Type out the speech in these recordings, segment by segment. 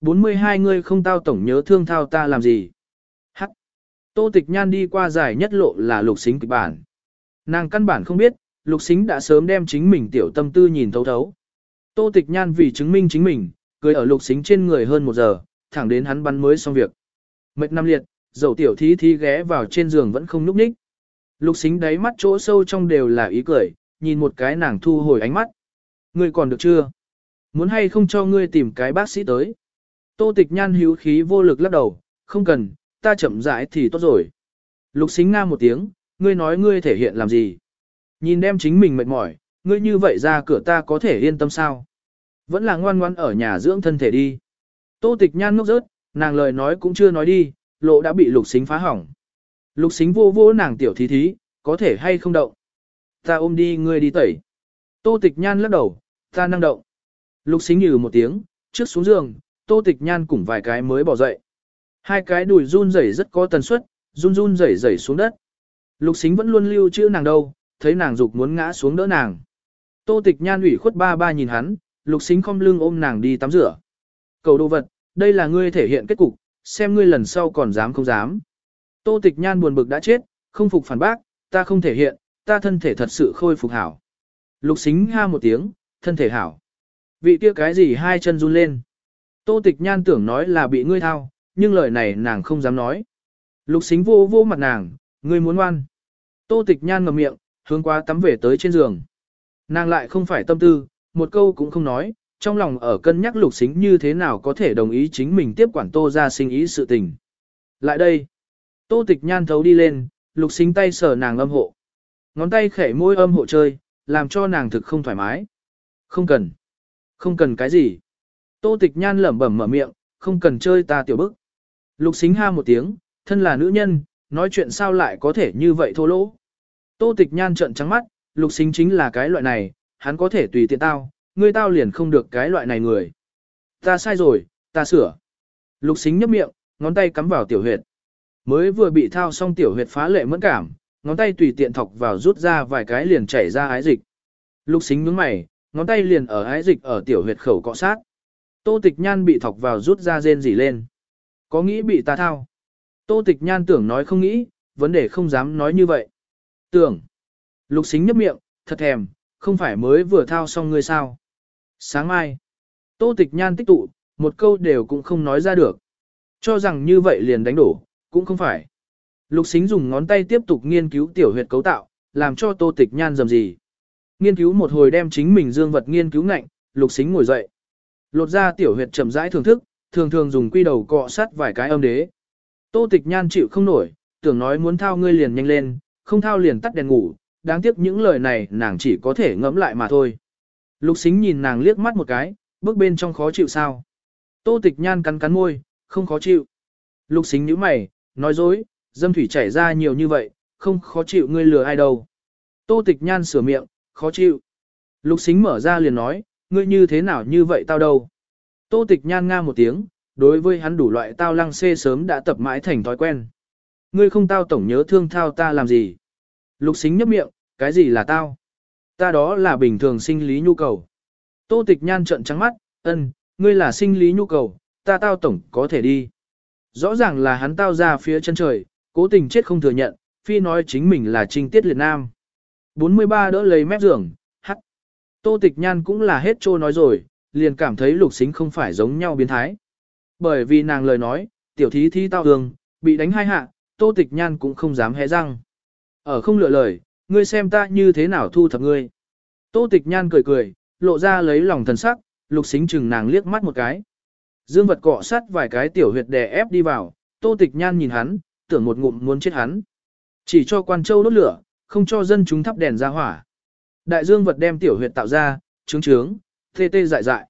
42 ngươi không tao tổng nhớ thương thao ta làm gì. Hắc. Tô tịch nhan đi qua giải nhất lộ là lục xính kịch bản. Nàng căn bản không biết, lục xính đã sớm đem chính mình tiểu tâm tư nhìn thấu thấu. Tô tịch nhan vì chứng minh chính mình, cười ở lục xính trên người hơn một giờ, thẳng đến hắn bắn mới xong việc. Mệt năm liệt, dầu tiểu thí thí ghé vào trên giường vẫn không núp ních. Lục xính đáy mắt chỗ sâu trong đều là ý cười, nhìn một cái nàng thu hồi ánh mắt. Ngươi còn được chưa? Muốn hay không cho ngươi tìm cái bác sĩ tới? Tô tịch nhan hữu khí vô lực lắc đầu, không cần, ta chậm rãi thì tốt rồi. Lục xính nga một tiếng, ngươi nói ngươi thể hiện làm gì? Nhìn đem chính mình mệt mỏi, ngươi như vậy ra cửa ta có thể yên tâm sao? Vẫn là ngoan ngoan ở nhà dưỡng thân thể đi. Tô tịch nhan ngốc rớt, nàng lời nói cũng chưa nói đi, lộ đã bị lục xính phá hỏng. Lục xính vô vô nàng tiểu thí thí, có thể hay không động. Ta ôm đi ngươi đi tẩy. Tô tịch nhan lắc đầu, ta năng động. Lục xính nhừ một tiếng, trước xuống giường, tô tịch nhan cùng vài cái mới bỏ dậy. Hai cái đùi run rẩy rất có tần suất, run run rẩy rẩy xuống đất. Lục xính vẫn luôn lưu chữ nàng đâu, thấy nàng dục muốn ngã xuống đỡ nàng. Tô tịch nhan ủy khuất ba ba nhìn hắn, lục xính không lưng ôm nàng đi tắm rửa. Cầu đồ vật, đây là ngươi thể hiện kết cục, xem ngươi lần sau còn dám không dám. Tô tịch nhan buồn bực đã chết, không phục phản bác, ta không thể hiện, ta thân thể thật sự khôi phục hảo. Lục xính ha một tiếng, thân thể hảo. Vị kia cái gì hai chân run lên. Tô tịch nhan tưởng nói là bị ngươi thao, nhưng lời này nàng không dám nói. Lục xính vô vô mặt nàng, ngươi muốn ngoan. Tô tịch nhan ngậm miệng, hướng qua tắm về tới trên giường. Nàng lại không phải tâm tư, một câu cũng không nói, trong lòng ở cân nhắc lục xính như thế nào có thể đồng ý chính mình tiếp quản tô ra sinh ý sự tình. Lại đây, tô tịch nhan thấu đi lên, lục xính tay sờ nàng âm hộ. Ngón tay khẽ môi âm hộ chơi, làm cho nàng thực không thoải mái. Không cần. Không cần cái gì. Tô tịch nhan lẩm bẩm mở miệng, không cần chơi ta tiểu bức. Lục xính ha một tiếng, thân là nữ nhân, nói chuyện sao lại có thể như vậy thô lỗ. Tô tịch nhan trợn trắng mắt, lục xính chính là cái loại này, hắn có thể tùy tiện tao, ngươi tao liền không được cái loại này người. Ta sai rồi, ta sửa. Lục xính nhấp miệng, ngón tay cắm vào tiểu huyệt. Mới vừa bị thao xong tiểu huyệt phá lệ mẫn cảm, ngón tay tùy tiện thọc vào rút ra vài cái liền chảy ra ái dịch. Lục xính nhướng mày, ngón tay liền ở ái dịch ở tiểu huyệt khẩu cọ sát. Tô tịch nhan bị thọc vào rút ra rên rỉ lên. Có nghĩ bị ta thao? Tô tịch nhan tưởng nói không nghĩ, vấn đề không dám nói như vậy. Tưởng. Lục xính nhấp miệng, thật thèm, không phải mới vừa thao xong ngươi sao. Sáng mai. Tô tịch nhan tích tụ, một câu đều cũng không nói ra được. Cho rằng như vậy liền đánh đổ, cũng không phải. Lục xính dùng ngón tay tiếp tục nghiên cứu tiểu huyệt cấu tạo, làm cho tô tịch nhan dầm gì. Nghiên cứu một hồi đem chính mình dương vật nghiên cứu ngạnh, lục xính ngồi dậy. Lột ra tiểu huyệt chậm rãi thưởng thức, thường thường dùng quy đầu cọ sát vài cái âm đế. Tô tịch nhan chịu không nổi, tưởng nói muốn thao ngươi liền nhanh lên, không thao liền tắt đèn ngủ, đáng tiếc những lời này nàng chỉ có thể ngẫm lại mà thôi. Lục xính nhìn nàng liếc mắt một cái, bước bên trong khó chịu sao. Tô tịch nhan cắn cắn môi, không khó chịu. Lục xính nhíu mày, nói dối, dâm thủy chảy ra nhiều như vậy, không khó chịu ngươi lừa ai đâu. Tô tịch nhan sửa miệng, khó chịu. Lục xính mở ra liền nói, ngươi như thế nào như vậy tao đâu. Tô tịch nhan nga một tiếng, đối với hắn đủ loại tao lăng xê sớm đã tập mãi thành thói quen. Ngươi không tao tổng nhớ thương thao ta làm gì. Lục xính nhấp miệng, cái gì là tao? Ta đó là bình thường sinh lý nhu cầu. Tô tịch nhan trợn trắng mắt, ân, ngươi là sinh lý nhu cầu, ta tao tổng có thể đi. Rõ ràng là hắn tao ra phía chân trời, cố tình chết không thừa nhận, phi nói chính mình là trinh tiết liệt nam. 43 đỡ lấy mép giường. Tô tịch nhan cũng là hết trô nói rồi, liền cảm thấy lục xính không phải giống nhau biến thái. Bởi vì nàng lời nói, tiểu thí thi tao thường, bị đánh hai hạ, tô tịch nhan cũng không dám hé răng. Ở không lựa lời, ngươi xem ta như thế nào thu thập ngươi. Tô tịch nhan cười cười, lộ ra lấy lòng thần sắc, lục xính chừng nàng liếc mắt một cái. Dương vật cọ sát vài cái tiểu huyệt đè ép đi vào, tô tịch nhan nhìn hắn, tưởng một ngụm muốn chết hắn. Chỉ cho quan châu đốt lửa, không cho dân chúng thắp đèn ra hỏa. Đại dương vật đem tiểu huyệt tạo ra, trướng trướng, tê tê dại dại.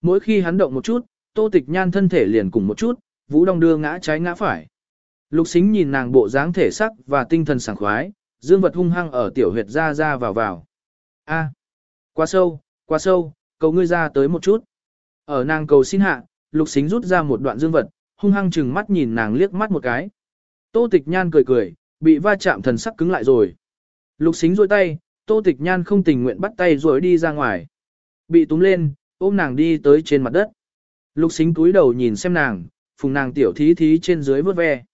Mỗi khi hắn động một chút, tô tịch nhan thân thể liền cùng một chút, vũ đông đưa ngã trái ngã phải. Lục xính nhìn nàng bộ dáng thể sắc và tinh thần sảng khoái, dương vật hung hăng ở tiểu huyệt ra ra vào vào. A, quá sâu, quá sâu, cầu ngươi ra tới một chút. Ở nàng cầu xin hạ, lục xính rút ra một đoạn dương vật, hung hăng chừng mắt nhìn nàng liếc mắt một cái. Tô tịch nhan cười cười, bị va chạm thần sắc cứng lại rồi. Lục xính rôi tay, tô tịch nhan không tình nguyện bắt tay rồi đi ra ngoài. Bị túm lên, ôm nàng đi tới trên mặt đất. Lục xính túi đầu nhìn xem nàng, phùng nàng tiểu thí thí trên dưới vớt ve.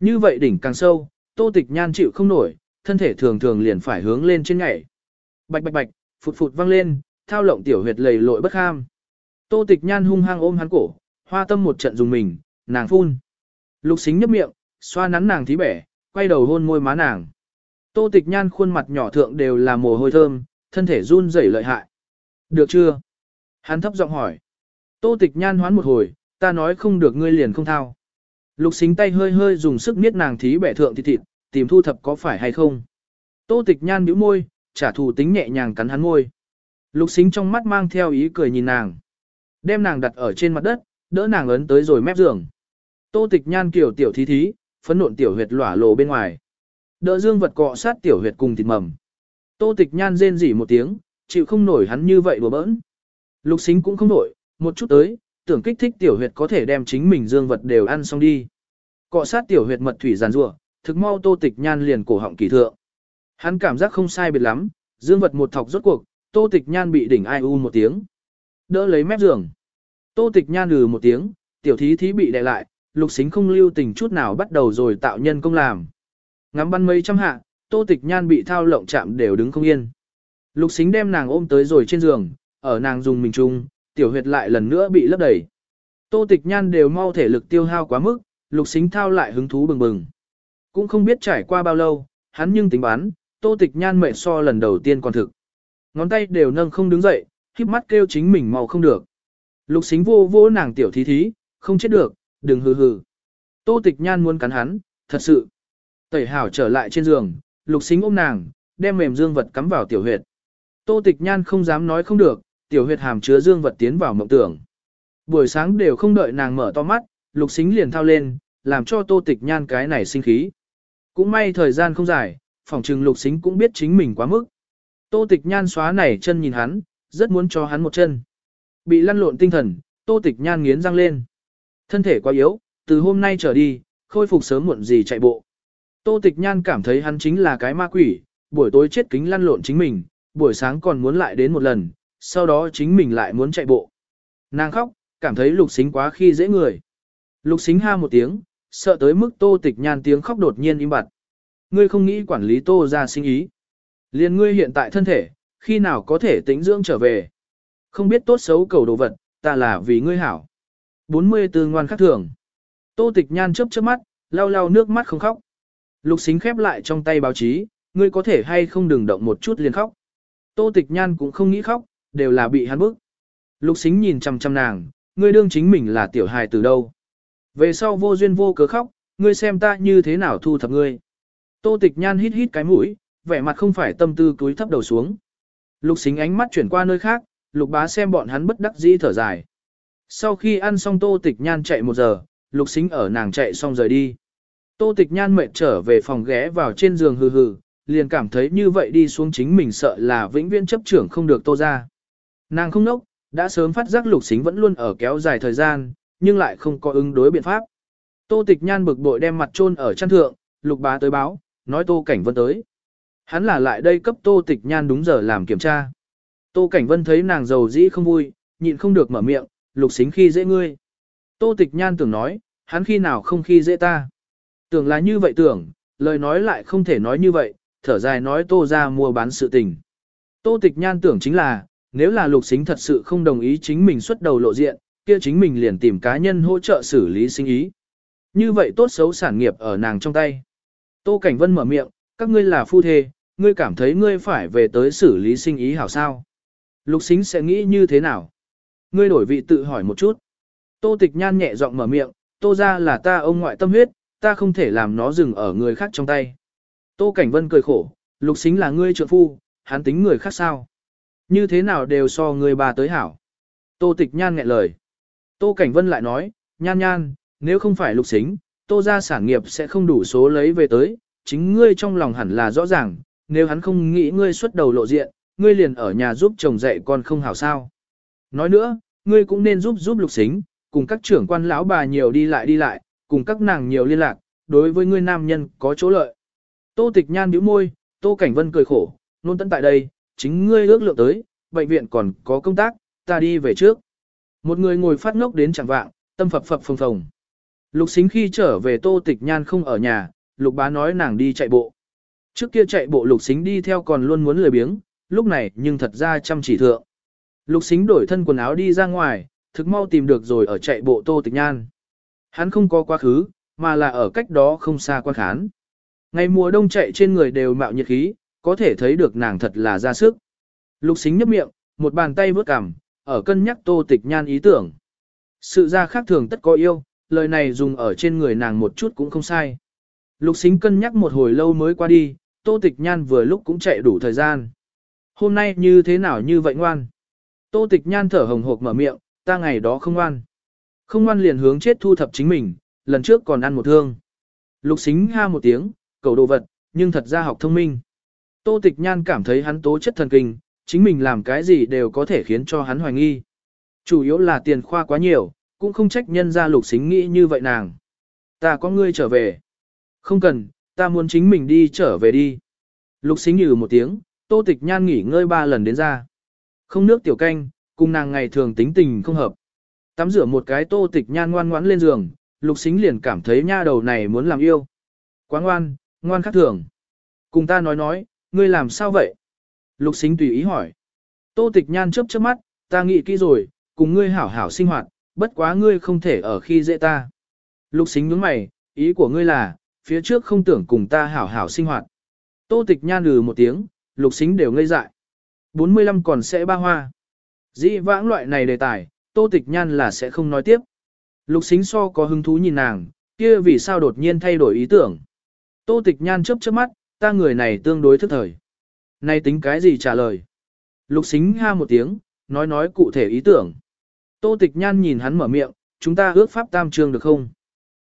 Như vậy đỉnh càng sâu, tô tịch nhan chịu không nổi, thân thể thường thường liền phải hướng lên trên nhảy. Bạch bạch bạch, phụt phụt văng lên, thao lộng tiểu huyệt lầy lội bất ham. Tô tịch nhan hung hăng ôm hắn cổ, hoa tâm một trận dùng mình, nàng phun. Lục xính nhấp miệng, xoa nắn nàng thí bẻ, quay đầu hôn môi má nàng. Tô tịch nhan khuôn mặt nhỏ thượng đều là mồ hôi thơm, thân thể run rẩy lợi hại. Được chưa? Hắn thấp giọng hỏi. Tô tịch nhan hoán một hồi, ta nói không được ngươi liền không thao. Lục xính tay hơi hơi dùng sức niết nàng thí bẻ thượng thịt thịt, tìm thu thập có phải hay không. Tô tịch nhan bĩu môi, trả thù tính nhẹ nhàng cắn hắn môi. Lục xính trong mắt mang theo ý cười nhìn nàng. Đem nàng đặt ở trên mặt đất, đỡ nàng ấn tới rồi mép giường. Tô tịch nhan kiểu tiểu thí thí, phấn nộn tiểu huyệt lỏa lồ bên ngoài. Đỡ dương vật cọ sát tiểu huyệt cùng thịt mầm. Tô tịch nhan rên rỉ một tiếng, chịu không nổi hắn như vậy đùa bỡn. Lục xính cũng không nổi, một chút tới, tưởng kích thích tiểu huyệt có thể đem chính mình dương vật đều ăn xong đi. Cọ sát tiểu huyệt mật thủy giàn rủa, thực mau tô tịch nhan liền cổ họng kỳ thượng. Hắn cảm giác không sai biệt lắm, dương vật một thọc rốt cuộc, tô tịch nhan bị đỉnh ai u một tiếng. Đỡ lấy mép giường. Tô tịch nhan lừ một tiếng, tiểu thí thí bị đè lại, lục xính không lưu tình chút nào bắt đầu rồi tạo nhân công làm. Ngắm bắn mấy trăm hạ, tô tịch nhan bị thao lộng chạm đều đứng không yên. Lục xính đem nàng ôm tới rồi trên giường, ở nàng dùng mình chung, tiểu huyệt lại lần nữa bị lấp đầy. Tô tịch nhan đều mau thể lực tiêu hao quá mức, lục xính thao lại hứng thú bừng bừng. Cũng không biết trải qua bao lâu, hắn nhưng tính bán, tô tịch nhan mệt so lần đầu tiên còn thực. Ngón tay đều nâng không đứng dậy, khiếp mắt kêu chính mình mau không được. Lục xính vô vô nàng tiểu thí thí, không chết được, đừng hừ hừ. Tô tịch nhan muốn cắn hắn, thật sự. Tẩy hảo trở lại trên giường, lục xính ôm nàng, đem mềm dương vật cắm vào tiểu huyệt. Tô tịch nhan không dám nói không được, tiểu huyệt hàm chứa dương vật tiến vào mộng tưởng. Buổi sáng đều không đợi nàng mở to mắt, lục xính liền thao lên, làm cho tô tịch nhan cái này sinh khí. Cũng may thời gian không dài, phòng trừng lục xính cũng biết chính mình quá mức. Tô tịch nhan xóa nảy chân nhìn hắn, rất muốn cho hắn một chân. Bị lăn lộn tinh thần, tô tịch nhan nghiến răng lên. Thân thể quá yếu, từ hôm nay trở đi, khôi phục sớm muộn gì chạy bộ. Tô tịch nhan cảm thấy hắn chính là cái ma quỷ, buổi tối chết kính lăn lộn chính mình, buổi sáng còn muốn lại đến một lần, sau đó chính mình lại muốn chạy bộ. Nàng khóc, cảm thấy lục xính quá khi dễ người. Lục xính ha một tiếng, sợ tới mức tô tịch nhan tiếng khóc đột nhiên im bặt. Ngươi không nghĩ quản lý tô ra sinh ý. Liên ngươi hiện tại thân thể, khi nào có thể tĩnh dưỡng trở về. Không biết tốt xấu cầu đồ vật, ta là vì ngươi hảo. 44 ngoan khắc thường. Tô tịch nhan chớp chớp mắt, lau lau nước mắt không khóc. Lục xính khép lại trong tay báo chí, ngươi có thể hay không đừng động một chút liền khóc. Tô tịch nhan cũng không nghĩ khóc, đều là bị hắn bức. Lục xính nhìn chăm chăm nàng, ngươi đương chính mình là tiểu hài từ đâu. Về sau vô duyên vô cớ khóc, ngươi xem ta như thế nào thu thập ngươi. Tô tịch nhan hít hít cái mũi, vẻ mặt không phải tâm tư túi thấp đầu xuống. Lục xính ánh mắt chuyển qua nơi khác, lục bá xem bọn hắn bất đắc dĩ thở dài. Sau khi ăn xong tô tịch nhan chạy một giờ, lục xính ở nàng chạy xong rời đi. Tô tịch nhan mệt trở về phòng ghé vào trên giường hừ hừ, liền cảm thấy như vậy đi xuống chính mình sợ là vĩnh viễn chấp trưởng không được tô ra. Nàng không nốc, đã sớm phát giác lục xính vẫn luôn ở kéo dài thời gian, nhưng lại không có ứng đối biện pháp. Tô tịch nhan bực bội đem mặt chôn ở chăn thượng, lục bá tới báo, nói tô cảnh vân tới. Hắn là lại đây cấp tô tịch nhan đúng giờ làm kiểm tra. Tô cảnh vân thấy nàng giàu dĩ không vui, nhịn không được mở miệng, lục xính khi dễ ngươi. Tô tịch nhan tưởng nói, hắn khi nào không khi dễ ta. Tưởng là như vậy tưởng, lời nói lại không thể nói như vậy, thở dài nói tô ra mua bán sự tình. Tô tịch nhan tưởng chính là, nếu là lục xính thật sự không đồng ý chính mình xuất đầu lộ diện, kia chính mình liền tìm cá nhân hỗ trợ xử lý sinh ý. Như vậy tốt xấu sản nghiệp ở nàng trong tay. Tô Cảnh Vân mở miệng, các ngươi là phu thê, ngươi cảm thấy ngươi phải về tới xử lý sinh ý hảo sao. Lục xính sẽ nghĩ như thế nào? Ngươi đổi vị tự hỏi một chút. Tô Tịch Nhan nhẹ giọng mở miệng, tô ra là ta ông ngoại tâm huyết, ta không thể làm nó dừng ở người khác trong tay. Tô Cảnh Vân cười khổ, lục xính là ngươi trợ phu, hắn tính người khác sao? Như thế nào đều so người bà tới hảo. Tô Tịch Nhan nghẹn lời. Tô Cảnh Vân lại nói, nhan nhan, nếu không phải lục xính, tô ra sản nghiệp sẽ không đủ số lấy về tới, chính ngươi trong lòng hẳn là rõ ràng, nếu hắn không nghĩ ngươi xuất đầu lộ diện, ngươi liền ở nhà giúp chồng dạy con không hảo sao. Nói nữa, ngươi cũng nên giúp giúp lục xính, cùng các trưởng quan lão bà nhiều đi lại đi lại, cùng các nàng nhiều liên lạc, đối với ngươi nam nhân có chỗ lợi. Tô tịch nhan nhíu môi, tô cảnh vân cười khổ, nôn tận tại đây, chính ngươi ước lượng tới, bệnh viện còn có công tác, ta đi về trước. Một người ngồi phát ngốc đến chẳng vạng, tâm phập phập phồng phồng. Lục xính khi trở về tô tịch nhan không ở nhà, lục bá nói nàng đi chạy bộ. Trước kia chạy bộ lục xính đi theo còn luôn muốn lười biếng, lúc này nhưng thật ra chăm chỉ thượng. Lục xính đổi thân quần áo đi ra ngoài, thực mau tìm được rồi ở chạy bộ tô tịch nhan. Hắn không có quá khứ, mà là ở cách đó không xa quan khán. Ngày mùa đông chạy trên người đều mạo nhiệt khí, có thể thấy được nàng thật là ra sức. Lục xính nhấp miệng, một bàn tay vớt cằm, ở cân nhắc tô tịch nhan ý tưởng. Sự ra khác thường tất có yêu, lời này dùng ở trên người nàng một chút cũng không sai. Lục xính cân nhắc một hồi lâu mới qua đi, tô tịch nhan vừa lúc cũng chạy đủ thời gian. Hôm nay như thế nào như vậy ngoan? Tô tịch nhan thở hồng hộc mở miệng, ta ngày đó không ngoan. Không ngoan liền hướng chết thu thập chính mình, lần trước còn ăn một thương. Lục xính ha một tiếng, cầu đồ vật, nhưng thật ra học thông minh. Tô tịch nhan cảm thấy hắn tố chất thần kinh, chính mình làm cái gì đều có thể khiến cho hắn hoài nghi. Chủ yếu là tiền khoa quá nhiều, cũng không trách nhân ra lục xính nghĩ như vậy nàng. Ta có ngươi trở về. Không cần, ta muốn chính mình đi trở về đi. Lục xính nhừ một tiếng, tô tịch nhan nghỉ ngơi ba lần đến ra. Không nước tiểu canh, cùng nàng ngày thường tính tình không hợp. Tắm rửa một cái tô tịch nhan ngoan ngoãn lên giường, lục xính liền cảm thấy nha đầu này muốn làm yêu. Quá ngoan, ngoan khác thường. Cùng ta nói nói, ngươi làm sao vậy? Lục xính tùy ý hỏi. Tô tịch nhan chớp chớp mắt, ta nghĩ kỹ rồi, cùng ngươi hảo hảo sinh hoạt, bất quá ngươi không thể ở khi dễ ta. Lục xính nhướng mày, ý của ngươi là, phía trước không tưởng cùng ta hảo hảo sinh hoạt. Tô tịch nhan lừ một tiếng, lục xính đều ngây dại. 45 còn sẽ ba hoa. Dĩ vãng loại này đề tài, tô tịch nhan là sẽ không nói tiếp. Lục xính so có hứng thú nhìn nàng, kia vì sao đột nhiên thay đổi ý tưởng. Tô tịch nhan chớp chớp mắt, ta người này tương đối thức thời. Nay tính cái gì trả lời? Lục xính ha một tiếng, nói nói cụ thể ý tưởng. Tô tịch nhan nhìn hắn mở miệng, chúng ta ước pháp tam trương được không?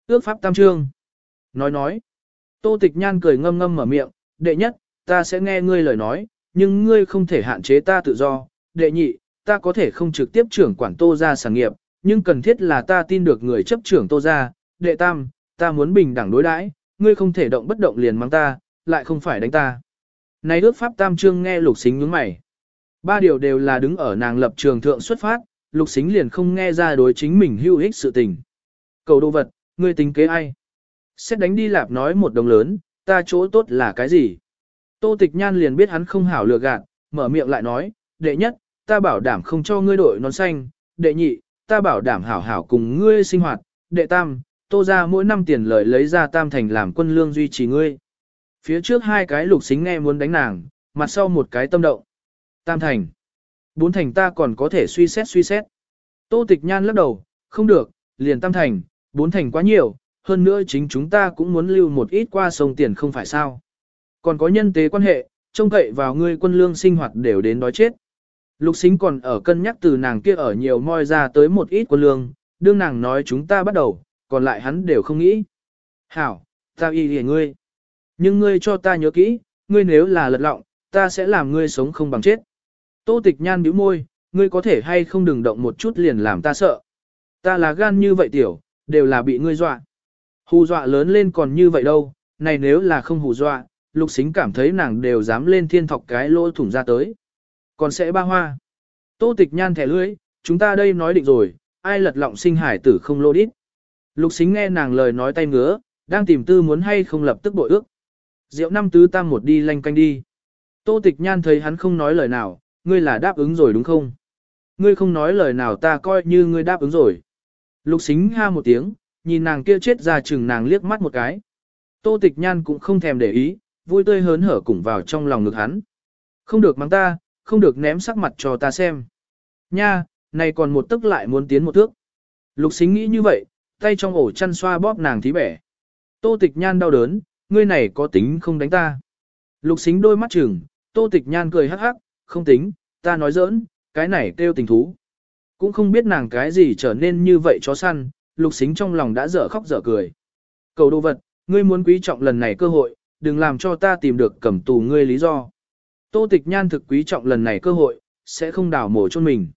Ước pháp tam trương. Nói nói. Tô tịch nhan cười ngâm ngâm mở miệng, đệ nhất, ta sẽ nghe ngươi lời nói, nhưng ngươi không thể hạn chế ta tự do. Đệ nhị, ta có thể không trực tiếp trưởng quản tô ra sản nghiệp, nhưng cần thiết là ta tin được người chấp trưởng tô ra. Đệ tam, ta muốn bình đẳng đối đãi, ngươi không thể động bất động liền mang ta, lại không phải đánh ta. Này ước pháp tam trương nghe lục xính nhướng mày. Ba điều đều là đứng ở nàng lập trường thượng xuất phát, lục xính liền không nghe ra đối chính mình hữu ích sự tình. Cầu đồ vật, ngươi tính kế ai? Xét đánh đi lạp nói một đồng lớn, ta chỗ tốt là cái gì? Tô tịch nhan liền biết hắn không hảo lừa gạt, mở miệng lại nói, đệ nhất, ta bảo đảm không cho ngươi đội nón xanh, đệ nhị, ta bảo đảm hảo hảo cùng ngươi sinh hoạt, đệ tam, tô ra mỗi năm tiền lợi lấy ra tam thành làm quân lương duy trì ngươi. Phía trước hai cái lục xính nghe muốn đánh nàng, mặt sau một cái tâm động. Tam thành. Bốn thành ta còn có thể suy xét suy xét. Tô tịch nhan lắc đầu, không được, liền tam thành, bốn thành quá nhiều, hơn nữa chính chúng ta cũng muốn lưu một ít qua sông tiền không phải sao. Còn có nhân tế quan hệ, trông cậy vào ngươi quân lương sinh hoạt đều đến đói chết. Lục xính còn ở cân nhắc từ nàng kia ở nhiều moi ra tới một ít quân lương, đương nàng nói chúng ta bắt đầu, còn lại hắn đều không nghĩ. Hảo, ta y hề ngươi. Nhưng ngươi cho ta nhớ kỹ, ngươi nếu là lật lọng, ta sẽ làm ngươi sống không bằng chết. Tô tịch nhan bĩu môi, ngươi có thể hay không đừng động một chút liền làm ta sợ. Ta là gan như vậy tiểu, đều là bị ngươi dọa. Hù dọa lớn lên còn như vậy đâu, này nếu là không hù dọa, lục xính cảm thấy nàng đều dám lên thiên thọc cái lỗ thủng ra tới. Còn sẽ ba hoa. Tô tịch nhan thẻ lưới, chúng ta đây nói định rồi, ai lật lọng sinh hải tử không lô đít. Lục xính nghe nàng lời nói tay ngứa, đang tìm tư muốn hay không lập tức bội ước. Rượu năm tứ tam một đi lanh canh đi. Tô tịch nhan thấy hắn không nói lời nào, ngươi là đáp ứng rồi đúng không? Ngươi không nói lời nào ta coi như ngươi đáp ứng rồi. Lục xính ha một tiếng, nhìn nàng kia chết ra chừng nàng liếc mắt một cái. Tô tịch nhan cũng không thèm để ý, vui tươi hớn hở cùng vào trong lòng ngực hắn. Không được mắng ta, không được ném sắc mặt cho ta xem. Nha, này còn một tức lại muốn tiến một thước. Lục xính nghĩ như vậy, tay trong ổ chăn xoa bóp nàng thí bẻ. Tô tịch nhan đau đớn, ngươi này có tính không đánh ta. Lục xính đôi mắt chừng, tô tịch nhan cười hắc hắc, không tính, ta nói giỡn, cái này kêu tình thú. Cũng không biết nàng cái gì trở nên như vậy chó săn, lục xính trong lòng đã dở khóc dở cười. Cầu đồ vật, ngươi muốn quý trọng lần này cơ hội, đừng làm cho ta tìm được cầm tù ngươi lý do. Tô tịch nhan thực quý trọng lần này cơ hội, sẽ không đào mổ chôn mình.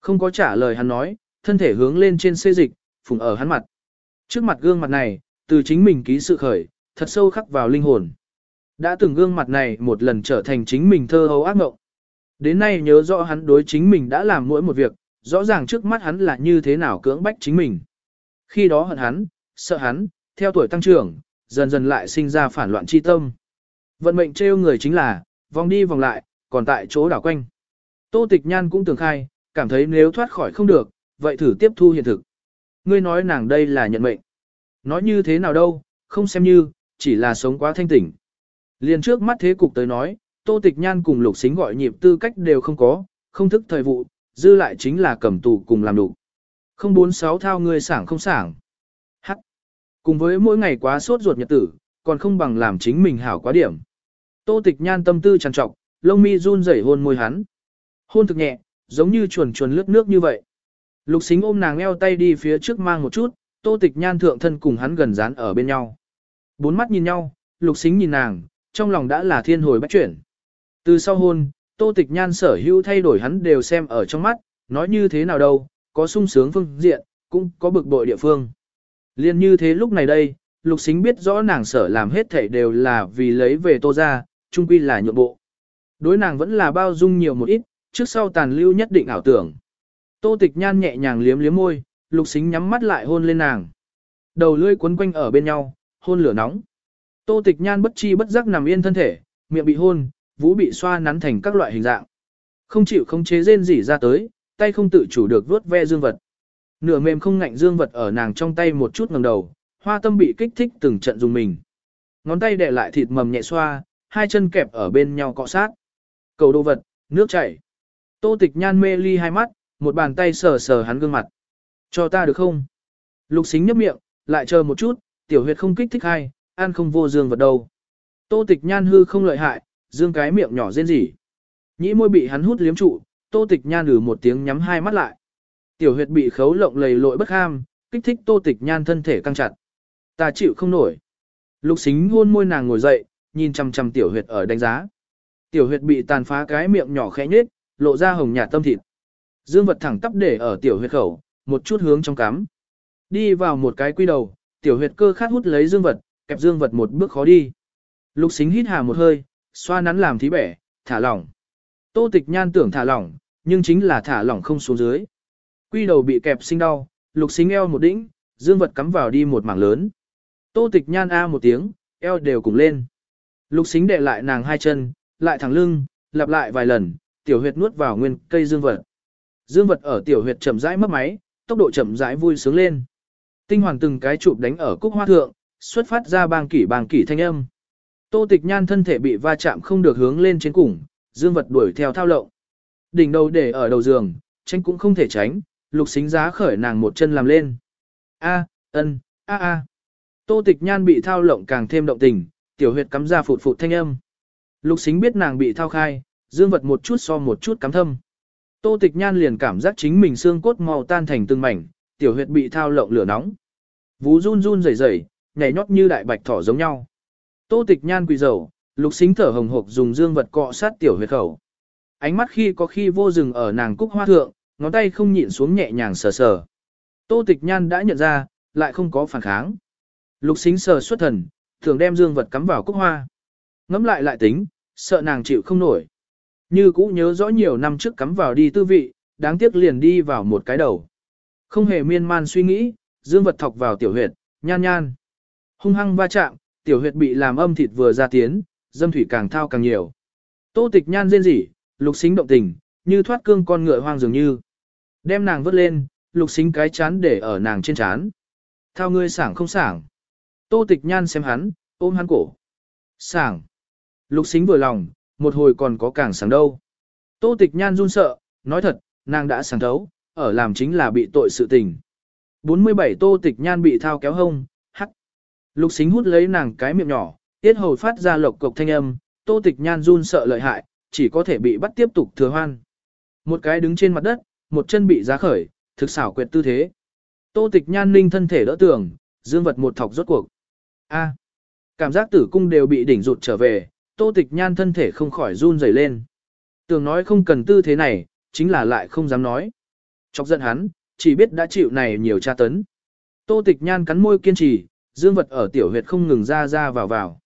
Không có trả lời hắn nói, thân thể hướng lên trên xê dịch, phùng ở hắn mặt. Trước mặt gương mặt này, từ chính mình ký sự khởi, thật sâu khắc vào linh hồn. Đã từng gương mặt này một lần trở thành chính mình thơ hấu ác mộng. Đến nay nhớ rõ hắn đối chính mình đã làm mỗi một việc, rõ ràng trước mắt hắn là như thế nào cưỡng bách chính mình. Khi đó hận hắn, sợ hắn, theo tuổi tăng trưởng, dần dần lại sinh ra phản loạn chi tâm. Vận mệnh trêu người chính là, vòng đi vòng lại, còn tại chỗ đảo quanh. Tô tịch nhan cũng tưởng khai, cảm thấy nếu thoát khỏi không được, vậy thử tiếp thu hiện thực. Ngươi nói nàng đây là nhận mệnh. Nói như thế nào đâu, không xem như, chỉ là sống quá thanh tỉnh. Liền trước mắt thế cục tới nói, tô tịch nhan cùng lục xính gọi nhịp tư cách đều không có, không thức thời vụ, dư lại chính là cầm tù cùng làm đủ. Không bốn sáu thao ngươi sảng không sảng. Hắc. Cùng với mỗi ngày quá sốt ruột nhật tử, còn không bằng làm chính mình hảo quá điểm. Tô tịch nhan tâm tư trằn trọc, lông mi run rẩy hôn môi hắn. Hôn thực nhẹ, giống như chuồn chuồn lướt nước như vậy. Lục xính ôm nàng eo tay đi phía trước mang một chút, tô tịch nhan thượng thân cùng hắn gần dán ở bên nhau. Bốn mắt nhìn nhau, lục xính nhìn nàng, trong lòng đã là thiên hồi bách chuyển. Từ sau hôn, tô tịch nhan sở hữu thay đổi hắn đều xem ở trong mắt, nói như thế nào đâu, có sung sướng phương diện, cũng có bực bội địa phương. Liên như thế lúc này đây, lục xính biết rõ nàng sở làm hết thảy đều là vì lấy về tô ra, chung quy là nhượng bộ. Đối nàng vẫn là bao dung nhiều một ít, trước sau tàn lưu nhất định ảo tưởng. Tô tịch nhan nhẹ nhàng liếm liếm môi, lục xính nhắm mắt lại hôn lên nàng. Đầu lưỡi quấn quanh ở bên nhau, hôn lửa nóng. Tô tịch nhan bất chi bất giác nằm yên thân thể, miệng bị hôn, vũ bị xoa nắn thành các loại hình dạng. Không chịu không chế rên rỉ ra tới, tay không tự chủ được vuốt ve dương vật. Nửa mềm không ngạnh dương vật ở nàng trong tay một chút ngẩng đầu, hoa tâm bị kích thích từng trận dùng mình. Ngón tay đè lại thịt mầm nhẹ xoa, hai chân kẹp ở bên nhau cọ sát. Cầu đồ vật, nước chảy. Tô tịch nhan mê ly hai mắt, một bàn tay sờ sờ hắn gương mặt. Cho ta được không? Lục xính nhấp miệng, lại chờ một chút, tiểu huyệt không kích thích hay, ăn không vô dương vật đâu. Tô tịch nhan hư không lợi hại, dương cái miệng nhỏ rên rỉ. Nhĩ môi bị hắn hút liếm trụ, tô tịch nhan lử một tiếng nhắm hai mắt lại. Tiểu huyệt bị khấu lộng lầy lội bất ham, kích thích tô tịch nhan thân thể căng chặt. Ta chịu không nổi. Lục xính hôn môi nàng ngồi dậy, nhìn chằm chằm tiểu huyệt ở đánh giá. Tiểu huyệt bị tàn phá cái miệng nhỏ khẽ nhết, lộ ra hồng nhạt tâm thịt. Dương vật thẳng tắp để ở tiểu huyệt khẩu, một chút hướng trong cắm. Đi vào một cái quy đầu, tiểu huyệt cơ khát hút lấy dương vật, kẹp dương vật một bước khó đi. Lục xính hít hà một hơi, xoa nắn làm thí bẻ, thả lỏng. Tô tịch nhan tưởng thả lỏng, nhưng chính là thả lỏng không xuống dưới. Quy đầu bị kẹp sinh đau, lục xính eo một đĩnh, dương vật cắm vào đi một mảng lớn. Tô tịch nhan a một tiếng, eo đều cùng lên. Lục xính đệ lại nàng hai chân, lại thẳng lưng, lặp lại vài lần, tiểu huyệt nuốt vào nguyên cây dương vật. Dương vật ở tiểu huyệt chậm rãi mất máy, tốc độ chậm rãi vui sướng lên. Tinh hoàng từng cái chụp đánh ở cúc hoa thượng, xuất phát ra bang kỷ bang kỷ thanh âm. Tô tịch nhan thân thể bị va chạm không được hướng lên trên cùng, dương vật đuổi theo thao lộng. Đỉnh đầu để ở đầu giường, tránh cũng không thể tránh, lục xính giá khởi nàng một chân làm lên. A, ân, a a. Tô tịch nhan bị thao lộng càng thêm động tình, tiểu huyệt cắm ra phụt phụt thanh âm. Lục xính biết nàng bị thao khai, dương vật một chút so một chút cắm thâm. Tô tịch nhan liền cảm giác chính mình xương cốt màu tan thành từng mảnh, tiểu huyệt bị thao lộng lửa nóng. Vú run run rẩy rẩy, nhảy nhót như đại bạch thỏ giống nhau. Tô tịch nhan quỳ dầu, lục xính thở hồng hộc dùng dương vật cọ sát tiểu huyệt khẩu. Ánh mắt khi có khi vô dừng ở nàng cúc hoa thượng, ngón tay không nhịn xuống nhẹ nhàng sờ sờ. Tô tịch nhan đã nhận ra, lại không có phản kháng. Lục xính sờ xuất thần, thường đem dương vật cắm vào cúc hoa. Ngắm lại lại tính, sợ nàng chịu không nổi. Như cũ nhớ rõ nhiều năm trước cắm vào đi tư vị, đáng tiếc liền đi vào một cái đầu. Không hề miên man suy nghĩ, dương vật thọc vào tiểu huyệt, nhan nhan. Hung hăng va chạm, tiểu huyệt bị làm âm thịt vừa ra tiến, dâm thủy càng thao càng nhiều. Tô tịch nhan rên rỉ, lục xính động tình, như thoát cương con ngựa hoang dường như. Đem nàng vớt lên, lục xính cái chán để ở nàng trên chán. Thao ngươi sảng không sảng. Tô tịch nhan xem hắn, ôm hắn cổ. Sảng. Lục xính vừa lòng, một hồi còn có càng sáng đâu. Tô tịch nhan run sợ, nói thật, nàng đã sáng thấu, ở làm chính là bị tội sự tình. 47 tô tịch nhan bị thao kéo hông, hắc. Lục xính hút lấy nàng cái miệng nhỏ, tiết hầu phát ra lộc cục thanh âm, tô tịch nhan run sợ lợi hại, chỉ có thể bị bắt tiếp tục thừa hoan. Một cái đứng trên mặt đất, một chân bị giá khởi, thực xảo quyệt tư thế. Tô tịch nhan ninh thân thể đỡ tường, dương vật một thọc rốt cuộc. A. cảm giác tử cung đều bị đỉnh rụt trở về, tô tịch nhan thân thể không khỏi run rẩy lên. Tường nói không cần tư thế này, chính là lại không dám nói. Chọc giận hắn, chỉ biết đã chịu này nhiều tra tấn. Tô tịch nhan cắn môi kiên trì, dương vật ở tiểu huyệt không ngừng ra ra vào vào.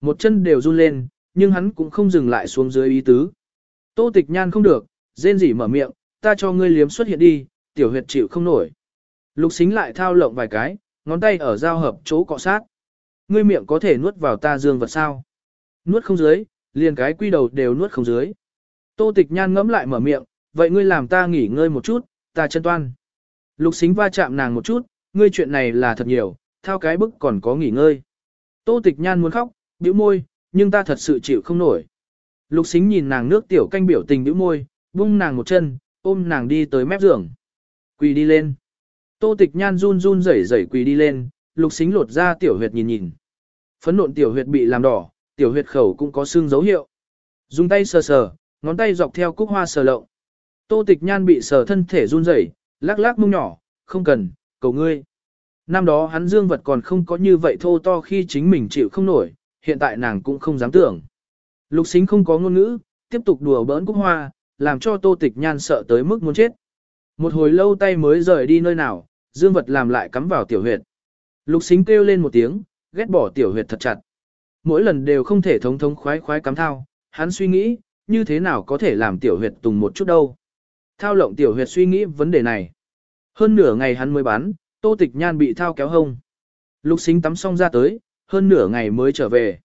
Một chân đều run lên, nhưng hắn cũng không dừng lại xuống dưới ý tứ. Tô tịch nhan không được, rên rỉ mở miệng, ta cho ngươi liếm xuất hiện đi, tiểu huyệt chịu không nổi. Lục xính lại thao lộng vài cái, ngón tay ở giao hợp chỗ cọ sát. Ngươi miệng có thể nuốt vào ta dương vật sao? Nuốt không dưới, liền cái quy đầu đều nuốt không dưới. Tô tịch nhan ngẫm lại mở miệng, vậy ngươi làm ta nghỉ ngơi một chút, ta chân toan. Lục xính va chạm nàng một chút, ngươi chuyện này là thật nhiều, thao cái bức còn có nghỉ ngơi. Tô tịch nhan muốn khóc, bĩu môi, nhưng ta thật sự chịu không nổi. Lục xính nhìn nàng nước tiểu canh biểu tình bĩu môi, vung nàng một chân, ôm nàng đi tới mép giường. Quỳ đi lên. Tô tịch nhan run run rẩy rẩy quỳ đi lên, lục xính lột ra tiểu huyệt nhìn nhìn. Phấn nộn tiểu huyệt bị làm đỏ, tiểu huyệt khẩu cũng có xương dấu hiệu. Dùng tay sờ sờ, ngón tay dọc theo cúc hoa sờ lộng. Tô tịch nhan bị sờ thân thể run rẩy, lắc lắc mông nhỏ, không cần, cầu ngươi. Năm đó hắn dương vật còn không có như vậy thô to khi chính mình chịu không nổi, hiện tại nàng cũng không dám tưởng. Lục xính không có ngôn ngữ, tiếp tục đùa bỡn cúc hoa, làm cho tô tịch nhan sợ tới mức muốn chết. Một hồi lâu tay mới rời đi nơi nào, dương vật làm lại cắm vào tiểu huyệt. Lục xính kêu lên một tiếng, ghét bỏ tiểu huyệt thật chặt. Mỗi lần đều không thể thống thống khoái khoái cắm thao, hắn suy nghĩ, như thế nào có thể làm tiểu huyệt tùng một chút đâu. Thao lộng tiểu huyệt suy nghĩ vấn đề này. Hơn nửa ngày hắn mới bán, tô tịch nhan bị thao kéo hông. Lục xính tắm xong ra tới, hơn nửa ngày mới trở về.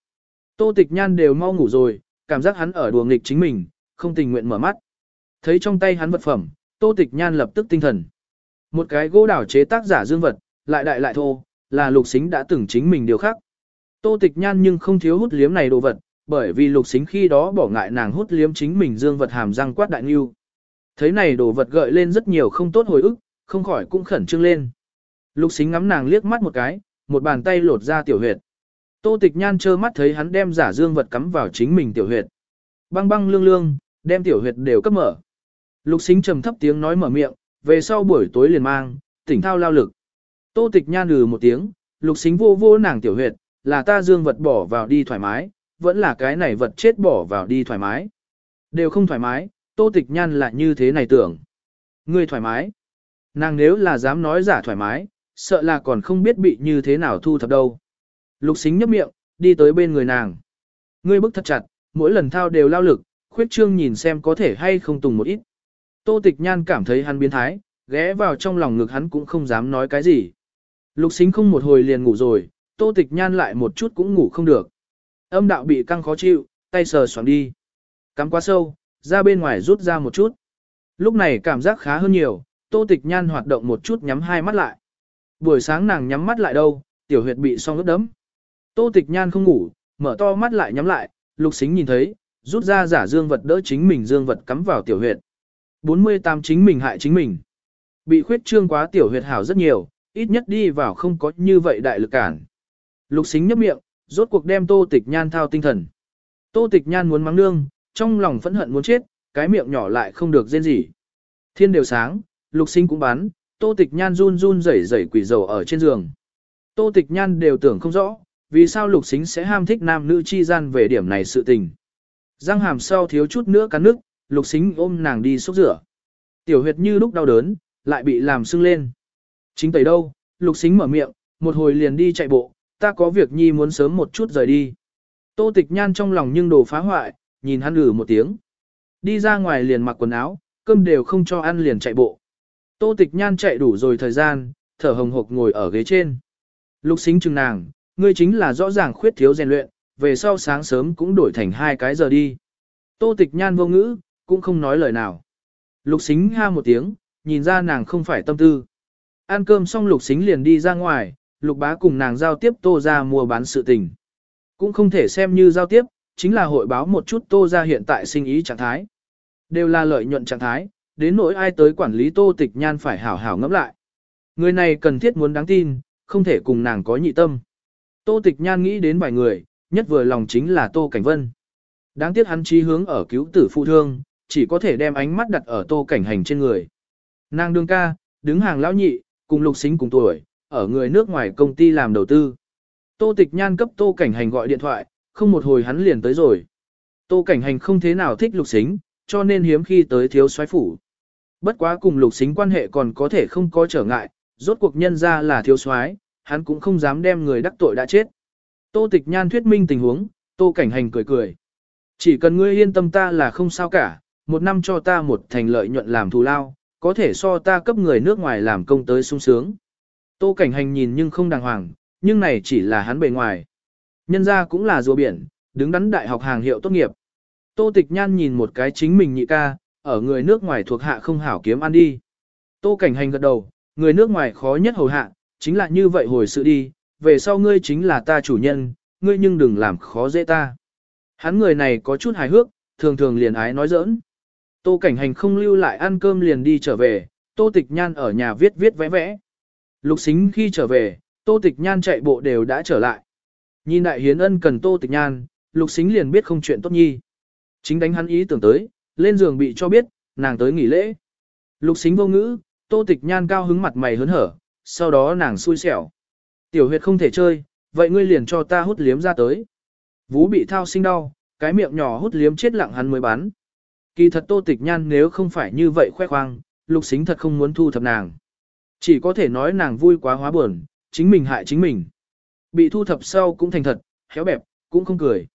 Tô tịch nhan đều mau ngủ rồi, cảm giác hắn ở đùa nghịch chính mình, không tình nguyện mở mắt. Thấy trong tay hắn vật phẩm, tô tịch nhan lập tức tinh thần. Một cái gỗ đảo chế tác giả dương vật, lại đại lại thô, là lục xính đã từng chính mình điều khác. Tô tịch nhan nhưng không thiếu hút liếm này đồ vật, bởi vì lục xính khi đó bỏ ngại nàng hút liếm chính mình dương vật hàm răng quát đại nghiêu. Thấy này đồ vật gợi lên rất nhiều không tốt hồi ức, không khỏi cũng khẩn trương lên. Lục xính ngắm nàng liếc mắt một cái, một bàn tay lột ra tiểu huyệt. Tô tịch nhan trơ mắt thấy hắn đem giả dương vật cắm vào chính mình tiểu huyệt. Băng băng lương lương, đem tiểu huyệt đều cấp mở. Lục xính trầm thấp tiếng nói mở miệng, về sau buổi tối liền mang, tỉnh thao lao lực. Tô tịch nhan lừ một tiếng, lục xính vô vô nàng tiểu huyệt, là ta dương vật bỏ vào đi thoải mái, vẫn là cái này vật chết bỏ vào đi thoải mái. Đều không thoải mái, tô tịch nhan lại như thế này tưởng. Ngươi thoải mái. Nàng nếu là dám nói giả thoải mái, sợ là còn không biết bị như thế nào thu thập đâu. Lục xính nhấp miệng, đi tới bên người nàng. Ngươi bức thật chặt, mỗi lần thao đều lao lực, khuyết trương nhìn xem có thể hay không tùng một ít. Tô tịch nhan cảm thấy hắn biến thái, ghé vào trong lòng ngực hắn cũng không dám nói cái gì. Lục xính không một hồi liền ngủ rồi, tô tịch nhan lại một chút cũng ngủ không được. Âm đạo bị căng khó chịu, tay sờ xoắn đi. Cắm quá sâu, ra bên ngoài rút ra một chút. Lúc này cảm giác khá hơn nhiều, tô tịch nhan hoạt động một chút nhắm hai mắt lại. Buổi sáng nàng nhắm mắt lại đâu, tiểu huyệt bị xong ướt đấm. Tô tịch nhan không ngủ, mở to mắt lại nhắm lại, lục xính nhìn thấy, rút ra giả dương vật đỡ chính mình dương vật cắm vào tiểu huyệt. 48 chính mình hại chính mình. Bị khuyết trương quá tiểu huyệt hảo rất nhiều, ít nhất đi vào không có như vậy đại lực cản. Lục xính nhấp miệng, rốt cuộc đem tô tịch nhan thao tinh thần. Tô tịch nhan muốn mắng nương, trong lòng phẫn hận muốn chết, cái miệng nhỏ lại không được rên gì. Thiên đều sáng, lục xính cũng bán, tô tịch nhan run run rẩy rẩy quỷ dầu ở trên giường. Tô tịch nhan đều tưởng không rõ, vì sao lục xính sẽ ham thích nam nữ chi gian về điểm này sự tình. Răng hàm sau thiếu chút nữa cắn nước, lục xính ôm nàng đi xúc rửa. Tiểu huyệt như lúc đau đớn, lại bị làm sưng lên. Chính tẩy đâu, lục xính mở miệng, một hồi liền đi chạy bộ, ta có việc nhi muốn sớm một chút rời đi. Tô tịch nhan trong lòng nhưng đồ phá hoại, nhìn hắn ử một tiếng. Đi ra ngoài liền mặc quần áo, cơm đều không cho ăn liền chạy bộ. Tô tịch nhan chạy đủ rồi thời gian, thở hồng hộc ngồi ở ghế trên. Lục xính chừng nàng, ngươi chính là rõ ràng khuyết thiếu rèn luyện, về sau sáng sớm cũng đổi thành hai cái giờ đi. Tô tịch nhan vô ngữ, cũng không nói lời nào. Lục xính ha một tiếng, nhìn ra nàng không phải tâm tư. Ăn cơm xong lục xính liền đi ra ngoài, lục bá cùng nàng giao tiếp tô ra mua bán sự tình. Cũng không thể xem như giao tiếp, chính là hội báo một chút tô ra hiện tại sinh ý trạng thái. Đều là lợi nhuận trạng thái, đến nỗi ai tới quản lý tô tịch nhan phải hảo hảo ngẫm lại. Người này cần thiết muốn đáng tin, không thể cùng nàng có nhị tâm. Tô tịch nhan nghĩ đến vài người, nhất vừa lòng chính là tô cảnh vân. Đáng tiếc hắn trí hướng ở cứu tử phụ thương, chỉ có thể đem ánh mắt đặt ở tô cảnh hành trên người. Nàng đương ca, đứng hàng lão nhị, cùng lục xính cùng tuổi, ở người nước ngoài công ty làm đầu tư. Tô tịch nhan cấp tô cảnh hành gọi điện thoại, không một hồi hắn liền tới rồi. Tô cảnh hành không thế nào thích lục xính, cho nên hiếm khi tới thiếu soái phủ. Bất quá cùng lục xính quan hệ còn có thể không có trở ngại, rốt cuộc nhân ra là thiếu soái, hắn cũng không dám đem người đắc tội đã chết. Tô tịch nhan thuyết minh tình huống, tô cảnh hành cười cười. Chỉ cần ngươi yên tâm ta là không sao cả, một năm cho ta một thành lợi nhuận làm thù lao, có thể so ta cấp người nước ngoài làm công tới sung sướng. Tô cảnh hành nhìn nhưng không đàng hoàng, nhưng này chỉ là hắn bề ngoài. Nhân ra cũng là rùa biển, đứng đắn đại học hàng hiệu tốt nghiệp. Tô tịch nhan nhìn một cái chính mình nhị ca, ở người nước ngoài thuộc hạ không hảo kiếm ăn đi. Tô cảnh hành gật đầu, người nước ngoài khó nhất hầu hạ, chính là như vậy hồi sự đi, về sau ngươi chính là ta chủ nhân, ngươi nhưng đừng làm khó dễ ta. Hắn người này có chút hài hước, thường thường liền ái nói giỡn. Tô cảnh hành không lưu lại ăn cơm liền đi trở về, tô tịch nhan ở nhà viết viết vẽ vẽ. Lục xính khi trở về, tô tịch nhan chạy bộ đều đã trở lại. Nhìn đại hiến ân cần tô tịch nhan, lục xính liền biết không chuyện tốt nhi. Chính đánh hắn ý tưởng tới, lên giường bị cho biết, nàng tới nghỉ lễ. Lục xính vô ngữ, tô tịch nhan cao hứng mặt mày hớn hở, sau đó nàng xui xẻo. Tiểu huyệt không thể chơi, vậy ngươi liền cho ta hút liếm ra tới. Vú bị thao sinh đau, cái miệng nhỏ hút liếm chết lặng hắn mới bán. Kỳ thật tô tịch nhan nếu không phải như vậy khoe khoang, lục xính thật không muốn thu thập nàng. Chỉ có thể nói nàng vui quá hóa buồn, chính mình hại chính mình. Bị thu thập sau cũng thành thật, khéo bẹp, cũng không cười.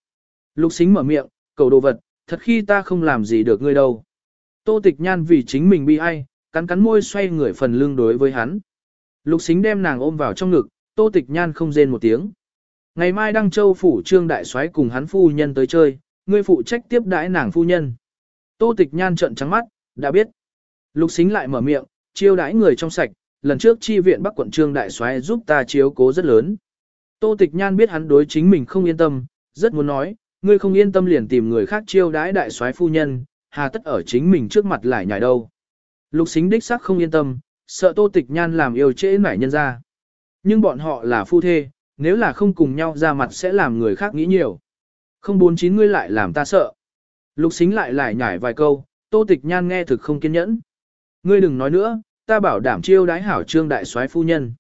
Lục xính mở miệng, cầu đồ vật, thật khi ta không làm gì được ngươi đâu. Tô tịch nhan vì chính mình bị ai, cắn cắn môi xoay người phần lưng đối với hắn. Lục xính đem nàng ôm vào trong ngực, tô tịch nhan không rên một tiếng. Ngày mai đăng châu phủ trương đại soái cùng hắn phu nhân tới chơi, ngươi phụ trách tiếp đãi nàng phu nhân. Tô tịch nhan trợn trắng mắt, đã biết. Lục xính lại mở miệng, chiêu đãi người trong sạch, lần trước chi viện Bắc quận trương đại soái giúp ta chiếu cố rất lớn. Tô tịch nhan biết hắn đối chính mình không yên tâm, rất muốn nói, ngươi không yên tâm liền tìm người khác chiêu đãi đại soái phu nhân, hà tất ở chính mình trước mặt lại nhảy đâu. Lục xính đích xác không yên tâm, sợ tô tịch nhan làm yêu trễ nảy nhân ra. Nhưng bọn họ là phu thê, nếu là không cùng nhau ra mặt sẽ làm người khác nghĩ nhiều. Không bốn chín ngươi lại làm ta sợ. Lục xính lại lại nhảy vài câu, tô tịch nhan nghe thực không kiên nhẫn. Ngươi đừng nói nữa, ta bảo đảm chiêu đái hảo trương đại soái phu nhân.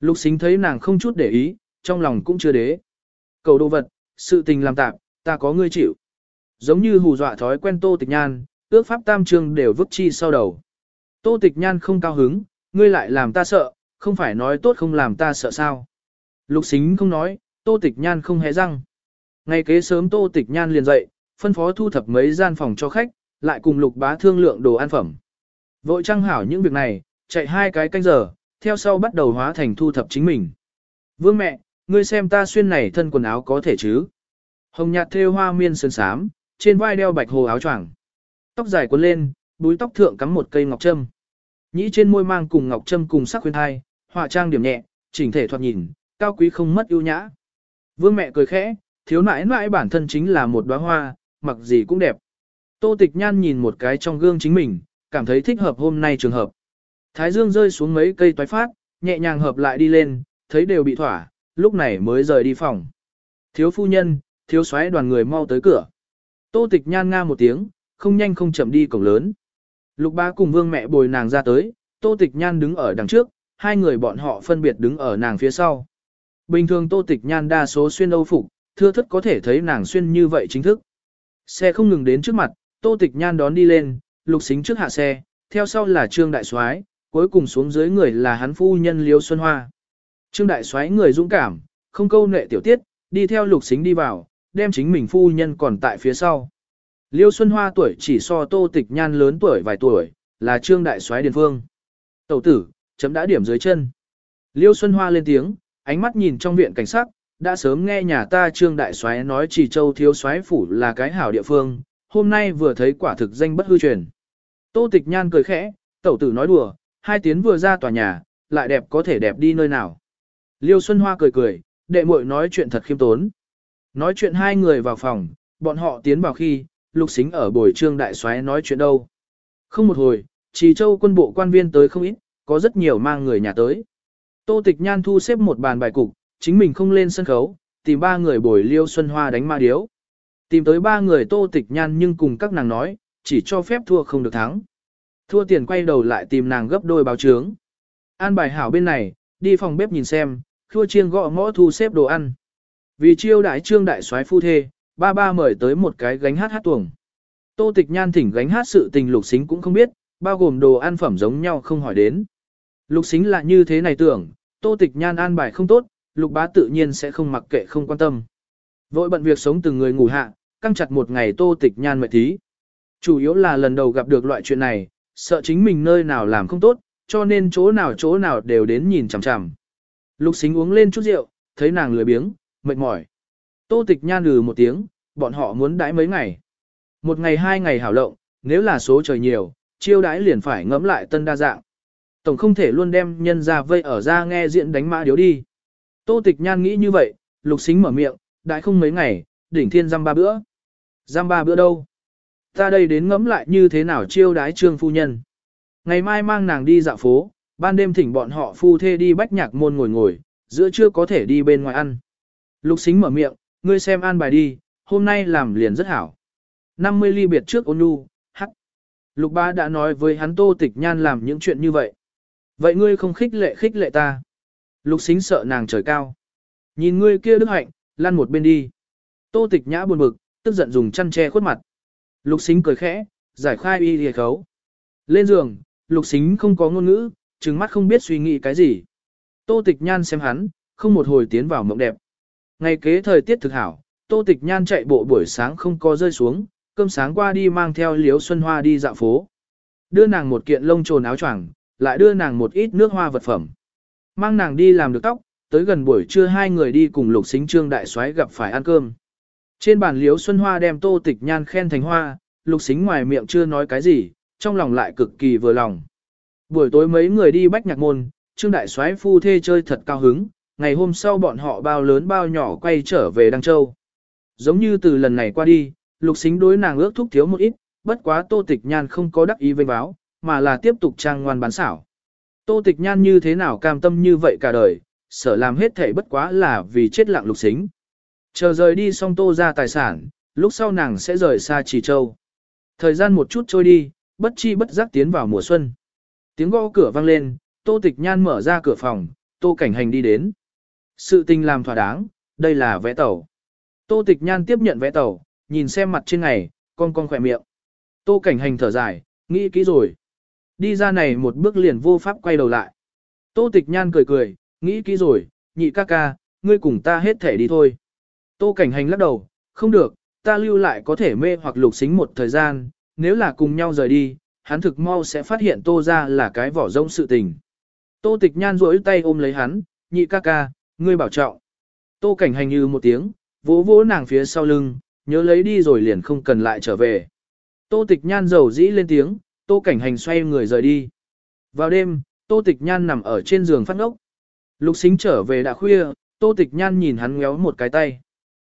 Lục xính thấy nàng không chút để ý, trong lòng cũng chưa đế. Cầu đồ vật, sự tình làm tạm, ta có ngươi chịu. Giống như hù dọa thói quen tô tịch nhan, ước pháp tam trương đều vứt chi sau đầu. Tô tịch nhan không cao hứng, ngươi lại làm ta sợ, không phải nói tốt không làm ta sợ sao. Lục xính không nói, tô tịch nhan không hé răng. Ngày kế sớm tô tịch nhan liền dậy, phân phó thu thập mấy gian phòng cho khách, lại cùng lục bá thương lượng đồ ăn phẩm. Vội trăng hảo những việc này, chạy hai cái canh giờ, theo sau bắt đầu hóa thành thu thập chính mình. Vương mẹ, ngươi xem ta xuyên này thân quần áo có thể chứ? Hồng nhạt thêu hoa miên sơn sám, trên vai đeo bạch hồ áo choàng. Tóc dài cuốn lên, búi tóc thượng cắm một cây ngọc trâm. Nhĩ trên môi mang cùng ngọc trâm cùng sắc khuyên thai, họa trang điểm nhẹ, chỉnh thể thoạt nhìn, cao quý không mất ưu nhã. Vương mẹ cười khẽ, thiếu nãi nãi bản thân chính là một đóa hoa, mặc gì cũng đẹp. Tô tịch nhan nhìn một cái trong gương chính mình, cảm thấy thích hợp hôm nay trường hợp. Thái dương rơi xuống mấy cây toái phát, nhẹ nhàng hợp lại đi lên, thấy đều bị thỏa, lúc này mới rời đi phòng. Thiếu phu nhân, thiếu soái đoàn người mau tới cửa. Tô tịch nhan nga một tiếng, không nhanh không chậm đi cổng lớn. Lục ba cùng vương mẹ bồi nàng ra tới, tô tịch nhan đứng ở đằng trước, hai người bọn họ phân biệt đứng ở nàng phía sau. Bình thường tô tịch nhan đa số xuyên âu phục, thưa thất có thể thấy nàng xuyên như vậy chính thức. Xe không ngừng đến trước mặt, tô tịch nhan đón đi lên, lục xính trước hạ xe, theo sau là trương đại soái cuối cùng xuống dưới người là hắn phu nhân liêu xuân hoa. Trương đại soái người dũng cảm, không câu nệ tiểu tiết, đi theo lục xính đi vào, đem chính mình phu nhân còn tại phía sau. Liêu Xuân Hoa tuổi chỉ so tô tịch nhan lớn tuổi vài tuổi, là trương đại soái điền phương. Tẩu tử, chấm đã điểm dưới chân. Liêu Xuân Hoa lên tiếng, ánh mắt nhìn trong viện cảnh sát, đã sớm nghe nhà ta trương đại soái nói chỉ châu thiếu soái phủ là cái hảo địa phương, hôm nay vừa thấy quả thực danh bất hư truyền. Tô tịch nhan cười khẽ, tẩu tử nói đùa, hai tiếng vừa ra tòa nhà, lại đẹp có thể đẹp đi nơi nào. Liêu Xuân Hoa cười cười, đệ muội nói chuyện thật khiêm tốn. Nói chuyện hai người vào phòng, bọn họ tiến vào khi, lục xính ở buổi trương đại soái nói chuyện đâu. Không một hồi, Trì Châu quân bộ quan viên tới không ít, có rất nhiều mang người nhà tới. Tô Tịch Nhan thu xếp một bàn bài cục, chính mình không lên sân khấu, tìm ba người bồi Liêu Xuân Hoa đánh ma điếu. Tìm tới ba người Tô Tịch Nhan nhưng cùng các nàng nói, chỉ cho phép thua không được thắng. Thua tiền quay đầu lại tìm nàng gấp đôi báo trướng. An bài hảo bên này, đi phòng bếp nhìn xem, thua chiêng gõ ngõ thu xếp đồ ăn. Vì chiêu đại trương đại soái phu thê, ba ba mời tới một cái gánh hát hát tuồng. Tô tịch nhan thỉnh gánh hát sự tình lục xính cũng không biết, bao gồm đồ ăn phẩm giống nhau không hỏi đến. Lục xính là như thế này tưởng, tô tịch nhan an bài không tốt, lục bá tự nhiên sẽ không mặc kệ không quan tâm. Vội bận việc sống từng người ngủ hạ, căng chặt một ngày tô tịch nhan mệt thí. Chủ yếu là lần đầu gặp được loại chuyện này, sợ chính mình nơi nào làm không tốt, cho nên chỗ nào chỗ nào đều đến nhìn chằm chằm. Lục xính uống lên chút rượu, thấy nàng lười biếng, mệt mỏi. Tô tịch nhan lừ một tiếng, bọn họ muốn đãi mấy ngày. Một ngày hai ngày hảo lộng, nếu là số trời nhiều, chiêu đãi liền phải ngẫm lại tân đa dạng. Tổng không thể luôn đem nhân ra vây ở ra nghe diện đánh mã điếu đi. Tô tịch nhan nghĩ như vậy, lục xính mở miệng, đại không mấy ngày, đỉnh thiên giam ba bữa. Giam ba bữa đâu? Ta đây đến ngẫm lại như thế nào chiêu đái trương phu nhân. Ngày mai mang nàng đi dạo phố, ban đêm thỉnh bọn họ phu thê đi bách nhạc môn ngồi ngồi, giữa trưa có thể đi bên ngoài ăn. Lục xính mở miệng, ngươi xem an bài đi, hôm nay làm liền rất hảo. 50 ly biệt trước ôn nhu, hắc. Lục Ba đã nói với hắn tô tịch nhan làm những chuyện như vậy. Vậy ngươi không khích lệ khích lệ ta. Lục xính sợ nàng trời cao. Nhìn ngươi kia đức hạnh, lăn một bên đi. Tô tịch nhã buồn bực, tức giận dùng chăn che khuất mặt. Lục xính cười khẽ, giải khai y hề khấu. Lên giường, lục xính không có ngôn ngữ, trừng mắt không biết suy nghĩ cái gì. Tô tịch nhan xem hắn, không một hồi tiến vào mộng đẹp. Ngày kế thời tiết thực hảo, tô tịch nhan chạy bộ buổi sáng không có rơi xuống, cơm sáng qua đi mang theo liếu xuân hoa đi dạo phố. Đưa nàng một kiện lông trồn áo choàng, lại đưa nàng một ít nước hoa vật phẩm. Mang nàng đi làm được tóc, tới gần buổi trưa hai người đi cùng lục xính trương đại soái gặp phải ăn cơm. Trên bàn liếu xuân hoa đem tô tịch nhan khen thành hoa, lục xính ngoài miệng chưa nói cái gì, trong lòng lại cực kỳ vừa lòng. Buổi tối mấy người đi bách nhạc môn, trương đại soái phu thê chơi thật cao hứng, ngày hôm sau bọn họ bao lớn bao nhỏ quay trở về Đăng Châu. Giống như từ lần này qua đi, lục xính đối nàng ước thúc thiếu một ít, bất quá tô tịch nhan không có đắc ý vênh báo, mà là tiếp tục trang ngoan bán xảo. Tô tịch nhan như thế nào cam tâm như vậy cả đời, sở làm hết thể bất quá là vì chết lặng lục xính. Chờ rời đi xong tô ra tài sản, lúc sau nàng sẽ rời xa Trì Châu. Thời gian một chút trôi đi, bất chi bất giác tiến vào mùa xuân. Tiếng gõ cửa vang lên, tô tịch nhan mở ra cửa phòng, tô cảnh hành đi đến. Sự tình làm thỏa đáng, đây là vẽ tàu. Tô tịch nhan tiếp nhận vẽ tàu, nhìn xem mặt trên ngày, con con khỏe miệng. Tô cảnh hành thở dài, nghĩ kỹ rồi. Đi ra này một bước liền vô pháp quay đầu lại. Tô tịch nhan cười cười, nghĩ kỹ rồi, nhị ca ca, ngươi cùng ta hết thể đi thôi. Tô cảnh hành lắc đầu, không được, ta lưu lại có thể mê hoặc lục xính một thời gian, nếu là cùng nhau rời đi, hắn thực mau sẽ phát hiện tô ra là cái vỏ rông sự tình. Tô tịch nhan rỗi tay ôm lấy hắn, nhị ca ca, ngươi bảo trọng. Tô cảnh hành như một tiếng, vỗ vỗ nàng phía sau lưng, nhớ lấy đi rồi liền không cần lại trở về. Tô tịch nhan dầu dĩ lên tiếng, tô cảnh hành xoay người rời đi. Vào đêm, tô tịch nhan nằm ở trên giường phát ngốc. Lục xính trở về đã khuya, tô tịch nhan nhìn hắn ngéo một cái tay.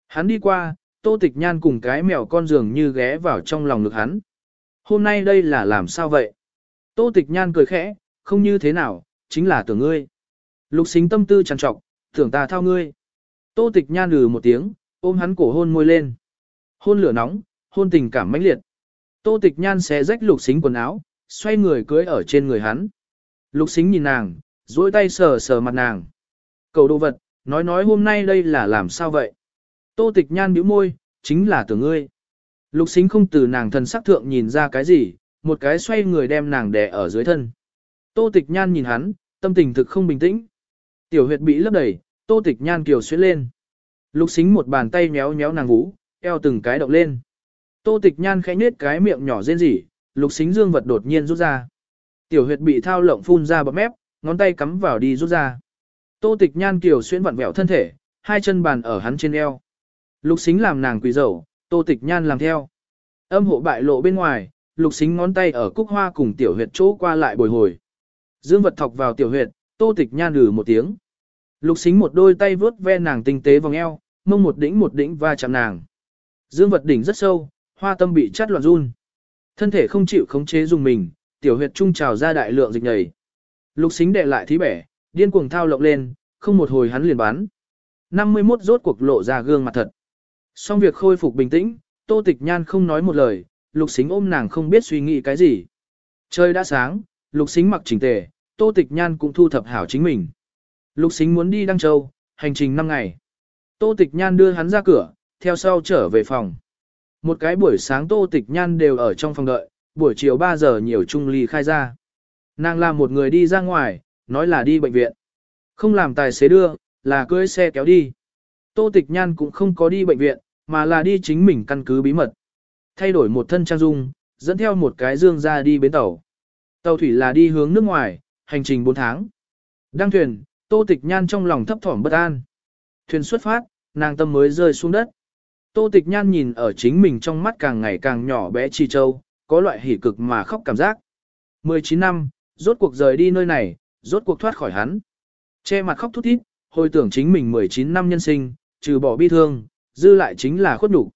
Hắn đi qua, tô tịch nhan cùng cái mèo con giường như ghé vào trong lòng ngực hắn. Hôm nay đây là làm sao vậy? Tô tịch nhan cười khẽ, không như thế nào, chính là tưởng ngươi. Lục xính tâm tư trằn trọc, tưởng ta thao ngươi. Tô tịch nhan lừ một tiếng, ôm hắn cổ hôn môi lên. Hôn lửa nóng, hôn tình cảm mãnh liệt. Tô tịch nhan xé rách lục xính quần áo, xoay người cưới ở trên người hắn. Lục xính nhìn nàng, duỗi tay sờ sờ mặt nàng. Cầu đồ vật, nói nói hôm nay đây là làm sao vậy? Tô tịch nhan bĩu môi, chính là tưởng ngươi. Lục xính không từ nàng thần sắc thượng nhìn ra cái gì, một cái xoay người đem nàng đè ở dưới thân. Tô tịch nhan nhìn hắn, tâm tình thực không bình tĩnh. Tiểu huyệt bị lấp đầy, tô tịch nhan kiều xuyến lên. Lục xính một bàn tay méo méo nàng vũ, eo từng cái động lên. Tô tịch nhan khẽ nết cái miệng nhỏ rên rỉ, lục xính dương vật đột nhiên rút ra. Tiểu huyệt bị thao lộng phun ra bọt mép, ngón tay cắm vào đi rút ra. Tô tịch nhan kiều xuyên vặn vẹo thân thể, hai chân bàn ở hắn trên eo. Lục xính làm nàng quỳ dầu, tô tịch nhan làm theo. Âm hộ bại lộ bên ngoài, lục xính ngón tay ở cúc hoa cùng tiểu huyệt chỗ qua lại bồi hồi. Dương vật thọc vào tiểu huyệt, tô tịch nhan lử một tiếng. Lục xính một đôi tay vướt ve nàng tinh tế vòng eo, mông một đỉnh một đỉnh va chạm nàng. Dương vật đỉnh rất sâu, hoa tâm bị chắt loạn run. Thân thể không chịu khống chế dùng mình, tiểu huyệt trung trào ra đại lượng dịch nhầy. Lục xính đệ lại thí bẻ, điên cuồng thao lộng lên, không một hồi hắn liền bán. 51 rốt cuộc lộ ra gương mặt thật. Xong việc khôi phục bình tĩnh, tô tịch nhan không nói một lời, lục xính ôm nàng không biết suy nghĩ cái gì. Trời đã sáng, lục xính mặc chỉnh tề, tô tịch nhan cũng thu thập hảo chính mình. Lục xính muốn đi Đăng Châu, hành trình 5 ngày. Tô tịch nhan đưa hắn ra cửa, theo sau trở về phòng. Một cái buổi sáng tô tịch nhan đều ở trong phòng đợi, buổi chiều 3 giờ nhiều trung ly khai ra. Nàng làm một người đi ra ngoài, nói là đi bệnh viện. Không làm tài xế đưa, là cưỡi xe kéo đi. Tô tịch nhan cũng không có đi bệnh viện, mà là đi chính mình căn cứ bí mật. Thay đổi một thân trang dung, dẫn theo một cái dương ra đi bến tàu. Tàu thủy là đi hướng nước ngoài, hành trình 4 tháng. Đăng thuyền, Tô Tịch Nhan trong lòng thấp thỏm bất an. Thuyền xuất phát, nàng tâm mới rơi xuống đất. Tô Tịch Nhan nhìn ở chính mình trong mắt càng ngày càng nhỏ bé Chi Châu, có loại hỉ cực mà khóc cảm giác. 19 năm, rốt cuộc rời đi nơi này, rốt cuộc thoát khỏi hắn. Che mặt khóc thút thít, hồi tưởng chính mình 19 năm nhân sinh, trừ bỏ bi thương, dư lại chính là khuất nhục.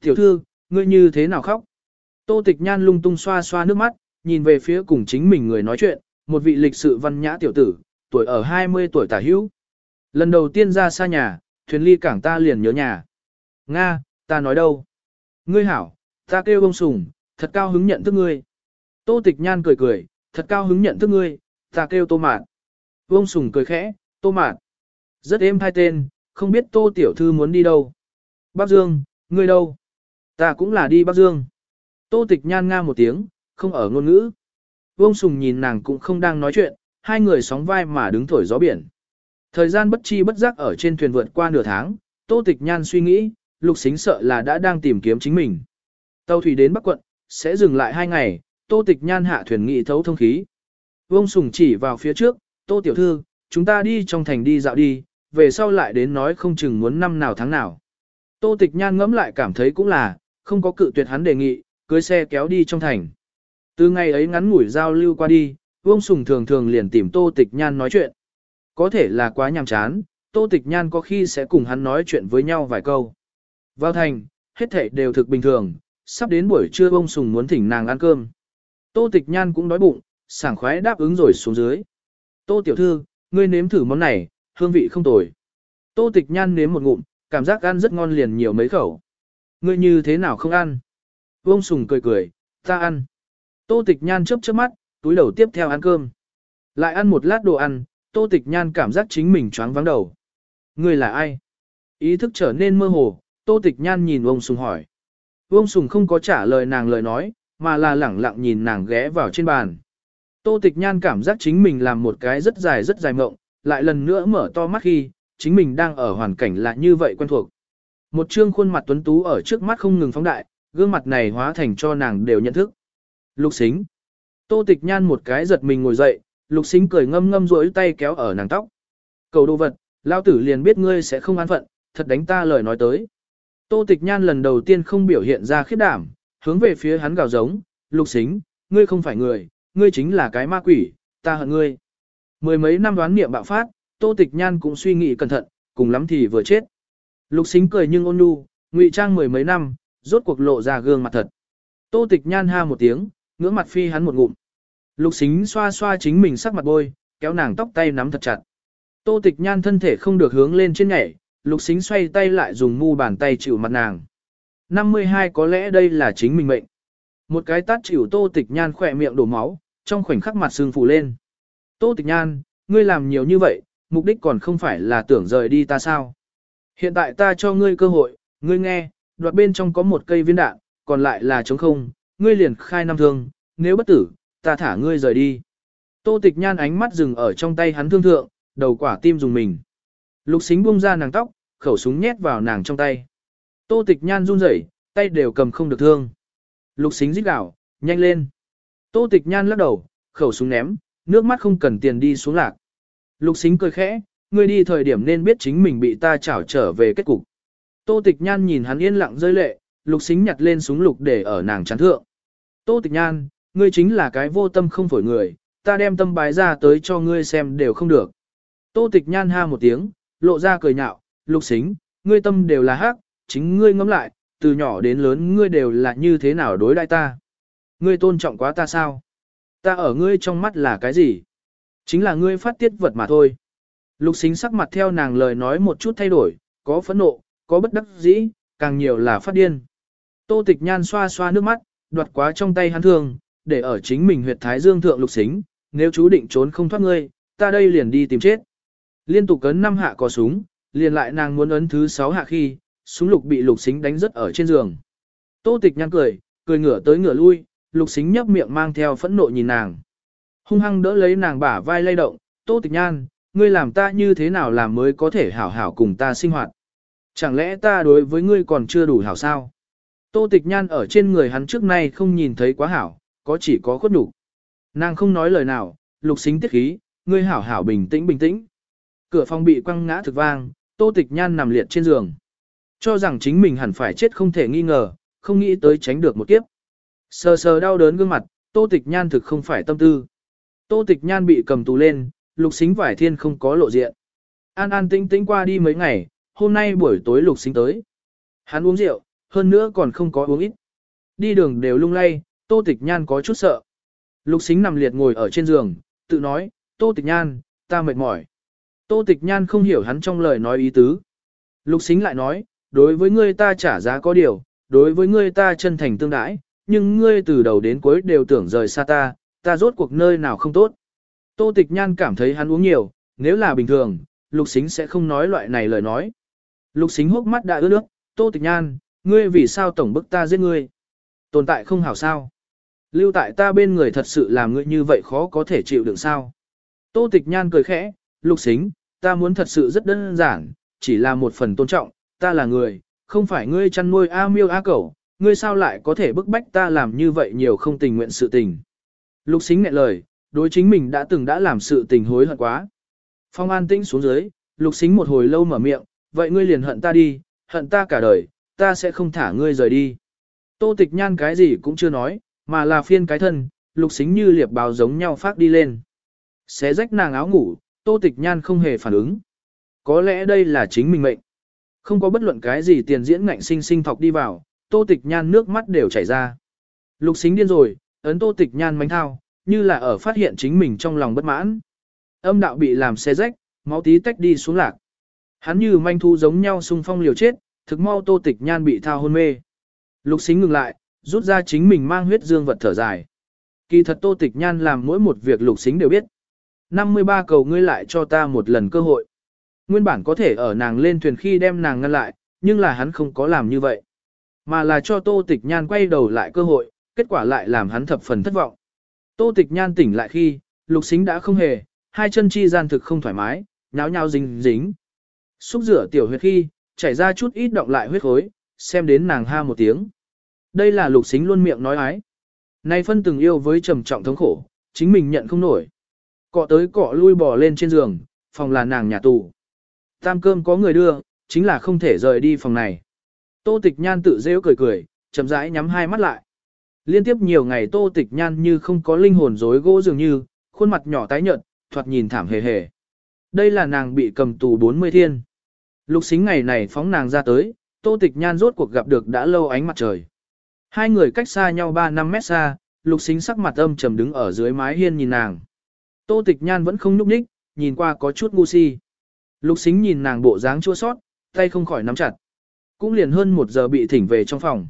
Tiểu thư, ngươi như thế nào khóc? Tô Tịch Nhan lung tung xoa xoa nước mắt, nhìn về phía cùng chính mình người nói chuyện, một vị lịch sự văn nhã tiểu tử, tuổi ở 20 tuổi tả hữu. Lần đầu tiên ra xa nhà, thuyền ly cảng ta liền nhớ nhà. Nga, ta nói đâu? Ngươi hảo, ta kêu bông sùng, thật cao hứng nhận thức ngươi. Tô tịch nhan cười cười, thật cao hứng nhận thức ngươi, ta kêu tô mạn. Bông sùng cười khẽ, tô mạn. Rất êm hai tên, không biết tô tiểu thư muốn đi đâu. Bắc Dương, ngươi đâu? Ta cũng là đi Bắc Dương. Tô tịch nhan nga một tiếng, không ở ngôn ngữ. Vương Sùng nhìn nàng cũng không đang nói chuyện, hai người sóng vai mà đứng thổi gió biển. Thời gian bất chi bất giác ở trên thuyền vượt qua nửa tháng, Tô Tịch Nhan suy nghĩ, Lục Xính sợ là đã đang tìm kiếm chính mình. Tàu thủy đến Bắc quận, sẽ dừng lại hai ngày, Tô Tịch Nhan hạ thuyền nghị thấu thông khí. Vương Sùng chỉ vào phía trước, Tô Tiểu Thư, chúng ta đi trong thành đi dạo đi, về sau lại đến nói không chừng muốn năm nào tháng nào. Tô Tịch Nhan ngẫm lại cảm thấy cũng là, không có cự tuyệt hắn đề nghị, cưới xe kéo đi trong thành. Từ ngày ấy ngắn ngủi giao lưu qua đi, Vương Sùng thường thường liền tìm Tô Tịch Nhan nói chuyện. Có thể là quá nhàm chán, Tô Tịch Nhan có khi sẽ cùng hắn nói chuyện với nhau vài câu. Vào thành, hết thảy đều thực bình thường, sắp đến buổi trưa bông Sùng muốn thỉnh nàng ăn cơm. Tô Tịch Nhan cũng đói bụng, sảng khoái đáp ứng rồi xuống dưới. Tô Tiểu Thư, ngươi nếm thử món này, hương vị không tồi. Tô Tịch Nhan nếm một ngụm, cảm giác ăn rất ngon liền nhiều mấy khẩu. Ngươi như thế nào không ăn? Vương Sùng cười cười, ta ăn. Tô Tịch Nhan chớp chớp mắt, túi đầu tiếp theo ăn cơm. Lại ăn một lát đồ ăn, Tô Tịch Nhan cảm giác chính mình choáng vắng đầu. ngươi là ai? Ý thức trở nên mơ hồ, Tô Tịch Nhan nhìn Vương Sùng hỏi. Vương Sùng không có trả lời nàng lời nói, mà là lẳng lặng nhìn nàng ghé vào trên bàn. Tô Tịch Nhan cảm giác chính mình làm một cái rất dài rất dài mộng, lại lần nữa mở to mắt khi, chính mình đang ở hoàn cảnh lại như vậy quen thuộc. Một trương khuôn mặt tuấn tú ở trước mắt không ngừng phóng đại, gương mặt này hóa thành cho nàng đều nhận thức. Lục xính. Tô tịch nhan một cái giật mình ngồi dậy, lục xính cười ngâm ngâm duỗi tay kéo ở nàng tóc. Cầu đồ vật, lao tử liền biết ngươi sẽ không an phận, thật đánh ta lời nói tới. Tô tịch nhan lần đầu tiên không biểu hiện ra khiết đảm, hướng về phía hắn gào giống, lục xính, ngươi không phải người, ngươi chính là cái ma quỷ, ta hận ngươi. Mười mấy năm đoán niệm bạo phát, tô tịch nhan cũng suy nghĩ cẩn thận, cùng lắm thì vừa chết. Lục xính cười nhưng ôn nhu, ngụy trang mười mấy năm, rốt cuộc lộ ra gương mặt thật. Tô tịch nhan ha một tiếng, ngưỡng mặt phi hắn một ngụm. Lục xính xoa xoa chính mình sắc mặt bôi, kéo nàng tóc tay nắm thật chặt. Tô tịch nhan thân thể không được hướng lên trên nhảy, lục xính xoay tay lại dùng mu bàn tay chịu mặt nàng. 52 có lẽ đây là chính mình mệnh. Một cái tát chịu tô tịch nhan khỏe miệng đổ máu, trong khoảnh khắc mặt sưng phù lên. Tô tịch nhan, ngươi làm nhiều như vậy, mục đích còn không phải là tưởng rời đi ta sao. Hiện tại ta cho ngươi cơ hội, ngươi nghe, đoạt bên trong có một cây viên đạn, còn lại là trống không, ngươi liền khai năm thương, nếu bất tử, ta thả ngươi rời đi. Tô tịch nhan ánh mắt dừng ở trong tay hắn thương thượng, đầu quả tim dùng mình. Lục xính buông ra nàng tóc, khẩu súng nhét vào nàng trong tay. Tô tịch nhan run rẩy, tay đều cầm không được thương. Lục xính rít đảo, nhanh lên. Tô tịch nhan lắc đầu, khẩu súng ném, nước mắt không cần tiền đi xuống lạc. Lục xính cười khẽ, ngươi đi thời điểm nên biết chính mình bị ta chảo trở về kết cục. Tô tịch nhan nhìn hắn yên lặng rơi lệ, lục xính nhặt lên súng lục để ở nàng chán thượng. Tô tịch nhan, ngươi chính là cái vô tâm không phổi người, ta đem tâm bái ra tới cho ngươi xem đều không được. Tô tịch nhan ha một tiếng, lộ ra cười nhạo, lục xính, ngươi tâm đều là hắc, chính ngươi ngẫm lại, từ nhỏ đến lớn ngươi đều là như thế nào đối đại ta. Ngươi tôn trọng quá ta sao? Ta ở ngươi trong mắt là cái gì? Chính là ngươi phát tiết vật mà thôi. Lục xính sắc mặt theo nàng lời nói một chút thay đổi, có phẫn nộ, có bất đắc dĩ, càng nhiều là phát điên. Tô tịch nhan xoa xoa nước mắt, đoạt quá trong tay hắn thương, để ở chính mình huyệt thái dương thượng lục xính, nếu chú định trốn không thoát ngươi, ta đây liền đi tìm chết. Liên tục cấn năm hạ có súng, liền lại nàng muốn ấn thứ sáu hạ khi, súng lục bị lục xính đánh rất ở trên giường. Tô tịch nhăn cười, cười ngửa tới ngửa lui, lục xính nhấp miệng mang theo phẫn nộ nhìn nàng. Hung hăng đỡ lấy nàng bả vai lay động, tô tịch nhan, ngươi làm ta như thế nào làm mới có thể hảo hảo cùng ta sinh hoạt. Chẳng lẽ ta đối với ngươi còn chưa đủ hảo sao? Tô tịch nhan ở trên người hắn trước nay không nhìn thấy quá hảo, có chỉ có khuất đủ. Nàng không nói lời nào, lục xính tiết khí, ngươi hảo hảo bình tĩnh bình tĩnh. Cửa phòng bị quăng ngã thực vang, tô tịch nhan nằm liệt trên giường. Cho rằng chính mình hẳn phải chết không thể nghi ngờ, không nghĩ tới tránh được một kiếp. Sờ sờ đau đớn gương mặt, tô tịch nhan thực không phải tâm tư. Tô tịch nhan bị cầm tù lên, lục xính vải thiên không có lộ diện. An an tĩnh tĩnh qua đi mấy ngày, hôm nay buổi tối lục xính tới. Hắn uống rượu, hơn nữa còn không có uống ít. Đi đường đều lung lay, tô tịch nhan có chút sợ. Lục xính nằm liệt ngồi ở trên giường, tự nói, tô tịch nhan, ta mệt mỏi. Tô tịch nhan không hiểu hắn trong lời nói ý tứ. Lục xính lại nói, đối với ngươi ta trả giá có điều, đối với ngươi ta chân thành tương đãi, nhưng ngươi từ đầu đến cuối đều tưởng rời xa ta, ta rốt cuộc nơi nào không tốt. Tô tịch nhan cảm thấy hắn uống nhiều, nếu là bình thường, lục xính sẽ không nói loại này lời nói. Lục xính hốc mắt đã ướt nước, tô tịch nhan, ngươi vì sao tổng bức ta giết ngươi? Tồn tại không hảo sao? Lưu tại ta bên người thật sự làm ngươi như vậy khó có thể chịu đựng sao? Tô tịch nhan cười khẽ, lục xính, ta muốn thật sự rất đơn giản, chỉ là một phần tôn trọng, ta là người, không phải ngươi chăn nuôi A miêu A cẩu, ngươi sao lại có thể bức bách ta làm như vậy nhiều không tình nguyện sự tình. Lục xính nghẹn lời, đối chính mình đã từng đã làm sự tình hối hận quá. Phong an tĩnh xuống dưới, lục xính một hồi lâu mở miệng, vậy ngươi liền hận ta đi, hận ta cả đời, ta sẽ không thả ngươi rời đi. Tô tịch nhan cái gì cũng chưa nói, mà là phiên cái thân, lục xính như liệp bào giống nhau phát đi lên. Xé rách nàng áo ngủ, tô tịch nhan không hề phản ứng. Có lẽ đây là chính mình mệnh. Không có bất luận cái gì tiền diễn ngạnh sinh sinh thọc đi vào, tô tịch nhan nước mắt đều chảy ra. Lục xính điên rồi, ấn tô tịch nhan mánh thao, như là ở phát hiện chính mình trong lòng bất mãn. Âm đạo bị làm xe rách, máu tí tách đi xuống lạc. Hắn như manh thu giống nhau xung phong liều chết, thực mau tô tịch nhan bị thao hôn mê. Lục xính ngừng lại, rút ra chính mình mang huyết dương vật thở dài. Kỳ thật tô tịch nhan làm mỗi một việc lục xính đều biết. 53 cầu ngươi lại cho ta một lần cơ hội. Nguyên bản có thể ở nàng lên thuyền khi đem nàng ngăn lại, nhưng là hắn không có làm như vậy. Mà là cho tô tịch nhan quay đầu lại cơ hội, kết quả lại làm hắn thập phần thất vọng. Tô tịch nhan tỉnh lại khi, lục xính đã không hề, hai chân chi gian thực không thoải mái, nháo nháo dính dính. Xúc rửa tiểu huyết khi, chảy ra chút ít động lại huyết khối, xem đến nàng ha một tiếng. Đây là lục xính luôn miệng nói ái. Nay phân từng yêu với trầm trọng thống khổ, chính mình nhận không nổi. Cọ tới cọ lui bò lên trên giường, phòng là nàng nhà tù. Tam cơm có người đưa, chính là không thể rời đi phòng này. Tô tịch nhan tự rêu cười cười, chậm rãi nhắm hai mắt lại. Liên tiếp nhiều ngày tô tịch nhan như không có linh hồn rối gỗ dường như, khuôn mặt nhỏ tái nhợt, thoạt nhìn thảm hề hề. Đây là nàng bị cầm tù 40 thiên. Lục xính ngày này phóng nàng ra tới, tô tịch nhan rốt cuộc gặp được đã lâu ánh mặt trời. Hai người cách xa nhau 3 năm mét xa, lục xính sắc mặt âm trầm đứng ở dưới mái hiên nhìn nàng. Tô tịch nhan vẫn không nhúc nhích, nhìn qua có chút ngu si. Lục xính nhìn nàng bộ dáng chua sót, tay không khỏi nắm chặt. Cũng liền hơn một giờ bị thỉnh về trong phòng.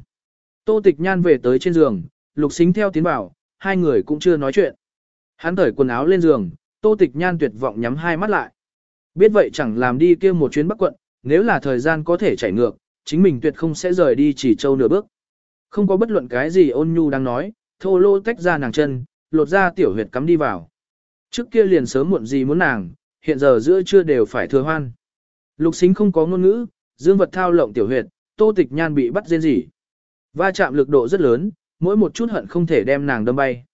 Tô tịch nhan về tới trên giường, lục xính theo tiến bảo, hai người cũng chưa nói chuyện. Hắn thởi quần áo lên giường, tô tịch nhan tuyệt vọng nhắm hai mắt lại. Biết vậy chẳng làm đi kia một chuyến bắc quận, nếu là thời gian có thể chảy ngược, chính mình tuyệt không sẽ rời đi chỉ châu nửa bước. Không có bất luận cái gì ôn nhu đang nói, thô lô tách ra nàng chân, lột ra tiểu huyệt cắm đi vào. Trước kia liền sớm muộn gì muốn nàng, hiện giờ giữa trưa đều phải thừa hoan. Lục xính không có ngôn ngữ, dương vật thao lộng tiểu huyệt, tô tịch nhan bị bắt rên rỉ. Va chạm lực độ rất lớn, mỗi một chút hận không thể đem nàng đâm bay.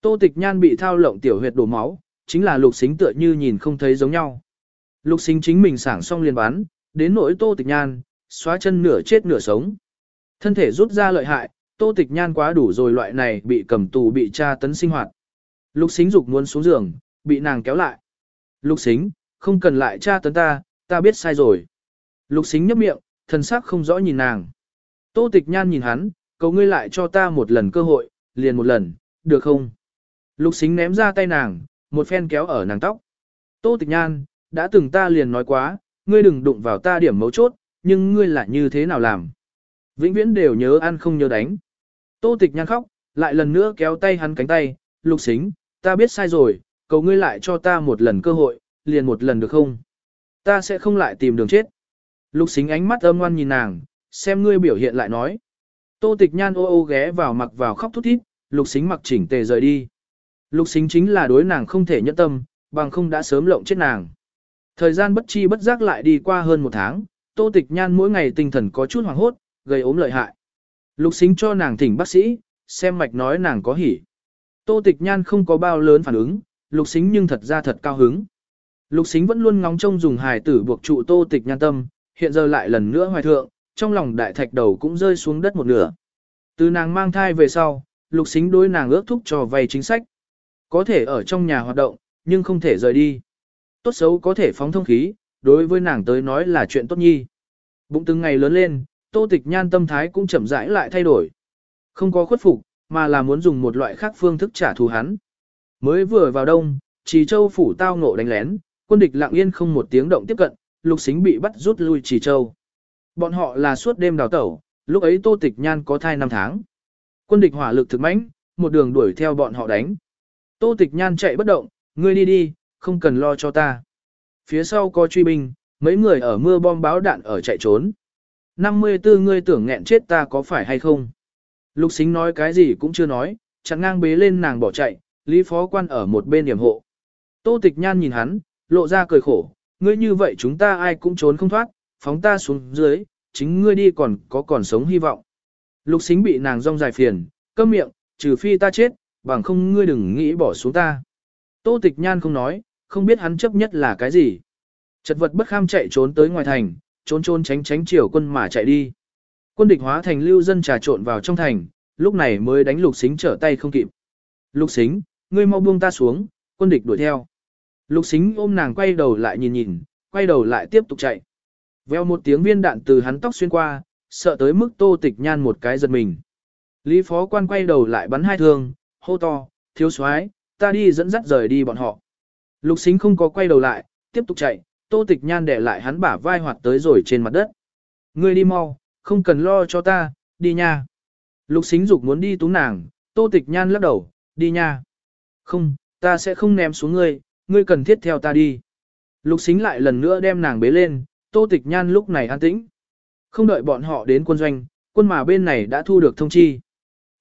Tô tịch nhan bị thao lộng tiểu huyệt đổ máu, chính là lục xính tựa như nhìn không thấy giống nhau. Lục xính chính mình sảng xong liền bắn, đến nỗi tô tịch nhan, xóa chân nửa chết nửa sống. Thân thể rút ra lợi hại, tô tịch nhan quá đủ rồi loại này bị cầm tù bị tra tấn sinh hoạt. Lục xính dục muốn xuống giường, bị nàng kéo lại. Lục xính, không cần lại tra tấn ta, ta biết sai rồi. Lục xính nhấp miệng, thần sắc không rõ nhìn nàng. Tô tịch nhan nhìn hắn, cầu ngươi lại cho ta một lần cơ hội, liền một lần, được không? Lục xính ném ra tay nàng, một phen kéo ở nàng tóc. Tô tịch nhan, đã từng ta liền nói quá, ngươi đừng đụng vào ta điểm mấu chốt, nhưng ngươi lại như thế nào làm? Vĩnh viễn đều nhớ ăn không nhớ đánh. Tô tịch nhan khóc, lại lần nữa kéo tay hắn cánh tay, lục xính, ta biết sai rồi, cầu ngươi lại cho ta một lần cơ hội, liền một lần được không? Ta sẽ không lại tìm đường chết. Lục xính ánh mắt âm ngoan nhìn nàng, xem ngươi biểu hiện lại nói. Tô tịch nhan ô ô ghé vào mặc vào khóc thút thít, lục xính mặc chỉnh tề rời đi. Lục xính chính là đối nàng không thể nhẫn tâm, bằng không đã sớm lộng chết nàng. Thời gian bất chi bất giác lại đi qua hơn một tháng, tô tịch nhan mỗi ngày tinh thần có chút hoảng hốt, gây ốm lợi hại. Lục xính cho nàng thỉnh bác sĩ, xem mạch nói nàng có hỉ. Tô tịch nhan không có bao lớn phản ứng, lục xính nhưng thật ra thật cao hứng. Lục xính vẫn luôn ngóng trông dùng hài tử buộc trụ tô tịch nhan tâm, hiện giờ lại lần nữa hoài thượng, trong lòng đại thạch đầu cũng rơi xuống đất một nửa. Từ nàng mang thai về sau, lục xính đối nàng ước thúc cho vay chính sách. Có thể ở trong nhà hoạt động, nhưng không thể rời đi. Tốt xấu có thể phóng thông khí, đối với nàng tới nói là chuyện tốt nhi. Bụng từng ngày lớn lên, tô tịch nhan tâm thái cũng chậm rãi lại thay đổi. Không có khuất phục, mà là muốn dùng một loại khác phương thức trả thù hắn. Mới vừa vào đông, Trì Châu phủ tao ngộ đánh lén, quân địch lặng yên không một tiếng động tiếp cận, Lục Xính bị bắt rút lui Trì Châu. Bọn họ là suốt đêm đào tẩu, lúc ấy Tô Tịch Nhan có thai 5 tháng. Quân địch hỏa lực thực mãnh, một đường đuổi theo bọn họ đánh. Tô Tịch Nhan chạy bất động, ngươi đi đi, không cần lo cho ta. Phía sau có truy binh, mấy người ở mưa bom báo đạn ở chạy trốn. 54 ngươi tưởng nghẹn chết ta có phải hay không? Lục xính nói cái gì cũng chưa nói, chặn ngang bế lên nàng bỏ chạy, Lý Phó Quan ở một bên điểm hộ. Tô Tịch Nhan nhìn hắn, lộ ra cười khổ, ngươi như vậy chúng ta ai cũng trốn không thoát, phóng ta xuống dưới, chính ngươi đi còn có còn sống hy vọng. Lục xính bị nàng rong dài phiền, câm miệng, trừ phi ta chết, bằng không ngươi đừng nghĩ bỏ xuống ta. Tô Tịch Nhan không nói, không biết hắn chấp nhất là cái gì. Chật vật bất kham chạy trốn tới ngoài thành, trốn trốn tránh tránh chiều quân mà chạy đi. Quân địch hóa thành lưu dân trà trộn vào trong thành, lúc này mới đánh lục xính trở tay không kịp. Lục xính, ngươi mau buông ta xuống, quân địch đuổi theo. Lục xính ôm nàng quay đầu lại nhìn nhìn, quay đầu lại tiếp tục chạy. Veo một tiếng viên đạn từ hắn tóc xuyên qua, sợ tới mức tô tịch nhan một cái giật mình. Lý phó quan quay đầu lại bắn hai thương, hô to, thiếu soái, ta đi dẫn dắt rời đi bọn họ. Lục xính không có quay đầu lại, tiếp tục chạy, tô tịch nhan để lại hắn bả vai hoạt tới rồi trên mặt đất. Ngươi đi mau, không cần lo cho ta, đi nha. Lục xính dục muốn đi túng nàng, tô tịch nhan lắc đầu, đi nha. Không, ta sẽ không ném xuống ngươi, ngươi cần thiết theo ta đi. Lục xính lại lần nữa đem nàng bế lên, tô tịch nhan lúc này an tĩnh. Không đợi bọn họ đến quân doanh, quân mà bên này đã thu được thông chi.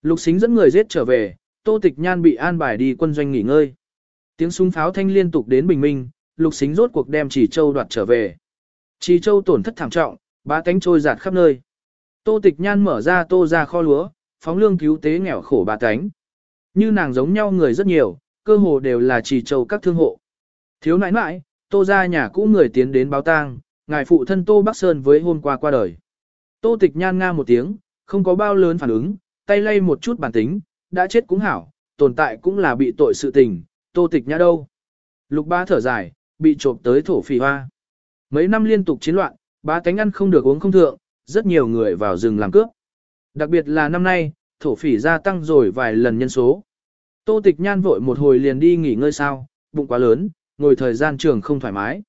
Lục xính dẫn người giết trở về, tô tịch nhan bị an bài đi quân doanh nghỉ ngơi. Tiếng súng pháo thanh liên tục đến bình minh, lục xính rốt cuộc đem chỉ châu đoạt trở về. Chỉ châu tổn thất thảm trọng, ba cánh trôi giạt khắp nơi. Tô tịch nhan mở ra tô ra kho lúa, phóng lương cứu tế nghèo khổ bà cánh. Như nàng giống nhau người rất nhiều, cơ hồ đều là chỉ trầu các thương hộ. Thiếu nãi nãi, tô ra nhà cũ người tiến đến báo tang, ngài phụ thân tô Bắc Sơn với hôm qua qua đời. Tô tịch nhan nga một tiếng, không có bao lớn phản ứng, tay lay một chút bản tính, đã chết cũng hảo, tồn tại cũng là bị tội sự tình, tô tịch nhã đâu. Lục ba thở dài, bị trộm tới thổ phỉ hoa. Mấy năm liên tục chiến loạn, ba tánh ăn không được uống không thượng, rất nhiều người vào rừng làm cướp. Đặc biệt là năm nay, thổ phỉ gia tăng rồi vài lần nhân số. Tô tịch nhan vội một hồi liền đi nghỉ ngơi sao, bụng quá lớn, ngồi thời gian trường không thoải mái.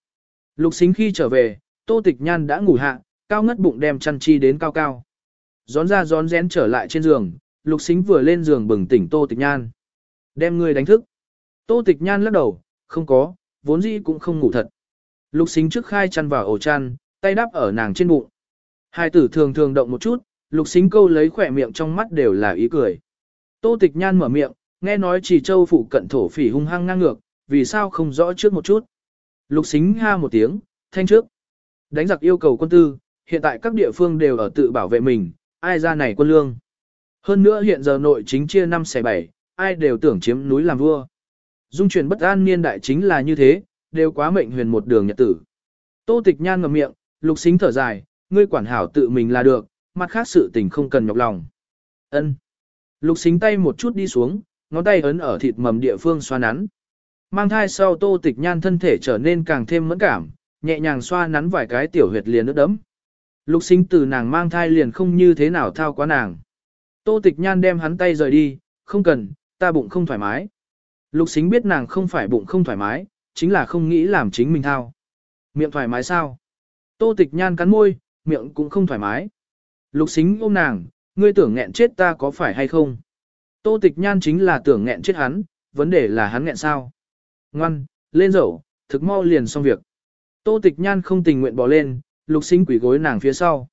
Lục xính khi trở về, tô tịch nhan đã ngủ hạ, cao ngất bụng đem chăn chi đến cao cao. Gión ra gión rén trở lại trên giường, lục xính vừa lên giường bừng tỉnh tô tịch nhan. Đem người đánh thức. Tô tịch nhan lắc đầu, không có, vốn dĩ cũng không ngủ thật. Lục xính trước khai chăn vào ổ chăn, tay đắp ở nàng trên bụng. Hai tử thường thường động một chút, lục xính câu lấy khỏe miệng trong mắt đều là ý cười. Tô tịch nhan mở miệng, nghe nói chỉ châu phụ cận thổ phỉ hung hăng ngang ngược, vì sao không rõ trước một chút. Lục xính ha một tiếng, thanh trước. Đánh giặc yêu cầu quân tư, hiện tại các địa phương đều ở tự bảo vệ mình, ai ra này quân lương. Hơn nữa hiện giờ nội chính chia 5 xẻ 7, ai đều tưởng chiếm núi làm vua. Dung chuyển bất an niên đại chính là như thế, đều quá mệnh huyền một đường nhật tử. Tô tịch nhan ngầm miệng, lục xính thở dài, ngươi quản hảo tự mình là được, mặt khác sự tình không cần nhọc lòng. Ân. Lục xính tay một chút đi xuống, ngón tay ấn ở thịt mầm địa phương xoa nắn. Mang thai sau tô tịch nhan thân thể trở nên càng thêm mẫn cảm, nhẹ nhàng xoa nắn vài cái tiểu huyệt liền nước đấm. Lục sinh từ nàng mang thai liền không như thế nào thao quá nàng. Tô tịch nhan đem hắn tay rời đi, không cần, ta bụng không thoải mái. Lục sinh biết nàng không phải bụng không thoải mái, chính là không nghĩ làm chính mình thao. Miệng thoải mái sao? Tô tịch nhan cắn môi, miệng cũng không thoải mái. Lục xính ôm nàng, ngươi tưởng nghẹn chết ta có phải hay không? Tô tịch nhan chính là tưởng nghẹn chết hắn, vấn đề là hắn nghẹn sao? Ngoan, lên dậu, thực mau liền xong việc. Tô tịch nhan không tình nguyện bỏ lên, lục xính quỷ gối nàng phía sau.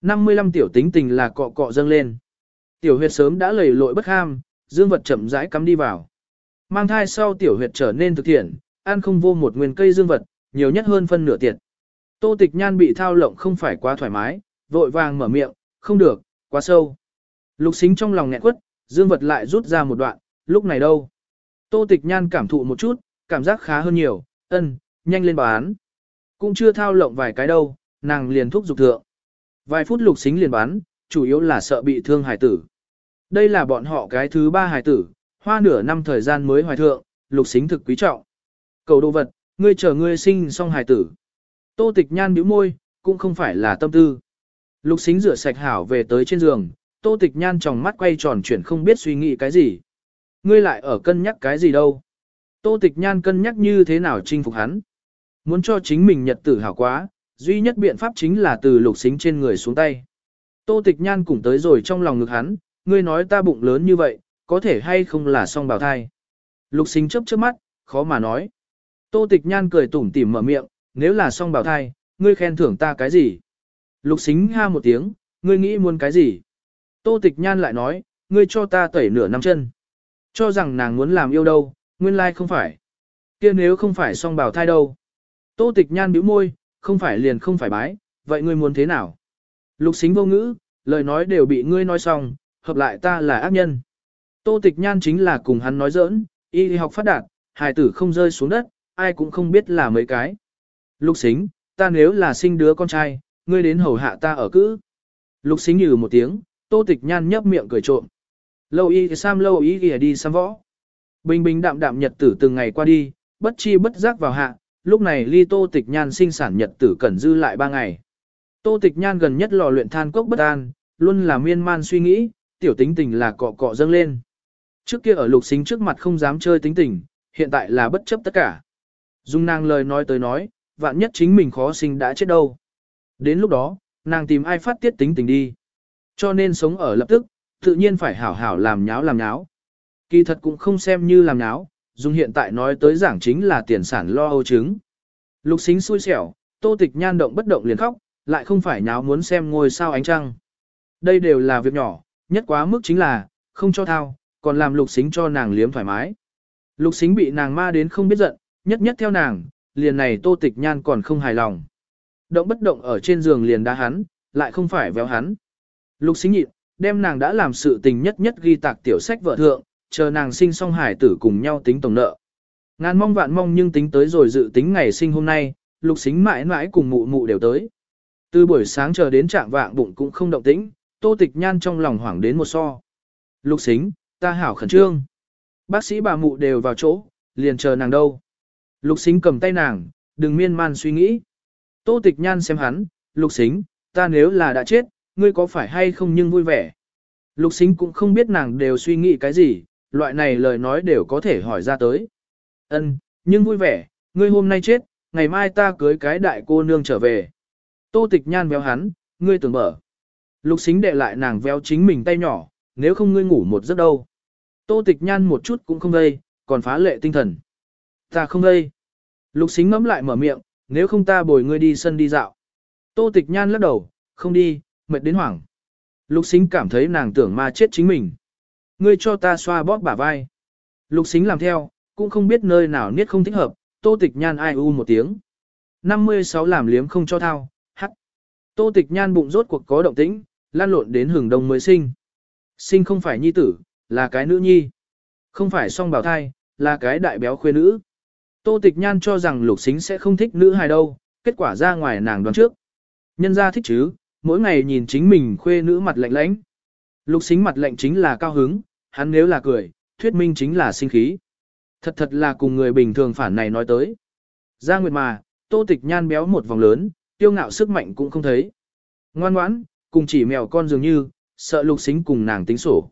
55 tiểu tính tình là cọ cọ dâng lên. Tiểu huyệt sớm đã lầy lội bất ham, dương vật chậm rãi cắm đi vào. Mang thai sau tiểu huyệt trở nên thực thiện, ăn không vô một nguyên cây dương vật, nhiều nhất hơn phân nửa tiệt. Tô tịch nhan bị thao lộng không phải quá thoải mái, vội vàng mở miệng, không được, quá sâu. Lục xính trong lòng nghẹn quất, dương vật lại rút ra một đoạn, lúc này đâu. Tô tịch nhan cảm thụ một chút, cảm giác khá hơn nhiều, ân, nhanh lên bán. Cũng chưa thao lộng vài cái đâu, nàng liền thúc giục thượng. Vài phút lục xính liền bán, chủ yếu là sợ bị thương Hải tử. Đây là bọn họ cái thứ ba Hải tử, hoa nửa năm thời gian mới hoài thượng, lục xính thực quý trọng. Cầu đồ vật, ngươi chờ ngươi sinh xong Hải tử. Tô tịch nhan bĩu môi, cũng không phải là tâm tư. Lục xính rửa sạch hảo về tới trên giường, tô tịch nhan tròng mắt quay tròn chuyển không biết suy nghĩ cái gì. Ngươi lại ở cân nhắc cái gì đâu. Tô tịch nhan cân nhắc như thế nào chinh phục hắn. Muốn cho chính mình nhật tử hảo quá, duy nhất biện pháp chính là từ lục xính trên người xuống tay. Tô tịch nhan cũng tới rồi trong lòng ngực hắn, ngươi nói ta bụng lớn như vậy, có thể hay không là song bào thai. Lục xính chấp chớp mắt, khó mà nói. Tô tịch nhan cười tủm tỉm mở miệng, nếu là song bảo thai, ngươi khen thưởng ta cái gì? Lục xính ha một tiếng, ngươi nghĩ muốn cái gì? Tô tịch nhan lại nói, ngươi cho ta tẩy nửa năm chân. Cho rằng nàng muốn làm yêu đâu, nguyên lai không phải. kia nếu không phải song bảo thai đâu. Tô tịch nhan bĩu môi, không phải liền không phải bái, vậy ngươi muốn thế nào? Lục xính vô ngữ, lời nói đều bị ngươi nói xong, hợp lại ta là ác nhân. Tô tịch nhan chính là cùng hắn nói giỡn, y học phát đạt, hài tử không rơi xuống đất, ai cũng không biết là mấy cái. Lục xính, ta nếu là sinh đứa con trai, ngươi đến hầu hạ ta ở cữ. Lục xính nhừ một tiếng, tô tịch nhan nhấp miệng cười trộm. Lâu y sam lâu y kìa đi xăm võ. Bình bình đạm đạm nhật tử từng ngày qua đi, bất chi bất giác vào hạ, lúc này ly tô tịch nhan sinh sản nhật tử cần dư lại ba ngày. Tô tịch nhan gần nhất lò luyện than cốc bất an, luôn là miên man suy nghĩ, tiểu tính tình là cọ cọ dâng lên. Trước kia ở lục xính trước mặt không dám chơi tính tình, hiện tại là bất chấp tất cả. Dung nàng lời nói tới nói, vạn nhất chính mình khó sinh đã chết đâu. Đến lúc đó, nàng tìm ai phát tiết tính tình đi. Cho nên sống ở lập tức, tự nhiên phải hảo hảo làm nháo làm nháo. Kỳ thật cũng không xem như làm nháo, dùng hiện tại nói tới giảng chính là tiền sản lo âu chứng. Lục xính xui xẻo, tô tịch nhan động bất động liền khóc, lại không phải nháo muốn xem ngôi sao ánh trăng. Đây đều là việc nhỏ, nhất quá mức chính là, không cho thao, còn làm lục xính cho nàng liếm thoải mái. Lục xính bị nàng ma đến không biết giận, nhất nhất theo nàng, liền này tô tịch nhan còn không hài lòng. Động bất động ở trên giường liền đá hắn, lại không phải véo hắn. Lục xính nhịn, đem nàng đã làm sự tình nhất nhất ghi tạc tiểu sách vợ thượng, chờ nàng sinh xong hải tử cùng nhau tính tổng nợ. Ngàn mong vạn mong nhưng tính tới rồi dự tính ngày sinh hôm nay, lục xính mãi mãi cùng mụ mụ đều tới. Từ buổi sáng chờ đến trạng vạng bụng cũng không động tĩnh, tô tịch nhan trong lòng hoảng đến một so. Lục xính, ta hảo khẩn trương. Bác sĩ bà mụ đều vào chỗ, liền chờ nàng đâu. Lục xính cầm tay nàng, đừng miên man suy nghĩ. Tô tịch nhan xem hắn, lục xính, ta nếu là đã chết, ngươi có phải hay không nhưng vui vẻ. Lục xính cũng không biết nàng đều suy nghĩ cái gì, loại này lời nói đều có thể hỏi ra tới. Ân, nhưng vui vẻ, ngươi hôm nay chết, ngày mai ta cưới cái đại cô nương trở về. Tô tịch nhan véo hắn, ngươi tưởng mở. Lục xính đệ lại nàng véo chính mình tay nhỏ, nếu không ngươi ngủ một giấc đâu. Tô tịch nhan một chút cũng không gây, còn phá lệ tinh thần. Ta không gây. Lục xính ngẫm lại mở miệng, nếu không ta bồi ngươi đi sân đi dạo. Tô tịch nhan lắc đầu, không đi, mệt đến hoảng. Lục xính cảm thấy nàng tưởng ma chết chính mình. Ngươi cho ta xoa bóp bả vai. Lục xính làm theo, cũng không biết nơi nào niết không thích hợp, tô tịch nhan ai u một tiếng. 56 làm liếm không cho thao, hắt. Tô tịch nhan bụng rốt cuộc có động tĩnh, lan lộn đến hưởng đông mới sinh. Sinh không phải nhi tử, là cái nữ nhi. Không phải song bào thai, là cái đại béo khuê nữ. Tô tịch nhan cho rằng lục xính sẽ không thích nữ hài đâu, kết quả ra ngoài nàng đoán trước. Nhân ra thích chứ, mỗi ngày nhìn chính mình khuê nữ mặt lạnh lãnh. Lục xính mặt lạnh chính là cao hứng, hắn nếu là cười, thuyết minh chính là sinh khí. Thật thật là cùng người bình thường phản này nói tới. Ra nguyệt mà, tô tịch nhan béo một vòng lớn, tiêu ngạo sức mạnh cũng không thấy. Ngoan ngoãn, cùng chỉ mèo con dường như, sợ lục xính cùng nàng tính sổ.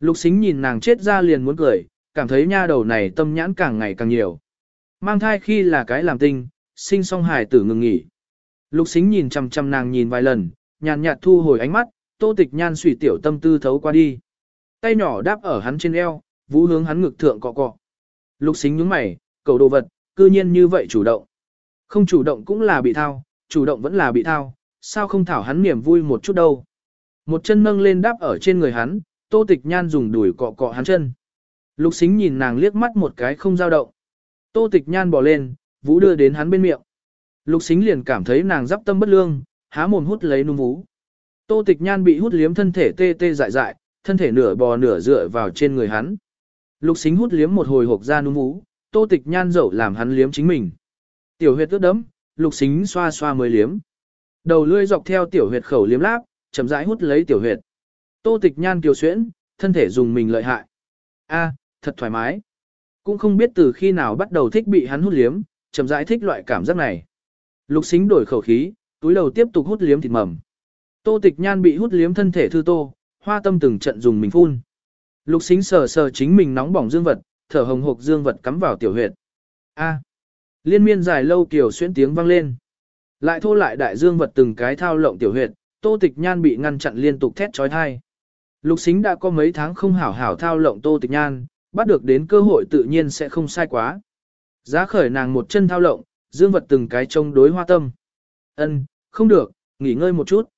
Lục xính nhìn nàng chết ra liền muốn cười, cảm thấy nha đầu này tâm nhãn càng ngày càng nhiều. Mang thai khi là cái làm tinh, sinh xong hài tử ngừng nghỉ. Lục xính nhìn chằm chằm nàng nhìn vài lần, nhàn nhạt thu hồi ánh mắt, tô tịch nhan suy tiểu tâm tư thấu qua đi. Tay nhỏ đáp ở hắn trên eo, vũ hướng hắn ngực thượng cọ cọ. Lục xính nhướng mày, cầu đồ vật, cư nhiên như vậy chủ động. Không chủ động cũng là bị thao, chủ động vẫn là bị thao, sao không thảo hắn niềm vui một chút đâu. Một chân nâng lên đáp ở trên người hắn, tô tịch nhan dùng đùi cọ cọ hắn chân. Lục xính nhìn nàng liếc mắt một cái không dao động. Tô tịch nhan bỏ lên, vũ đưa đến hắn bên miệng. Lục xính liền cảm thấy nàng giáp tâm bất lương, há mồm hút lấy núm vú. Tô tịch nhan bị hút liếm thân thể tê tê dại dại, thân thể nửa bò nửa dựa vào trên người hắn. Lục xính hút liếm một hồi hộp ra núm vú, tô tịch nhan dậu làm hắn liếm chính mình. Tiểu huyệt ướt đấm, lục xính xoa xoa mới liếm. Đầu lưỡi dọc theo tiểu huyệt khẩu liếm láp, chậm rãi hút lấy tiểu huyệt. Tô tịch nhan kiều xuyễn, thân thể dùng mình lợi hại. A, thật thoải mái. Cũng không biết từ khi nào bắt đầu thích bị hắn hút liếm, chậm rãi thích loại cảm giác này. Lục xính đổi khẩu khí, túi đầu tiếp tục hút liếm thịt mầm. Tô tịch nhan bị hút liếm thân thể thư tô, hoa tâm từng trận dùng mình phun. Lục xính sờ sờ chính mình nóng bỏng dương vật, thở hồng hộc dương vật cắm vào tiểu huyệt. A. Liên miên dài lâu kiểu xuyên tiếng vang lên. Lại thô lại đại dương vật từng cái thao lộng tiểu huyệt, tô tịch nhan bị ngăn chặn liên tục thét trói thai. Lục xính đã có mấy tháng không hảo hảo thao lộng tô tịch nhan, bắt được đến cơ hội tự nhiên sẽ không sai quá. Giá khởi nàng một chân thao lộng, dương vật từng cái trông đối hoa tâm. Ân, không được, nghỉ ngơi một chút.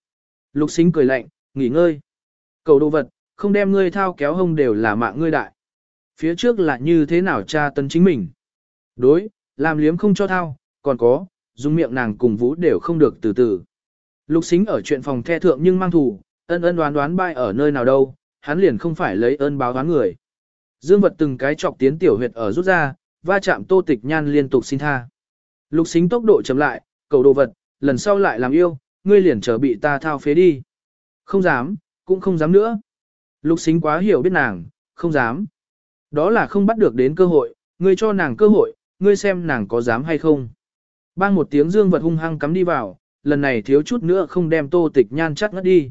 Lục xính cười lạnh, nghỉ ngơi. Cầu đồ vật, không đem ngươi thao kéo hông đều là mạng ngươi đại. Phía trước là như thế nào cha tấn chính mình. Đối, làm liếm không cho thao, còn có, dùng miệng nàng cùng vũ đều không được từ từ. Lục xính ở chuyện phòng the thượng nhưng mang thù, ân ân đoán đoán bay ở nơi nào đâu, hắn liền không phải lấy ơn báo đoán người. Dương vật từng cái chọc tiến tiểu huyệt ở rút ra, va chạm tô tịch nhan liên tục xin tha. Lục xính tốc độ chậm lại, cầu đồ vật, lần sau lại làm yêu, ngươi liền trở bị ta thao phế đi. Không dám, cũng không dám nữa. Lục xính quá hiểu biết nàng, không dám. Đó là không bắt được đến cơ hội, ngươi cho nàng cơ hội, ngươi xem nàng có dám hay không. Bang một tiếng dương vật hung hăng cắm đi vào, lần này thiếu chút nữa không đem tô tịch nhan chắc ngất đi.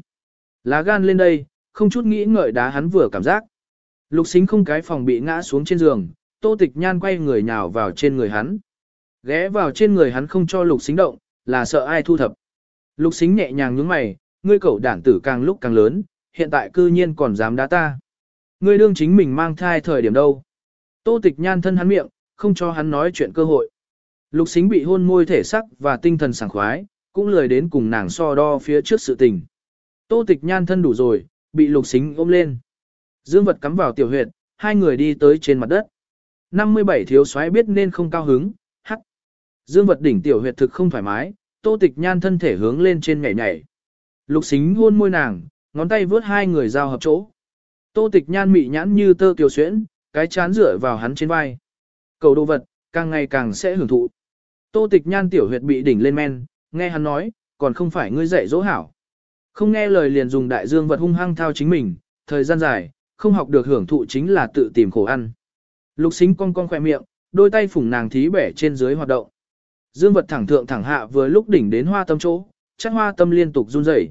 Lá gan lên đây, không chút nghĩ ngợi đá hắn vừa cảm giác. Lục xính không cái phòng bị ngã xuống trên giường, tô tịch nhan quay người nhào vào trên người hắn. Ghé vào trên người hắn không cho lục xính động, là sợ ai thu thập. Lục xính nhẹ nhàng nhướng mày, ngươi cậu đản tử càng lúc càng lớn, hiện tại cư nhiên còn dám đá ta. Ngươi đương chính mình mang thai thời điểm đâu. Tô tịch nhan thân hắn miệng, không cho hắn nói chuyện cơ hội. Lục xính bị hôn môi thể sắc và tinh thần sảng khoái, cũng lười đến cùng nàng so đo phía trước sự tình. Tô tịch nhan thân đủ rồi, bị lục xính ôm lên. Dương vật cắm vào tiểu huyệt, hai người đi tới trên mặt đất. 57 thiếu soái biết nên không cao hứng, hắc. Dương vật đỉnh tiểu huyệt thực không thoải mái, tô tịch nhan thân thể hướng lên trên nhảy nhảy. Lục xính hôn môi nàng, ngón tay vướt hai người giao hợp chỗ. Tô tịch nhan mị nhãn như tơ kiều xuyễn, cái chán rửa vào hắn trên vai. Cầu đồ vật, càng ngày càng sẽ hưởng thụ. Tô tịch nhan tiểu huyệt bị đỉnh lên men, nghe hắn nói, còn không phải ngươi dạy dỗ hảo. Không nghe lời liền dùng đại dương vật hung hăng thao chính mình, thời gian dài, không học được hưởng thụ chính là tự tìm khổ ăn. Lục xính cong cong khỏe miệng, đôi tay phủng nàng thí bẻ trên dưới hoạt động. Dương vật thẳng thượng thẳng hạ vừa lúc đỉnh đến hoa tâm chỗ, chắc hoa tâm liên tục run rẩy.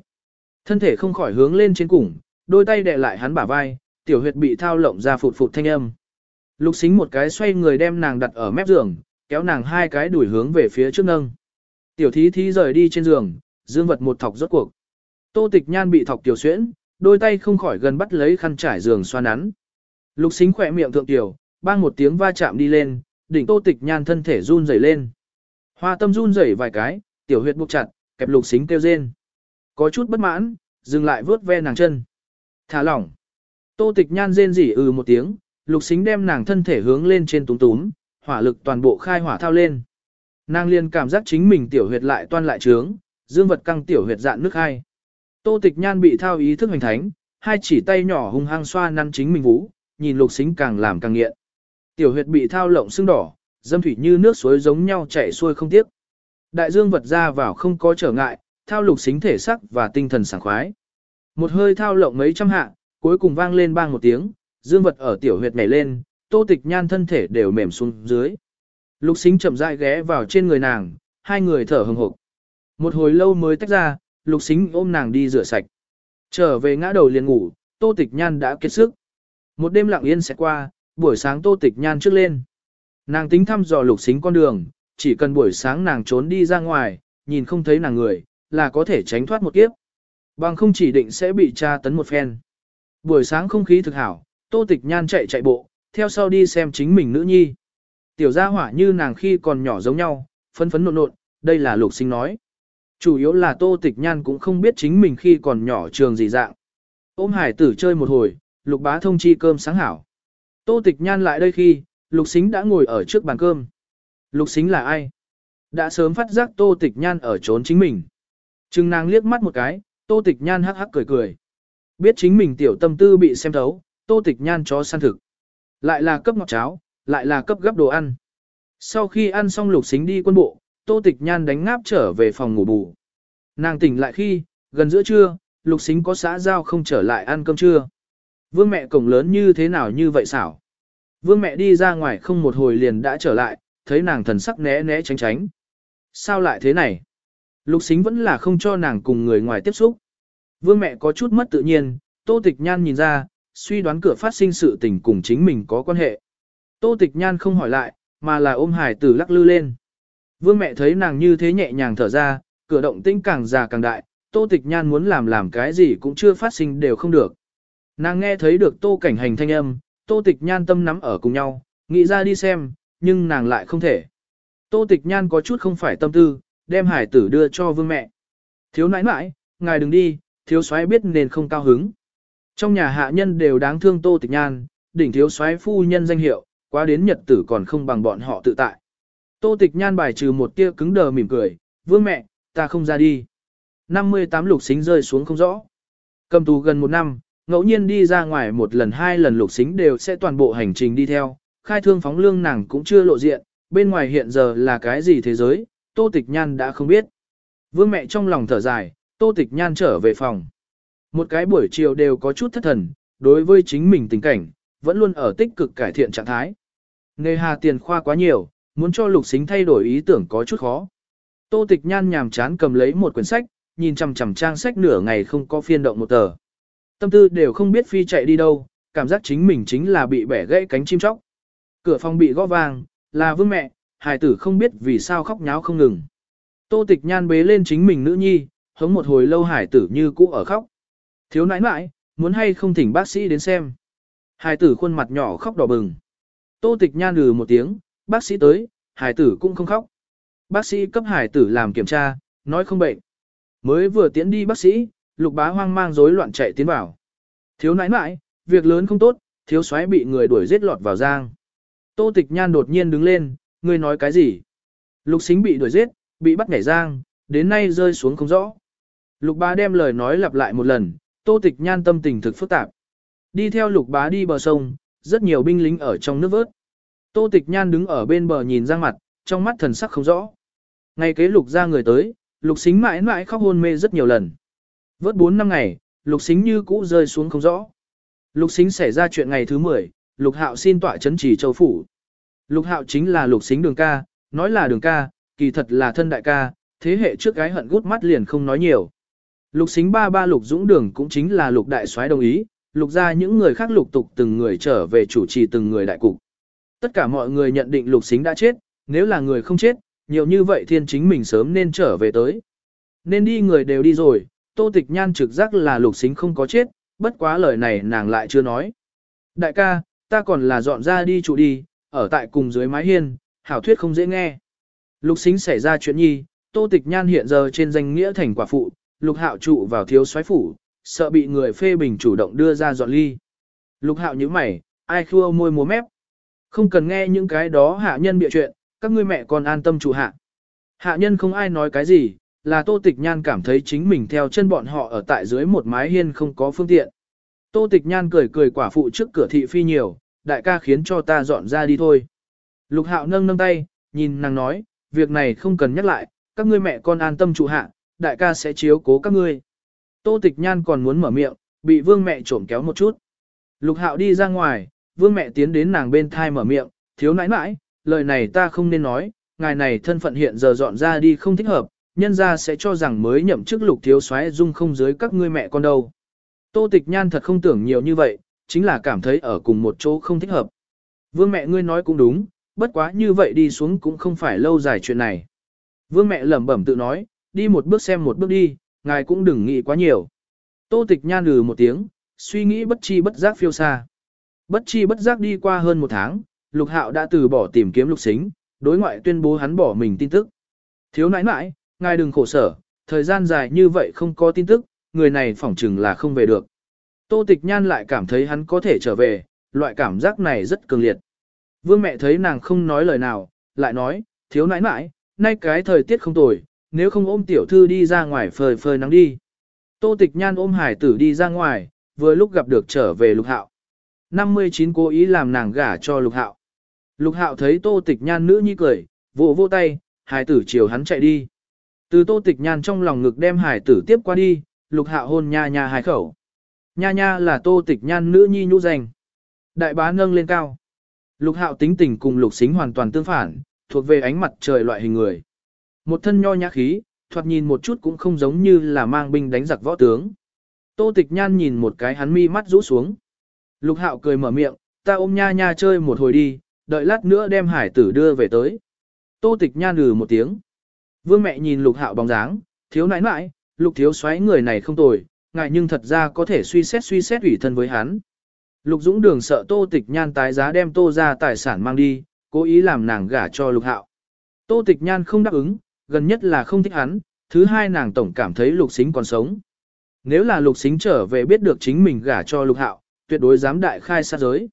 Thân thể không khỏi hướng lên trên cùng, đôi tay đè lại hắn bả vai, tiểu huyệt bị thao lộng ra phụt phụt thanh âm. Lục xính một cái xoay người đem nàng đặt ở mép giường, kéo nàng hai cái đuổi hướng về phía trước nâng. Tiểu thí thí rời đi trên giường, dương vật một thọc rốt cuộc. Tô tịch nhan bị thọc tiểu xuyễn, đôi tay không khỏi gần bắt lấy khăn trải giường xoa nắn. Lục xính khỏe miệng thượng tiểu, bang một tiếng va chạm đi lên, đỉnh tô tịch nhan thân thể run rẩy lên. Hoa tâm run rẩy vài cái, tiểu huyệt buộc chặt, kẹp lục xính kêu rên. Có chút bất mãn, dừng lại vớt ve nàng chân. Thả lỏng. Tô tịch nhan rên rỉ ừ một tiếng, lục xính đem nàng thân thể hướng lên trên túm túm, hỏa lực toàn bộ khai hỏa thao lên. Nàng liền cảm giác chính mình tiểu huyệt lại toan lại trướng, dương vật căng tiểu huyệt dạn nước hai. Tô tịch nhan bị thao ý thức hành thánh, hai chỉ tay nhỏ hung hăng xoa năn chính mình vũ, nhìn lục xính càng làm càng nghiện. Tiểu huyệt bị thao lộng sưng đỏ, dâm thủy như nước suối giống nhau chảy xuôi không tiếc. Đại dương vật ra vào không có trở ngại, thao lục xính thể sắc và tinh thần sảng khoái. Một hơi thao lộng mấy trăm hạ, cuối cùng vang lên bang một tiếng, dương vật ở tiểu huyệt nhảy lên, tô tịch nhan thân thể đều mềm xuống dưới. Lục xính chậm rãi ghé vào trên người nàng, hai người thở hừng hực. Một hồi lâu mới tách ra, lục xính ôm nàng đi rửa sạch. Trở về ngã đầu liền ngủ, tô tịch nhan đã kết sức. Một đêm lặng yên sẽ qua, buổi sáng tô tịch nhan trước lên. Nàng tính thăm dò lục xính con đường, chỉ cần buổi sáng nàng trốn đi ra ngoài, nhìn không thấy nàng người, là có thể tránh thoát một kiếp. Bằng không chỉ định sẽ bị tra tấn một phen. Buổi sáng không khí thực hảo, tô tịch nhan chạy chạy bộ, theo sau đi xem chính mình nữ nhi. Tiểu gia hỏa như nàng khi còn nhỏ giống nhau, phấn phấn nộn nộn, đây là lục sinh nói. Chủ yếu là tô tịch nhan cũng không biết chính mình khi còn nhỏ trường gì dạng. Ôm hải tử chơi một hồi, lục bá thông chi cơm sáng hảo. Tô tịch nhan lại đây khi, lục xính đã ngồi ở trước bàn cơm. Lục xính là ai? Đã sớm phát giác tô tịch nhan ở trốn chính mình. Trừng nàng liếc mắt một cái, tô tịch nhan hắc hắc cười cười. Biết chính mình tiểu tâm tư bị xem thấu, tô tịch nhan chó săn thực. Lại là cấp ngọt cháo, lại là cấp gấp đồ ăn. Sau khi ăn xong lục xính đi quân bộ, tô tịch nhan đánh ngáp trở về phòng ngủ bù. Nàng tỉnh lại khi, gần giữa trưa, lục xính có xã giao không trở lại ăn cơm trưa. Vương mẹ cổng lớn như thế nào như vậy xảo. Vương mẹ đi ra ngoài không một hồi liền đã trở lại, thấy nàng thần sắc né né tránh tránh. Sao lại thế này? Lục xính vẫn là không cho nàng cùng người ngoài tiếp xúc. Vương mẹ có chút mất tự nhiên, tô tịch nhan nhìn ra, suy đoán cửa phát sinh sự tình cùng chính mình có quan hệ. Tô tịch nhan không hỏi lại, mà là ôm hải tử lắc lư lên. Vương mẹ thấy nàng như thế nhẹ nhàng thở ra, cửa động tĩnh càng già càng đại, tô tịch nhan muốn làm làm cái gì cũng chưa phát sinh đều không được. Nàng nghe thấy được tô cảnh hành thanh âm, tô tịch nhan tâm nắm ở cùng nhau, nghĩ ra đi xem, nhưng nàng lại không thể. Tô tịch nhan có chút không phải tâm tư, đem hải tử đưa cho vương mẹ. Thiếu nãi nãi, ngài đừng đi, thiếu soái biết nên không cao hứng. Trong nhà hạ nhân đều đáng thương tô tịch nhan, đỉnh thiếu soái phu nhân danh hiệu, quá đến nhật tử còn không bằng bọn họ tự tại. Tô tịch nhan bài trừ một tia cứng đờ mỉm cười, vương mẹ, ta không ra đi. 58 lục xính rơi xuống không rõ. Cầm tù gần một năm, ngẫu nhiên đi ra ngoài một lần hai lần lục xính đều sẽ toàn bộ hành trình đi theo, khai thương phóng lương nàng cũng chưa lộ diện, bên ngoài hiện giờ là cái gì thế giới, tô tịch nhan đã không biết. Vương mẹ trong lòng thở dài, tô tịch nhan trở về phòng. Một cái buổi chiều đều có chút thất thần, đối với chính mình tình cảnh, vẫn luôn ở tích cực cải thiện trạng thái. Nề hà tiền khoa quá nhiều, muốn cho lục xính thay đổi ý tưởng có chút khó. Tô tịch nhan nhàm chán cầm lấy một quyển sách, nhìn chằm chằm trang sách nửa ngày không có phiên động một tờ. Tâm tư đều không biết phi chạy đi đâu, cảm giác chính mình chính là bị bẻ gãy cánh chim chóc. Cửa phòng bị gõ vang, là vương mẹ, hài tử không biết vì sao khóc nháo không ngừng. Tô tịch nhan bế lên chính mình nữ nhi, hống một hồi lâu hải tử như cũ ở khóc. Thiếu nãi nãi, muốn hay không thỉnh bác sĩ đến xem. Hải tử khuôn mặt nhỏ khóc đỏ bừng. Tô tịch nhan lừ một tiếng, bác sĩ tới, hải tử cũng không khóc. Bác sĩ cấp hải tử làm kiểm tra, nói không bệnh. Mới vừa tiến đi bác sĩ, lục bá hoang mang rối loạn chạy tiến vào. Thiếu nãi nãi, việc lớn không tốt, thiếu soái bị người đuổi giết lọt vào giang. Tô tịch nhan đột nhiên đứng lên, ngươi nói cái gì? Lục xính bị đuổi giết, bị bắt nhảy giang, đến nay rơi xuống không rõ. Lục bá đem lời nói lặp lại một lần, tô tịch nhan tâm tình thực phức tạp. Đi theo lục bá đi bờ sông, rất nhiều binh lính ở trong nước vớt. Tô tịch nhan đứng ở bên bờ nhìn ra mặt, trong mắt thần sắc không rõ. Ngày kế lục ra người tới, lục xính mãi mãi khóc hôn mê rất nhiều lần. Vớt 4 năm ngày, lục xính như cũ rơi xuống không rõ. Lục xính xảy ra chuyện ngày thứ 10, lục hạo xin tọa chấn chỉ châu phủ. Lục hạo chính là lục xính đường ca, nói là đường ca, kỳ thật là thân đại ca, thế hệ trước gái hận gút mắt liền không nói nhiều. Lục xính ba ba lục dũng đường cũng chính là lục đại soái đồng ý, lục ra những người khác lục tục từng người trở về chủ trì từng người đại cục. Tất cả mọi người nhận định lục xính đã chết, nếu là người không chết, nhiều như vậy thiên chính mình sớm nên trở về tới. Nên đi người đều đi rồi, tô tịch nhan trực giác là lục xính không có chết, bất quá lời này nàng lại chưa nói. Đại ca, ta còn là dọn ra đi trụ đi, ở tại cùng dưới mái hiên, hảo thuyết không dễ nghe. Lục xính xảy ra chuyện nhi, tô tịch nhan hiện giờ trên danh nghĩa thành quả phụ, lục hạo trụ vào thiếu soái phủ, sợ bị người phê bình chủ động đưa ra dọn ly. Lục hạo như mày, ai khua môi múa mép. Không cần nghe những cái đó hạ nhân bịa chuyện, các ngươi mẹ còn an tâm chủ hạ. Hạ nhân không ai nói cái gì, là Tô Tịch Nhan cảm thấy chính mình theo chân bọn họ ở tại dưới một mái hiên không có phương tiện. Tô Tịch Nhan cười cười quả phụ trước cửa thị phi nhiều, đại ca khiến cho ta dọn ra đi thôi. Lục Hạo nâng nâng tay, nhìn nàng nói, việc này không cần nhắc lại, các ngươi mẹ con an tâm trụ hạ, đại ca sẽ chiếu cố các ngươi. Tô Tịch Nhan còn muốn mở miệng, bị vương mẹ trộm kéo một chút. Lục Hạo đi ra ngoài, vương mẹ tiến đến nàng bên thai mở miệng, thiếu nãi nãi, lời này ta không nên nói, ngài này thân phận hiện giờ dọn ra đi không thích hợp, nhân ra sẽ cho rằng mới nhậm chức lục thiếu soái dung không dưới các ngươi mẹ con đâu. Tô tịch nhan thật không tưởng nhiều như vậy, chính là cảm thấy ở cùng một chỗ không thích hợp. Vương mẹ ngươi nói cũng đúng, bất quá như vậy đi xuống cũng không phải lâu dài chuyện này. Vương mẹ lẩm bẩm tự nói, đi một bước xem một bước đi, ngài cũng đừng nghĩ quá nhiều. Tô tịch nhan lừ một tiếng, suy nghĩ bất chi bất giác phiêu xa. Bất chi bất giác đi qua hơn một tháng, lục hạo đã từ bỏ tìm kiếm lục xính, đối ngoại tuyên bố hắn bỏ mình tin tức. Thiếu nãi nãi, ngài đừng khổ sở, thời gian dài như vậy không có tin tức, người này phỏng chừng là không về được. Tô tịch nhan lại cảm thấy hắn có thể trở về, loại cảm giác này rất cường liệt. Vương mẹ thấy nàng không nói lời nào, lại nói, thiếu nãi nãi, nay cái thời tiết không tồi, nếu không ôm tiểu thư đi ra ngoài phơi phơi nắng đi. Tô tịch nhan ôm hải tử đi ra ngoài, vừa lúc gặp được trở về lục hạo. 59 cố ý làm nàng gả cho lục hạo. Lục hạo thấy tô tịch nhan nữ nhi cười, vỗ vỗ tay, hải tử chiều hắn chạy đi. Từ tô tịch nhan trong lòng ngực đem hải tử tiếp qua đi, lục hạo hôn nha nha hai khẩu. Nha nha là tô tịch nhan nữ nhi nhũ danh. Đại bá nâng lên cao. Lục hạo tính tình cùng lục xính hoàn toàn tương phản, thuộc về ánh mặt trời loại hình người. Một thân nho nhã khí, thoạt nhìn một chút cũng không giống như là mang binh đánh giặc võ tướng. Tô tịch nhan nhìn một cái hắn mi mắt rũ xuống. Lục hạo cười mở miệng, ta ôm nha nha chơi một hồi đi, đợi lát nữa đem hải tử đưa về tới. Tô tịch nha lừ một tiếng. Vương mẹ nhìn lục hạo bóng dáng, thiếu nãi nãi, lục thiếu xoáy người này không tồi, ngại nhưng thật ra có thể suy xét suy xét ủy thân với hắn. Lục Dũng Đường sợ Tô Tịch Nhan tái giá đem Tô ra tài sản mang đi, cố ý làm nàng gả cho Lục Hạo. Tô Tịch Nhan không đáp ứng, gần nhất là không thích hắn, thứ hai nàng tổng cảm thấy Lục Xính còn sống. Nếu là Lục Xính trở về biết được chính mình gả cho Lục Hạo, tuyệt đối dám đại khai sát giới.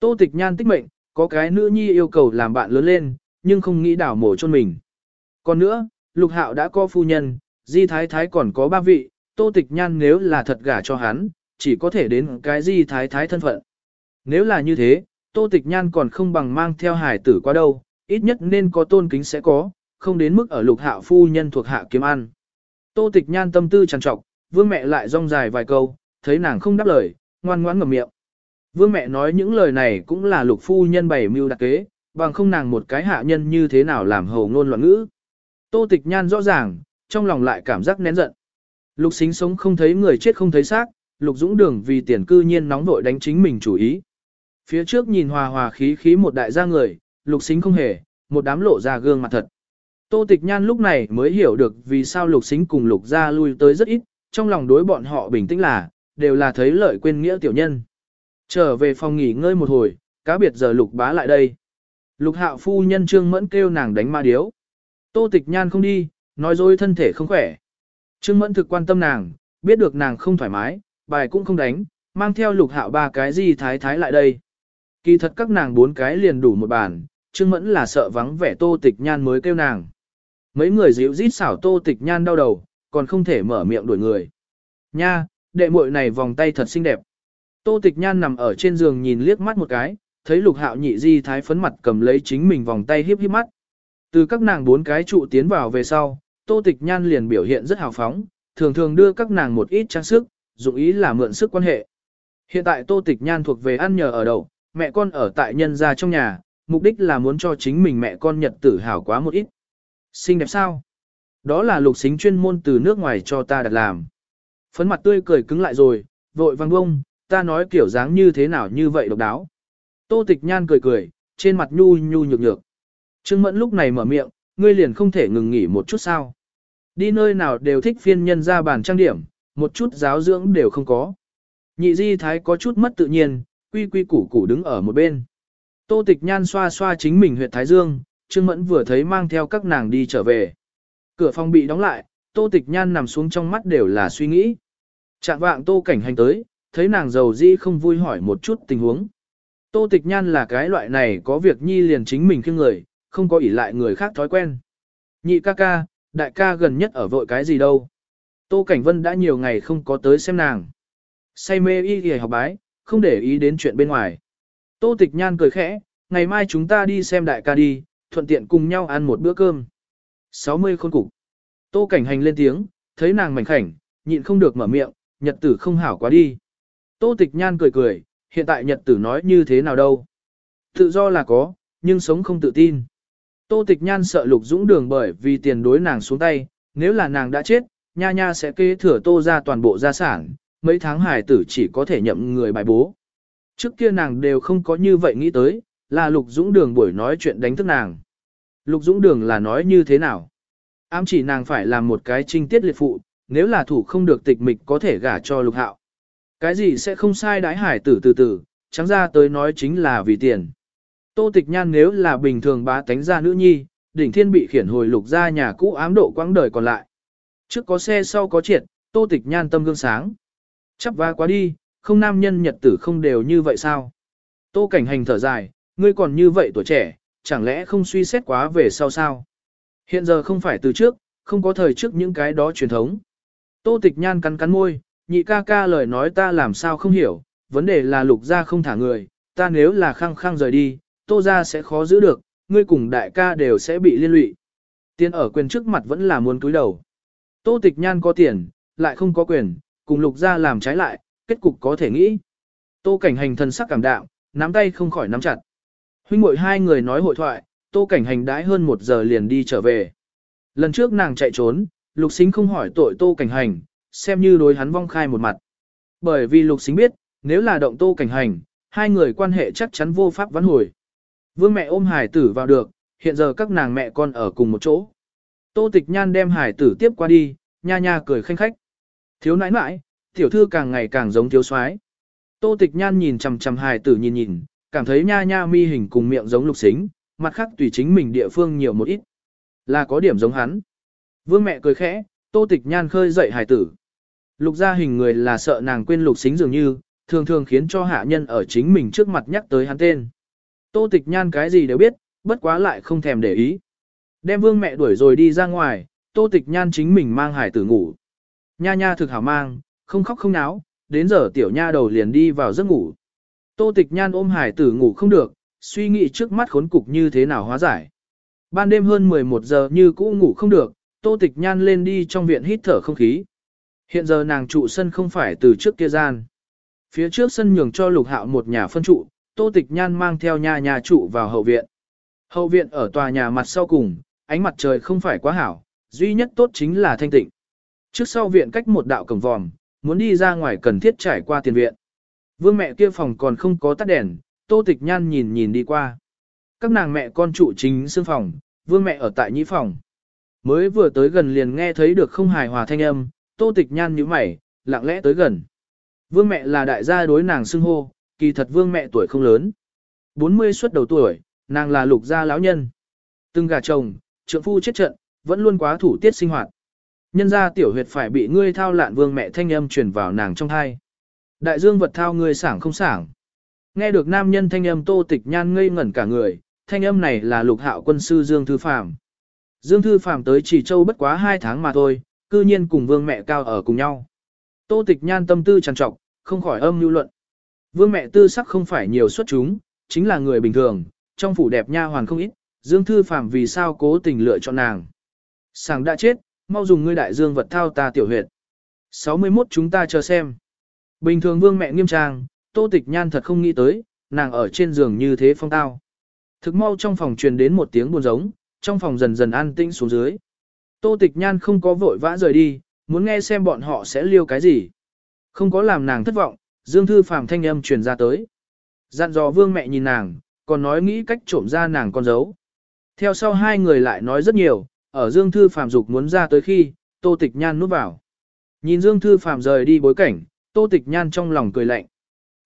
Tô Tịch Nhan tích mệnh, có cái nữ nhi yêu cầu làm bạn lớn lên, nhưng không nghĩ đảo mổ chôn mình. Còn nữa, Lục Hạo đã có phu nhân, Di Thái Thái còn có ba vị, Tô Tịch Nhan nếu là thật gả cho hắn, chỉ có thể đến cái Di Thái Thái thân phận. Nếu là như thế, Tô Tịch Nhan còn không bằng mang theo hải tử qua đâu, ít nhất nên có tôn kính sẽ có, không đến mức ở Lục Hạo phu nhân thuộc hạ kiếm ăn. Tô Tịch Nhan tâm tư trằn trọc, vương mẹ lại rong dài vài câu, thấy nàng không đáp lời, ngoan ngoãn ngậm miệng. Vương mẹ nói những lời này cũng là lục phu nhân bày mưu đặc kế, bằng không nàng một cái hạ nhân như thế nào làm hầu ngôn loạn ngữ. Tô tịch nhan rõ ràng, trong lòng lại cảm giác nén giận. Lục xính sống không thấy người chết không thấy xác, lục dũng đường vì tiền cư nhiên nóng vội đánh chính mình chủ ý. Phía trước nhìn hòa hòa khí khí một đại gia người, lục xính không hề, một đám lộ ra gương mặt thật. Tô tịch nhan lúc này mới hiểu được vì sao lục xính cùng lục gia lui tới rất ít, trong lòng đối bọn họ bình tĩnh là, đều là thấy lợi quên nghĩa tiểu nhân. Trở về phòng nghỉ ngơi một hồi, cá biệt giờ lục bá lại đây. Lục hạo phu nhân trương mẫn kêu nàng đánh ma điếu. Tô tịch nhan không đi, nói dối thân thể không khỏe. Trương mẫn thực quan tâm nàng, biết được nàng không thoải mái, bài cũng không đánh, mang theo lục hạo ba cái gì thái thái lại đây. Kỳ thật các nàng bốn cái liền đủ một bàn, Trương Mẫn là sợ vắng vẻ Tô Tịch Nhan mới kêu nàng. Mấy người dịu rít xảo Tô Tịch Nhan đau đầu, còn không thể mở miệng đuổi người. Nha, đệ muội này vòng tay thật xinh đẹp. Tô Tịch Nhan nằm ở trên giường nhìn liếc mắt một cái, thấy Lục Hạo nhị di thái phấn mặt cầm lấy chính mình vòng tay hiếp hiếp mắt. Từ các nàng bốn cái trụ tiến vào về sau, Tô Tịch Nhan liền biểu hiện rất hào phóng, thường thường đưa các nàng một ít trang sức, dụng ý là mượn sức quan hệ. Hiện tại Tô Tịch Nhan thuộc về ăn nhờ ở đậu, mẹ con ở tại nhân gia trong nhà, mục đích là muốn cho chính mình mẹ con nhật tử hào quá một ít. Xinh đẹp sao? Đó là lục xính chuyên môn từ nước ngoài cho ta đặt làm. Phấn mặt tươi cười cứng lại rồi, vội vang bông, ta nói kiểu dáng như thế nào như vậy độc đáo. Tô tịch nhan cười cười, trên mặt nhu nhu nhược nhược. Trương mẫn lúc này mở miệng, ngươi liền không thể ngừng nghỉ một chút sao. Đi nơi nào đều thích phiên nhân ra bàn trang điểm, một chút giáo dưỡng đều không có. Nhị di thái có chút mất tự nhiên, quy quy củ củ đứng ở một bên. Tô tịch nhan xoa xoa chính mình huyện Thái Dương, Trương Mẫn vừa thấy mang theo các nàng đi trở về. Cửa phòng bị đóng lại, Tô tịch nhan nằm xuống trong mắt đều là suy nghĩ. Trạng vạng Tô cảnh hành tới, thấy nàng giàu dĩ không vui hỏi một chút tình huống. Tô tịch nhan là cái loại này có việc nhi liền chính mình khiêng người, không có ỷ lại người khác thói quen. Nhị ca ca, đại ca gần nhất ở vội cái gì đâu. Tô Cảnh Vân đã nhiều ngày không có tới xem nàng. Say mê y y học bái, không để ý đến chuyện bên ngoài. Tô Tịch Nhan cười khẽ, ngày mai chúng ta đi xem đại ca đi, thuận tiện cùng nhau ăn một bữa cơm. 60 khôn cục. Tô Cảnh Hành lên tiếng, thấy nàng mảnh khảnh, nhịn không được mở miệng, nhật tử không hảo quá đi. Tô Tịch Nhan cười cười, hiện tại nhật tử nói như thế nào đâu. Tự do là có, nhưng sống không tự tin. Tô Tịch Nhan sợ Lục Dũng Đường bởi vì tiền đối nàng xuống tay, nếu là nàng đã chết, nha nha sẽ kế thừa Tô ra toàn bộ gia sản, mấy tháng hải tử chỉ có thể nhậm người bài bố. Trước kia nàng đều không có như vậy nghĩ tới, là Lục Dũng Đường buổi nói chuyện đánh thức nàng. Lục Dũng Đường là nói như thế nào? Ám chỉ nàng phải làm một cái trinh tiết liệt phụ, nếu là thủ không được tịch mịch có thể gả cho Lục Hạo. Cái gì sẽ không sai đái hải tử từ từ, trắng ra tới nói chính là vì tiền. Tô tịch nhan nếu là bình thường bá tánh ra nữ nhi, đỉnh thiên bị khiển hồi lục ra nhà cũ ám độ quãng đời còn lại. Trước có xe sau có triệt, tô tịch nhan tâm gương sáng. Chắp va quá đi, không nam nhân nhật tử không đều như vậy sao? Tô cảnh hành thở dài, ngươi còn như vậy tuổi trẻ, chẳng lẽ không suy xét quá về sau sao? Hiện giờ không phải từ trước, không có thời trước những cái đó truyền thống. Tô tịch nhan cắn cắn môi, nhị ca ca lời nói ta làm sao không hiểu, vấn đề là lục gia không thả người, ta nếu là khăng khăng rời đi, tô gia sẽ khó giữ được, ngươi cùng đại ca đều sẽ bị liên lụy. Tiền ở quyền trước mặt vẫn là muốn túi đầu. Tô tịch nhan có tiền, lại không có quyền, cùng lục gia làm trái lại, kết cục có thể nghĩ. Tô cảnh hành thần sắc cảm đạo, nắm tay không khỏi nắm chặt. Huynh muội hai người nói hội thoại, tô cảnh hành đãi hơn một giờ liền đi trở về. Lần trước nàng chạy trốn, lục xính không hỏi tội tô cảnh hành, xem như đối hắn vong khai một mặt. Bởi vì lục xính biết, nếu là động tô cảnh hành, hai người quan hệ chắc chắn vô pháp vãn hồi. Vương mẹ ôm hải tử vào được, hiện giờ các nàng mẹ con ở cùng một chỗ. Tô tịch nhan đem hải tử tiếp qua đi, nha nha cười khanh khách. Thiếu nãi nãi, tiểu thư càng ngày càng giống thiếu soái. Tô tịch nhan nhìn chằm chằm hải tử nhìn nhìn, cảm thấy nha nha mi hình cùng miệng giống lục xính, mặt khác tùy chính mình địa phương nhiều một ít. Là có điểm giống hắn. Vương mẹ cười khẽ, tô tịch nhan khơi dậy hải tử. Lục gia hình người là sợ nàng quên lục xính dường như, thường thường khiến cho hạ nhân ở chính mình trước mặt nhắc tới hắn tên. Tô tịch nhan cái gì đều biết, bất quá lại không thèm để ý. Đem vương mẹ đuổi rồi đi ra ngoài, tô tịch nhan chính mình mang hải tử ngủ. Nha nha thực hảo mang, không khóc không náo, đến giờ tiểu nha đầu liền đi vào giấc ngủ. Tô tịch nhan ôm hải tử ngủ không được, suy nghĩ trước mắt khốn cục như thế nào hóa giải. Ban đêm hơn 11 giờ như cũ ngủ không được, tô tịch nhan lên đi trong viện hít thở không khí. Hiện giờ nàng trụ sân không phải từ trước kia gian. Phía trước sân nhường cho lục hạo một nhà phân trụ, tô tịch nhan mang theo nhà nhà trụ vào hậu viện. Hậu viện ở tòa nhà mặt sau cùng, ánh mặt trời không phải quá hảo, duy nhất tốt chính là thanh tịnh. Trước sau viện cách một đạo cổng vòm, muốn đi ra ngoài cần thiết trải qua tiền viện. Vương mẹ kia phòng còn không có tắt đèn, tô tịch nhan nhìn nhìn đi qua. Các nàng mẹ con trụ chính xương phòng, vương mẹ ở tại nhĩ phòng. Mới vừa tới gần liền nghe thấy được không hài hòa thanh âm, tô tịch nhan như mày, lặng lẽ tới gần. Vương mẹ là đại gia đối nàng xưng hô, kỳ thật vương mẹ tuổi không lớn. 40 xuất đầu tuổi, nàng là lục gia lão nhân. Từng gà chồng, trượng phu chết trận, vẫn luôn quá thủ tiết sinh hoạt. Nhân gia tiểu huyệt phải bị ngươi thao lạn vương mẹ thanh âm truyền vào nàng trong thai. Đại dương vật thao ngươi sảng không sảng. Nghe được nam nhân thanh âm tô tịch nhan ngây ngẩn cả người, thanh âm này là lục hạo quân sư Dương Thư Phạm. Dương Thư phàm tới chỉ châu bất quá 2 tháng mà thôi, cư nhiên cùng vương mẹ cao ở cùng nhau. Tô tịch nhan tâm tư trằn trọc, không khỏi âm lưu luận. Vương mẹ tư sắc không phải nhiều xuất chúng, chính là người bình thường, trong phủ đẹp nha hoàn không ít, Dương Thư phàm vì sao cố tình lựa chọn nàng. Sàng đã chết, mau dùng ngươi đại dương vật thao ta tiểu huyệt. 61 chúng ta chờ xem. Bình thường vương mẹ nghiêm trang, tô tịch nhan thật không nghĩ tới, nàng ở trên giường như thế phong tao. Thực mau trong phòng truyền đến một tiếng buồn giống, trong phòng dần dần an tĩnh xuống dưới. Tô tịch nhan không có vội vã rời đi, muốn nghe xem bọn họ sẽ liêu cái gì. Không có làm nàng thất vọng, Dương Thư Phàm thanh âm truyền ra tới. Dặn dò vương mẹ nhìn nàng, còn nói nghĩ cách trộm ra nàng con dấu. Theo sau hai người lại nói rất nhiều, ở Dương Thư Phàm dục muốn ra tới khi, Tô Tịch Nhan núp vào. Nhìn Dương Thư Phàm rời đi bối cảnh, Tô Tịch Nhan trong lòng cười lạnh.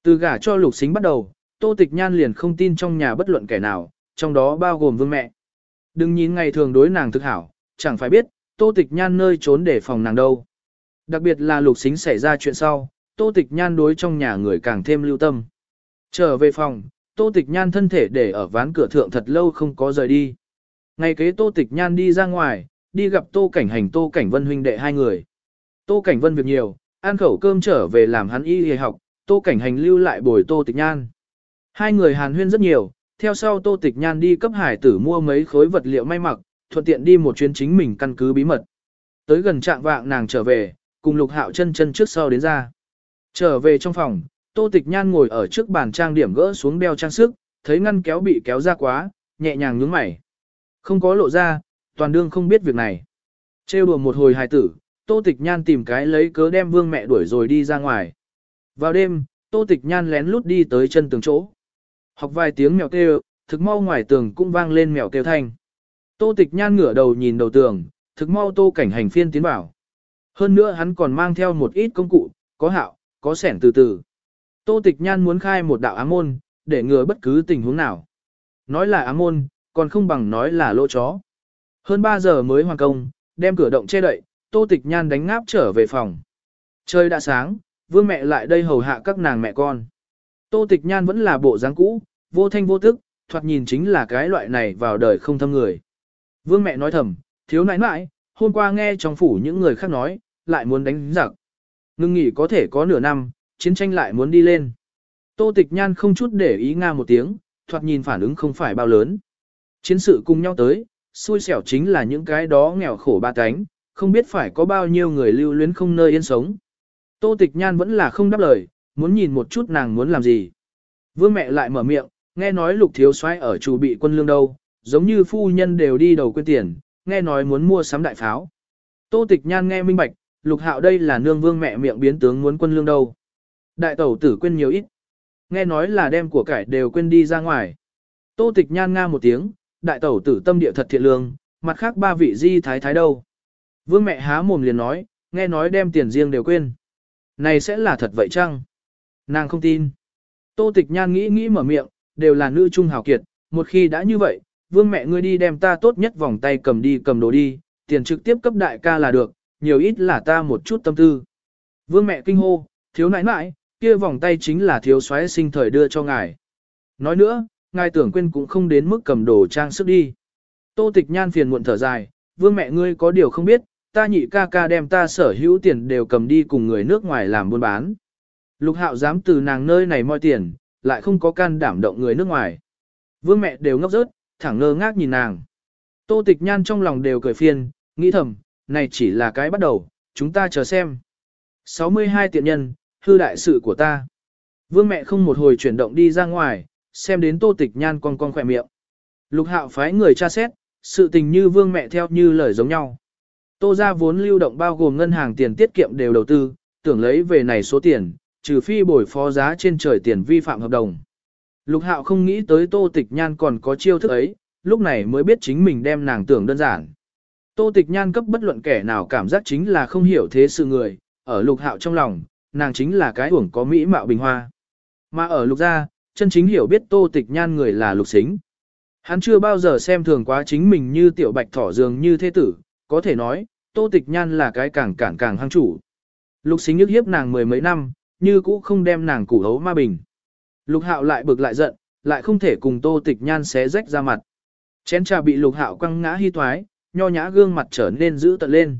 Từ gả cho lục xính bắt đầu, Tô Tịch Nhan liền không tin trong nhà bất luận kẻ nào, trong đó bao gồm vương mẹ. Đừng nhìn ngày thường đối nàng thực hảo, chẳng phải biết, Tô Tịch Nhan nơi trốn để phòng nàng đâu. Đặc biệt là lục xính xảy ra chuyện sau, Tô Tịch Nhan đối trong nhà người càng thêm lưu tâm. Trở về phòng, Tô Tịch Nhan thân thể để ở ván cửa thượng thật lâu không có rời đi. Ngày kế Tô Tịch Nhan đi ra ngoài, đi gặp Tô Cảnh Hành Tô Cảnh Vân huynh đệ hai người. Tô Cảnh Vân việc nhiều, ăn khẩu cơm trở về làm hắn y y học, Tô Cảnh Hành lưu lại bồi Tô Tịch Nhan. Hai người hàn huyên rất nhiều, theo sau Tô Tịch Nhan đi cấp hải tử mua mấy khối vật liệu may mặc, thuận tiện đi một chuyến chính mình căn cứ bí mật. Tới gần trạng vạng nàng trở về, cùng Lục Hạo chân chân trước sau đến ra. Trở về trong phòng, Tô Tịch Nhan ngồi ở trước bàn trang điểm gỡ xuống đeo trang sức, thấy ngăn kéo bị kéo ra quá, nhẹ nhàng nhướng mày. Không có lộ ra, toàn đương không biết việc này. Trêu đùa một hồi hài tử, Tô Tịch Nhan tìm cái lấy cớ đem vương mẹ đuổi rồi đi ra ngoài. Vào đêm, Tô Tịch Nhan lén lút đi tới chân tường chỗ. Học vài tiếng mèo kêu, thực mau ngoài tường cũng vang lên mèo kêu thanh. Tô Tịch Nhan ngửa đầu nhìn đầu tường, thực mau Tô Cảnh Hành phiên tiến vào. Hơn nữa hắn còn mang theo một ít công cụ, có hạo, có sẻn từ từ. Tô Tịch Nhan muốn khai một đạo ám môn, để ngừa bất cứ tình huống nào. Nói là ám môn, còn không bằng nói là lỗ chó. Hơn 3 giờ mới hoàn công, đem cửa động che đậy, Tô Tịch Nhan đánh ngáp trở về phòng. Trời đã sáng, vương mẹ lại đây hầu hạ các nàng mẹ con. Tô Tịch Nhan vẫn là bộ dáng cũ, vô thanh vô tức, thoạt nhìn chính là cái loại này vào đời không thâm người. Vương mẹ nói thầm, thiếu nãi nãi, hôm qua nghe trong phủ những người khác nói, lại muốn đánh giặc. Ngưng nghỉ có thể có nửa năm, chiến tranh lại muốn đi lên. Tô tịch nhan không chút để ý nga một tiếng, thoạt nhìn phản ứng không phải bao lớn. Chiến sự cùng nhau tới, xui xẻo chính là những cái đó nghèo khổ ba cánh, không biết phải có bao nhiêu người lưu luyến không nơi yên sống. Tô tịch nhan vẫn là không đáp lời, muốn nhìn một chút nàng muốn làm gì. Vương mẹ lại mở miệng, nghe nói lục thiếu soái ở chủ bị quân lương đâu, giống như phu nhân đều đi đầu quên tiền, nghe nói muốn mua sắm đại pháo. Tô tịch nhan nghe minh bạch, lục hạo đây là nương vương mẹ miệng biến tướng muốn quân lương đâu. Đại tẩu tử quên nhiều ít. Nghe nói là đem của cải đều quên đi ra ngoài. Tô tịch nhan nga một tiếng, đại tẩu tử tâm địa thật thiện lương, mặt khác ba vị di thái thái đâu. Vương mẹ há mồm liền nói, nghe nói đem tiền riêng đều quên. Này sẽ là thật vậy chăng? Nàng không tin. Tô tịch nhan nghĩ nghĩ mở miệng, đều là nữ trung hào kiệt, một khi đã như vậy, vương mẹ ngươi đi đem ta tốt nhất vòng tay cầm đi cầm đồ đi, tiền trực tiếp cấp đại ca là được, nhiều ít là ta một chút tâm tư. Vương mẹ kinh hô, thiếu nãi nãi, kia vòng tay chính là thiếu soái sinh thời đưa cho ngài. Nói nữa, ngài tưởng quên cũng không đến mức cầm đồ trang sức đi. Tô tịch nhan phiền muộn thở dài, vương mẹ ngươi có điều không biết, ta nhị ca ca đem ta sở hữu tiền đều cầm đi cùng người nước ngoài làm buôn bán. Lục hạo dám từ nàng nơi này moi tiền, lại không có can đảm động người nước ngoài. Vương mẹ đều ngốc rớt, thẳng ngơ ngác nhìn nàng. Tô tịch nhan trong lòng đều cười phiền, nghĩ thầm, này chỉ là cái bắt đầu, chúng ta chờ xem. 62 tiện nhân, hư đại sự của ta. Vương mẹ không một hồi chuyển động đi ra ngoài, xem đến tô tịch nhan con con khỏe miệng. Lục hạo phái người tra xét, sự tình như vương mẹ theo như lời giống nhau. Tô ra vốn lưu động bao gồm ngân hàng tiền tiết kiệm đều đầu tư, tưởng lấy về này số tiền, trừ phi bồi phó giá trên trời tiền vi phạm hợp đồng. Lục hạo không nghĩ tới tô tịch nhan còn có chiêu thức ấy, lúc này mới biết chính mình đem nàng tưởng đơn giản. Tô tịch nhan cấp bất luận kẻ nào cảm giác chính là không hiểu thế sự người, ở lục hạo trong lòng, nàng chính là cái uổng có mỹ mạo bình hoa. Mà ở lục gia, chân chính hiểu biết tô tịch nhan người là lục xính. Hắn chưa bao giờ xem thường quá chính mình như tiểu bạch thỏ dường như thế tử, có thể nói, tô tịch nhan là cái càng càng càng hăng chủ. Lục xính nhức hiếp nàng mười mấy năm, như cũ không đem nàng củ hấu ma bình. Lục hạo lại bực lại giận, lại không thể cùng tô tịch nhan xé rách ra mặt. Chén trà bị lục hạo quăng ngã hy thoái, nho nhã gương mặt trở nên dữ tận lên.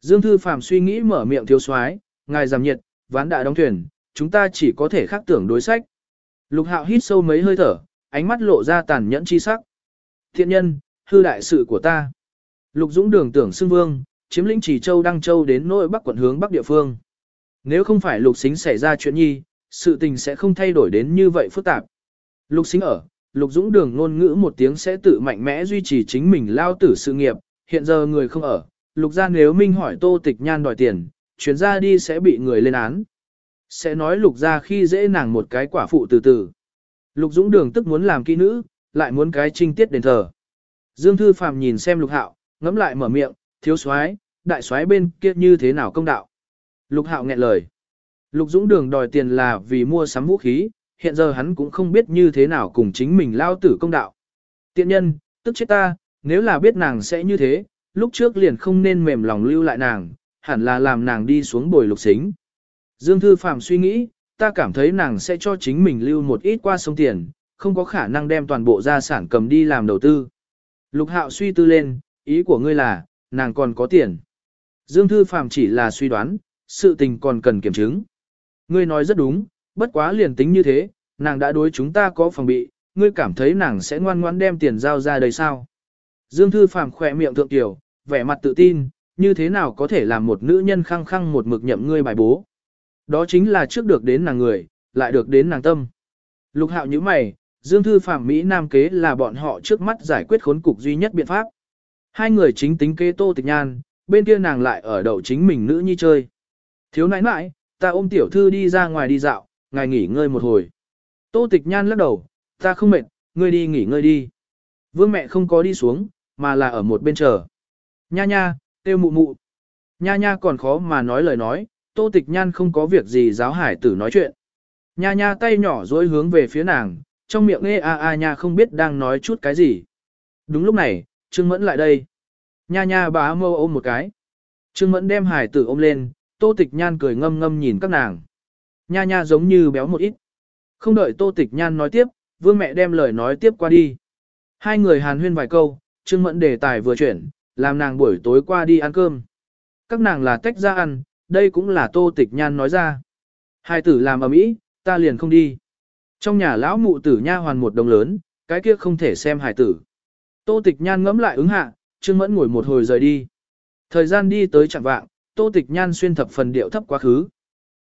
Dương Thư Phàm suy nghĩ mở miệng thiếu soái, ngài giảm nhiệt, ván đã đóng thuyền, chúng ta chỉ có thể khác tưởng đối sách. Lục hạo hít sâu mấy hơi thở, ánh mắt lộ ra tàn nhẫn chi sắc. Thiện nhân, hư đại sự của ta. Lục Dũng đường tưởng xưng vương, chiếm lĩnh chỉ châu đăng châu đến nội bắc quận hướng bắc địa phương. Nếu không phải lục xính xảy ra chuyện nhi, sự tình sẽ không thay đổi đến như vậy phức tạp. Lục xính ở, lục dũng đường ngôn ngữ một tiếng sẽ tự mạnh mẽ duy trì chính mình lao tử sự nghiệp, hiện giờ người không ở, lục ra nếu minh hỏi tô tịch nhan đòi tiền, chuyến ra đi sẽ bị người lên án. Sẽ nói lục gia khi dễ nàng một cái quả phụ từ từ. Lục dũng đường tức muốn làm kỹ nữ, lại muốn cái trinh tiết đền thờ. Dương Thư Phàm nhìn xem lục hạo, ngẫm lại mở miệng, thiếu soái, đại soái bên kia như thế nào công đạo. Lục hạo nghẹn lời. Lục Dũng Đường đòi tiền là vì mua sắm vũ khí, hiện giờ hắn cũng không biết như thế nào cùng chính mình lao tử công đạo. Tiện nhân, tức chết ta, nếu là biết nàng sẽ như thế, lúc trước liền không nên mềm lòng lưu lại nàng, hẳn là làm nàng đi xuống bồi lục xính. Dương Thư Phạm suy nghĩ, ta cảm thấy nàng sẽ cho chính mình lưu một ít qua sông tiền, không có khả năng đem toàn bộ gia sản cầm đi làm đầu tư. Lục Hạo suy tư lên, ý của ngươi là, nàng còn có tiền. Dương Thư Phạm chỉ là suy đoán, sự tình còn cần kiểm chứng. Ngươi nói rất đúng, bất quá liền tính như thế, nàng đã đối chúng ta có phòng bị, ngươi cảm thấy nàng sẽ ngoan ngoãn đem tiền giao ra đây sao? Dương Thư Phàm khỏe miệng thượng tiểu, vẻ mặt tự tin, như thế nào có thể làm một nữ nhân khăng khăng một mực nhậm ngươi bài bố? Đó chính là trước được đến nàng người, lại được đến nàng tâm. Lục hạo như mày, Dương Thư Phàm Mỹ Nam kế là bọn họ trước mắt giải quyết khốn cục duy nhất biện pháp. Hai người chính tính kế tô tịch nhan, bên kia nàng lại ở đầu chính mình nữ nhi chơi. Thiếu nãi nãi, ta ôm tiểu thư đi ra ngoài đi dạo, ngài nghỉ ngơi một hồi. Tô tịch nhan lắc đầu, ta không mệt, ngươi đi nghỉ ngơi đi. Vương mẹ không có đi xuống, mà là ở một bên chờ. Nha nha, tiêu mụ mụ. Nha nha còn khó mà nói lời nói, tô tịch nhan không có việc gì giáo hải tử nói chuyện. Nha nha tay nhỏ dối hướng về phía nàng, trong miệng nghe a a nha không biết đang nói chút cái gì. Đúng lúc này, Trương Mẫn lại đây. Nha nha bá mâu ôm một cái. Trương Mẫn đem hải tử ôm lên, Tô Tịch Nhan cười ngâm ngâm nhìn các nàng. Nha nha giống như béo một ít. Không đợi Tô Tịch Nhan nói tiếp, vương mẹ đem lời nói tiếp qua đi. Hai người hàn huyên vài câu, Trương Mẫn đề tài vừa chuyển, làm nàng buổi tối qua đi ăn cơm. Các nàng là tách ra ăn, đây cũng là tô tịch nhan nói ra. Hai tử làm ở mỹ, ta liền không đi. Trong nhà lão mụ tử nha hoàn một đồng lớn, cái kia không thể xem hài tử. Tô tịch nhan ngẫm lại ứng hạ, Trương Mẫn ngồi một hồi rời đi. Thời gian đi tới chẳng vạng, Tô Tịch Nhan xuyên thập phần điệu thấp quá khứ.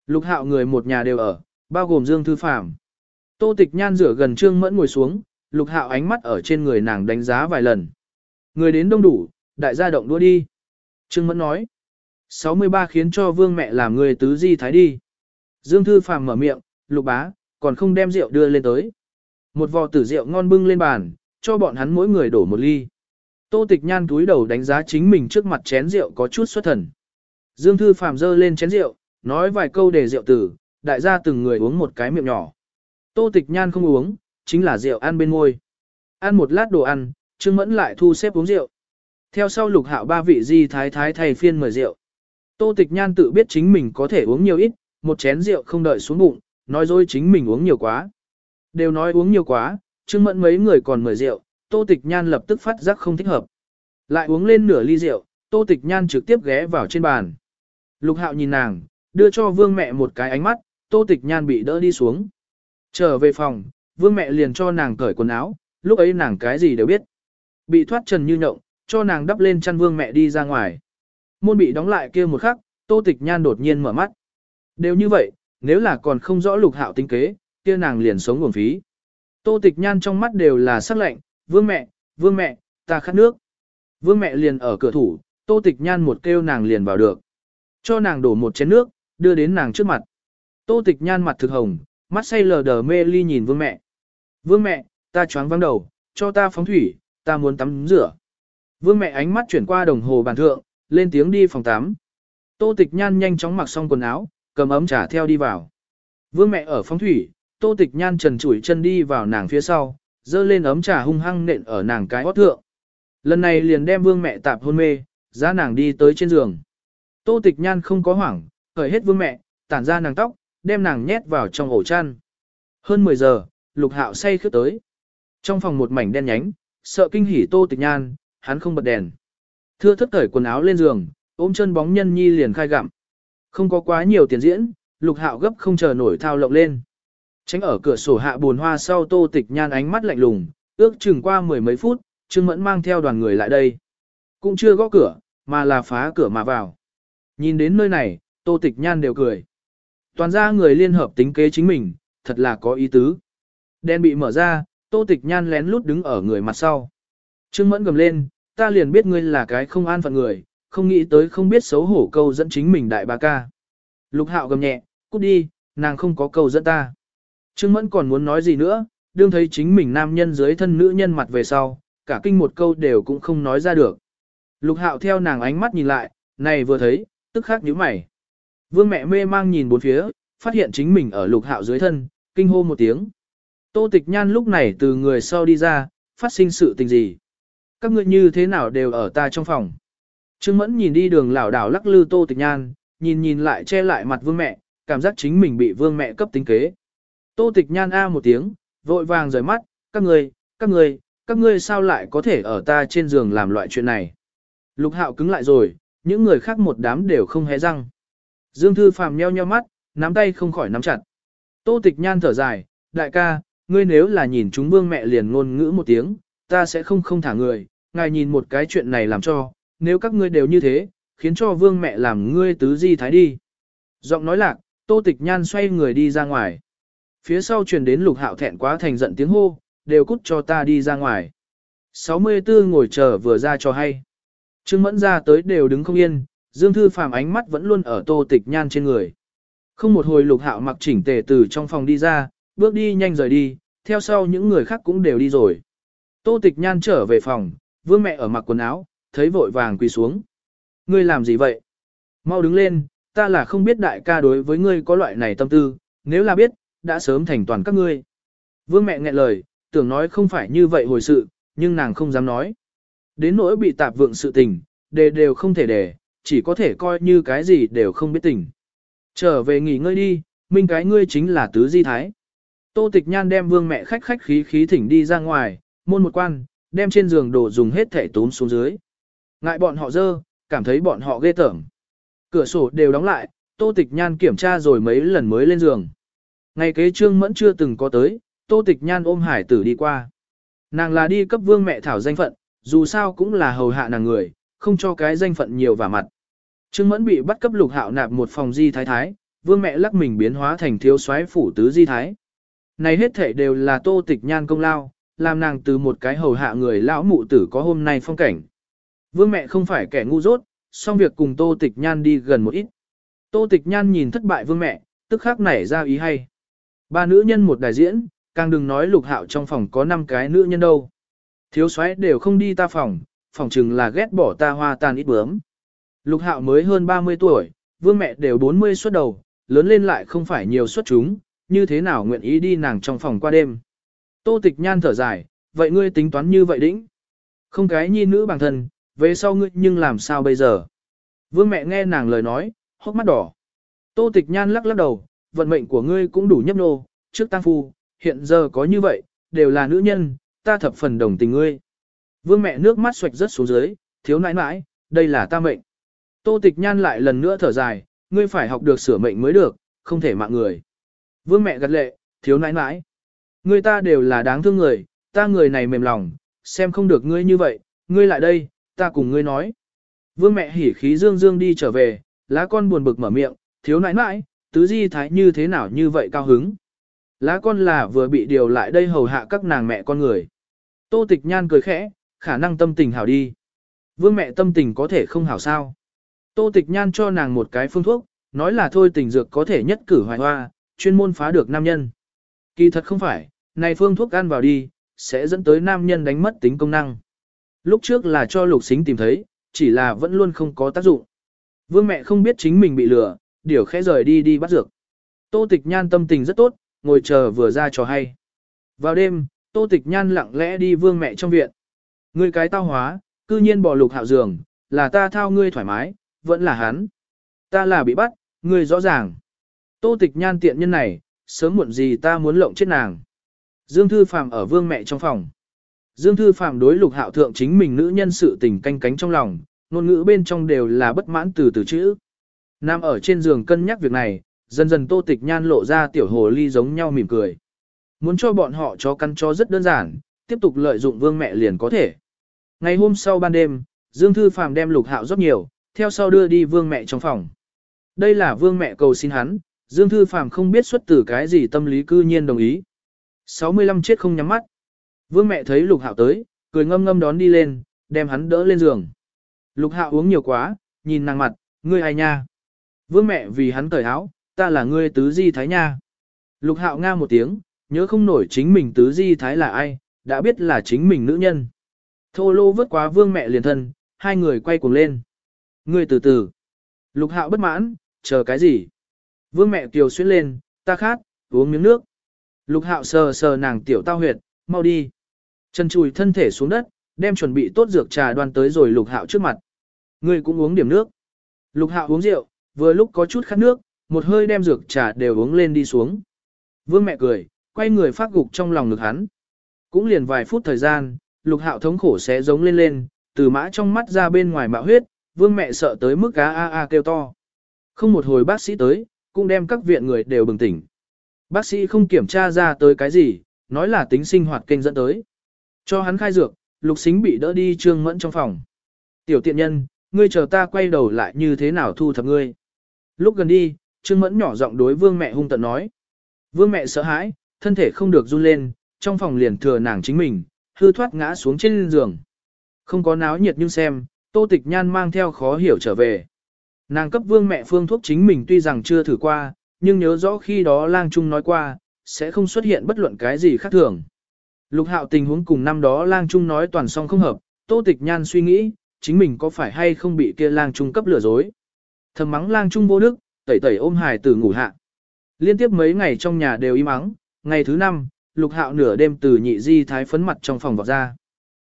Lục hạo người một nhà đều ở, bao gồm Dương Thư Phạm. Tô Tịch Nhan rửa gần Trương Mẫn ngồi xuống, Lục hạo ánh mắt ở trên người nàng đánh giá vài lần. Người đến đông đủ, đại gia động đua đi. Trương Mẫn nói. 63 khiến cho vương mẹ làm người tứ di thái đi. Dương Thư Phạm mở miệng, lục bá, còn không đem rượu đưa lên tới. Một vò tử rượu ngon bưng lên bàn, cho bọn hắn mỗi người đổ một ly. Tô tịch nhan túi đầu đánh giá chính mình trước mặt chén rượu có chút xuất thần. Dương Thư Phạm dơ lên chén rượu, nói vài câu để rượu tử, đại gia từng người uống một cái miệng nhỏ. Tô tịch nhan không uống, chính là rượu ăn bên môi. Ăn một lát đồ ăn, Trương Mẫn lại thu xếp uống rượu. Theo sau lục hạo ba vị di thái thái thầy phiên mời rượu. Tô tịch nhan tự biết chính mình có thể uống nhiều ít, một chén rượu không đợi xuống bụng, nói dối chính mình uống nhiều quá. Đều nói uống nhiều quá, Trương Mẫn mấy người còn mời rượu, Tô Tịch Nhan lập tức phát giác không thích hợp. Lại uống lên nửa ly rượu, Tô Tịch Nhan trực tiếp ghé vào trên bàn. Lục Hạo nhìn nàng, đưa cho Vương mẹ một cái ánh mắt, Tô Tịch Nhan bị đỡ đi xuống. Trở về phòng, Vương mẹ liền cho nàng cởi quần áo, lúc ấy nàng cái gì đều biết. Bị thoát trần như nhộng, cho nàng đắp lên chăn Vương mẹ đi ra ngoài. Môn bị đóng lại kia một khắc, Tô Tịch Nhan đột nhiên mở mắt. Đều như vậy, nếu là còn không rõ Lục Hạo tính kế, kia nàng liền sống uổng phí. Tô Tịch Nhan trong mắt đều là sắc lạnh, vương mẹ, vương mẹ, ta khát nước. Vương mẹ liền ở cửa thủ, tô tịch nhan một kêu nàng liền vào được. Cho nàng đổ một chén nước, đưa đến nàng trước mặt. Tô tịch nhan mặt thực hồng, mắt say lờ đờ mê ly nhìn vương mẹ. Vương mẹ, ta choáng vắng đầu, cho ta phóng thủy, ta muốn tắm rửa. Vương mẹ ánh mắt chuyển qua đồng hồ bàn thượng, lên tiếng đi phòng tắm. Tô tịch nhan nhanh chóng mặc xong quần áo, cầm ấm trà theo đi vào. Vương mẹ ở phóng thủy, tô tịch nhan trần chủi chân đi vào nàng phía sau, dơ lên ấm trà hung hăng nện ở nàng cái hót thượng. Lần này liền đem vương mẹ tạp hôn mê, ra nàng đi tới trên giường. Tô tịch nhan không có hoảng, khởi hết vương mẹ, tản ra nàng tóc, đem nàng nhét vào trong ổ chăn. Hơn 10 giờ, lục hạo say khướt tới. Trong phòng một mảnh đen nhánh, sợ kinh hỉ tô tịch nhan, hắn không bật đèn. Thưa thất cởi quần áo lên giường, ôm chân bóng nhân nhi liền khai gặm. Không có quá nhiều tiền diễn, lục hạo gấp không chờ nổi thao lộng lên. Tránh ở cửa sổ hạ buồn hoa sau tô tịch nhan ánh mắt lạnh lùng, ước chừng qua mười mấy phút, Trương Mẫn mang theo đoàn người lại đây. Cũng chưa gõ cửa, mà là phá cửa mà vào. Nhìn đến nơi này, tô tịch nhan đều cười. Toàn ra người liên hợp tính kế chính mình, thật là có ý tứ. Đen bị mở ra, tô tịch nhan lén lút đứng ở người mặt sau. Trương Mẫn gầm lên, ta liền biết ngươi là cái không an phận người, không nghĩ tới không biết xấu hổ câu dẫn chính mình đại ba ca. Lục hạo gầm nhẹ, cút đi, nàng không có câu dẫn ta. Trương Mẫn còn muốn nói gì nữa, đương thấy chính mình nam nhân dưới thân nữ nhân mặt về sau, cả kinh một câu đều cũng không nói ra được. Lục hạo theo nàng ánh mắt nhìn lại, này vừa thấy, tức khắc nhíu mày. Vương mẹ mê mang nhìn bốn phía, phát hiện chính mình ở lục hạo dưới thân, kinh hô một tiếng. Tô tịch nhan lúc này từ người sau đi ra, phát sinh sự tình gì. Các ngươi như thế nào đều ở ta trong phòng. Trương Mẫn nhìn đi đường lảo đảo lắc lư tô tịch nhan, nhìn nhìn lại che lại mặt vương mẹ, cảm giác chính mình bị vương mẹ cấp tính kế. Tô tịch nhan a một tiếng, vội vàng rời mắt, các ngươi, các ngươi, các ngươi sao lại có thể ở ta trên giường làm loại chuyện này. Lục hạo cứng lại rồi, những người khác một đám đều không hé răng. Dương Thư Phàm nheo nheo mắt, nắm tay không khỏi nắm chặt. Tô tịch nhan thở dài, đại ca, ngươi nếu là nhìn chúng vương mẹ liền ngôn ngữ một tiếng, ta sẽ không không thả người, ngài nhìn một cái chuyện này làm cho, nếu các ngươi đều như thế, khiến cho vương mẹ làm ngươi tứ di thái đi. Giọng nói lạc, tô tịch nhan xoay người đi ra ngoài. Phía sau truyền đến lục hạo thẹn quá thành giận tiếng hô, đều cút cho ta đi ra ngoài. 64 ngồi chờ vừa ra cho hay. Trương mẫn ra tới đều đứng không yên, Dương Thư Phàm ánh mắt vẫn luôn ở tô tịch nhan trên người. Không một hồi lục hạo mặc chỉnh tề từ trong phòng đi ra, bước đi nhanh rời đi, theo sau những người khác cũng đều đi rồi. Tô tịch nhan trở về phòng, vương mẹ ở mặc quần áo, thấy vội vàng quỳ xuống. Ngươi làm gì vậy? Mau đứng lên, ta là không biết đại ca đối với ngươi có loại này tâm tư, nếu là biết, đã sớm thành toàn các ngươi. Vương mẹ nghẹn lời, tưởng nói không phải như vậy hồi sự, nhưng nàng không dám nói. Đến nỗi bị tạp vượng sự tình, đề đều không thể đề, chỉ có thể coi như cái gì đều không biết tình. Trở về nghỉ ngơi đi, minh cái ngươi chính là tứ di thái. Tô tịch nhan đem vương mẹ khách khách khí khí thỉnh đi ra ngoài, môn một quan, đem trên giường đồ dùng hết thẻ tốn xuống dưới. Ngại bọn họ dơ, cảm thấy bọn họ ghê tởm. Cửa sổ đều đóng lại, Tô Tịch Nhan kiểm tra rồi mấy lần mới lên giường. Ngày kế trương mẫn chưa từng có tới, Tô Tịch Nhan ôm hải tử đi qua. Nàng là đi cấp vương mẹ thảo danh phận, dù sao cũng là hầu hạ nàng người, không cho cái danh phận nhiều vả mặt. Trương mẫn bị bắt cấp lục hạo nạp một phòng di thái thái, vương mẹ lắc mình biến hóa thành thiếu soái phủ tứ di thái. Này hết thể đều là Tô Tịch Nhan công lao, làm nàng từ một cái hầu hạ người lão mụ tử có hôm nay phong cảnh. Vương mẹ không phải kẻ ngu dốt, xong việc cùng Tô Tịch Nhan đi gần một ít. Tô Tịch Nhan nhìn thất bại vương mẹ, tức khắc nảy ra ý hay. Ba nữ nhân một đại diễn, càng đừng nói lục hạo trong phòng có năm cái nữ nhân đâu. Thiếu soái đều không đi ta phòng, phòng chừng là ghét bỏ ta hoa tàn ít bướm. Lục hạo mới hơn 30 tuổi, vương mẹ đều 40 xuất đầu, lớn lên lại không phải nhiều xuất chúng, như thế nào nguyện ý đi nàng trong phòng qua đêm. Tô tịch nhan thở dài, vậy ngươi tính toán như vậy đĩnh. Không cái nhi nữ bằng thân, về sau ngươi nhưng làm sao bây giờ? Vương mẹ nghe nàng lời nói, hốc mắt đỏ. Tô tịch nhan lắc lắc đầu, vận mệnh của ngươi cũng đủ nhấp nô, trước tăng phu, hiện giờ có như vậy, đều là nữ nhân, ta thập phần đồng tình ngươi. Vương mẹ nước mắt xoạch rất xuống dưới, thiếu nãi nãi, đây là ta mệnh. Tô tịch nhan lại lần nữa thở dài, ngươi phải học được sửa mệnh mới được, không thể mạng người. Vương mẹ gật lệ, thiếu nãi nãi. Ngươi ta đều là đáng thương người, ta người này mềm lòng, xem không được ngươi như vậy, ngươi lại đây, ta cùng ngươi nói. Vương mẹ hỉ khí dương dương đi trở về, lá con buồn bực mở miệng, thiếu nãi nãi, tứ di thái như thế nào như vậy cao hứng. Lá con là vừa bị điều lại đây hầu hạ các nàng mẹ con người. Tô tịch nhan cười khẽ, khả năng tâm tình hảo đi. Vương mẹ tâm tình có thể không hảo sao. Tô tịch nhan cho nàng một cái phương thuốc, nói là thôi tình dược có thể nhất cử hoài hoa, chuyên môn phá được nam nhân. Kỳ thật không phải, này phương thuốc ăn vào đi, sẽ dẫn tới nam nhân đánh mất tính công năng. Lúc trước là cho lục xính tìm thấy, chỉ là vẫn luôn không có tác dụng. Vương mẹ không biết chính mình bị lừa, điều khẽ rời đi đi bắt dược. Tô tịch nhan tâm tình rất tốt, ngồi chờ vừa ra cho hay. Vào đêm, tô tịch nhan lặng lẽ đi vương mẹ trong viện. Ngươi cái tao hóa, cư nhiên bỏ lục hạo giường, là ta thao ngươi thoải mái, vẫn là hắn. Ta là bị bắt, ngươi rõ ràng. Tô tịch nhan tiện nhân này, sớm muộn gì ta muốn lộng chết nàng. Dương Thư Phạm ở vương mẹ trong phòng. Dương Thư Phạm đối lục hạo thượng chính mình nữ nhân sự tình canh cánh trong lòng, ngôn ngữ bên trong đều là bất mãn từ từ chữ. Nam ở trên giường cân nhắc việc này, dần dần tô tịch nhan lộ ra tiểu hồ ly giống nhau mỉm cười. Muốn cho bọn họ cho căn cho rất đơn giản, tiếp tục lợi dụng vương mẹ liền có thể. Ngày hôm sau ban đêm, Dương Thư phàm đem lục hạo rất nhiều, theo sau đưa đi vương mẹ trong phòng. Đây là vương mẹ cầu xin hắn, Dương Thư phàm không biết xuất từ cái gì tâm lý cư nhiên đồng ý. 65 chết không nhắm mắt. Vương mẹ thấy lục hạo tới, cười ngâm ngâm đón đi lên, đem hắn đỡ lên giường. Lục hạo uống nhiều quá, nhìn nàng mặt, ngươi ai nha. Vương mẹ vì hắn cởi áo, ta là ngươi tứ di thái nha. Lục hạo nga một tiếng, nhớ không nổi chính mình tứ di thái là ai, đã biết là chính mình nữ nhân. Thô lô vớt quá vương mẹ liền thân, hai người quay cuồng lên. Ngươi từ từ. Lục hạo bất mãn, chờ cái gì? Vương mẹ kiều xuyên lên, ta khát, uống miếng nước. Lục hạo sờ sờ nàng tiểu tao huyệt, mau đi. Chân chùi thân thể xuống đất, đem chuẩn bị tốt dược trà đoan tới rồi lục hạo trước mặt. Ngươi cũng uống điểm nước. Lục hạo uống rượu, vừa lúc có chút khát nước, một hơi đem dược trà đều uống lên đi xuống. Vương mẹ cười, quay người phát gục trong lòng ngực hắn. Cũng liền vài phút thời gian, lục hạo thống khổ sẽ giống lên lên, từ mã trong mắt ra bên ngoài mạo huyết, vương mẹ sợ tới mức á a a kêu to. Không một hồi bác sĩ tới, cũng đem các viện người đều bừng tỉnh. Bác sĩ không kiểm tra ra tới cái gì, nói là tính sinh hoạt kênh dẫn tới. Cho hắn khai dược, lục xính bị đỡ đi trương mẫn trong phòng. Tiểu tiện nhân, ngươi chờ ta quay đầu lại như thế nào thu thập ngươi. Lúc gần đi, trương mẫn nhỏ giọng đối vương mẹ hung tận nói. Vương mẹ sợ hãi, thân thể không được run lên, trong phòng liền thừa nàng chính mình, hư thoát ngã xuống trên giường. Không có náo nhiệt nhưng xem, tô tịch nhan mang theo khó hiểu trở về. Nàng cấp vương mẹ phương thuốc chính mình tuy rằng chưa thử qua, nhưng nhớ rõ khi đó lang trung nói qua, sẽ không xuất hiện bất luận cái gì khác thường. Lục hạo tình huống cùng năm đó lang trung nói toàn song không hợp, tô tịch nhan suy nghĩ, chính mình có phải hay không bị kia lang trung cấp lừa dối. Thầm mắng lang trung vô đức, tẩy tẩy ôm hài tử ngủ hạ. Liên tiếp mấy ngày trong nhà đều im ắng, ngày thứ năm, lục hạo nửa đêm từ nhị di thái phấn mặt trong phòng vọt ra.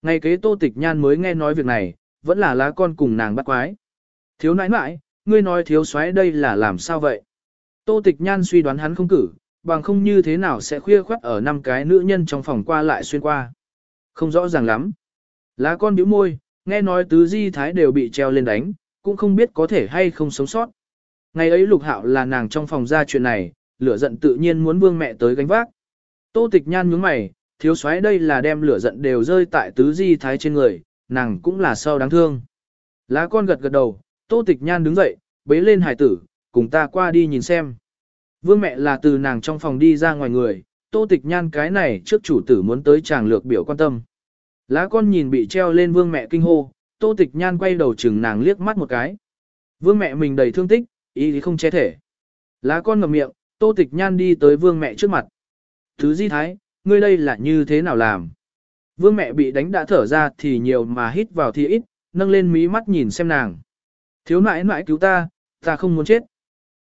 Ngày kế tô tịch nhan mới nghe nói việc này, vẫn là lá con cùng nàng bắt quái. Thiếu nãi nãi, ngươi nói thiếu soái đây là làm sao vậy? Tô tịch nhan suy đoán hắn không cử, bằng không như thế nào sẽ khuya khoắt ở năm cái nữ nhân trong phòng qua lại xuyên qua. Không rõ ràng lắm. Lá con bĩu môi, nghe nói tứ di thái đều bị treo lên đánh, cũng không biết có thể hay không sống sót. Ngày ấy lục hạo là nàng trong phòng ra chuyện này, lửa giận tự nhiên muốn vương mẹ tới gánh vác. Tô tịch nhan nhướng mày, thiếu soái đây là đem lửa giận đều rơi tại tứ di thái trên người, nàng cũng là sao đáng thương. Lá con gật gật đầu, tô tịch nhan đứng dậy, bế lên hải tử, cùng ta qua đi nhìn xem. Vương mẹ là từ nàng trong phòng đi ra ngoài người, tô tịch nhan cái này trước chủ tử muốn tới chàng lược biểu quan tâm. Lá con nhìn bị treo lên vương mẹ kinh hô, tô tịch nhan quay đầu chừng nàng liếc mắt một cái. Vương mẹ mình đầy thương tích, ý thì không che thể. Lá con ngậm miệng, tô tịch nhan đi tới vương mẹ trước mặt. Thứ di thái, ngươi đây là như thế nào làm? Vương mẹ bị đánh đã thở ra thì nhiều mà hít vào thì ít, nâng lên mí mắt nhìn xem nàng. Thiếu nãi nãi cứu ta, ta không muốn chết.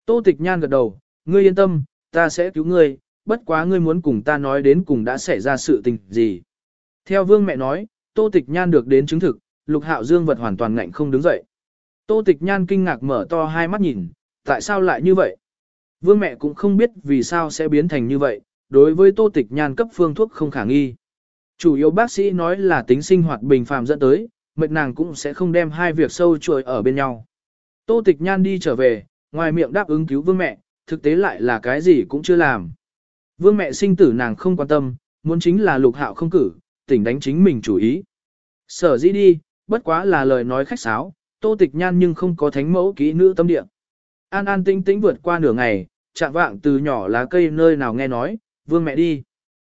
Tô tịch nhan gật đầu, ngươi yên tâm, ta sẽ cứu ngươi, bất quá ngươi muốn cùng ta nói đến cùng đã xảy ra sự tình gì. Theo vương mẹ nói, tô tịch nhan được đến chứng thực, lục hạo dương vật hoàn toàn ngạnh không đứng dậy. Tô tịch nhan kinh ngạc mở to hai mắt nhìn, tại sao lại như vậy? Vương mẹ cũng không biết vì sao sẽ biến thành như vậy, đối với tô tịch nhan cấp phương thuốc không khả nghi. Chủ yếu bác sĩ nói là tính sinh hoạt bình phàm dẫn tới, mệt nàng cũng sẽ không đem hai việc sâu chuỗi ở bên nhau. Tô tịch nhan đi trở về, ngoài miệng đáp ứng cứu vương mẹ, thực tế lại là cái gì cũng chưa làm. Vương mẹ sinh tử nàng không quan tâm, muốn chính là lục hạo không cử, tỉnh đánh chính mình chủ ý. Sở dĩ đi, bất quá là lời nói khách sáo, tô tịch nhan nhưng không có thánh mẫu kỹ nữ tâm địa. An an tinh tĩnh vượt qua nửa ngày, chạm vạng từ nhỏ lá cây nơi nào nghe nói, vương mẹ đi.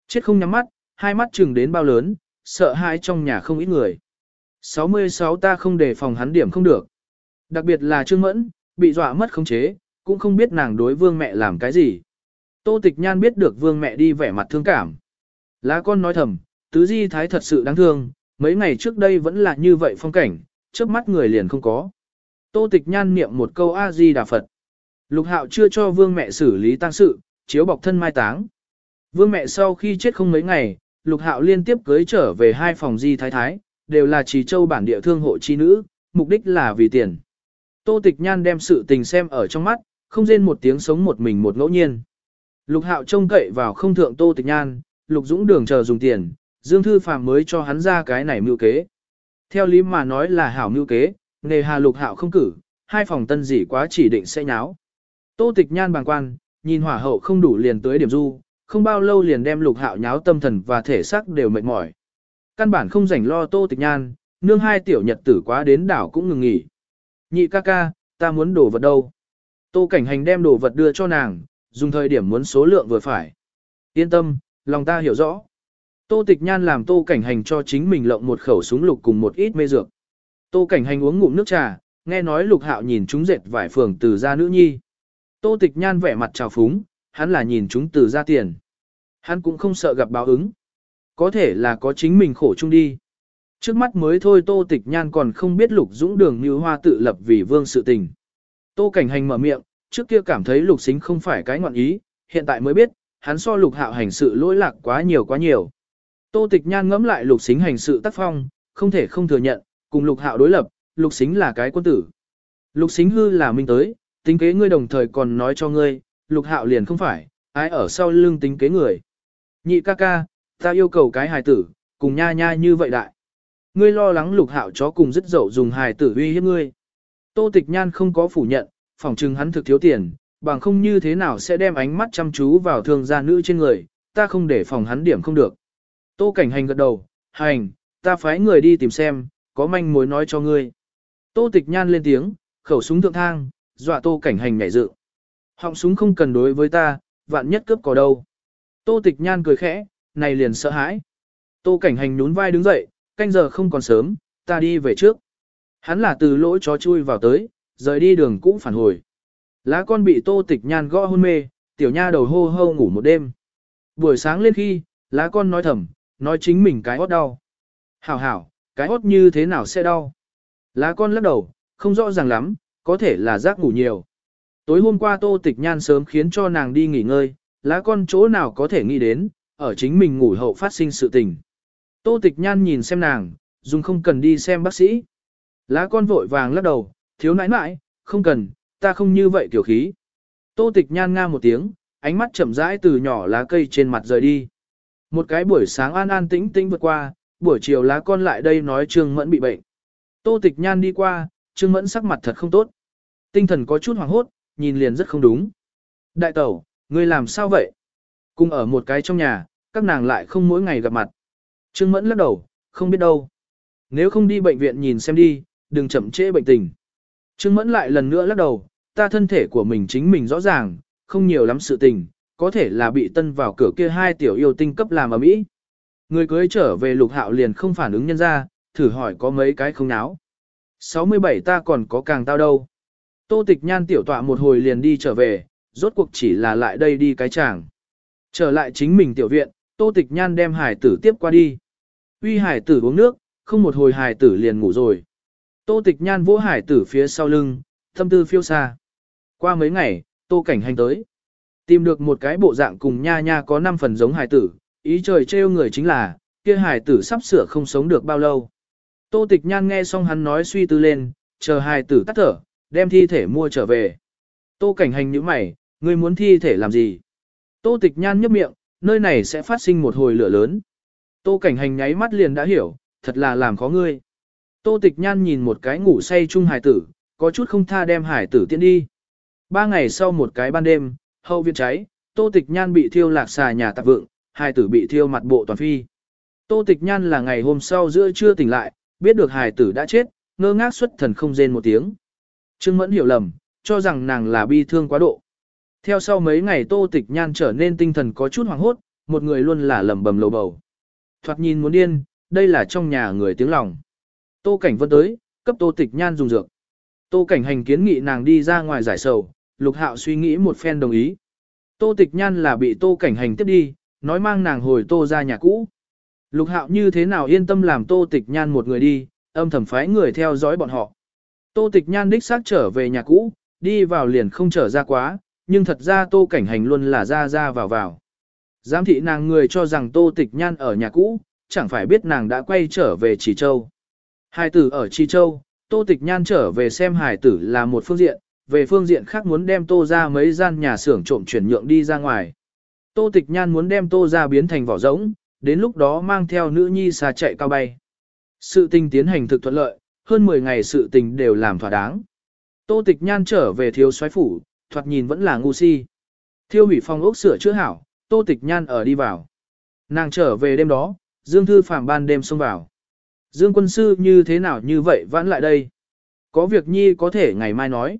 Chết không nhắm mắt, hai mắt chừng đến bao lớn, sợ hãi trong nhà không ít người. 66 ta không để phòng hắn điểm không được. Đặc biệt là Trương Mẫn, bị dọa mất khống chế, cũng không biết nàng đối vương mẹ làm cái gì. Tô tịch nhan biết được vương mẹ đi vẻ mặt thương cảm. Lá con nói thầm, tứ di thái thật sự đáng thương, mấy ngày trước đây vẫn là như vậy phong cảnh, trước mắt người liền không có. Tô tịch nhan niệm một câu A-di đà Phật. Lục hạo chưa cho vương mẹ xử lý tang sự, chiếu bọc thân mai táng. Vương mẹ sau khi chết không mấy ngày, lục hạo liên tiếp cưới trở về hai phòng di thái thái, đều là trì châu bản địa thương hộ chi nữ, mục đích là vì tiền. Tô tịch nhan đem sự tình xem ở trong mắt, không rên một tiếng sống một mình một ngẫu nhiên. Lục hạo trông cậy vào không thượng tô tịch nhan, lục dũng đường chờ dùng tiền, Dương Thư Phàm mới cho hắn ra cái này mưu kế. Theo lý mà nói là hảo mưu kế, nghề hà lục hạo không cử, hai phòng tân dị quá chỉ định sẽ nháo. Tô tịch nhan bàng quan, nhìn hỏa hậu không đủ liền tới điểm du, không bao lâu liền đem lục hạo nháo tâm thần và thể xác đều mệt mỏi. Căn bản không rảnh lo tô tịch nhan, nương hai tiểu nhật tử quá đến đảo cũng ngừng nghỉ. Nhị ca ca, ta muốn đổ vật đâu? Tô cảnh hành đem đồ vật đưa cho nàng, dùng thời điểm muốn số lượng vừa phải. Yên tâm, lòng ta hiểu rõ. Tô tịch nhan làm tô cảnh hành cho chính mình lộng một khẩu súng lục cùng một ít mê dược. Tô cảnh hành uống ngụm nước trà, nghe nói lục hạo nhìn chúng dệt vải phường từ gia nữ nhi. Tô tịch nhan vẻ mặt trào phúng, hắn là nhìn chúng từ gia tiền. Hắn cũng không sợ gặp báo ứng. Có thể là có chính mình khổ chung đi. Trước mắt mới thôi tô tịch nhan còn không biết lục dũng đường như hoa tự lập vì vương sự tình. Tô cảnh hành mở miệng, trước kia cảm thấy lục xính không phải cái ngọn ý, hiện tại mới biết, hắn so lục hạo hành sự lỗi lạc quá nhiều quá nhiều. Tô tịch nhan ngẫm lại lục xính hành sự tác phong, không thể không thừa nhận, cùng lục hạo đối lập, lục xính là cái quân tử. Lục xính hư là minh tới, tính kế ngươi đồng thời còn nói cho ngươi, lục hạo liền không phải, ai ở sau lưng tính kế người. Nhị ca ca, ta yêu cầu cái hài tử, cùng nha nha như vậy đại. Ngươi lo lắng lục hạo chó cùng dứt dậu dùng hài tử uy hiếp ngươi. Tô tịch nhan không có phủ nhận, phỏng chừng hắn thực thiếu tiền, bằng không như thế nào sẽ đem ánh mắt chăm chú vào thương gia nữ trên người, ta không để phòng hắn điểm không được. Tô cảnh hành gật đầu, hành, ta phái người đi tìm xem, có manh mối nói cho ngươi. Tô tịch nhan lên tiếng, khẩu súng thượng thang, dọa tô cảnh hành nhảy dự. Họng súng không cần đối với ta, vạn nhất cướp có đâu. Tô tịch nhan cười khẽ, này liền sợ hãi. Tô cảnh hành nhún vai đứng dậy, canh giờ không còn sớm, ta đi về trước. Hắn là từ lỗ chó chui vào tới, rời đi đường cũ phản hồi. Lá con bị tô tịch nhan gõ hôn mê, tiểu nha đầu hô hô ngủ một đêm. Buổi sáng lên khi, lá con nói thầm, nói chính mình cái hót đau. Hảo hảo, cái hót như thế nào sẽ đau? Lá con lắc đầu, không rõ ràng lắm, có thể là giác ngủ nhiều. Tối hôm qua tô tịch nhan sớm khiến cho nàng đi nghỉ ngơi, lá con chỗ nào có thể nghĩ đến, ở chính mình ngủ hậu phát sinh sự tình. Tô tịch nhan nhìn xem nàng, dùng không cần đi xem bác sĩ. Lá con vội vàng lắc đầu, thiếu nãi nãi, không cần, ta không như vậy tiểu khí. Tô tịch nhan nga một tiếng, ánh mắt chậm rãi từ nhỏ lá cây trên mặt rời đi. Một cái buổi sáng an an tĩnh tĩnh vượt qua, buổi chiều lá con lại đây nói Trương Mẫn bị bệnh. Tô tịch nhan đi qua, Trương Mẫn sắc mặt thật không tốt. Tinh thần có chút hoảng hốt, nhìn liền rất không đúng. Đại tẩu, ngươi làm sao vậy? Cùng ở một cái trong nhà, các nàng lại không mỗi ngày gặp mặt. Trương Mẫn lắc đầu, không biết đâu. Nếu không đi bệnh viện nhìn xem đi, đừng chậm trễ bệnh tình. Trương Mẫn lại lần nữa lắc đầu, ta thân thể của mình chính mình rõ ràng, không nhiều lắm sự tình, có thể là bị tân vào cửa kia hai tiểu yêu tinh cấp làm ở mỹ. Người cưới trở về lục hạo liền không phản ứng nhân ra, thử hỏi có mấy cái không náo. 67 ta còn có càng tao đâu. Tô tịch nhan tiểu tọa một hồi liền đi trở về, rốt cuộc chỉ là lại đây đi cái chàng. Trở lại chính mình tiểu viện, tô tịch nhan đem hải tử tiếp qua đi. Uy hải tử uống nước, không một hồi hải tử liền ngủ rồi. Tô tịch nhan vỗ hải tử phía sau lưng, thâm tư phiêu xa. Qua mấy ngày, tô cảnh hành tới. Tìm được một cái bộ dạng cùng nha nha có 5 phần giống hải tử, ý trời trêu người chính là, kia hải tử sắp sửa không sống được bao lâu. Tô tịch nhan nghe xong hắn nói suy tư lên, chờ hải tử tắt thở, đem thi thể mua trở về. Tô cảnh hành như mày, ngươi muốn thi thể làm gì? Tô tịch nhan nhấp miệng, nơi này sẽ phát sinh một hồi lửa lớn. Tô cảnh hành nháy mắt liền đã hiểu, thật là làm khó ngươi. Tô tịch nhan nhìn một cái ngủ say chung hải tử, có chút không tha đem hải tử tiễn đi. Ba ngày sau một cái ban đêm, hậu viện cháy, tô tịch nhan bị thiêu lạc xà nhà tạp vượng, hải tử bị thiêu mặt bộ toàn phi. Tô tịch nhan là ngày hôm sau giữa trưa tỉnh lại, biết được hải tử đã chết, ngơ ngác xuất thần không rên một tiếng. Trương Mẫn hiểu lầm, cho rằng nàng là bi thương quá độ. Theo sau mấy ngày Tô Tịch Nhan trở nên tinh thần có chút hoảng hốt, một người luôn là lẩm bẩm lầu bầu. Thoạt nhìn muốn điên, đây là trong nhà người tiếng lòng. Tô Cảnh Vân tới, cấp Tô Tịch Nhan dùng dược. Tô Cảnh Hành kiến nghị nàng đi ra ngoài giải sầu, Lục Hạo suy nghĩ một phen đồng ý. Tô Tịch Nhan là bị Tô Cảnh Hành tiếp đi, nói mang nàng hồi Tô ra nhà cũ. Lục Hạo như thế nào yên tâm làm Tô Tịch Nhan một người đi, âm thầm phái người theo dõi bọn họ. Tô Tịch Nhan đích xác trở về nhà cũ, đi vào liền không trở ra quá, nhưng thật ra Tô Cảnh Hành luôn là ra ra vào vào. Giám thị nàng người cho rằng Tô Tịch Nhan ở nhà cũ, chẳng phải biết nàng đã quay trở về Trì Châu. Hải tử ở Trì Châu, Tô Tịch Nhan trở về xem hải tử là một phương diện, về phương diện khác muốn đem Tô ra mấy gian nhà xưởng trộm chuyển nhượng đi ra ngoài. Tô Tịch Nhan muốn đem Tô ra biến thành vỏ rỗng, đến lúc đó mang theo nữ nhi xa chạy cao bay. Sự tình tiến hành thực thuận lợi, hơn 10 ngày sự tình đều làm thỏa đáng. Tô Tịch Nhan trở về thiếu soái phủ, thoạt nhìn vẫn là ngu si. Thiêu hủy phòng ốc sửa chữa hảo, Tô Tịch Nhan ở đi vào. Nàng trở về đêm đó, Dương Thư Phạm ban đêm xông vào. Dương quân sư như thế nào như vậy vãn lại đây? Có việc nhi có thể ngày mai nói.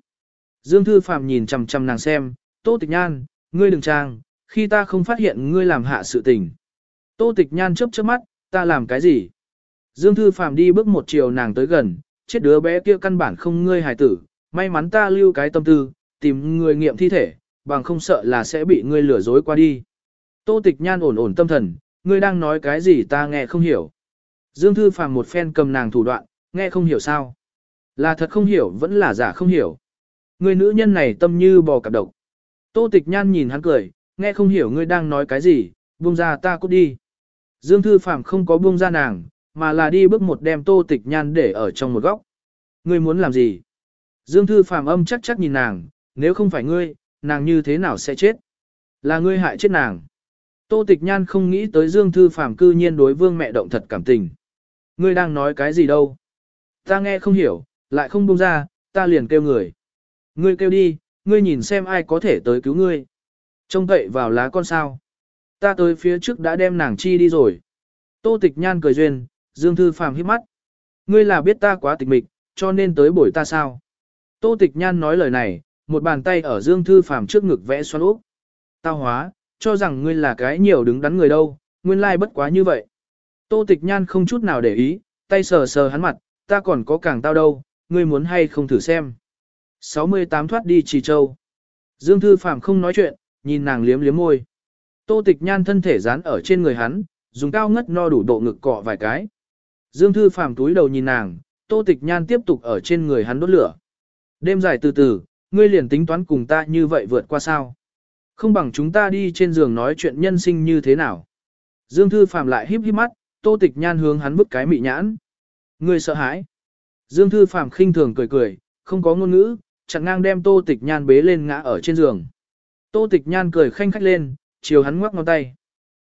Dương Thư Phạm nhìn chằm chằm nàng xem, Tô Tịch Nhan, ngươi đừng trang, khi ta không phát hiện ngươi làm hạ sự tình. Tô Tịch Nhan chớp chớp mắt, ta làm cái gì? Dương Thư Phạm đi bước một chiều nàng tới gần, chết đứa bé kia căn bản không ngươi hài tử, may mắn ta lưu cái tâm tư, tìm người nghiệm thi thể, bằng không sợ là sẽ bị ngươi lừa dối qua đi. Tô Tịch Nhan ổn ổn tâm thần, ngươi đang nói cái gì ta nghe không hiểu. Dương Thư Phạm một phen cầm nàng thủ đoạn, nghe không hiểu sao. Là thật không hiểu vẫn là giả không hiểu. Người nữ nhân này tâm như bò cạp độc. Tô Tịch Nhan nhìn hắn cười, nghe không hiểu ngươi đang nói cái gì, buông ra ta cút đi. Dương Thư Phạm không có buông ra nàng, mà là đi bước một đem Tô Tịch Nhan để ở trong một góc. Ngươi muốn làm gì? Dương Thư Phạm âm chắc chắc nhìn nàng, nếu không phải ngươi, nàng như thế nào sẽ chết? Là ngươi hại chết nàng. Tô Tịch Nhan không nghĩ tới Dương Thư Phạm cư nhiên đối vương mẹ động thật cảm tình. Ngươi đang nói cái gì đâu? Ta nghe không hiểu, lại không buông ra, ta liền kêu người. Ngươi kêu đi, ngươi nhìn xem ai có thể tới cứu ngươi. Trông cậy vào lá con sao. Ta tới phía trước đã đem nàng chi đi rồi. Tô Tịch Nhan cười duyên, Dương Thư phàm hít mắt. Ngươi là biết ta quá tịch mịch, cho nên tới bổi ta sao? Tô Tịch Nhan nói lời này, một bàn tay ở Dương Thư phàm trước ngực vẽ xoắn úp. Tao hóa, cho rằng ngươi là cái nhiều đứng đắn người đâu, nguyên lai bất quá như vậy. Tô Tịch Nhan không chút nào để ý, tay sờ sờ hắn mặt, ta còn có càng tao đâu, ngươi muốn hay không thử xem. 68 thoát đi trì châu. Dương Thư Phạm không nói chuyện, nhìn nàng liếm liếm môi. Tô Tịch Nhan thân thể dán ở trên người hắn, dùng cao ngất no đủ độ ngực cọ vài cái. Dương Thư phàm túi đầu nhìn nàng, Tô Tịch Nhan tiếp tục ở trên người hắn đốt lửa. Đêm dài từ từ, ngươi liền tính toán cùng ta như vậy vượt qua sao. Không bằng chúng ta đi trên giường nói chuyện nhân sinh như thế nào. Dương Thư phàm lại híp híp mắt, Tô Tịch Nhan hướng hắn bức cái mị nhãn. Ngươi sợ hãi. Dương Thư phàm khinh thường cười cười, không có ngôn ngữ, chặn ngang đem Tô Tịch Nhan bế lên ngã ở trên giường. Tô Tịch Nhan cười khanh khách lên, chiều hắn ngoắc ngón tay.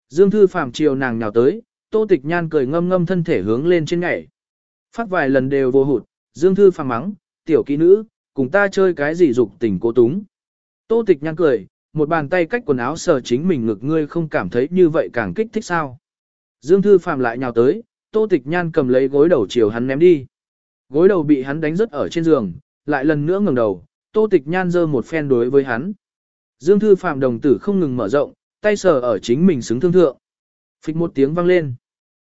Dương Thư Phạm chiều nàng nhào tới, Tô Tịch Nhan cười ngâm ngâm thân thể hướng lên trên nhảy. Phát vài lần đều vô hụt, Dương Thư Phạm mắng, tiểu kỹ nữ, cùng ta chơi cái gì dục tình cố túng. Tô tịch nhan cười, một bàn tay cách quần áo sờ chính mình ngực ngươi không cảm thấy như vậy càng kích thích sao. Dương Thư Phạm lại nhào tới, Tô Tịch Nhan cầm lấy gối đầu chiều hắn ném đi. Gối đầu bị hắn đánh rớt ở trên giường, lại lần nữa ngẩng đầu, Tô Tịch Nhan giơ một phen đối với hắn. Dương Thư Phạm đồng tử không ngừng mở rộng, tay sờ ở chính mình xứng thương thượng. Phịch một tiếng vang lên.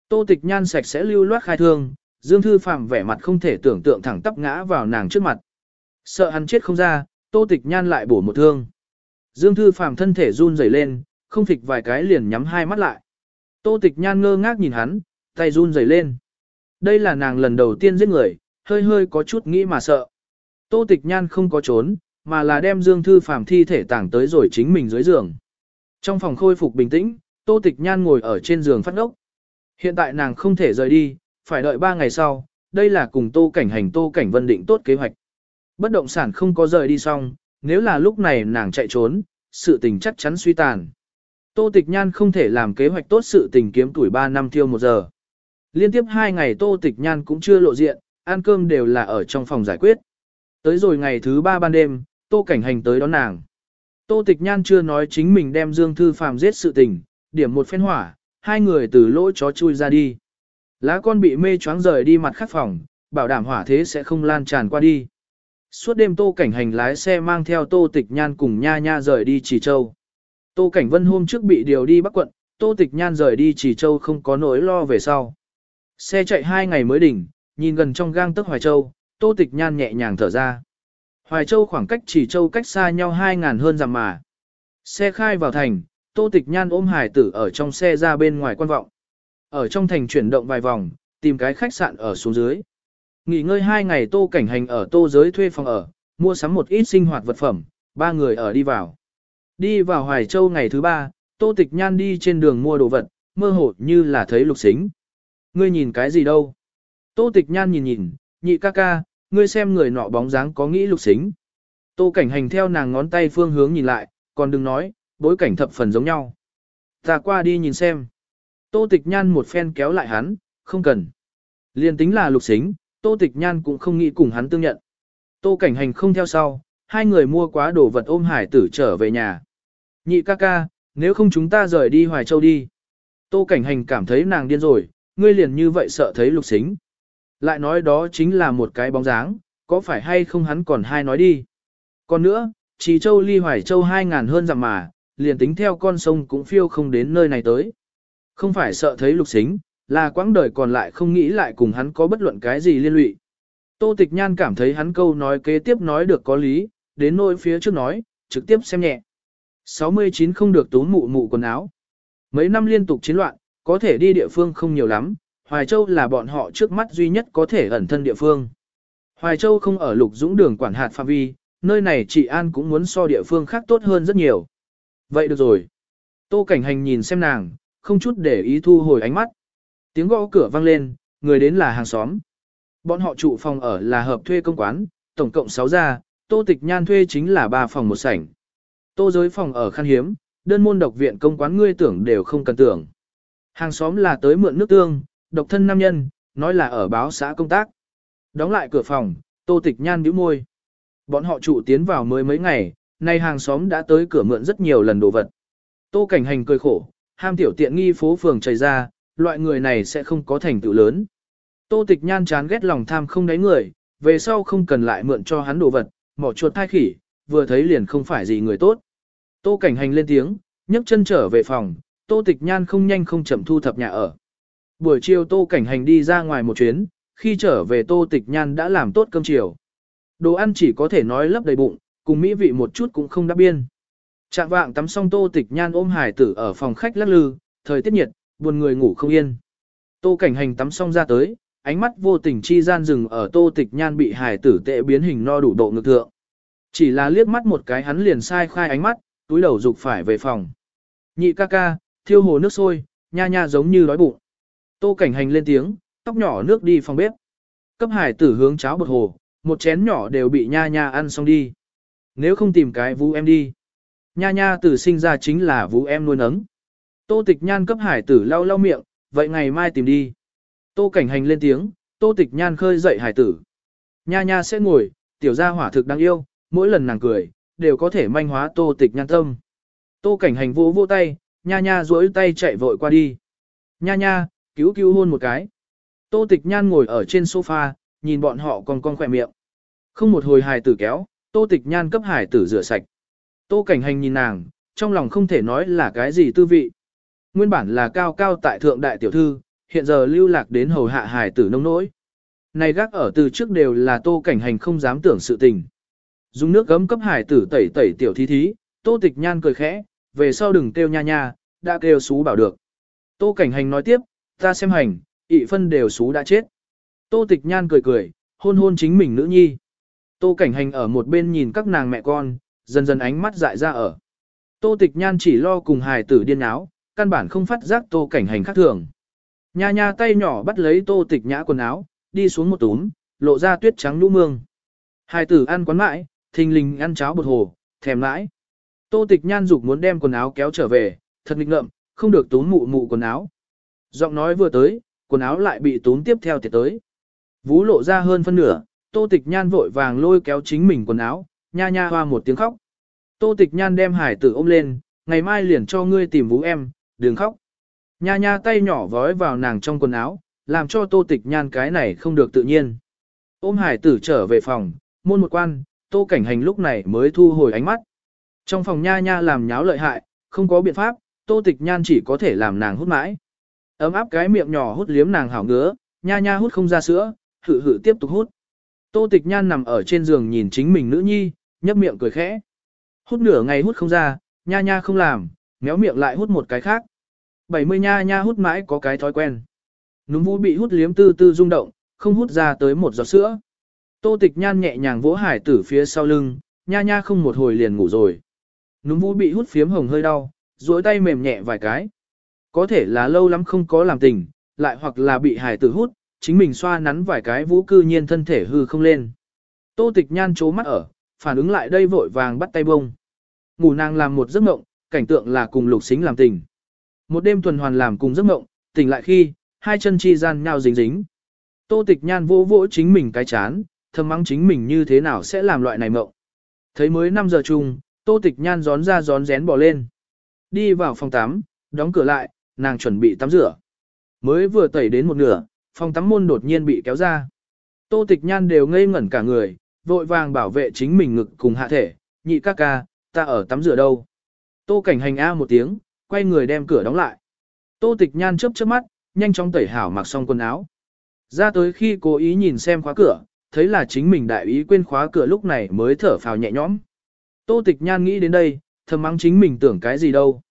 Tô Tịch Nhan sạch sẽ lưu loát khai thương, Dương Thư Phạm vẻ mặt không thể tưởng tượng thẳng tắp ngã vào nàng trước mặt. Sợ hắn chết không ra, Tô Tịch Nhan lại bổ một thương. Dương Thư Phạm thân thể run rẩy lên, không phịch vài cái liền nhắm hai mắt lại. Tô Tịch Nhan ngơ ngác nhìn hắn, tay run rẩy lên. Đây là nàng lần đầu tiên giết người, hơi hơi có chút nghĩ mà sợ. Tô Tịch Nhan không có trốn, mà là đem Dương Thư Phàm thi thể tảng tới rồi chính mình dưới giường. Trong phòng khôi phục bình tĩnh, Tô Tịch Nhan ngồi ở trên giường phát ốc. Hiện tại nàng không thể rời đi, phải đợi 3 ngày sau, đây là cùng Tô Cảnh Hành Tô Cảnh Vân định tốt kế hoạch. Bất động sản không có rời đi xong, nếu là lúc này nàng chạy trốn, sự tình chắc chắn suy tàn. Tô Tịch Nhan không thể làm kế hoạch tốt sự tình kiếm tuổi 3 năm thiêu một giờ. Liên tiếp 2 ngày Tô Tịch Nhan cũng chưa lộ diện, ăn cơm đều là ở trong phòng giải quyết. Tới rồi ngày thứ 3 ban đêm, Tô Cảnh Hành tới đón nàng. Tô Tịch Nhan chưa nói chính mình đem Dương Thư Phàm giết sự tình, điểm một phen hỏa, hai người từ lỗ chó chui ra đi. Lá con bị mê choáng rời đi mặt khắc phòng, bảo đảm hỏa thế sẽ không lan tràn qua đi. Suốt đêm Tô Cảnh Hành lái xe mang theo Tô Tịch Nhan cùng Nha Nha rời đi Trì Châu. Tô Cảnh Vân hôm trước bị điều đi Bắc quận, Tô Tịch Nhan rời đi Trì Châu không có nỗi lo về sau. Xe chạy hai ngày mới đỉnh, nhìn gần trong gang tức Hoài Châu, Tô Tịch Nhan nhẹ nhàng thở ra. Hoài Châu khoảng cách chỉ Châu cách xa nhau hai ngàn hơn dặm mà. Xe khai vào thành, Tô Tịch Nhan ôm hải tử ở trong xe ra bên ngoài quan vọng. Ở trong thành chuyển động vài vòng, tìm cái khách sạn ở xuống dưới. Nghỉ ngơi hai ngày Tô Cảnh Hành ở Tô giới thuê phòng ở, mua sắm một ít sinh hoạt vật phẩm, ba người ở đi vào. Đi vào Hoài Châu ngày thứ ba, Tô Tịch Nhan đi trên đường mua đồ vật, mơ hồ như là thấy lục xính. Ngươi nhìn cái gì đâu? Tô Tịch Nhan nhìn nhìn, nhị ca ca, ngươi xem người nọ bóng dáng có nghĩ lục xính. Tô Cảnh Hành theo nàng ngón tay phương hướng nhìn lại, còn đừng nói, bối cảnh thập phần giống nhau. Ta qua đi nhìn xem. Tô Tịch Nhan một phen kéo lại hắn, không cần. Liên tính là lục xính, Tô Tịch Nhan cũng không nghĩ cùng hắn tương nhận. Tô Cảnh Hành không theo sau, hai người mua quá đồ vật ôm hải tử trở về nhà. Nhị ca ca, nếu không chúng ta rời đi Hoài Châu đi. Tô Cảnh Hành cảm thấy nàng điên rồi, ngươi liền như vậy sợ thấy lục xính. Lại nói đó chính là một cái bóng dáng, có phải hay không hắn còn hai nói đi. Còn nữa, chỉ Châu ly Hoài Châu hai ngàn hơn dặm mà, liền tính theo con sông cũng phiêu không đến nơi này tới. Không phải sợ thấy lục xính, là quãng đời còn lại không nghĩ lại cùng hắn có bất luận cái gì liên lụy. Tô Tịch Nhan cảm thấy hắn câu nói kế tiếp nói được có lý, đến nỗi phía trước nói, trực tiếp xem nhẹ. 69 không được tốn mụ mụ quần áo. Mấy năm liên tục chiến loạn, có thể đi địa phương không nhiều lắm, Hoài Châu là bọn họ trước mắt duy nhất có thể ẩn thân địa phương. Hoài Châu không ở lục dũng đường quản hạt phạm vi, nơi này chị An cũng muốn so địa phương khác tốt hơn rất nhiều. Vậy được rồi. Tô Cảnh Hành nhìn xem nàng, không chút để ý thu hồi ánh mắt. Tiếng gõ cửa vang lên, người đến là hàng xóm. Bọn họ trụ phòng ở là hợp thuê công quán, tổng cộng 6 gia, Tô Tịch Nhan thuê chính là 3 phòng một sảnh. Tô giới phòng ở khan hiếm, đơn môn độc viện công quán ngươi tưởng đều không cần tưởng. Hàng xóm là tới mượn nước tương, độc thân nam nhân, nói là ở báo xã công tác. Đóng lại cửa phòng, Tô Tịch Nhan nhíu môi. Bọn họ trụ tiến vào mới mấy ngày, nay hàng xóm đã tới cửa mượn rất nhiều lần đồ vật. Tô Cảnh Hành cười khổ, ham tiểu tiện nghi phố phường chảy ra, loại người này sẽ không có thành tựu lớn. Tô Tịch Nhan chán ghét lòng tham không đáy người, về sau không cần lại mượn cho hắn đồ vật, mỏ chuột thai khỉ, vừa thấy liền không phải gì người tốt. Tô Cảnh Hành lên tiếng, nhấc chân trở về phòng, Tô Tịch Nhan không nhanh không chậm thu thập nhà ở. Buổi chiều Tô Cảnh Hành đi ra ngoài một chuyến, khi trở về Tô Tịch Nhan đã làm tốt cơm chiều. Đồ ăn chỉ có thể nói lấp đầy bụng, cùng mỹ vị một chút cũng không đáp biên. Trạng vạng tắm xong Tô Tịch Nhan ôm hải tử ở phòng khách lắc lư, thời tiết nhiệt, buồn người ngủ không yên. Tô Cảnh Hành tắm xong ra tới, ánh mắt vô tình chi gian dừng ở Tô Tịch Nhan bị hải tử tệ biến hình no đủ độ ngực thượng. Chỉ là liếc mắt một cái hắn liền sai khai ánh mắt, túi đầu dục phải về phòng. Nhị ca ca, thiêu hồ nước sôi, nha nha giống như đói bụng. Tô cảnh hành lên tiếng, tóc nhỏ nước đi phòng bếp. Cấp hải tử hướng cháo bột hồ, một chén nhỏ đều bị nha nha ăn xong đi. Nếu không tìm cái vũ em đi. Nha nha tử sinh ra chính là vũ em nuôi nấng. Tô tịch nhan cấp hải tử lau lau miệng, vậy ngày mai tìm đi. Tô cảnh hành lên tiếng, tô tịch nhan khơi dậy hải tử. Nha nha sẽ ngồi, tiểu gia hỏa thực đáng yêu, mỗi lần nàng cười, đều có thể manh hóa tô tịch nhan tâm. Tô cảnh hành vỗ vỗ tay, nha nha duỗi tay chạy vội qua đi. Nha nha, cứu cứu hôn một cái. Tô tịch nhan ngồi ở trên sofa, nhìn bọn họ còn con khỏe miệng. Không một hồi hài tử kéo, tô tịch nhan cấp hài tử rửa sạch. Tô cảnh hành nhìn nàng, trong lòng không thể nói là cái gì tư vị. Nguyên bản là cao cao tại thượng đại tiểu thư, hiện giờ lưu lạc đến hầu hạ hài tử nông nỗi. Này gác ở từ trước đều là tô cảnh hành không dám tưởng sự tình. Dùng nước gấm cấp hải tử tẩy tẩy tiểu thí thí, tô tịch nhan cười khẽ, về sau đừng kêu nha nha, đã kêu xú bảo được. Tô cảnh hành nói tiếp, ta xem hành, ị phân đều xú đã chết. Tô tịch nhan cười cười, hôn hôn chính mình nữ nhi. Tô cảnh hành ở một bên nhìn các nàng mẹ con, dần dần ánh mắt dại ra ở. Tô tịch nhan chỉ lo cùng hài tử điên áo, căn bản không phát giác tô cảnh hành khác thường. Nha nha tay nhỏ bắt lấy tô tịch nhã quần áo, đi xuống một túm, lộ ra tuyết trắng nhũ mương. Hài tử ăn quán mãi, thình lình ăn cháo bột hồ, thèm mãi. Tô tịch nhan dục muốn đem quần áo kéo trở về, thật nghịch ngợm, không được túm mụ mụ quần áo. Giọng nói vừa tới, quần áo lại bị tốn tiếp theo tiệt tới. Vú lộ ra hơn phân nửa, tô tịch nhan vội vàng lôi kéo chính mình quần áo, nha nha hoa một tiếng khóc. Tô tịch nhan đem hải tử ôm lên, ngày mai liền cho ngươi tìm vú em, đừng khóc. Nha nha tay nhỏ vói vào nàng trong quần áo, làm cho tô tịch nhan cái này không được tự nhiên. Ôm hải tử trở về phòng, môn một quan, tô cảnh hành lúc này mới thu hồi ánh mắt. Trong phòng nha nha làm nháo lợi hại, không có biện pháp, tô tịch nhan chỉ có thể làm nàng hút mãi. Ấm áp cái miệng nhỏ hút liếm nàng hảo ngứa, nha nha hút không ra sữa, hự hự tiếp tục hút. Tô tịch nhan nằm ở trên giường nhìn chính mình nữ nhi, nhấp miệng cười khẽ. Hút nửa ngày hút không ra, nha nha không làm, méo miệng lại hút một cái khác. 70 nha nha hút mãi có cái thói quen. Núm vũ bị hút liếm tư tư rung động, không hút ra tới một giọt sữa. Tô tịch nhan nhẹ nhàng vỗ hải tử phía sau lưng, nha nha không một hồi liền ngủ rồi. Núm vũ bị hút phiếm hồng hơi đau, duỗi tay mềm nhẹ vài cái. Có thể là lâu lắm không có làm tình, lại hoặc là bị hải tử hút, chính mình xoa nắn vài cái vũ cư nhiên thân thể hư không lên. Tô tịch nhan chố mắt ở, phản ứng lại đây vội vàng bắt tay bông. Ngủ nàng làm một giấc mộng, cảnh tượng là cùng lục xính làm tình. Một đêm tuần hoàn làm cùng giấc mộng, tỉnh lại khi, hai chân chi gian nhau dính dính. Tô tịch nhan vỗ vỗ chính mình cái chán, thầm mắng chính mình như thế nào sẽ làm loại này mộng. Thấy mới 5 giờ chung, tô tịch nhan gión ra gión rén bỏ lên. Đi vào phòng tắm, đóng cửa lại, nàng chuẩn bị tắm rửa. Mới vừa tẩy đến một nửa, phòng tắm môn đột nhiên bị kéo ra. Tô tịch nhan đều ngây ngẩn cả người, vội vàng bảo vệ chính mình ngực cùng hạ thể, nhị ca ca, ta ở tắm rửa đâu. Tô cảnh hành A một tiếng, quay người đem cửa đóng lại. Tô tịch nhan chớp chớp mắt, nhanh chóng tẩy hảo mặc xong quần áo. Ra tới khi cố ý nhìn xem khóa cửa, thấy là chính mình đại ý quên khóa cửa lúc này mới thở phào nhẹ nhõm. Tô tịch nhan nghĩ đến đây, thầm mắng chính mình tưởng cái gì đâu.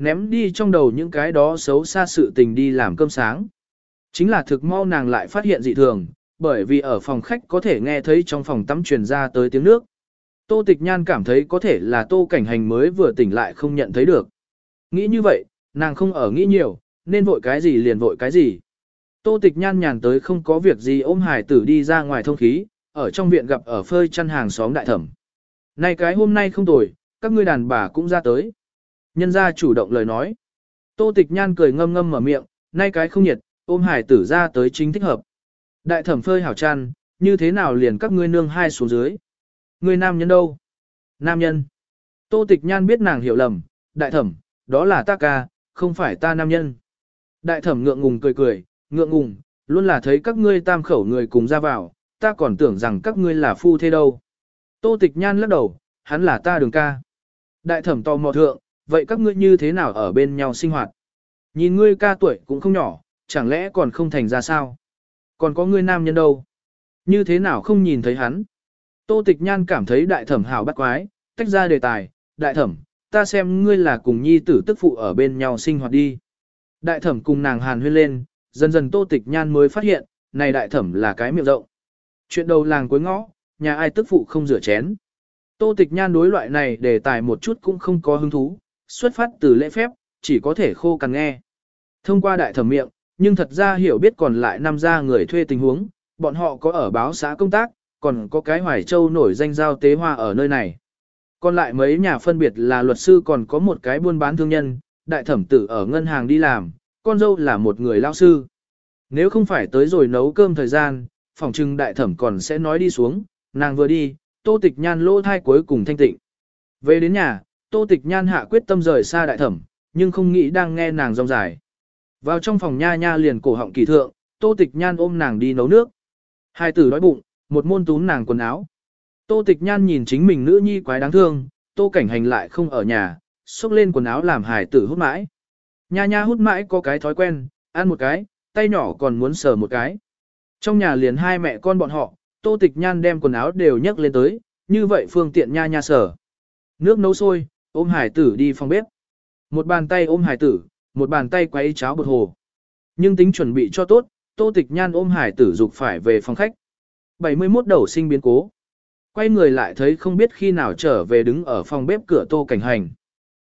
Ném đi trong đầu những cái đó xấu xa sự tình đi làm cơm sáng. Chính là thực mau nàng lại phát hiện dị thường, bởi vì ở phòng khách có thể nghe thấy trong phòng tắm truyền ra tới tiếng nước. Tô tịch nhan cảm thấy có thể là tô cảnh hành mới vừa tỉnh lại không nhận thấy được. Nghĩ như vậy, nàng không ở nghĩ nhiều, nên vội cái gì liền vội cái gì. Tô tịch nhan nhàn tới không có việc gì ôm hải tử đi ra ngoài thông khí, ở trong viện gặp ở phơi chăn hàng xóm đại thẩm. Này cái hôm nay không tồi, các ngươi đàn bà cũng ra tới. Nhân gia chủ động lời nói. Tô tịch nhan cười ngâm ngâm mở miệng, nay cái không nhiệt, ôm hải tử ra tới chính thích hợp. Đại thẩm phơi hảo chăn, như thế nào liền các ngươi nương hai xuống dưới. Ngươi nam nhân đâu? Nam nhân. Tô tịch nhan biết nàng hiểu lầm, đại thẩm, đó là ta ca, không phải ta nam nhân. Đại thẩm ngượng ngùng cười cười, ngượng ngùng, luôn là thấy các ngươi tam khẩu người cùng ra vào, ta còn tưởng rằng các ngươi là phu thế đâu. Tô tịch nhan lắc đầu, hắn là ta đường ca. Đại thẩm tò mò thượng, vậy các ngươi như thế nào ở bên nhau sinh hoạt? Nhìn ngươi ca tuổi cũng không nhỏ, chẳng lẽ còn không thành ra sao? Còn có ngươi nam nhân đâu? Như thế nào không nhìn thấy hắn? Tô tịch nhan cảm thấy đại thẩm hào bắt quái, tách ra đề tài, đại thẩm, ta xem ngươi là cùng nhi tử tức phụ ở bên nhau sinh hoạt đi. Đại thẩm cùng nàng hàn huyên lên, dần dần tô tịch nhan mới phát hiện, này đại thẩm là cái miệng rộng. Chuyện đầu làng cuối ngõ, nhà ai tức phụ không rửa chén. Tô tịch nhan đối loại này đề tài một chút cũng không có hứng thú, xuất phát từ lễ phép, chỉ có thể khô cằn nghe. Thông qua đại thẩm miệng, nhưng thật ra hiểu biết còn lại năm gia người thuê tình huống, bọn họ có ở báo xã công tác, còn có cái Hoài Châu nổi danh giao tế hoa ở nơi này. Còn lại mấy nhà phân biệt là luật sư còn có một cái buôn bán thương nhân, đại thẩm tử ở ngân hàng đi làm, con dâu là một người lao sư. Nếu không phải tới rồi nấu cơm thời gian, phòng trưng đại thẩm còn sẽ nói đi xuống, nàng vừa đi, tô tịch nhan lỗ thai cuối cùng thanh tịnh. Về đến nhà, tô tịch nhan hạ quyết tâm rời xa đại thẩm, nhưng không nghĩ đang nghe nàng rong dài. Vào trong phòng nha nha liền cổ họng kỳ thượng, tô tịch nhan ôm nàng đi nấu nước. Hai tử đói bụng, một môn túm nàng quần áo. Tô tịch nhan nhìn chính mình nữ nhi quái đáng thương, tô cảnh hành lại không ở nhà, xúc lên quần áo làm hài tử hút mãi. Nha nha hút mãi có cái thói quen, ăn một cái, tay nhỏ còn muốn sờ một cái. Trong nhà liền hai mẹ con bọn họ, tô tịch nhan đem quần áo đều nhấc lên tới, như vậy phương tiện nha nha sờ. Nước nấu sôi, ôm hải tử đi phòng bếp. Một bàn tay ôm hải tử, một bàn tay quấy cháo bột hồ. Nhưng tính chuẩn bị cho tốt, tô tịch nhan ôm hải tử dục phải về phòng khách. 71 đầu sinh biến cố. Quay người lại thấy không biết khi nào trở về đứng ở phòng bếp cửa tô cảnh hành.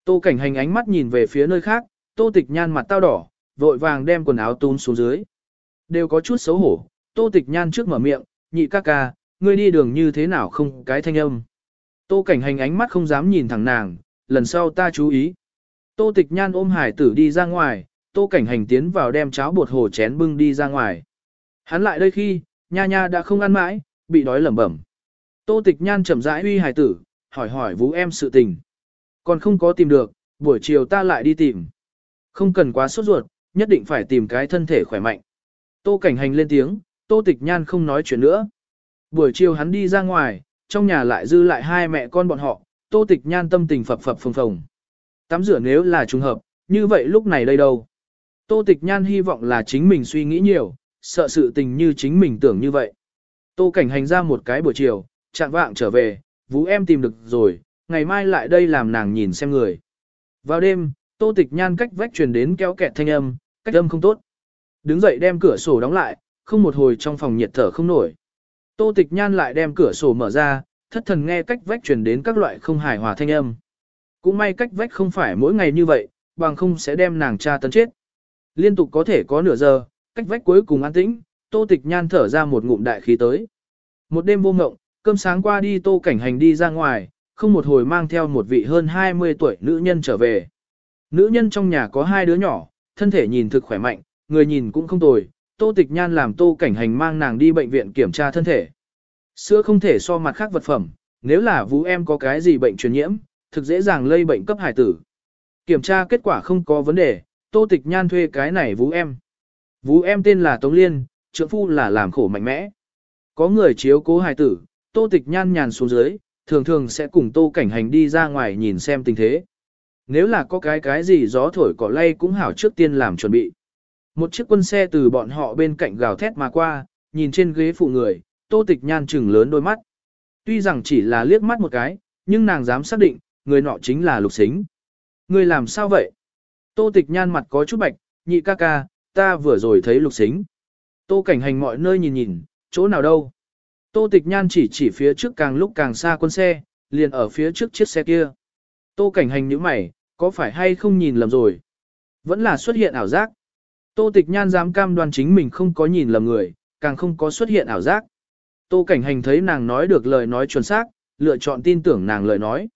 Tô cảnh hành ánh mắt nhìn về phía nơi khác, tô tịch nhan mặt tao đỏ, vội vàng đem quần áo tún xuống dưới. Đều có chút xấu hổ, tô tịch nhan trước mở miệng, nhị ca ca, ngươi đi đường như thế nào không cái thanh âm. Tô cảnh hành ánh mắt không dám nhìn thẳng nàng, lần sau ta chú ý. Tô tịch nhan ôm hải tử đi ra ngoài, tô cảnh hành tiến vào đem cháo bột hồ chén bưng đi ra ngoài. Hắn lại đây khi, nha nha đã không ăn mãi, bị đói lẩm bẩm. Tô tịch nhan chậm rãi uy hải tử, hỏi hỏi vũ em sự tình. Còn không có tìm được, buổi chiều ta lại đi tìm. Không cần quá sốt ruột, nhất định phải tìm cái thân thể khỏe mạnh. Tô cảnh hành lên tiếng, tô tịch nhan không nói chuyện nữa. Buổi chiều hắn đi ra ngoài, trong nhà lại dư lại hai mẹ con bọn họ, tô tịch nhan tâm tình phập phập phồng phồng. Tắm rửa nếu là trùng hợp, như vậy lúc này đây đâu. Tô tịch nhan hy vọng là chính mình suy nghĩ nhiều, sợ sự tình như chính mình tưởng như vậy. Tô cảnh hành ra một cái buổi chiều, chạm vạng trở về, vũ em tìm được rồi, ngày mai lại đây làm nàng nhìn xem người. Vào đêm, tô tịch nhan cách vách truyền đến kéo kẹt thanh âm, cách âm không tốt. Đứng dậy đem cửa sổ đóng lại, không một hồi trong phòng nhiệt thở không nổi. Tô tịch nhan lại đem cửa sổ mở ra, thất thần nghe cách vách truyền đến các loại không hài hòa thanh âm. Cũng may cách vách không phải mỗi ngày như vậy, bằng không sẽ đem nàng cha tấn chết. Liên tục có thể có nửa giờ, cách vách cuối cùng an tĩnh, tô tịch nhan thở ra một ngụm đại khí tới. Một đêm vô ngộng, cơm sáng qua đi tô cảnh hành đi ra ngoài, không một hồi mang theo một vị hơn 20 tuổi nữ nhân trở về. Nữ nhân trong nhà có hai đứa nhỏ, thân thể nhìn thực khỏe mạnh, người nhìn cũng không tồi, tô tịch nhan làm tô cảnh hành mang nàng đi bệnh viện kiểm tra thân thể. Sữa không thể so mặt khác vật phẩm, nếu là vũ em có cái gì bệnh truyền nhiễm, thực dễ dàng lây bệnh cấp hải tử. Kiểm tra kết quả không có vấn đề, tô tịch nhan thuê cái này vũ em. Vũ em tên là Tống Liên, trưởng phu là làm khổ mạnh mẽ. Có người chiếu cố hải tử, tô tịch nhan nhàn xuống dưới, thường thường sẽ cùng tô cảnh hành đi ra ngoài nhìn xem tình thế. Nếu là có cái cái gì gió thổi cỏ lay cũng hảo trước tiên làm chuẩn bị. Một chiếc quân xe từ bọn họ bên cạnh gào thét mà qua, nhìn trên ghế phụ người, tô tịch nhan chừng lớn đôi mắt. Tuy rằng chỉ là liếc mắt một cái, nhưng nàng dám xác định, người nọ chính là lục xính. Người làm sao vậy? Tô tịch nhan mặt có chút bạch, nhị ca ca, ta vừa rồi thấy lục xính. Tô cảnh hành mọi nơi nhìn nhìn, chỗ nào đâu? Tô tịch nhan chỉ chỉ phía trước càng lúc càng xa quân xe, liền ở phía trước chiếc xe kia. Tô cảnh hành như mày, có phải hay không nhìn lầm rồi? Vẫn là xuất hiện ảo giác. Tô tịch nhan dám cam đoan chính mình không có nhìn lầm người, càng không có xuất hiện ảo giác. Tô cảnh hành thấy nàng nói được lời nói chuẩn xác, lựa chọn tin tưởng nàng lời nói.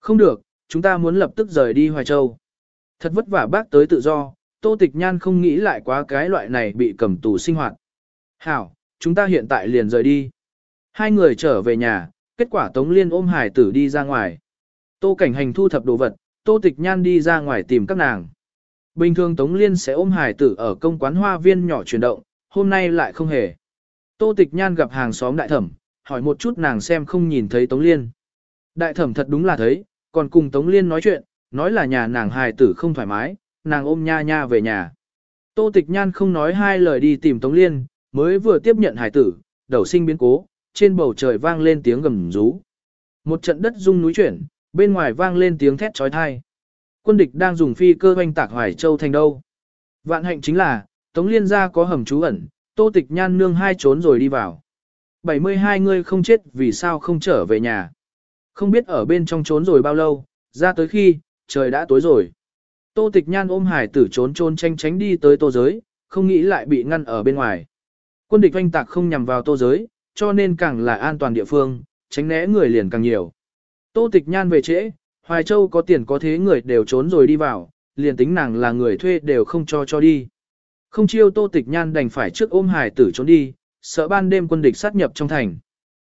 Không được, chúng ta muốn lập tức rời đi Hoài Châu. Thật vất vả bác tới tự do, Tô Tịch Nhan không nghĩ lại quá cái loại này bị cầm tù sinh hoạt. Hảo, chúng ta hiện tại liền rời đi. Hai người trở về nhà, kết quả Tống Liên ôm hải tử đi ra ngoài. Tô Cảnh Hành thu thập đồ vật, Tô Tịch Nhan đi ra ngoài tìm các nàng. Bình thường Tống Liên sẽ ôm hải tử ở công quán hoa viên nhỏ chuyển động, hôm nay lại không hề. Tô Tịch Nhan gặp hàng xóm đại thẩm, hỏi một chút nàng xem không nhìn thấy Tống Liên. Đại thẩm thật đúng là thấy, còn cùng Tống Liên nói chuyện, nói là nhà nàng hài tử không thoải mái, nàng ôm nha nha về nhà. Tô Tịch Nhan không nói hai lời đi tìm Tống Liên, mới vừa tiếp nhận hài tử, đầu sinh biến cố, trên bầu trời vang lên tiếng gầm rú. Một trận đất rung núi chuyển, bên ngoài vang lên tiếng thét trói thai. Quân địch đang dùng phi cơ hoành tạc Hoài Châu thành đâu. Vạn hạnh chính là, Tống Liên ra có hầm trú ẩn, Tô Tịch Nhan nương hai trốn rồi đi vào. 72 người không chết vì sao không trở về nhà. Không biết ở bên trong trốn rồi bao lâu, ra tới khi, trời đã tối rồi. Tô Tịch Nhan ôm hải tử trốn trốn tranh tránh đi tới tô giới, không nghĩ lại bị ngăn ở bên ngoài. Quân địch oanh tạc không nhằm vào tô giới, cho nên càng là an toàn địa phương, tránh né người liền càng nhiều. Tô Tịch Nhan về trễ, Hoài Châu có tiền có thế người đều trốn rồi đi vào, liền tính nàng là người thuê đều không cho cho đi. Không chiêu Tô Tịch Nhan đành phải trước ôm hải tử trốn đi, sợ ban đêm quân địch sát nhập trong thành.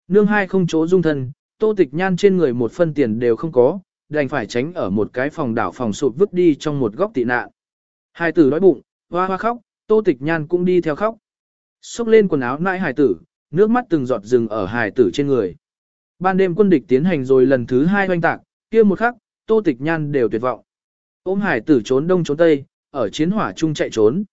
Nương hai không chỗ dung thân, tô tịch nhan trên người một phân tiền đều không có, đành phải tránh ở một cái phòng đảo phòng sụp vứt đi trong một góc tị nạn. Hải tử đói bụng, hoa hoa khóc, tô tịch nhan cũng đi theo khóc. Xúc lên quần áo nãi hài tử, nước mắt từng giọt rừng ở hài tử trên người. Ban đêm quân địch tiến hành rồi lần thứ hai hoanh tạc, kia một khắc, tô tịch nhan đều tuyệt vọng. Ôm hải tử trốn đông trốn tây, ở chiến hỏa chung chạy trốn.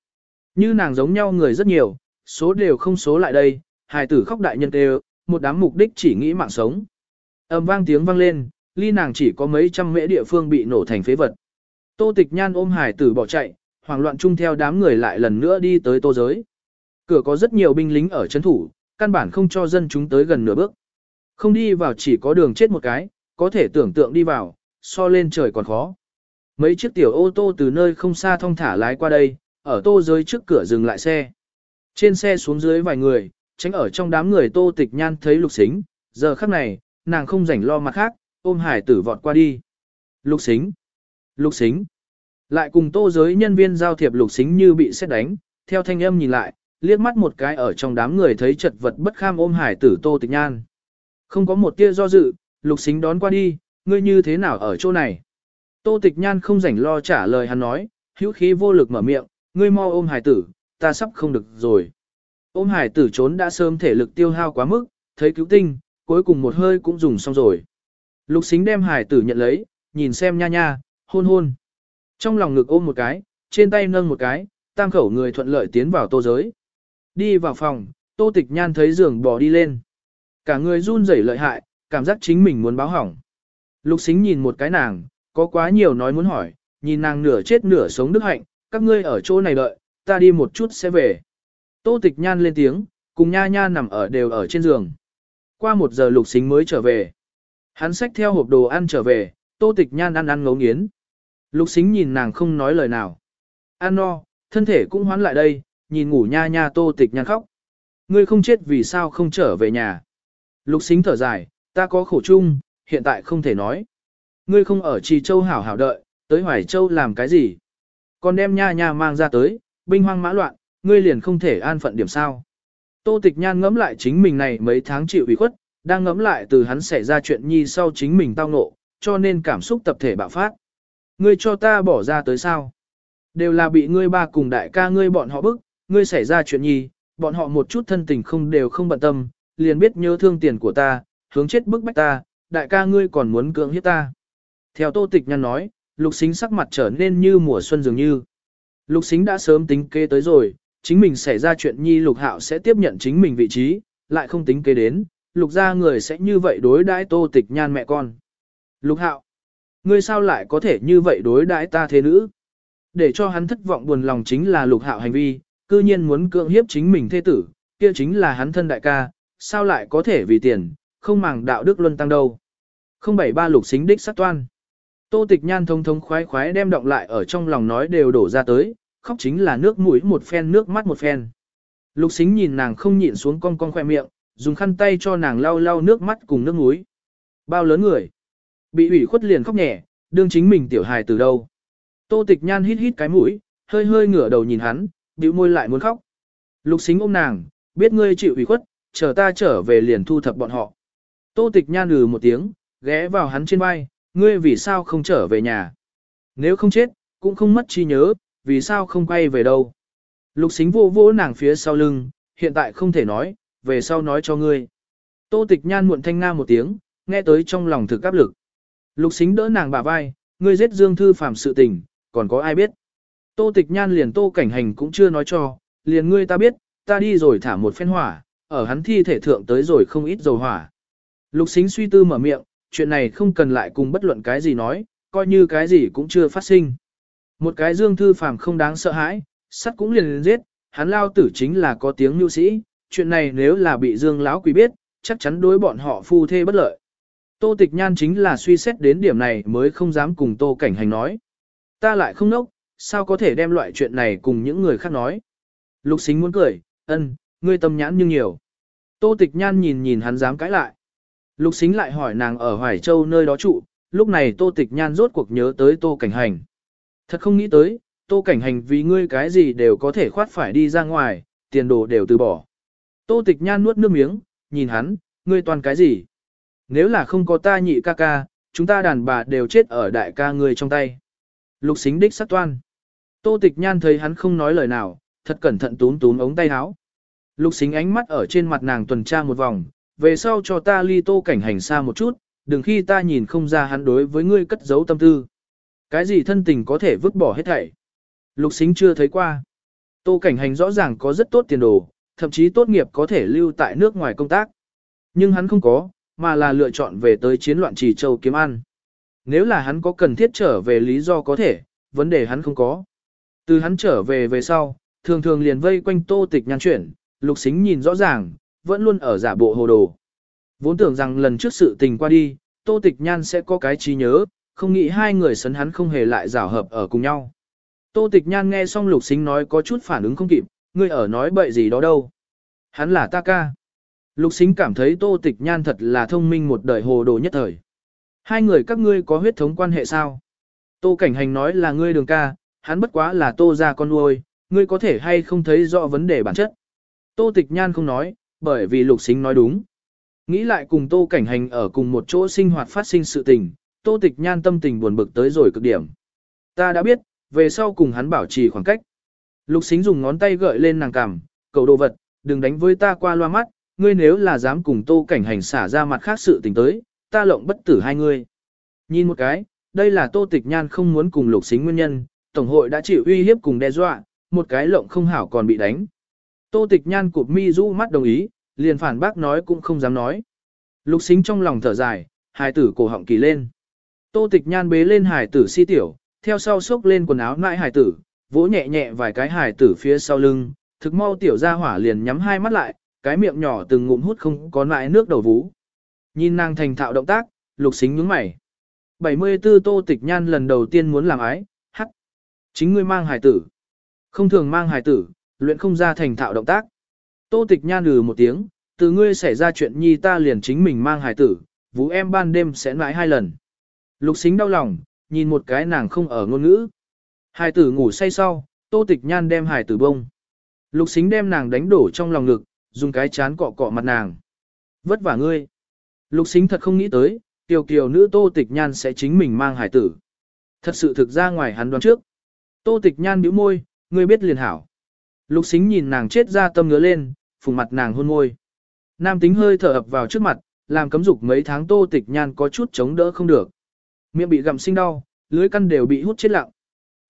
Như nàng giống nhau người rất nhiều, số đều không số lại đây, hải tử khóc đại nhân đều, một đám mục đích chỉ nghĩ mạng sống. Âm vang tiếng vang lên, ly nàng chỉ có mấy trăm mễ địa phương bị nổ thành phế vật. Tô tịch nhan ôm hải tử bỏ chạy, hoảng loạn chung theo đám người lại lần nữa đi tới tô giới. Cửa có rất nhiều binh lính ở chấn thủ, căn bản không cho dân chúng tới gần nửa bước. Không đi vào chỉ có đường chết một cái, có thể tưởng tượng đi vào, so lên trời còn khó. Mấy chiếc tiểu ô tô từ nơi không xa thong thả lái qua đây, ở tô giới trước cửa dừng lại xe. Trên xe xuống dưới vài người, tránh ở trong đám người tô tịch nhan thấy lục xính, giờ khắc này, nàng không rảnh lo mặt khác, ôm hải tử vọt qua đi. Lục xính, lục xính, lại cùng tô giới nhân viên giao thiệp lục xính như bị xét đánh, theo thanh âm nhìn lại, liếc mắt một cái ở trong đám người thấy chật vật bất kham ôm hải tử tô tịch nhan. Không có một tia do dự, lục xính đón qua đi, ngươi như thế nào ở chỗ này? Tô tịch nhan không rảnh lo trả lời hắn nói, hữu khí vô lực mở miệng, ngươi mau ôm hải tử, ta sắp không được rồi. Ôm hải tử trốn đã sớm thể lực tiêu hao quá mức, thấy cứu tinh, cuối cùng một hơi cũng dùng xong rồi. Lục xính đem hải tử nhận lấy, nhìn xem nha nha, hôn hôn. Trong lòng ngực ôm một cái, trên tay nâng một cái, tam khẩu người thuận lợi tiến vào tô giới. Đi vào phòng, tô tịch nhan thấy giường bò đi lên. Cả người run rẩy lợi hại, cảm giác chính mình muốn báo hỏng. Lục xính nhìn một cái nàng, có quá nhiều nói muốn hỏi, nhìn nàng nửa chết nửa sống đức hạnh, các ngươi ở chỗ này đợi, ta đi một chút sẽ về. Tô tịch nhan lên tiếng, cùng nha nha nằm ở đều ở trên giường. Qua một giờ lục xính mới trở về. Hắn xách theo hộp đồ ăn trở về, tô tịch nhan ăn ăn ngấu nghiến. Lục xính nhìn nàng không nói lời nào. Ăn no, thân thể cũng hoán lại đây, nhìn ngủ nha nha tô tịch nhan khóc. Ngươi không chết vì sao không trở về nhà. Lục xính thở dài, ta có khổ chung, hiện tại không thể nói. Ngươi không ở Trì Châu hảo hảo đợi, tới Hoài Châu làm cái gì? Còn đem nha nha mang ra tới, binh hoang mã loạn, ngươi liền không thể an phận điểm sao. Tô tịch nhan ngẫm lại chính mình này mấy tháng chịu ủy khuất, đang ngẫm lại từ hắn xảy ra chuyện nhi sau chính mình tao ngộ, cho nên cảm xúc tập thể bạo phát. Ngươi cho ta bỏ ra tới sao? Đều là bị ngươi ba cùng đại ca ngươi bọn họ bức, ngươi xảy ra chuyện nhi, bọn họ một chút thân tình không đều không bận tâm, liền biết nhớ thương tiền của ta, hướng chết bức bách ta, đại ca ngươi còn muốn cưỡng hiếp ta. Theo tô tịch nhăn nói, lục xính sắc mặt trở nên như mùa xuân dường như. Lục xính đã sớm tính kế tới rồi, chính mình xảy ra chuyện nhi lục hạo sẽ tiếp nhận chính mình vị trí, lại không tính kế đến, lục ra người sẽ như vậy đối đãi tô tịch nhan mẹ con. Lục hạo, ngươi sao lại có thể như vậy đối đãi ta thế nữ? Để cho hắn thất vọng buồn lòng chính là lục hạo hành vi, cư nhiên muốn cưỡng hiếp chính mình thế tử, kia chính là hắn thân đại ca, sao lại có thể vì tiền, không màng đạo đức luân tăng đâu. Không bảy ba lục xính đích sát toan. Tô tịch nhan thông thống khoái khoái đem động lại ở trong lòng nói đều đổ ra tới, khóc chính là nước mũi một phen nước mắt một phen. Lục xính nhìn nàng không nhịn xuống cong cong khoe miệng, dùng khăn tay cho nàng lau lau nước mắt cùng nước mũi. Bao lớn người. Bị ủy khuất liền khóc nhẹ, đương chính mình tiểu hài từ đâu. Tô tịch nhan hít hít cái mũi, hơi hơi ngửa đầu nhìn hắn, bĩu môi lại muốn khóc. Lục xính ôm nàng, biết ngươi chịu ủy khuất, chờ ta trở về liền thu thập bọn họ. Tô tịch nhan lừ một tiếng, ghé vào hắn trên vai, ngươi vì sao không trở về nhà? Nếu không chết, cũng không mất chi nhớ, vì sao không quay về đâu? Lục xính vô vô nàng phía sau lưng, hiện tại không thể nói, về sau nói cho ngươi. Tô tịch nhan muộn thanh nga một tiếng, nghe tới trong lòng thực áp lực. Lục xính đỡ nàng bả vai, ngươi giết Dương Thư Phạm sự tình, còn có ai biết? Tô tịch nhan liền tô cảnh hành cũng chưa nói cho, liền ngươi ta biết, ta đi rồi thả một phen hỏa, ở hắn thi thể thượng tới rồi không ít dầu hỏa. Lục xính suy tư mở miệng, chuyện này không cần lại cùng bất luận cái gì nói, coi như cái gì cũng chưa phát sinh. Một cái dương thư phàm không đáng sợ hãi, sắt cũng liền liền giết, hắn lao tử chính là có tiếng nhu sĩ, chuyện này nếu là bị dương lão quý biết, chắc chắn đối bọn họ phu thê bất lợi. Tô tịch nhan chính là suy xét đến điểm này mới không dám cùng tô cảnh hành nói. Ta lại không nốc, sao có thể đem loại chuyện này cùng những người khác nói. Lục xính muốn cười, ân, ngươi tâm nhãn nhưng nhiều. Tô tịch nhan nhìn nhìn hắn dám cãi lại. Lục xính lại hỏi nàng ở Hoài Châu nơi đó trụ, lúc này tô tịch nhan rốt cuộc nhớ tới tô cảnh hành. Thật không nghĩ tới, tô cảnh hành vì ngươi cái gì đều có thể khoát phải đi ra ngoài, tiền đồ đều từ bỏ. Tô tịch nhan nuốt nước miếng, nhìn hắn, ngươi toàn cái gì? Nếu là không có ta nhị ca ca, chúng ta đàn bà đều chết ở đại ca ngươi trong tay. Lục xính đích sát toan. Tô tịch nhan thấy hắn không nói lời nào, thật cẩn thận túm túm ống tay áo. Lục xính ánh mắt ở trên mặt nàng tuần tra một vòng, về sau cho ta ly tô cảnh hành xa một chút, đừng khi ta nhìn không ra hắn đối với ngươi cất giấu tâm tư. Cái gì thân tình có thể vứt bỏ hết thảy. Lục xính chưa thấy qua. Tô cảnh hành rõ ràng có rất tốt tiền đồ, thậm chí tốt nghiệp có thể lưu tại nước ngoài công tác. Nhưng hắn không có, mà là lựa chọn về tới chiến loạn trì châu kiếm ăn. Nếu là hắn có cần thiết trở về lý do có thể, vấn đề hắn không có. Từ hắn trở về về sau, thường thường liền vây quanh tô tịch nhan chuyển, lục xính nhìn rõ ràng, vẫn luôn ở giả bộ hồ đồ. Vốn tưởng rằng lần trước sự tình qua đi, tô tịch nhan sẽ có cái trí nhớ, không nghĩ hai người sấn hắn không hề lại giả hợp ở cùng nhau. Tô tịch nhan nghe xong lục xính nói có chút phản ứng không kịp, ngươi ở nói bậy gì đó đâu. Hắn là ta ca. Lục xính cảm thấy tô tịch nhan thật là thông minh một đời hồ đồ nhất thời. Hai người các ngươi có huyết thống quan hệ sao? Tô cảnh hành nói là ngươi đường ca, hắn bất quá là tô ra con nuôi, ngươi có thể hay không thấy rõ vấn đề bản chất. Tô tịch nhan không nói, bởi vì lục xính nói đúng. Nghĩ lại cùng tô cảnh hành ở cùng một chỗ sinh hoạt phát sinh sự tình, tô tịch nhan tâm tình buồn bực tới rồi cực điểm. Ta đã biết, về sau cùng hắn bảo trì khoảng cách. Lục xính dùng ngón tay gợi lên nàng cằm, cầu đồ vật, đừng đánh với ta qua loa mắt, ngươi nếu là dám cùng tô cảnh hành xả ra mặt khác sự tình tới, ta lộng bất tử hai ngươi. Nhìn một cái, đây là tô tịch nhan không muốn cùng lục xính nguyên nhân, Tổng hội đã chịu uy hiếp cùng đe dọa, một cái lộng không hảo còn bị đánh. Tô tịch nhan cụp mi rũ mắt đồng ý, liền phản bác nói cũng không dám nói. Lục xính trong lòng thở dài, hài tử cổ họng kỳ lên. Tô tịch nhan bế lên hài tử si tiểu, theo sau xốc lên quần áo nãi hài tử, vỗ nhẹ nhẹ vài cái hài tử phía sau lưng, thực mau tiểu ra hỏa liền nhắm hai mắt lại, cái miệng nhỏ từng ngụm hút không có nãi nước đầu vú. Nhìn nàng thành thạo động tác, lục xính nhướng mày. 74 tô tịch nhan lần đầu tiên muốn làm ái, hắc. Chính ngươi mang hài tử. Không thường mang hài tử, luyện không ra thành thạo động tác. Tô tịch nhan lừ một tiếng, từ ngươi xảy ra chuyện nhi ta liền chính mình mang hài tử, vũ em ban đêm sẽ nãi hai lần. Lục xính đau lòng, nhìn một cái nàng không ở ngôn ngữ. Hài tử ngủ say sau, tô tịch nhan đem hài tử bông. Lục xính đem nàng đánh đổ trong lòng ngực, dùng cái chán cọ cọ mặt nàng. Vất vả ngươi. Lục xính thật không nghĩ tới, tiểu kiều nữ tô tịch nhan sẽ chính mình mang hài tử. Thật sự thực ra ngoài hắn đoán trước. Tô tịch nhan bĩu môi, ngươi biết liền hảo. Lục xính nhìn nàng chết ra tâm ngứa lên, phùng mặt nàng hôn môi. Nam tính hơi thở ập vào trước mặt, làm cấm dục mấy tháng tô tịch nhan có chút chống đỡ không được. Miệng bị gặm sinh đau, lưới căn đều bị hút chết lặng.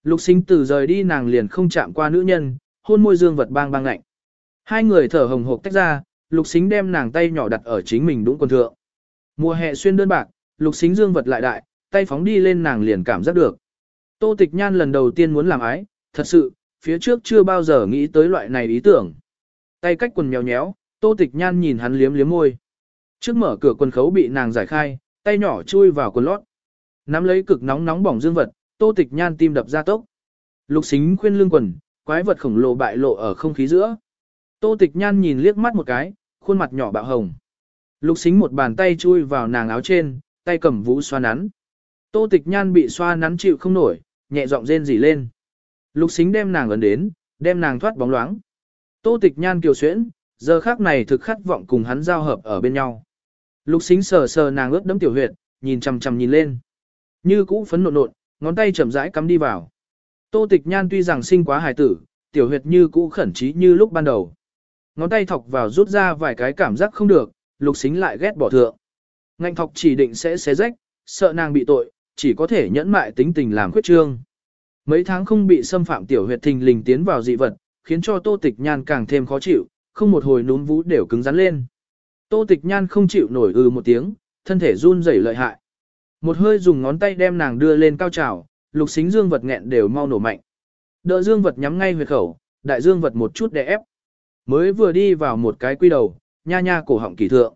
Lục xính từ rời đi nàng liền không chạm qua nữ nhân, hôn môi dương vật bang bang lạnh. Hai người thở hồng hộc tách ra, lục xính đem nàng tay nhỏ đặt ở chính mình đũng quần thượng. Mùa hè xuyên đơn bạc, lục xính dương vật lại đại, tay phóng đi lên nàng liền cảm giác được. Tô tịch nhan lần đầu tiên muốn làm ái, thật sự, phía trước chưa bao giờ nghĩ tới loại này ý tưởng. Tay cách quần nhéo nhéo, tô tịch nhan nhìn hắn liếm liếm môi. Trước mở cửa quần khấu bị nàng giải khai, tay nhỏ chui vào quần lót. Nắm lấy cực nóng nóng bỏng dương vật, tô tịch nhan tim đập ra tốc. Lục xính khuyên lương quần, quái vật khổng lồ bại lộ ở không khí giữa. Tô tịch nhan nhìn liếc mắt một cái, khuôn mặt nhỏ bạo hồng. Lục xính một bàn tay chui vào nàng áo trên, tay cầm vũ xoa nắn. Tô tịch nhan bị xoa nắn chịu không nổi, nhẹ giọng rên rỉ lên. Lục xính đem nàng ấn đến, đem nàng thoát bóng loáng. Tô tịch nhan kiều xuyễn, giờ khác này thực khát vọng cùng hắn giao hợp ở bên nhau. Lục xính sờ sờ nàng ướt đấm tiểu huyệt, nhìn chằm chằm nhìn lên. Như cũ phấn nộn nộn, ngón tay chậm rãi cắm đi vào. Tô tịch nhan tuy rằng sinh quá hài tử, tiểu huyệt như cũ khẩn trí như lúc ban đầu. Ngón tay thọc vào rút ra vài cái cảm giác không được, lục xính lại ghét bỏ thượng. Ngạnh thọc chỉ định sẽ xé rách, sợ nàng bị tội, chỉ có thể nhẫn mại tính tình làm khuyết trương. Mấy tháng không bị xâm phạm tiểu huyệt thình lình tiến vào dị vật, khiến cho tô tịch nhan càng thêm khó chịu, không một hồi núm vú đều cứng rắn lên. Tô tịch nhan không chịu nổi ư một tiếng, thân thể run rẩy lợi hại. Một hơi dùng ngón tay đem nàng đưa lên cao trào, lục xính dương vật nghẹn đều mau nổ mạnh. Đỡ dương vật nhắm ngay huyệt khẩu, đại dương vật một chút đè ép. Mới vừa đi vào một cái quy đầu, nha nha cổ họng kỳ thượng.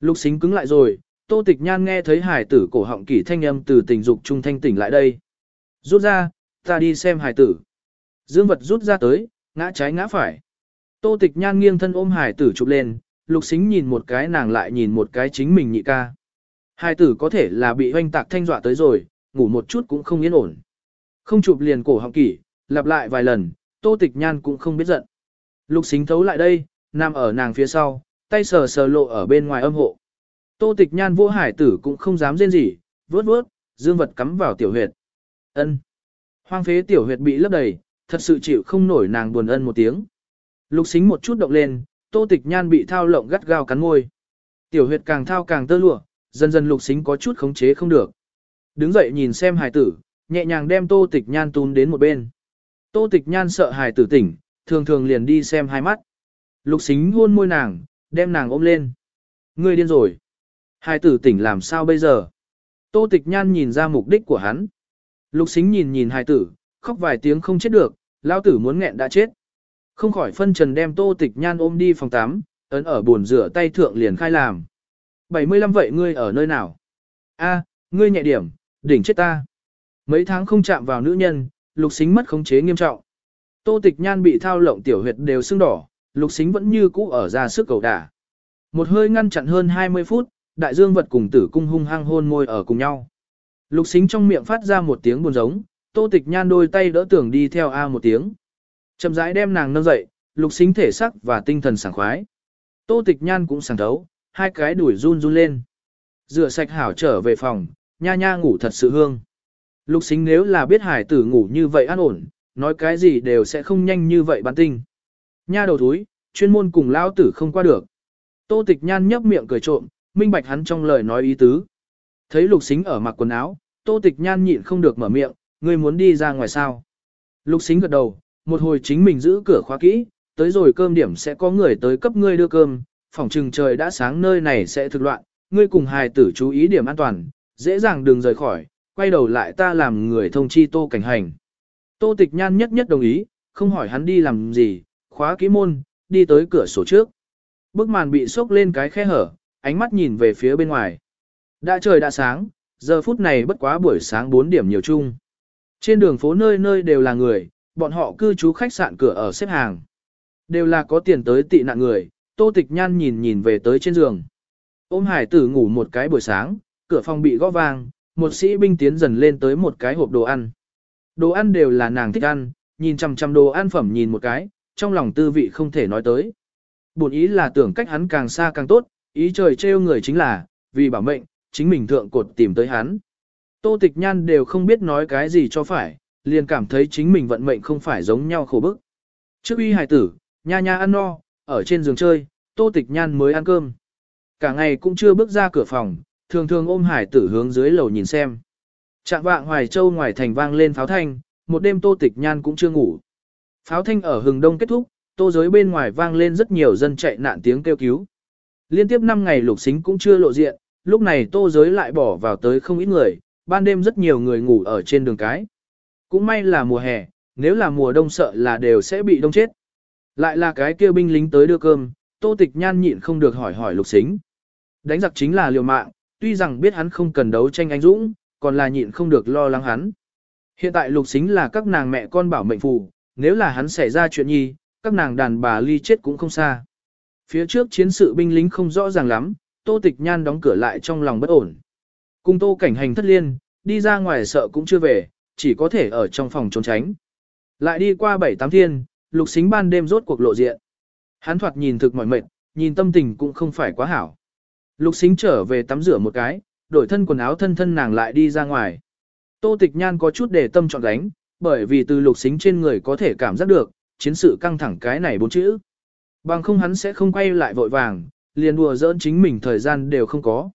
Lục xính cứng lại rồi, tô tịch nhan nghe thấy hải tử cổ họng kỳ thanh âm từ tình dục trung thanh tỉnh lại đây. Rút ra, ta đi xem hải tử. Dương vật rút ra tới, ngã trái ngã phải. Tô tịch nhan nghiêng thân ôm hải tử chụp lên, lục xính nhìn một cái nàng lại nhìn một cái chính mình nhị ca. Hải tử có thể là bị hoanh tạc thanh dọa tới rồi, ngủ một chút cũng không yên ổn. Không chụp liền cổ họng kỷ, lặp lại vài lần, tô tịch nhan cũng không biết giận. Lục xính thấu lại đây, nằm ở nàng phía sau, tay sờ sờ lộ ở bên ngoài âm hộ. Tô tịch nhan vô hải tử cũng không dám rên gì, vớt vớt, dương vật cắm vào tiểu huyệt. ân Hoang phế tiểu huyệt bị lấp đầy, thật sự chịu không nổi nàng buồn ân một tiếng. Lục xính một chút động lên, tô tịch nhan bị thao lộng gắt gao cắn môi. Tiểu huyệt càng thao càng tơ lụa, dần dần lục xính có chút khống chế không được. Đứng dậy nhìn xem hài tử, nhẹ nhàng đem tô tịch nhan tún đến một bên. Tô tịch nhan sợ hài tử tỉnh, thường thường liền đi xem hai mắt. Lục xính hôn môi nàng, đem nàng ôm lên. Ngươi điên rồi. Hài tử tỉnh làm sao bây giờ? Tô tịch nhan nhìn ra mục đích của hắn. Lục xính nhìn nhìn hài tử, khóc vài tiếng không chết được, lao tử muốn nghẹn đã chết. Không khỏi phân trần đem tô tịch nhan ôm đi phòng tắm, ấn ở buồn rửa tay thượng liền khai làm. 75 vậy ngươi ở nơi nào? A, ngươi nhẹ điểm, đỉnh chết ta. Mấy tháng không chạm vào nữ nhân, lục xính mất khống chế nghiêm trọng. Tô tịch nhan bị thao lộng tiểu huyệt đều sưng đỏ, lục xính vẫn như cũ ở ra sức cầu đả. Một hơi ngăn chặn hơn 20 phút, đại dương vật cùng tử cung hung hăng hôn môi ở cùng nhau. Lục xính trong miệng phát ra một tiếng buồn giống, tô tịch nhan đôi tay đỡ tưởng đi theo A một tiếng. Chậm rãi đem nàng nâng dậy, lục xính thể sắc và tinh thần sảng khoái. Tô tịch nhan cũng sảng thấu, hai cái đuổi run run lên. Rửa sạch hảo trở về phòng, nha nha ngủ thật sự hương. Lục xính nếu là biết hải tử ngủ như vậy an ổn, nói cái gì đều sẽ không nhanh như vậy bán tinh. Nha đầu thúi, chuyên môn cùng lao tử không qua được. Tô tịch nhan nhấp miệng cười trộm, minh bạch hắn trong lời nói ý tứ. Thấy lục xính ở mặc quần áo, tô tịch nhan nhịn không được mở miệng, ngươi muốn đi ra ngoài sao. Lục xính gật đầu, một hồi chính mình giữ cửa khóa kỹ, tới rồi cơm điểm sẽ có người tới cấp ngươi đưa cơm, phòng trừng trời đã sáng nơi này sẽ thực loạn, ngươi cùng hài tử chú ý điểm an toàn, dễ dàng đừng rời khỏi, quay đầu lại ta làm người thông chi tô cảnh hành. Tô tịch nhan nhất nhất đồng ý, không hỏi hắn đi làm gì, khóa kỹ môn, đi tới cửa sổ trước. Bức màn bị sốc lên cái khe hở, ánh mắt nhìn về phía bên ngoài. Đã trời đã sáng, giờ phút này bất quá buổi sáng 4 điểm nhiều chung. Trên đường phố nơi nơi đều là người, bọn họ cư trú khách sạn cửa ở xếp hàng. Đều là có tiền tới tị nạn người, tô tịch nhan nhìn nhìn về tới trên giường. Ôm hải tử ngủ một cái buổi sáng, cửa phòng bị gõ vang, một sĩ binh tiến dần lên tới một cái hộp đồ ăn. Đồ ăn đều là nàng thích ăn, nhìn chằm chằm đồ ăn phẩm nhìn một cái, trong lòng tư vị không thể nói tới. buồn ý là tưởng cách hắn càng xa càng tốt, ý trời trêu người chính là, vì bảo mệnh, chính mình thượng cột tìm tới hắn. Tô tịch nhan đều không biết nói cái gì cho phải, liền cảm thấy chính mình vận mệnh không phải giống nhau khổ bức. Trước uy hài tử, nha nha ăn no, ở trên giường chơi, tô tịch nhan mới ăn cơm. Cả ngày cũng chưa bước ra cửa phòng, thường thường ôm hải tử hướng dưới lầu nhìn xem. Trạng vạng Hoài Châu ngoài thành vang lên pháo thanh, một đêm tô tịch nhan cũng chưa ngủ. Pháo thanh ở hừng đông kết thúc, tô giới bên ngoài vang lên rất nhiều dân chạy nạn tiếng kêu cứu. Liên tiếp 5 ngày lục xính cũng chưa lộ diện, lúc này tô giới lại bỏ vào tới không ít người, ban đêm rất nhiều người ngủ ở trên đường cái. Cũng may là mùa hè, nếu là mùa đông sợ là đều sẽ bị đông chết. Lại là cái kia binh lính tới đưa cơm, tô tịch nhan nhịn không được hỏi hỏi lục xính. Đánh giặc chính là liều mạng, tuy rằng biết hắn không cần đấu tranh anh dũng, còn là nhịn không được lo lắng hắn. Hiện tại lục xính là các nàng mẹ con bảo mệnh phù, nếu là hắn xảy ra chuyện nhi, các nàng đàn bà ly chết cũng không xa. Phía trước chiến sự binh lính không rõ ràng lắm, tô tịch nhan đóng cửa lại trong lòng bất ổn. Cùng tô cảnh hành thất liên, đi ra ngoài sợ cũng chưa về, chỉ có thể ở trong phòng trốn tránh. Lại đi qua bảy tám thiên, lục xính ban đêm rốt cuộc lộ diện. Hắn thoạt nhìn thực mỏi mệt, nhìn tâm tình cũng không phải quá hảo. Lục xính trở về tắm rửa một cái, đổi thân quần áo thân thân nàng lại đi ra ngoài. Tô tịch nhan có chút để tâm chọn đánh, bởi vì từ lục xính trên người có thể cảm giác được, chiến sự căng thẳng cái này bốn chữ. Bằng không hắn sẽ không quay lại vội vàng, liền đùa giỡn chính mình thời gian đều không có.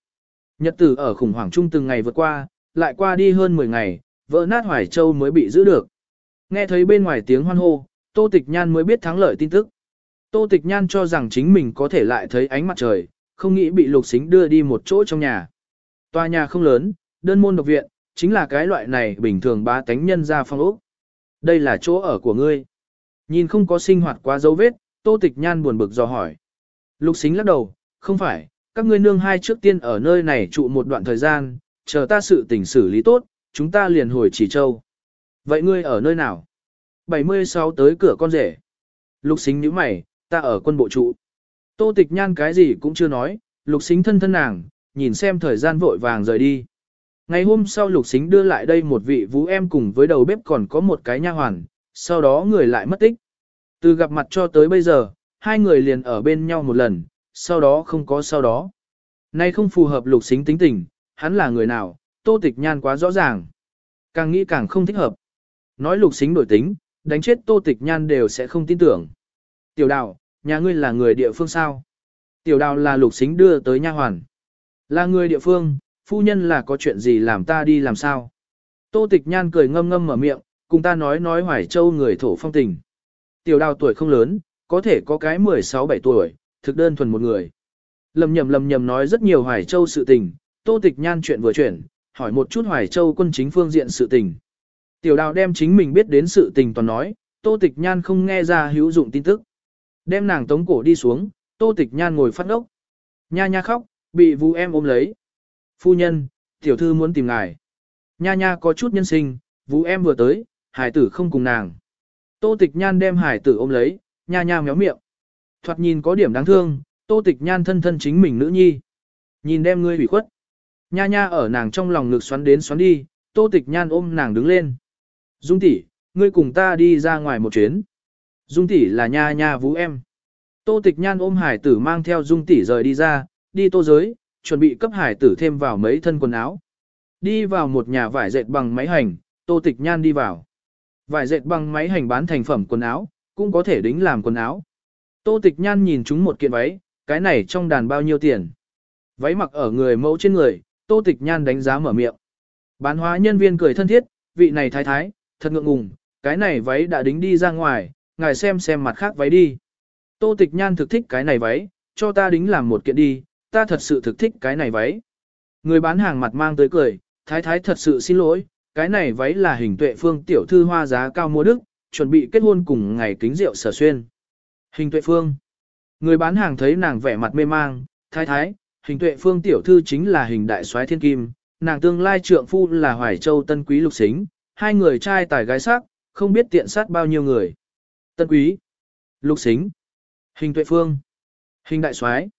Nhật tử ở khủng hoảng chung từng ngày vượt qua, lại qua đi hơn 10 ngày, vỡ nát Hoài Châu mới bị giữ được. Nghe thấy bên ngoài tiếng hoan hô, Tô Tịch Nhan mới biết thắng lợi tin tức. Tô Tịch Nhan cho rằng chính mình có thể lại thấy ánh mặt trời, không nghĩ bị lục xính đưa đi một chỗ trong nhà. Tòa nhà không lớn, đơn môn độc viện, chính là cái loại này bình thường ba tánh nhân ra phong ốc. Đây là chỗ ở của ngươi. Nhìn không có sinh hoạt quá dấu vết, Tô Tịch Nhan buồn bực dò hỏi. Lục xính lắc đầu, không phải, các ngươi nương hai trước tiên ở nơi này trụ một đoạn thời gian, chờ ta sự tình xử lý tốt, chúng ta liền hồi chỉ châu. Vậy ngươi ở nơi nào? 76 tới cửa con rể. Lục xính nhíu mày, ta ở quân bộ trụ. Tô tịch nhan cái gì cũng chưa nói, lục xính thân thân nàng, nhìn xem thời gian vội vàng rời đi. Ngày hôm sau lục xính đưa lại đây một vị vũ em cùng với đầu bếp còn có một cái nha hoàn, sau đó người lại mất tích. Từ gặp mặt cho tới bây giờ, hai người liền ở bên nhau một lần, sau đó không có sau đó. Nay không phù hợp lục xính tính tình, hắn là người nào, tô tịch nhan quá rõ ràng. Càng nghĩ càng không thích hợp. Nói lục xính đổi tính, đánh chết tô tịch nhan đều sẽ không tin tưởng. Tiểu đào, nhà ngươi là người địa phương sao? Tiểu đào là lục xính đưa tới nha hoàn. Là người địa phương, phu nhân là có chuyện gì làm ta đi làm sao? Tô tịch nhan cười ngâm ngâm mở miệng, cùng ta nói nói hoài châu người thổ phong tình. Tiểu đào tuổi không lớn, có thể có cái 16-17 tuổi, thực đơn thuần một người. Lầm nhầm lầm nhầm nói rất nhiều hoài châu sự tình, tô tịch nhan chuyện vừa chuyển, hỏi một chút hoài châu quân chính phương diện sự tình. Tiểu đào đem chính mình biết đến sự tình toàn nói, tô tịch nhan không nghe ra hữu dụng tin tức. Đem nàng tống cổ đi xuống, tô tịch nhan ngồi phát ốc. Nha nha khóc, bị vũ em ôm lấy. Phu nhân, tiểu thư muốn tìm ngài. Nha nha có chút nhân sinh, vũ em vừa tới, hải tử không cùng nàng. Tô tịch nhan đem hải tử ôm lấy, nha nha méo miệng. Thoạt nhìn có điểm đáng thương, tô tịch nhan thân thân chính mình nữ nhi. Nhìn đem ngươi hủy khuất. Nha nha ở nàng trong lòng ngực xoắn đến xoắn đi, tô tịch nhan ôm nàng đứng lên. Dung tỷ, ngươi cùng ta đi ra ngoài một chuyến. Dung tỷ là nha nha vũ em. Tô tịch nhan ôm hải tử mang theo dung tỷ rời đi ra, đi tô giới, chuẩn bị cấp hải tử thêm vào mấy thân quần áo. Đi vào một nhà vải dệt bằng máy hành, tô tịch nhan đi vào. Vải dệt bằng máy hành bán thành phẩm quần áo, cũng có thể đính làm quần áo. Tô tịch nhan nhìn chúng một kiện váy, cái này trong đàn bao nhiêu tiền. Váy mặc ở người mẫu trên người, tô tịch nhan đánh giá mở miệng. Bán hóa nhân viên cười thân thiết, vị này thái thái, thật ngượng ngùng, cái này váy đã đính đi ra ngoài, ngài xem xem mặt khác váy đi. Tô tịch nhan thực thích cái này váy, cho ta đính làm một kiện đi, ta thật sự thực thích cái này váy. Người bán hàng mặt mang tới cười, thái thái thật sự xin lỗi, cái này váy là hình tuệ phương tiểu thư hoa giá cao mua đức, chuẩn bị kết hôn cùng ngày kính rượu sở xuyên. Hình tuệ phương. Người bán hàng thấy nàng vẻ mặt mê mang, thái thái, hình tuệ phương tiểu thư chính là hình đại soái thiên kim, nàng tương lai trượng phu là hoài châu tân quý lục xính, hai người trai tài gái sắc, không biết tiện sát bao nhiêu người. Tân quý, lục xính, hình tuệ phương, hình đại soái.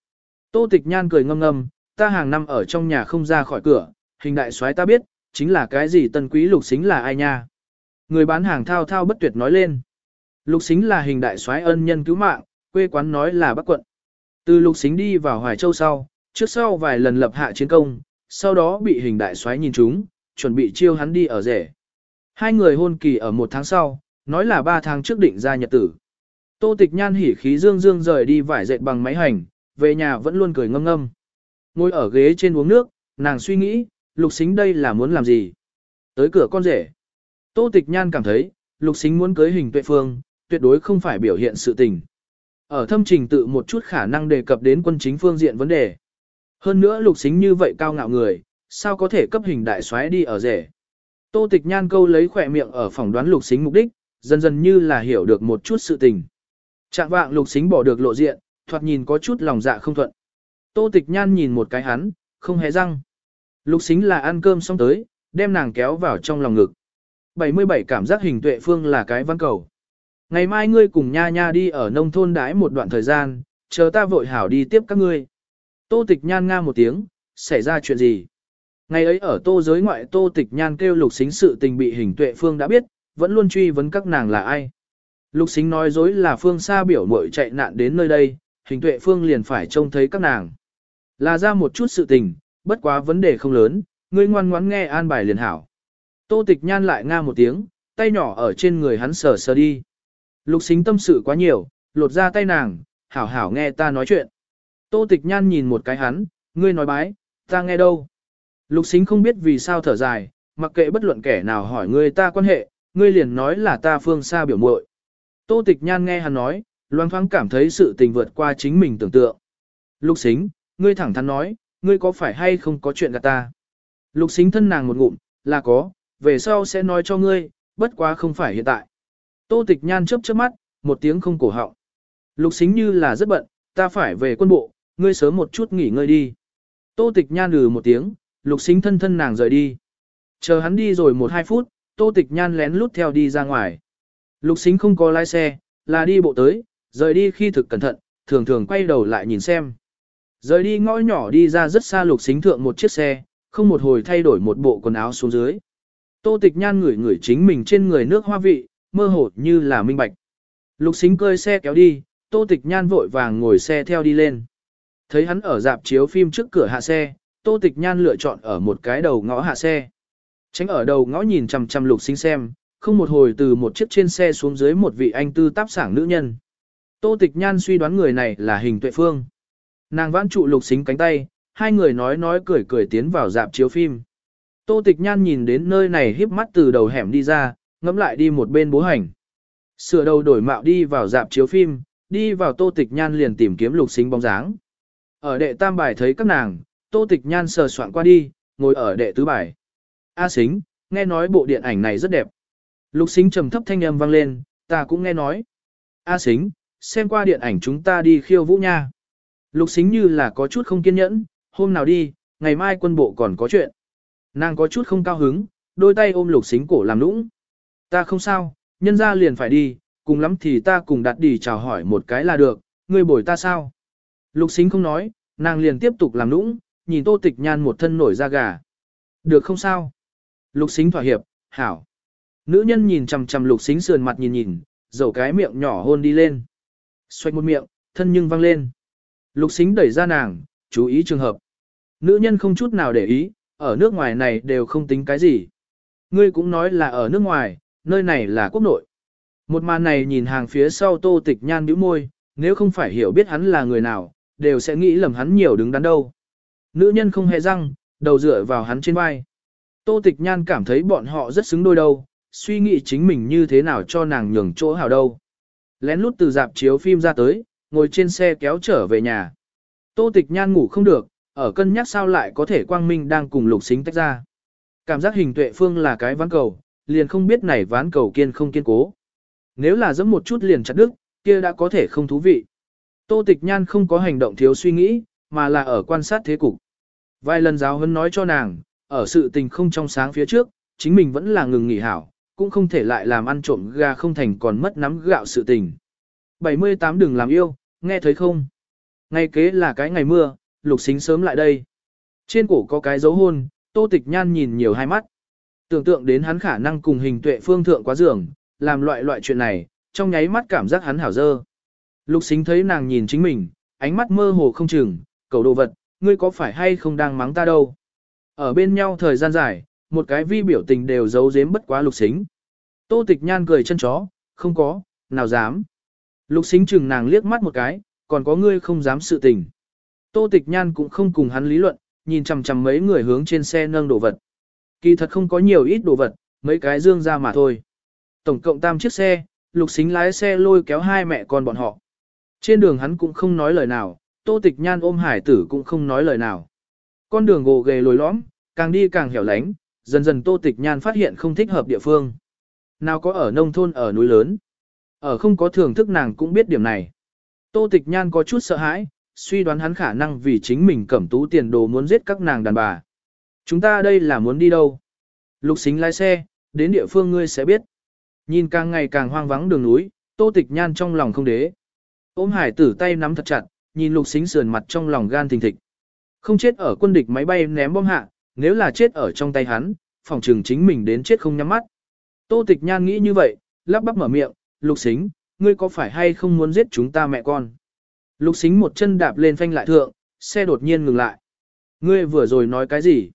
Tô tịch nhan cười ngâm ngâm, ta hàng năm ở trong nhà không ra khỏi cửa, hình đại soái ta biết, chính là cái gì tân quý lục xính là ai nha. Người bán hàng thao thao bất tuyệt nói lên. Lục xính là hình đại soái ân nhân cứu mạng, quê quán nói là bắc quận. Từ lục xính đi vào Hoài Châu sau, trước sau vài lần lập hạ chiến công, sau đó bị hình đại soái nhìn trúng, chuẩn bị chiêu hắn đi ở rể. Hai người hôn kỳ ở một tháng sau, nói là ba tháng trước định ra nhật tử. Tô tịch nhan hỉ khí dương dương rời đi vải dệt bằng máy hành, về nhà vẫn luôn cười ngâm ngâm. Ngồi ở ghế trên uống nước, nàng suy nghĩ, lục xính đây là muốn làm gì? Tới cửa con rể. Tô tịch nhan cảm thấy, lục xính muốn cưới hình tuệ phương, tuyệt đối không phải biểu hiện sự tình. Ở thâm trình tự một chút khả năng đề cập đến quân chính phương diện vấn đề. Hơn nữa lục xính như vậy cao ngạo người, sao có thể cấp hình đại soái đi ở rể. Tô tịch nhan câu lấy khỏe miệng ở phòng đoán lục xính mục đích, dần dần như là hiểu được một chút sự tình. Trạng vạng lục xính bỏ được lộ diện, thoạt nhìn có chút lòng dạ không thuận. Tô tịch nhan nhìn một cái hắn, không hề răng. Lục xính là ăn cơm xong tới, đem nàng kéo vào trong lòng ngực. 77 cảm giác hình tuệ phương là cái văn cầu. Ngày mai ngươi cùng nha nha đi ở nông thôn đái một đoạn thời gian, chờ ta vội hảo đi tiếp các ngươi. Tô tịch nhan nga một tiếng, xảy ra chuyện gì? Ngày ấy ở tô giới ngoại tô tịch nhan kêu lục xính sự tình bị hình tuệ phương đã biết, vẫn luôn truy vấn các nàng là ai. Lục xính nói dối là phương xa biểu mội chạy nạn đến nơi đây, hình tuệ phương liền phải trông thấy các nàng. Là ra một chút sự tình, bất quá vấn đề không lớn, ngươi ngoan ngoãn nghe an bài liền hảo. Tô tịch nhan lại nga một tiếng, tay nhỏ ở trên người hắn sờ sờ đi. Lục xính tâm sự quá nhiều, lột ra tay nàng, hảo hảo nghe ta nói chuyện. Tô tịch nhan nhìn một cái hắn, ngươi nói bái, ta nghe đâu. Lục xính không biết vì sao thở dài, mặc kệ bất luận kẻ nào hỏi ngươi ta quan hệ, ngươi liền nói là ta phương xa biểu muội. Tô tịch nhan nghe hắn nói, loang thoáng cảm thấy sự tình vượt qua chính mình tưởng tượng. Lục xính, ngươi thẳng thắn nói, ngươi có phải hay không có chuyện gạt ta? Lục xính thân nàng một ngụm, là có, về sau sẽ nói cho ngươi, bất quá không phải hiện tại. Tô tịch nhan chớp chớp mắt, một tiếng không cổ họng. Lục xính như là rất bận, ta phải về quân bộ, ngươi sớm một chút nghỉ ngơi đi. Tô tịch nhan lừ một tiếng, lục xính thân thân nàng rời đi. Chờ hắn đi rồi một hai phút, tô tịch nhan lén lút theo đi ra ngoài. Lục xính không có lái xe, là đi bộ tới, rời đi khi thực cẩn thận, thường thường quay đầu lại nhìn xem. Rời đi ngõ nhỏ đi ra rất xa lục xính thượng một chiếc xe, không một hồi thay đổi một bộ quần áo xuống dưới. Tô tịch nhan ngửi ngửi chính mình trên người nước hoa vị, mơ hồ như là minh bạch. Lục xính cơi xe kéo đi, tô tịch nhan vội vàng ngồi xe theo đi lên. Thấy hắn ở dạp chiếu phim trước cửa hạ xe, Tô Tịch Nhan lựa chọn ở một cái đầu ngõ hạ xe. Tránh ở đầu ngõ nhìn chằm chằm lục Xính xem, không một hồi từ một chiếc trên xe xuống dưới một vị anh tư táp sảng nữ nhân. Tô Tịch Nhan suy đoán người này là hình tuệ phương. Nàng vãn trụ lục xính cánh tay, hai người nói nói cười cười tiến vào dạp chiếu phim. Tô Tịch Nhan nhìn đến nơi này híp mắt từ đầu hẻm đi ra, ngắm lại đi một bên bố hành. Sửa đầu đổi mạo đi vào dạp chiếu phim, đi vào Tô Tịch Nhan liền tìm kiếm lục xính bóng dáng. Ở đệ tam bài thấy các nàng, Tô Tịch Nhan sờ soạn qua đi, ngồi ở đệ tứ bài. A xính, nghe nói bộ điện ảnh này rất đẹp. Lục xính trầm thấp thanh âm vang lên, ta cũng nghe nói. A xính, xem qua điện ảnh chúng ta đi khiêu vũ nha. Lục xính như là có chút không kiên nhẫn, hôm nào đi, ngày mai quân bộ còn có chuyện. Nàng có chút không cao hứng, đôi tay ôm lục xính cổ làm nũng. Ta không sao, nhân ra liền phải đi, cùng lắm thì ta cùng đặt đi chào hỏi một cái là được, ngươi bồi ta sao? Lục xính không nói, nàng liền tiếp tục làm nũng, nhìn tô tịch nhan một thân nổi da gà. Được không sao? Lục xính thỏa hiệp, hảo. Nữ nhân nhìn chằm chằm lục xính sườn mặt nhìn nhìn, dầu cái miệng nhỏ hôn đi lên. Xoay một miệng, thân nhưng văng lên. Lục xính đẩy ra nàng, chú ý trường hợp. Nữ nhân không chút nào để ý, ở nước ngoài này đều không tính cái gì. Ngươi cũng nói là ở nước ngoài, nơi này là quốc nội. Một màn này nhìn hàng phía sau tô tịch nhan bĩu môi, nếu không phải hiểu biết hắn là người nào, đều sẽ nghĩ lầm hắn nhiều đứng đắn đâu. Nữ nhân không hề răng, đầu dựa vào hắn trên vai. Tô tịch nhan cảm thấy bọn họ rất xứng đôi đâu, suy nghĩ chính mình như thế nào cho nàng nhường chỗ hảo đâu. Lén lút từ dạp chiếu phim ra tới, ngồi trên xe kéo trở về nhà. Tô tịch nhan ngủ không được, ở cân nhắc sao lại có thể quang minh đang cùng lục xính tách ra. Cảm giác hình tuệ phương là cái ván cầu, liền không biết này ván cầu kiên không kiên cố. Nếu là giẫm một chút liền chặt đứt, kia đã có thể không thú vị. Tô tịch nhan không có hành động thiếu suy nghĩ, mà là ở quan sát thế cục. Vài lần giáo huấn nói cho nàng, ở sự tình không trong sáng phía trước, chính mình vẫn là ngừng nghỉ hảo, cũng không thể lại làm ăn trộm gà không thành còn mất nắm gạo sự tình. 78 đừng làm yêu, nghe thấy không? Ngày kế là cái ngày mưa, lục xính sớm lại đây. Trên cổ có cái dấu hôn, tô tịch nhan nhìn nhiều hai mắt. Tưởng tượng đến hắn khả năng cùng hình tuệ phương thượng quá giường, làm loại loại chuyện này, trong nháy mắt cảm giác hắn hảo dơ. Lục xính thấy nàng nhìn chính mình, ánh mắt mơ hồ không chừng, cầu đồ vật, ngươi có phải hay không đang mắng ta đâu. Ở bên nhau thời gian dài, một cái vi biểu tình đều giấu giếm bất quá lục xính. Tô tịch nhan cười chân chó, không có, nào dám. Lục xính chừng nàng liếc mắt một cái, còn có ngươi không dám sự tình. Tô tịch nhan cũng không cùng hắn lý luận, nhìn chằm chằm mấy người hướng trên xe nâng đồ vật. Kỳ thật không có nhiều ít đồ vật, mấy cái dương ra mà thôi. Tổng cộng tam chiếc xe, lục xính lái xe lôi kéo hai mẹ con bọn họ. Trên đường hắn cũng không nói lời nào, tô tịch nhan ôm hải tử cũng không nói lời nào. Con đường gồ ghề lồi lõm, càng đi càng hẻo lánh, dần dần tô tịch nhan phát hiện không thích hợp địa phương. Nào có ở nông thôn ở núi lớn. Ở không có thưởng thức nàng cũng biết điểm này. Tô tịch nhan có chút sợ hãi, suy đoán hắn khả năng vì chính mình cẩm tú tiền đồ muốn giết các nàng đàn bà. Chúng ta đây là muốn đi đâu? Lục xính lái xe, đến địa phương ngươi sẽ biết. Nhìn càng ngày càng hoang vắng đường núi, tô tịch nhan trong lòng không đế. Ôm hải tử tay nắm thật chặt, nhìn lục xính sườn mặt trong lòng gan thình thịch. Không chết ở quân địch máy bay ném bom hạ, nếu là chết ở trong tay hắn, phòng trường chính mình đến chết không nhắm mắt. Tô tịch nhan nghĩ như vậy, lắp bắp mở miệng, lục xính, ngươi có phải hay không muốn giết chúng ta mẹ con? Lục xính một chân đạp lên phanh lại thượng, xe đột nhiên ngừng lại. Ngươi vừa rồi nói cái gì?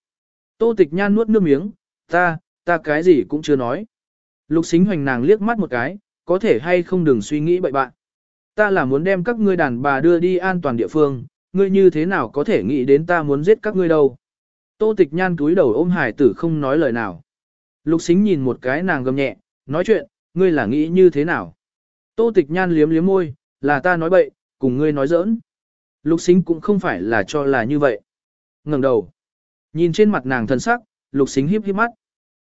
Tô tịch nhan nuốt nước miếng, ta, ta cái gì cũng chưa nói. Lục xính hoành nàng liếc mắt một cái, có thể hay không đừng suy nghĩ bậy bạn. Ta là muốn đem các ngươi đàn bà đưa đi an toàn địa phương, ngươi như thế nào có thể nghĩ đến ta muốn giết các ngươi đâu. Tô tịch nhan cúi đầu ôm hải tử không nói lời nào. Lục xính nhìn một cái nàng gầm nhẹ, nói chuyện, ngươi là nghĩ như thế nào. Tô tịch nhan liếm liếm môi, là ta nói bậy, cùng ngươi nói giỡn. Lục xính cũng không phải là cho là như vậy. ngẩng đầu. Nhìn trên mặt nàng thân sắc, lục xính híp híp mắt.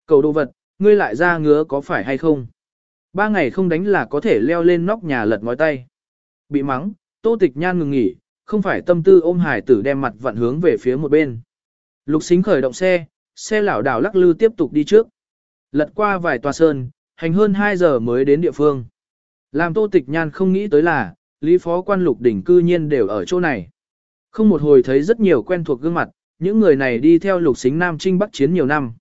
Cầu đồ vật, ngươi lại ra ngứa có phải hay không? Ba ngày không đánh là có thể leo lên nóc nhà lật ngói tay. Bị mắng, tô tịch nhan ngừng nghỉ, không phải tâm tư ôm hải tử đem mặt vặn hướng về phía một bên. Lục xính khởi động xe, xe lảo đảo lắc lư tiếp tục đi trước. Lật qua vài tòa sơn, hành hơn 2 giờ mới đến địa phương. Làm tô tịch nhan không nghĩ tới là, lý phó quan lục đỉnh cư nhiên đều ở chỗ này. Không một hồi thấy rất nhiều quen thuộc gương mặt, những người này đi theo lục xính Nam Trinh Bắc chiến nhiều năm.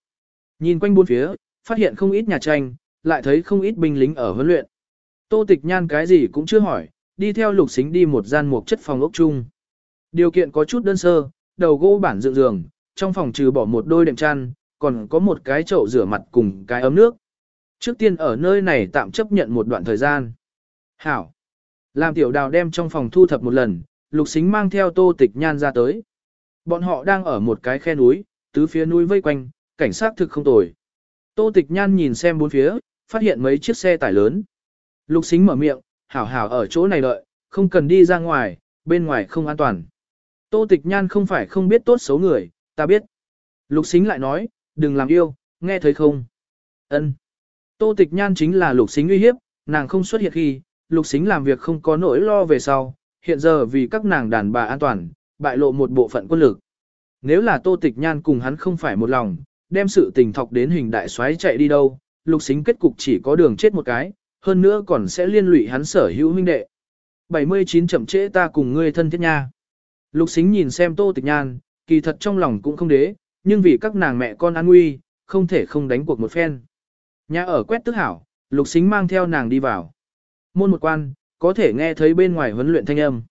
Nhìn quanh bốn phía, phát hiện không ít nhà tranh, lại thấy không ít binh lính ở huấn luyện. Tô tịch nhan cái gì cũng chưa hỏi, đi theo lục xính đi một gian mục chất phòng ốc chung. Điều kiện có chút đơn sơ, đầu gỗ bản dựng giường, trong phòng trừ bỏ một đôi đệm chăn, còn có một cái chậu rửa mặt cùng cái ấm nước. Trước tiên ở nơi này tạm chấp nhận một đoạn thời gian. Hảo. Làm tiểu đào đem trong phòng thu thập một lần, lục xính mang theo tô tịch nhan ra tới. Bọn họ đang ở một cái khe núi, tứ phía núi vây quanh, cảnh sát thực không tồi. Tô tịch nhan nhìn xem bốn phía, phát hiện mấy chiếc xe tải lớn. Lục xính mở miệng, hảo hảo ở chỗ này đợi, không cần đi ra ngoài, bên ngoài không an toàn. Tô tịch nhan không phải không biết tốt xấu người, ta biết. Lục xính lại nói, đừng làm yêu, nghe thấy không? Ân. Tô tịch nhan chính là lục xính uy hiếp, nàng không xuất hiện khi, lục xính làm việc không có nỗi lo về sau, hiện giờ vì các nàng đàn bà an toàn, bại lộ một bộ phận quân lực. Nếu là tô tịch nhan cùng hắn không phải một lòng, đem sự tình thọc đến hình đại xoáy chạy đi đâu, lục xính kết cục chỉ có đường chết một cái, hơn nữa còn sẽ liên lụy hắn sở hữu huynh đệ. 79 chậm trễ ta cùng ngươi thân thiết nha. Lục xính nhìn xem tô tịch nhan, kỳ thật trong lòng cũng không đế, nhưng vì các nàng mẹ con an nguy, không thể không đánh cuộc một phen. Nhà ở quét tức hảo, lục xính mang theo nàng đi vào. Môn một quan, có thể nghe thấy bên ngoài huấn luyện thanh âm.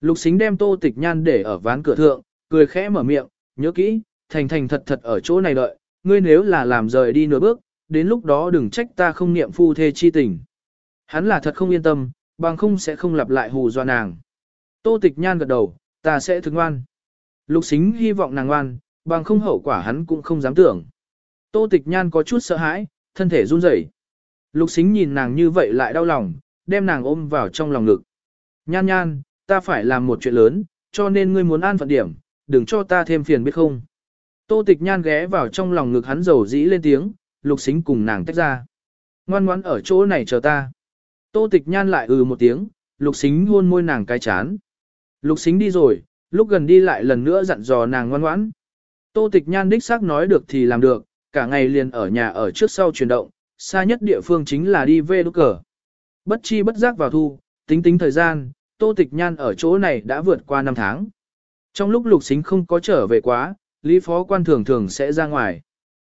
Lục xính đem tô tịch nhan để ở ván cửa thượng, cười khẽ mở miệng, nhớ kỹ, thành thành thật thật ở chỗ này đợi, ngươi nếu là làm rời đi nửa bước, đến lúc đó đừng trách ta không niệm phu thê chi tình. Hắn là thật không yên tâm, bằng không sẽ không lặp lại hù dọa nàng. Tô tịch nhan gật đầu, ta sẽ thương ngoan. Lục xính hy vọng nàng ngoan, bằng không hậu quả hắn cũng không dám tưởng. Tô tịch nhan có chút sợ hãi, thân thể run rẩy. Lục xính nhìn nàng như vậy lại đau lòng, đem nàng ôm vào trong lòng ngực. Nhan nhan, ta phải làm một chuyện lớn, cho nên ngươi muốn an phận điểm, đừng cho ta thêm phiền biết không. Tô tịch nhan ghé vào trong lòng ngực hắn dầu dĩ lên tiếng, lục xính cùng nàng tách ra. Ngoan ngoãn ở chỗ này chờ ta. Tô tịch nhan lại ừ một tiếng, lục xính hôn môi nàng cái chán. Lục xính đi rồi, lúc gần đi lại lần nữa dặn dò nàng ngoan ngoãn. Tô tịch nhan đích xác nói được thì làm được, cả ngày liền ở nhà ở trước sau chuyển động, xa nhất địa phương chính là đi về đúc cờ. Bất chi bất giác vào thu, tính tính thời gian, tô tịch nhan ở chỗ này đã vượt qua 5 tháng. Trong lúc lục xính không có trở về quá, lý phó quan thường thường sẽ ra ngoài.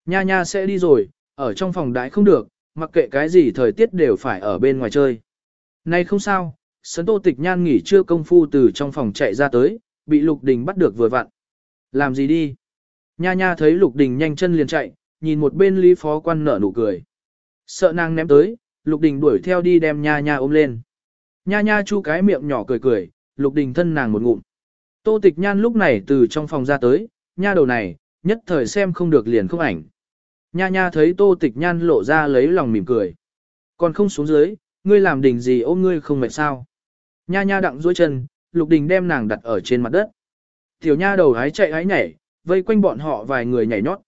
Nha nha sẽ đi rồi, ở trong phòng đãi không được, mặc kệ cái gì thời tiết đều phải ở bên ngoài chơi. Nay không sao, sấn tô tịch nhan nghỉ trưa công phu từ trong phòng chạy ra tới, bị lục đình bắt được vừa vặn. Làm gì đi? Nha nha thấy lục đình nhanh chân liền chạy, nhìn một bên lý phó quan nở nụ cười. Sợ nàng ném tới, lục đình đuổi theo đi đem nha nha ôm lên. Nha nha chu cái miệng nhỏ cười cười, lục đình thân nàng một ngụm. Tô tịch nhan lúc này từ trong phòng ra tới, nha đầu này, nhất thời xem không được liền không ảnh. Nha nha thấy tô tịch nhan lộ ra lấy lòng mỉm cười. Còn không xuống dưới, ngươi làm đình gì ôm ngươi không mệt sao. Nha nha đặng duỗi chân, lục đình đem nàng đặt ở trên mặt đất. Tiểu nha đầu hái chạy hái nhảy, vây quanh bọn họ vài người nhảy nhót.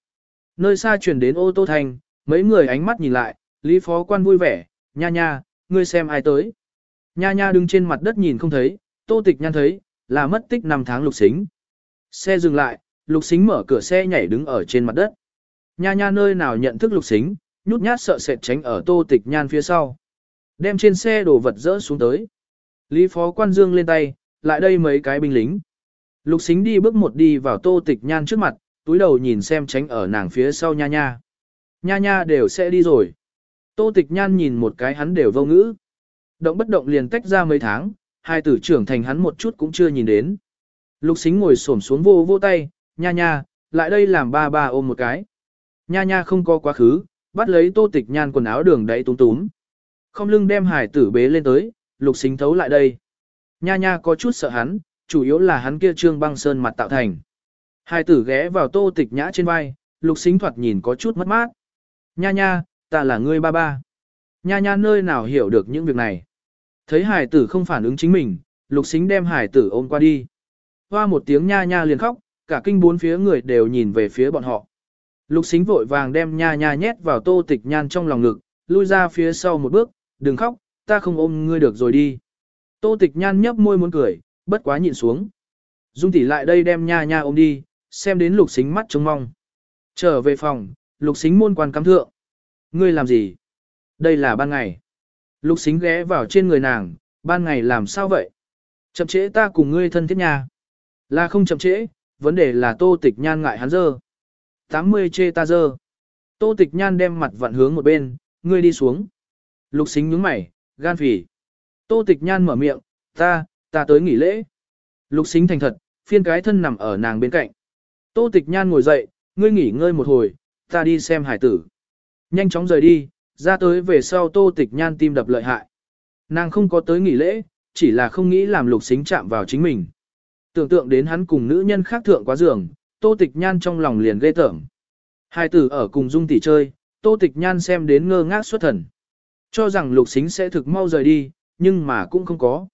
Nơi xa truyền đến ô tô thành, mấy người ánh mắt nhìn lại, Lý Phó Quan vui vẻ, nha nha, ngươi xem ai tới. Nha nha đứng trên mặt đất nhìn không thấy, tô tịch nhan thấy, là mất tích 5 tháng lục xính. Xe dừng lại, lục xính mở cửa xe nhảy đứng ở trên mặt đất. Nha nha nơi nào nhận thức lục xính, nhút nhát sợ sệt tránh ở tô tịch nhan phía sau. Đem trên xe đồ vật dỡ xuống tới. Lý Phó Quan Dương lên tay, lại đây mấy cái binh lính. Lục xính đi bước một đi vào tô tịch nhan trước mặt, túi đầu nhìn xem tránh ở nàng phía sau nha nha. Nha nha đều sẽ đi rồi. Tô tịch nhan nhìn một cái hắn đều vô ngữ. Động bất động liền tách ra mấy tháng, hai tử trưởng thành hắn một chút cũng chưa nhìn đến. Lục xính ngồi xổm xuống vô vô tay, nha nha, lại đây làm ba ba ôm một cái. Nha nha không có quá khứ, bắt lấy tô tịch nhan quần áo đường đáy túm túm. Không lưng đem hải tử bế lên tới, lục xính thấu lại đây. Nha nha có chút sợ hắn, chủ yếu là hắn kia trương băng sơn mặt tạo thành. Hai tử ghé vào tô tịch nhã trên vai, lục xính thoạt nhìn có chút mất mát. Nha nha, ta là ngươi ba ba. Nha nha nơi nào hiểu được những việc này. Thấy hải tử không phản ứng chính mình, lục xính đem hải tử ôm qua đi. Hoa một tiếng nha nha liền khóc, cả kinh bốn phía người đều nhìn về phía bọn họ. Lục xính vội vàng đem nha nha nhét vào tô tịch nhan trong lòng ngực, lui ra phía sau một bước, đừng khóc, ta không ôm ngươi được rồi đi. Tô tịch nhan nhấp môi muốn cười, bất quá nhịn xuống. Dung tỷ lại đây đem nha nha ôm đi, xem đến lục xính mắt trông mong. Trở về phòng, lục xính môn quan cắm thượng. Ngươi làm gì? Đây là ban ngày. Lục xính ghé vào trên người nàng, ban ngày làm sao vậy? Chậm trễ ta cùng ngươi thân thiết nha. Là không chậm trễ, vấn đề là tô tịch nhan ngại hắn dơ. 80 chê ta dơ. Tô tịch nhan đem mặt vặn hướng một bên, ngươi đi xuống. Lục xính nhướng mày, gan phỉ. Tô tịch nhan mở miệng, ta, ta tới nghỉ lễ. Lục xính thành thật, phiên cái thân nằm ở nàng bên cạnh. Tô tịch nhan ngồi dậy, ngươi nghỉ ngơi một hồi, ta đi xem hải tử. Nhanh chóng rời đi, ra tới về sau tô tịch nhan tim đập lợi hại. Nàng không có tới nghỉ lễ, chỉ là không nghĩ làm lục xính chạm vào chính mình. Tưởng tượng đến hắn cùng nữ nhân khác thượng quá giường, tô tịch nhan trong lòng liền ghê tởm. Hai tử ở cùng dung tỷ chơi, tô tịch nhan xem đến ngơ ngác xuất thần. Cho rằng lục xính sẽ thực mau rời đi, nhưng mà cũng không có.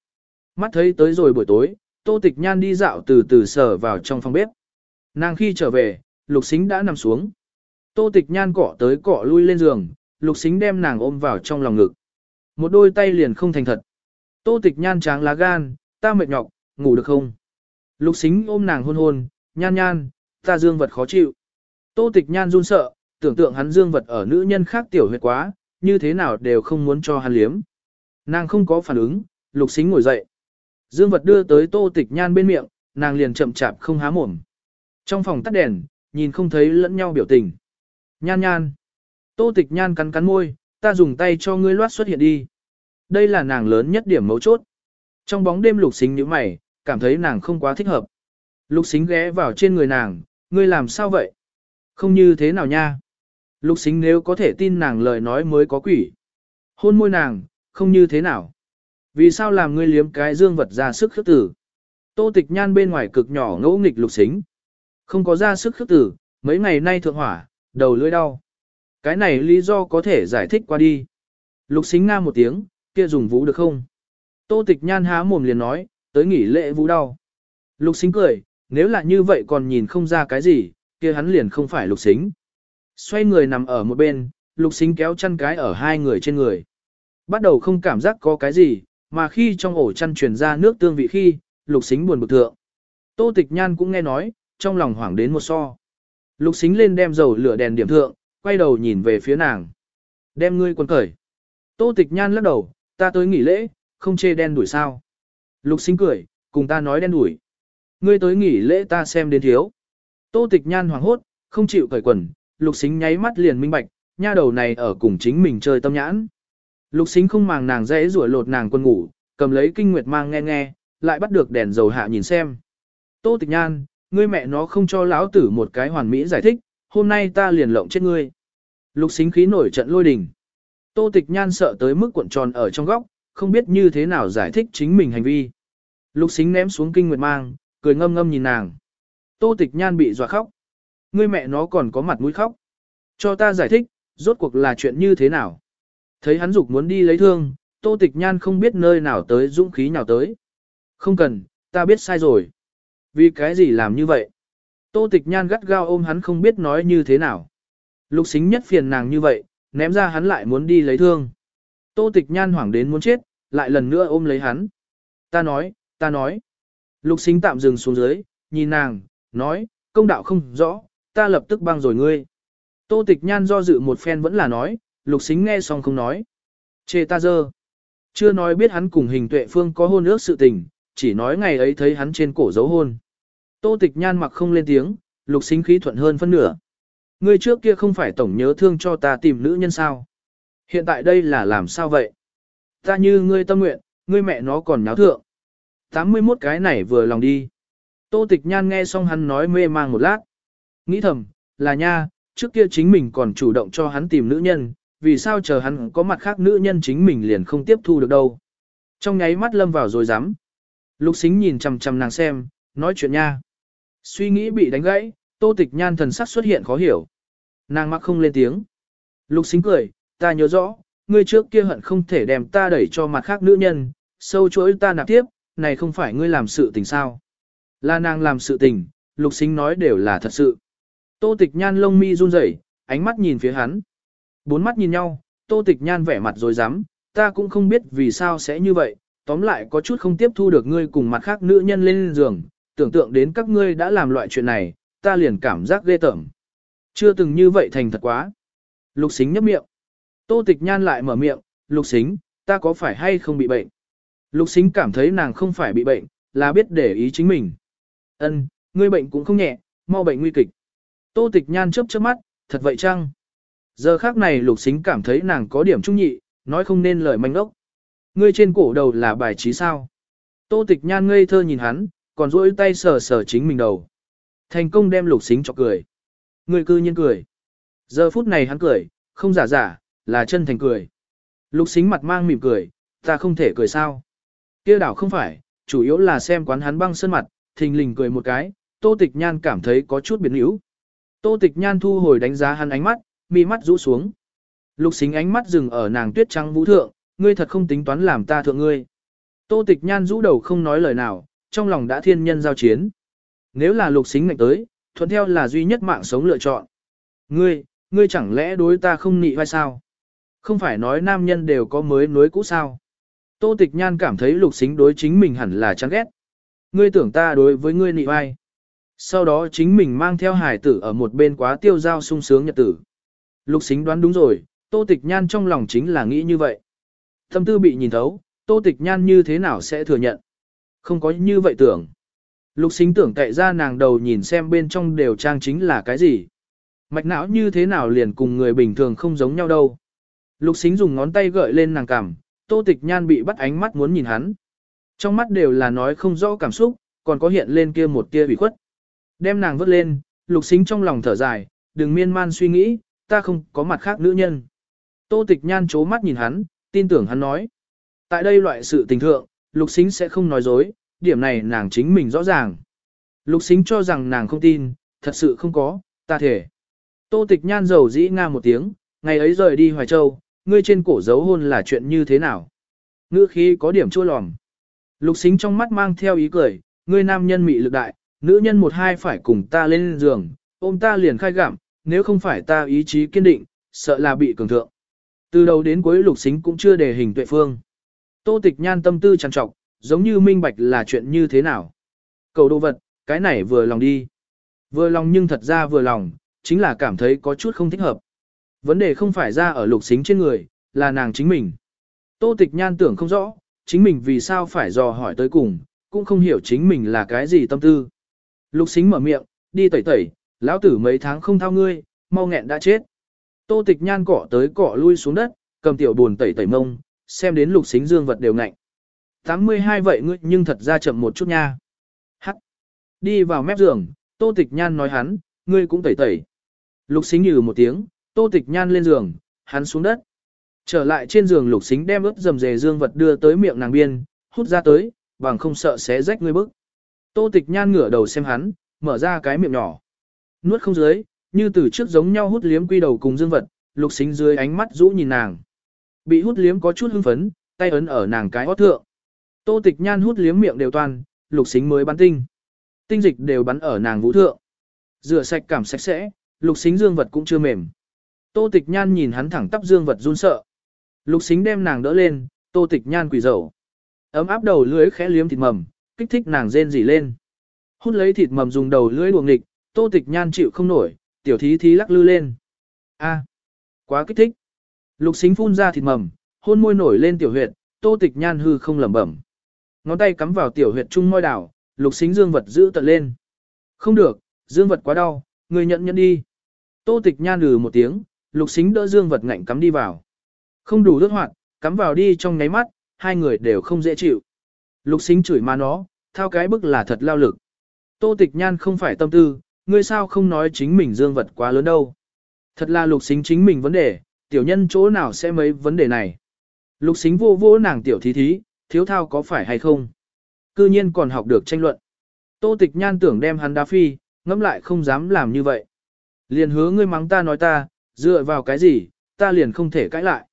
Mắt thấy tới rồi buổi tối, tô tịch nhan đi dạo từ từ sở vào trong phòng bếp. Nàng khi trở về, lục xính đã nằm xuống. Tô tịch nhan cọ tới cọ lui lên giường, lục xính đem nàng ôm vào trong lòng ngực. Một đôi tay liền không thành thật. Tô tịch nhan tráng lá gan, ta mệt nhọc, ngủ được không? Lục xính ôm nàng hôn hôn, nhan nhan, ta dương vật khó chịu. Tô tịch nhan run sợ, tưởng tượng hắn dương vật ở nữ nhân khác tiểu huyệt quá, như thế nào đều không muốn cho hắn liếm. Nàng không có phản ứng, lục xính ngồi dậy. Dương vật đưa tới tô tịch nhan bên miệng, nàng liền chậm chạp không há mồm. Trong phòng tắt đèn, nhìn không thấy lẫn nhau biểu tình. Nhan nhan. Tô tịch nhan cắn cắn môi, ta dùng tay cho ngươi loát xuất hiện đi. Đây là nàng lớn nhất điểm mấu chốt. Trong bóng đêm lục xính như mày, cảm thấy nàng không quá thích hợp. Lục xính ghé vào trên người nàng, ngươi làm sao vậy? Không như thế nào nha? Lục xính nếu có thể tin nàng lời nói mới có quỷ. Hôn môi nàng, không như thế nào? Vì sao làm ngươi liếm cái dương vật ra sức khước tử? Tô tịch nhan bên ngoài cực nhỏ ngẫu nghịch lục xính. Không có ra sức khước tử, mấy ngày nay thượng hỏa, đầu lưỡi đau. Cái này lý do có thể giải thích qua đi. Lục xính nga một tiếng, kia dùng vũ được không? Tô tịch nhan há mồm liền nói, tới nghỉ lễ vũ đau. Lục xính cười, nếu là như vậy còn nhìn không ra cái gì, kia hắn liền không phải lục xính. Xoay người nằm ở một bên, lục xính kéo chăn cái ở hai người trên người. Bắt đầu không cảm giác có cái gì, mà khi trong ổ chăn truyền ra nước tương vị khi, lục xính buồn bực thượng. Tô tịch nhan cũng nghe nói, trong lòng hoảng đến một so. Lục xính lên đem dầu lửa đèn điểm thượng, quay đầu nhìn về phía nàng. Đem ngươi quần cởi. Tô tịch nhan lắc đầu, ta tới nghỉ lễ, không chê đen đuổi sao. Lục xính cười, cùng ta nói đen đuổi. Ngươi tới nghỉ lễ ta xem đến thiếu. Tô tịch nhan hoảng hốt, không chịu cởi quần, lục xính nháy mắt liền minh bạch, nha đầu này ở cùng chính mình chơi tâm nhãn. Lục xính không màng nàng dễ rủa lột nàng quân ngủ, cầm lấy kinh nguyệt mang nghe nghe, lại bắt được đèn dầu hạ nhìn xem. Tô tịch nhan, ngươi mẹ nó không cho lão tử một cái hoàn mỹ giải thích, hôm nay ta liền lộng chết ngươi. Lục xính khí nổi trận lôi đình. Tô tịch nhan sợ tới mức cuộn tròn ở trong góc, không biết như thế nào giải thích chính mình hành vi. Lục xính ném xuống kinh nguyệt mang, cười ngâm ngâm nhìn nàng. Tô tịch nhan bị dọa khóc. Ngươi mẹ nó còn có mặt mũi khóc. Cho ta giải thích, rốt cuộc là chuyện như thế nào. Thấy hắn dục muốn đi lấy thương, tô tịch nhan không biết nơi nào tới dũng khí nào tới. Không cần, ta biết sai rồi. Vì cái gì làm như vậy? Tô tịch nhan gắt gao ôm hắn không biết nói như thế nào. Lục xính nhất phiền nàng như vậy, ném ra hắn lại muốn đi lấy thương. Tô tịch nhan hoảng đến muốn chết, lại lần nữa ôm lấy hắn. Ta nói, ta nói. Lục xính tạm dừng xuống dưới, nhìn nàng, nói, công đạo không rõ, ta lập tức băng rồi ngươi. Tô tịch nhan do dự một phen vẫn là nói, lục xính nghe xong không nói. Chê ta dơ. Chưa nói biết hắn cùng hình tuệ phương có hôn ước sự tình, chỉ nói ngày ấy thấy hắn trên cổ dấu hôn. Tô tịch nhan mặc không lên tiếng, lục xính khí thuận hơn phân nửa. Ngươi trước kia không phải tổng nhớ thương cho ta tìm nữ nhân sao. Hiện tại đây là làm sao vậy? Ta như ngươi tâm nguyện, ngươi mẹ nó còn nháo thượng. 81 cái này vừa lòng đi. Tô tịch nhan nghe xong hắn nói mê mang một lát. Nghĩ thầm, là nha, trước kia chính mình còn chủ động cho hắn tìm nữ nhân, vì sao chờ hắn có mặt khác nữ nhân chính mình liền không tiếp thu được đâu. Trong nháy mắt lâm vào rồi dám. Lục xính nhìn chằm chằm nàng xem, nói chuyện nha. Suy nghĩ bị đánh gãy, tô tịch nhan thần sắc xuất hiện khó hiểu. Nàng mắc không lên tiếng. Lục xính cười, ta nhớ rõ, ngươi trước kia hận không thể đem ta đẩy cho mặt khác nữ nhân, sâu chuỗi ta nạp tiếp, này không phải ngươi làm sự tình sao. Là nàng làm sự tình, lục xính nói đều là thật sự. Tô tịch nhan lông mi run rẩy, ánh mắt nhìn phía hắn. Bốn mắt nhìn nhau, tô tịch nhan vẻ mặt rồi dám, ta cũng không biết vì sao sẽ như vậy, tóm lại có chút không tiếp thu được ngươi cùng mặt khác nữ nhân lên giường, tưởng tượng đến các ngươi đã làm loại chuyện này, ta liền cảm giác ghê tởm. Chưa từng như vậy thành thật quá. Lục xính nhấp miệng. Tô tịch nhan lại mở miệng, lục xính, ta có phải hay không bị bệnh? Lục xính cảm thấy nàng không phải bị bệnh, là biết để ý chính mình. Ân, ngươi bệnh cũng không nhẹ, mau bệnh nguy kịch. Tô tịch nhan chớp chớp mắt, thật vậy chăng? Giờ khác này lục xính cảm thấy nàng có điểm trung nhị, nói không nên lời manh ốc. Ngươi trên cổ đầu là bài trí sao? Tô tịch nhan ngây thơ nhìn hắn, còn duỗi tay sờ sờ chính mình đầu. Thành công đem lục xính cho cười. Người cư nhiên cười. Giờ phút này hắn cười, không giả giả, là chân thành cười. Lục xính mặt mang mỉm cười, ta không thể cười sao. kia đảo không phải, chủ yếu là xem quán hắn băng sơn mặt, thình lình cười một cái, tô tịch nhan cảm thấy có chút biến yếu. Tô tịch nhan thu hồi đánh giá hắn ánh mắt, mi mắt rũ xuống. Lục xính ánh mắt dừng ở nàng tuyết trắng vũ thượng, ngươi thật không tính toán làm ta thượng ngươi. Tô tịch nhan rũ đầu không nói lời nào, trong lòng đã thiên nhân giao chiến. Nếu là lục xính ngạnh tới, thuận theo là duy nhất mạng sống lựa chọn. Ngươi, ngươi chẳng lẽ đối ta không nị vai sao? Không phải nói nam nhân đều có mới nối cũ sao? Tô tịch nhan cảm thấy lục xính đối chính mình hẳn là chán ghét. Ngươi tưởng ta đối với ngươi nị vai. Sau đó chính mình mang theo hải tử ở một bên quá tiêu giao sung sướng nhật tử. Lục xính đoán đúng rồi, tô tịch nhan trong lòng chính là nghĩ như vậy. Tâm tư bị nhìn thấu, tô tịch nhan như thế nào sẽ thừa nhận. Không có như vậy tưởng. Lục xính tưởng cậy ra nàng đầu nhìn xem bên trong đều trang chính là cái gì. Mạch não như thế nào liền cùng người bình thường không giống nhau đâu. Lục xính dùng ngón tay gợi lên nàng cằm, tô tịch nhan bị bắt ánh mắt muốn nhìn hắn. Trong mắt đều là nói không rõ cảm xúc, còn có hiện lên kia một tia bị khuất. Đem nàng vớt lên, lục xính trong lòng thở dài, đừng miên man suy nghĩ, ta không có mặt khác nữ nhân. Tô tịch nhan chố mắt nhìn hắn, tin tưởng hắn nói. Tại đây loại sự tình thượng, lục xính sẽ không nói dối, điểm này nàng chính mình rõ ràng. Lục xính cho rằng nàng không tin, thật sự không có, ta thể. Tô tịch nhan dầu dĩ nga một tiếng, ngày ấy rời đi Hoài Châu, ngươi trên cổ dấu hôn là chuyện như thế nào? Ngữ khí có điểm chua lòm. Lục xính trong mắt mang theo ý cười, ngươi nam nhân mị lực đại, nữ nhân một hai phải cùng ta lên giường, ôm ta liền khai gặm, nếu không phải ta ý chí kiên định, sợ là bị cường thượng. Từ đầu đến cuối lục xính cũng chưa đề hình tuệ phương. Tô tịch nhan tâm tư trằn trọc, giống như minh bạch là chuyện như thế nào. Cầu đồ vật, cái này vừa lòng đi. Vừa lòng nhưng thật ra vừa lòng, chính là cảm thấy có chút không thích hợp. Vấn đề không phải ra ở lục xính trên người, là nàng chính mình. Tô tịch nhan tưởng không rõ, chính mình vì sao phải dò hỏi tới cùng, cũng không hiểu chính mình là cái gì tâm tư. Lục xính mở miệng, đi tẩy tẩy, lão tử mấy tháng không thao ngươi, mau nghẹn đã chết. Tô tịch nhan cỏ tới cỏ lui xuống đất, cầm tiểu buồn tẩy tẩy mông, xem đến lục xính dương vật đều ngạnh. 82 vậy ngươi nhưng thật ra chậm một chút nha. Hắc. Đi vào mép giường, tô tịch nhan nói hắn, ngươi cũng tẩy tẩy. Lục xính nhừ một tiếng, tô tịch nhan lên giường, hắn xuống đất. Trở lại trên giường lục xính đem ướp dầm dề dương vật đưa tới miệng nàng biên, hút ra tới, bằng không sợ sẽ rách ngươi bức. Tô tịch nhan ngửa đầu xem hắn, mở ra cái miệng nhỏ. Nuốt không dưới, như từ trước giống nhau hút liếm quy đầu cùng dương vật, lục xính dưới ánh mắt rũ nhìn nàng. Bị hút liếm có chút hưng phấn, tay ấn ở nàng cái hót thượng. Tô tịch nhan hút liếm miệng đều toàn, lục xính mới bắn tinh. Tinh dịch đều bắn ở nàng vũ thượng. Rửa sạch cảm sạch sẽ, lục xính dương vật cũng chưa mềm. Tô tịch nhan nhìn hắn thẳng tắp dương vật run sợ. Lục xính đem nàng đỡ lên, tô tịch nhan quỷ dầu. Ấm áp đầu lưới khẽ liếm thịt mầm, kích thích nàng rên rỉ lên. Hút lấy thịt mầm dùng đầu lưỡi luồng nghịch, tô tịch nhan chịu không nổi, tiểu thí thí lắc lư lên. A, quá kích thích. Lục xính phun ra thịt mầm, hôn môi nổi lên tiểu huyệt, tô tịch nhan hư không lẩm bẩm. Ngón tay cắm vào tiểu huyệt trung môi đảo, lục xính dương vật giữ tận lên. Không được, dương vật quá đau, người nhận nhận đi. Tô tịch nhan lừ một tiếng, lục xính đỡ dương vật ngạnh cắm đi vào. Không đủ đứt hoạt, cắm vào đi trong nháy mắt, hai người đều không dễ chịu. Lục xính chửi ma nó, thao cái bức là thật lao lực. Tô tịch nhan không phải tâm tư, ngươi sao không nói chính mình dương vật quá lớn đâu. Thật là lục xính chính mình vấn đề, tiểu nhân chỗ nào sẽ mấy vấn đề này. Lục xính vô vô nàng tiểu thí thí, thiếu thao có phải hay không. Cư nhiên còn học được tranh luận. Tô tịch nhan tưởng đem hắn đá phi, ngẫm lại không dám làm như vậy. Liền hứa ngươi mắng ta nói ta, dựa vào cái gì, ta liền không thể cãi lại.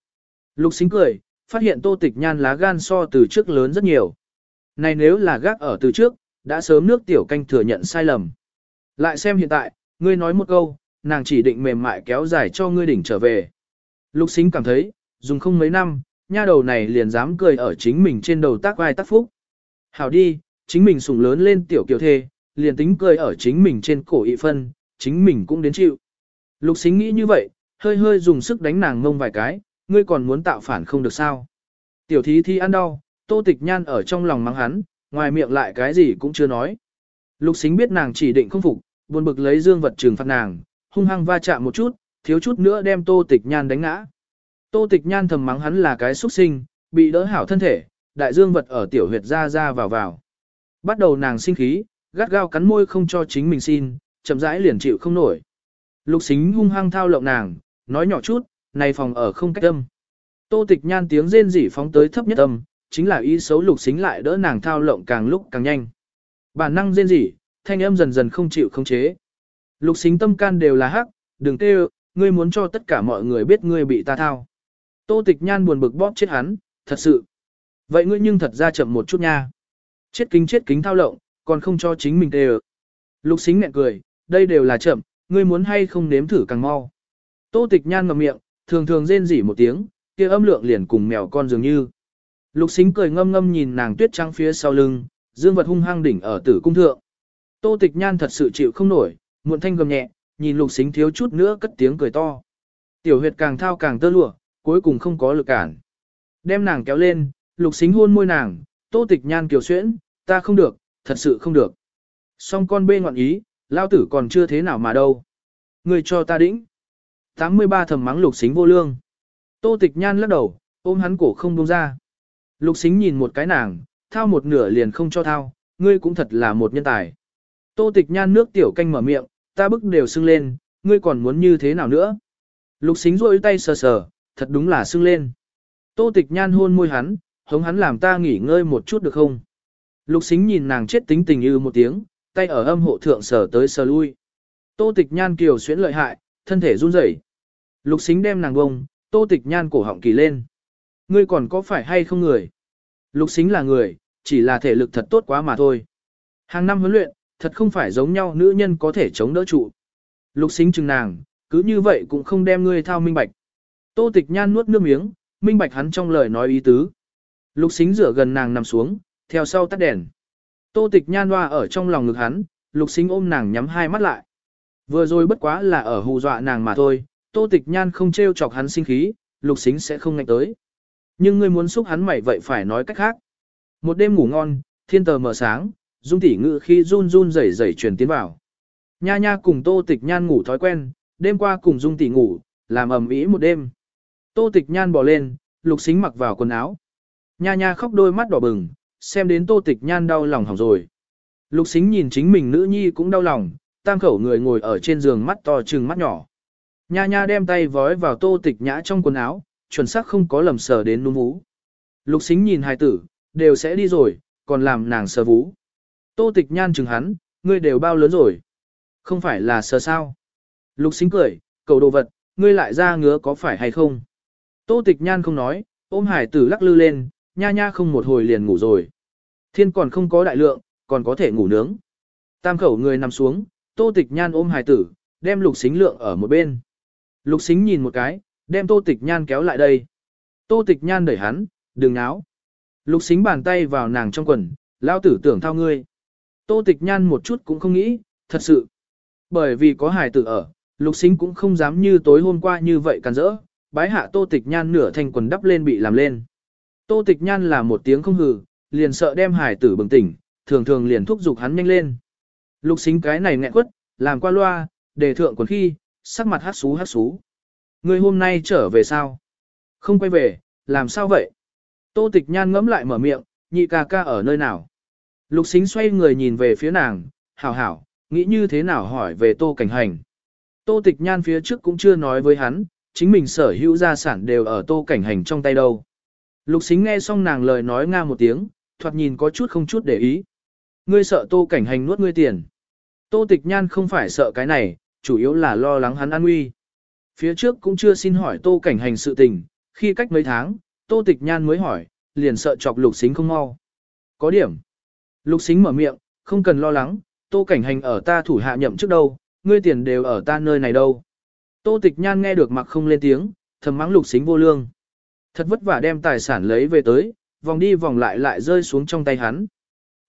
Lục xính cười, phát hiện tô tịch nhan lá gan so từ trước lớn rất nhiều. Này nếu là gác ở từ trước, đã sớm nước tiểu canh thừa nhận sai lầm. Lại xem hiện tại, ngươi nói một câu, nàng chỉ định mềm mại kéo dài cho ngươi đỉnh trở về. Lục xính cảm thấy, dùng không mấy năm, nha đầu này liền dám cười ở chính mình trên đầu tác vai tác phúc. Hảo đi, chính mình sủng lớn lên tiểu kiều thê, liền tính cười ở chính mình trên cổ ị phân, chính mình cũng đến chịu. Lục xính nghĩ như vậy, hơi hơi dùng sức đánh nàng ngông vài cái, ngươi còn muốn tạo phản không được sao. Tiểu thí thi ăn đau, tô tịch nhan ở trong lòng mắng hắn, ngoài miệng lại cái gì cũng chưa nói. Lục xính biết nàng chỉ định không phục, buồn bực lấy dương vật trừng phạt nàng, hung hăng va chạm một chút, thiếu chút nữa đem tô tịch nhan đánh ngã. Tô tịch nhan thầm mắng hắn là cái xuất sinh, bị đỡ hảo thân thể, đại dương vật ở tiểu huyệt ra ra vào vào. Bắt đầu nàng sinh khí, gắt gao cắn môi không cho chính mình xin, chậm rãi liền chịu không nổi. Lục xính hung hăng thao lộng nàng, nói nhỏ chút, này phòng ở không cách âm. Tô tịch nhan tiếng rên rỉ phóng tới thấp nhất âm, chính là ý xấu lục xính lại đỡ nàng thao lộng càng lúc càng nhanh. Bản năng rên rỉ, thanh âm dần dần không chịu không chế. Lục xính tâm can đều là hắc, đừng kêu, ngươi muốn cho tất cả mọi người biết ngươi bị ta thao. Tô tịch nhan buồn bực bóp chết hắn, thật sự. Vậy ngươi nhưng thật ra chậm một chút nha. Chết kính chết kính thao lộng, còn không cho chính mình tê Lục xính nghẹn cười, đây đều là chậm, ngươi muốn hay không nếm thử càng mau. Tô tịch nhan ngậm miệng, thường thường rên rỉ một tiếng, kia âm lượng liền cùng mèo con dường như. Lục xính cười ngâm ngâm nhìn nàng tuyết trắng phía sau lưng, dương vật hung hăng đỉnh ở tử cung thượng. Tô tịch nhan thật sự chịu không nổi, muộn thanh gầm nhẹ, nhìn lục xính thiếu chút nữa cất tiếng cười to. Tiểu huyệt càng thao càng tơ lụa, cuối cùng không có lực cản. Đem nàng kéo lên, lục xính hôn môi nàng, tô tịch nhan kiều xuyễn, ta không được, thật sự không được. Song con bê ngoạn ý, lao tử còn chưa thế nào mà đâu. Người cho ta đĩnh. 83 thầm mắng lục xính vô lương. Tô tịch nhan lắc đầu, ôm hắn cổ không buông ra. Lục xính nhìn một cái nàng, thao một nửa liền không cho thao, ngươi cũng thật là một nhân tài. Tô tịch nhan nước tiểu canh mở miệng, ta bức đều sưng lên, ngươi còn muốn như thế nào nữa? Lục xính rôi tay sờ sờ, thật đúng là sưng lên. Tô tịch nhan hôn môi hắn, hống hắn làm ta nghỉ ngơi một chút được không? Lục xính nhìn nàng chết tính tình như một tiếng, tay ở âm hộ thượng sờ tới sờ lui. Tô tịch nhan kiều xuyến lợi hại, thân thể run rẩy. Lục xính đem nàng bông, tô tịch nhan cổ họng kỳ lên. Ngươi còn có phải hay không người? Lục xính là người, chỉ là thể lực thật tốt quá mà thôi. Hàng năm huấn luyện, thật không phải giống nhau nữ nhân có thể chống đỡ trụ. Lục xính chừng nàng, cứ như vậy cũng không đem ngươi thao minh bạch. Tô tịch nhan nuốt nước miếng, minh bạch hắn trong lời nói ý tứ. Lục xính rửa gần nàng nằm xuống, theo sau tắt đèn. Tô tịch nhan hoa ở trong lòng ngực hắn, lục xính ôm nàng nhắm hai mắt lại. Vừa rồi bất quá là ở hù dọa nàng mà thôi, tô tịch nhan không trêu chọc hắn sinh khí, lục xính sẽ không ngạnh tới. Nhưng ngươi muốn xúc hắn mày vậy phải nói cách khác. Một đêm ngủ ngon, thiên tờ mở sáng, dung tỷ ngự khi run run rẩy rẩy truyền tiến vào. Nha nha cùng tô tịch nhan ngủ thói quen, đêm qua cùng dung tỷ ngủ, làm ầm ĩ một đêm. Tô tịch nhan bỏ lên, lục xính mặc vào quần áo. Nha nha khóc đôi mắt đỏ bừng, xem đến tô tịch nhan đau lòng hỏng rồi. Lục xính nhìn chính mình nữ nhi cũng đau lòng, tam khẩu người ngồi ở trên giường mắt to trừng mắt nhỏ. Nha nha đem tay vói vào tô tịch nhã trong quần áo, chuẩn xác không có lầm sờ đến núm vú. Lục xính nhìn hài tử, đều sẽ đi rồi, còn làm nàng sờ vú. Tô tịch nhan chừng hắn, ngươi đều bao lớn rồi. Không phải là sờ sao. Lục xính cười, cầu đồ vật, ngươi lại ra ngứa có phải hay không. Tô tịch nhan không nói, ôm hải tử lắc lư lên, nha nha không một hồi liền ngủ rồi. Thiên còn không có đại lượng, còn có thể ngủ nướng. Tam khẩu người nằm xuống, tô tịch nhan ôm hải tử, đem lục xính lượng ở một bên. Lục xính nhìn một cái, đem tô tịch nhan kéo lại đây. Tô tịch nhan đẩy hắn, đừng náo. Lục xính bàn tay vào nàng trong quần, lao tử tưởng thao ngươi. Tô tịch nhan một chút cũng không nghĩ, thật sự. Bởi vì có hài tử ở, lục xính cũng không dám như tối hôm qua như vậy càn rỡ, bái hạ tô tịch nhan nửa thành quần đắp lên bị làm lên. Tô tịch nhan là một tiếng không hừ, liền sợ đem hài tử bừng tỉnh, thường thường liền thúc giục hắn nhanh lên. Lục xính cái này nghẹn quất, làm qua loa, đề thượng quần khi, sắc mặt hát xú hát xú. Người hôm nay trở về sao? Không quay về, làm sao vậy? Tô tịch nhan ngẫm lại mở miệng, nhị ca ca ở nơi nào? Lục xính xoay người nhìn về phía nàng, hảo hảo, nghĩ như thế nào hỏi về tô cảnh hành. Tô tịch nhan phía trước cũng chưa nói với hắn, chính mình sở hữu gia sản đều ở tô cảnh hành trong tay đâu. Lục xính nghe xong nàng lời nói nga một tiếng, thoạt nhìn có chút không chút để ý. Ngươi sợ tô cảnh hành nuốt ngươi tiền. Tô tịch nhan không phải sợ cái này, chủ yếu là lo lắng hắn an nguy. Phía trước cũng chưa xin hỏi tô cảnh hành sự tình, khi cách mấy tháng, tô tịch nhan mới hỏi, liền sợ chọc lục xính không mau. Có điểm. Lục xính mở miệng, không cần lo lắng, tô cảnh hành ở ta thủ hạ nhậm trước đâu, ngươi tiền đều ở ta nơi này đâu. Tô tịch nhan nghe được mặc không lên tiếng, thầm mắng lục xính vô lương. Thật vất vả đem tài sản lấy về tới, vòng đi vòng lại lại rơi xuống trong tay hắn.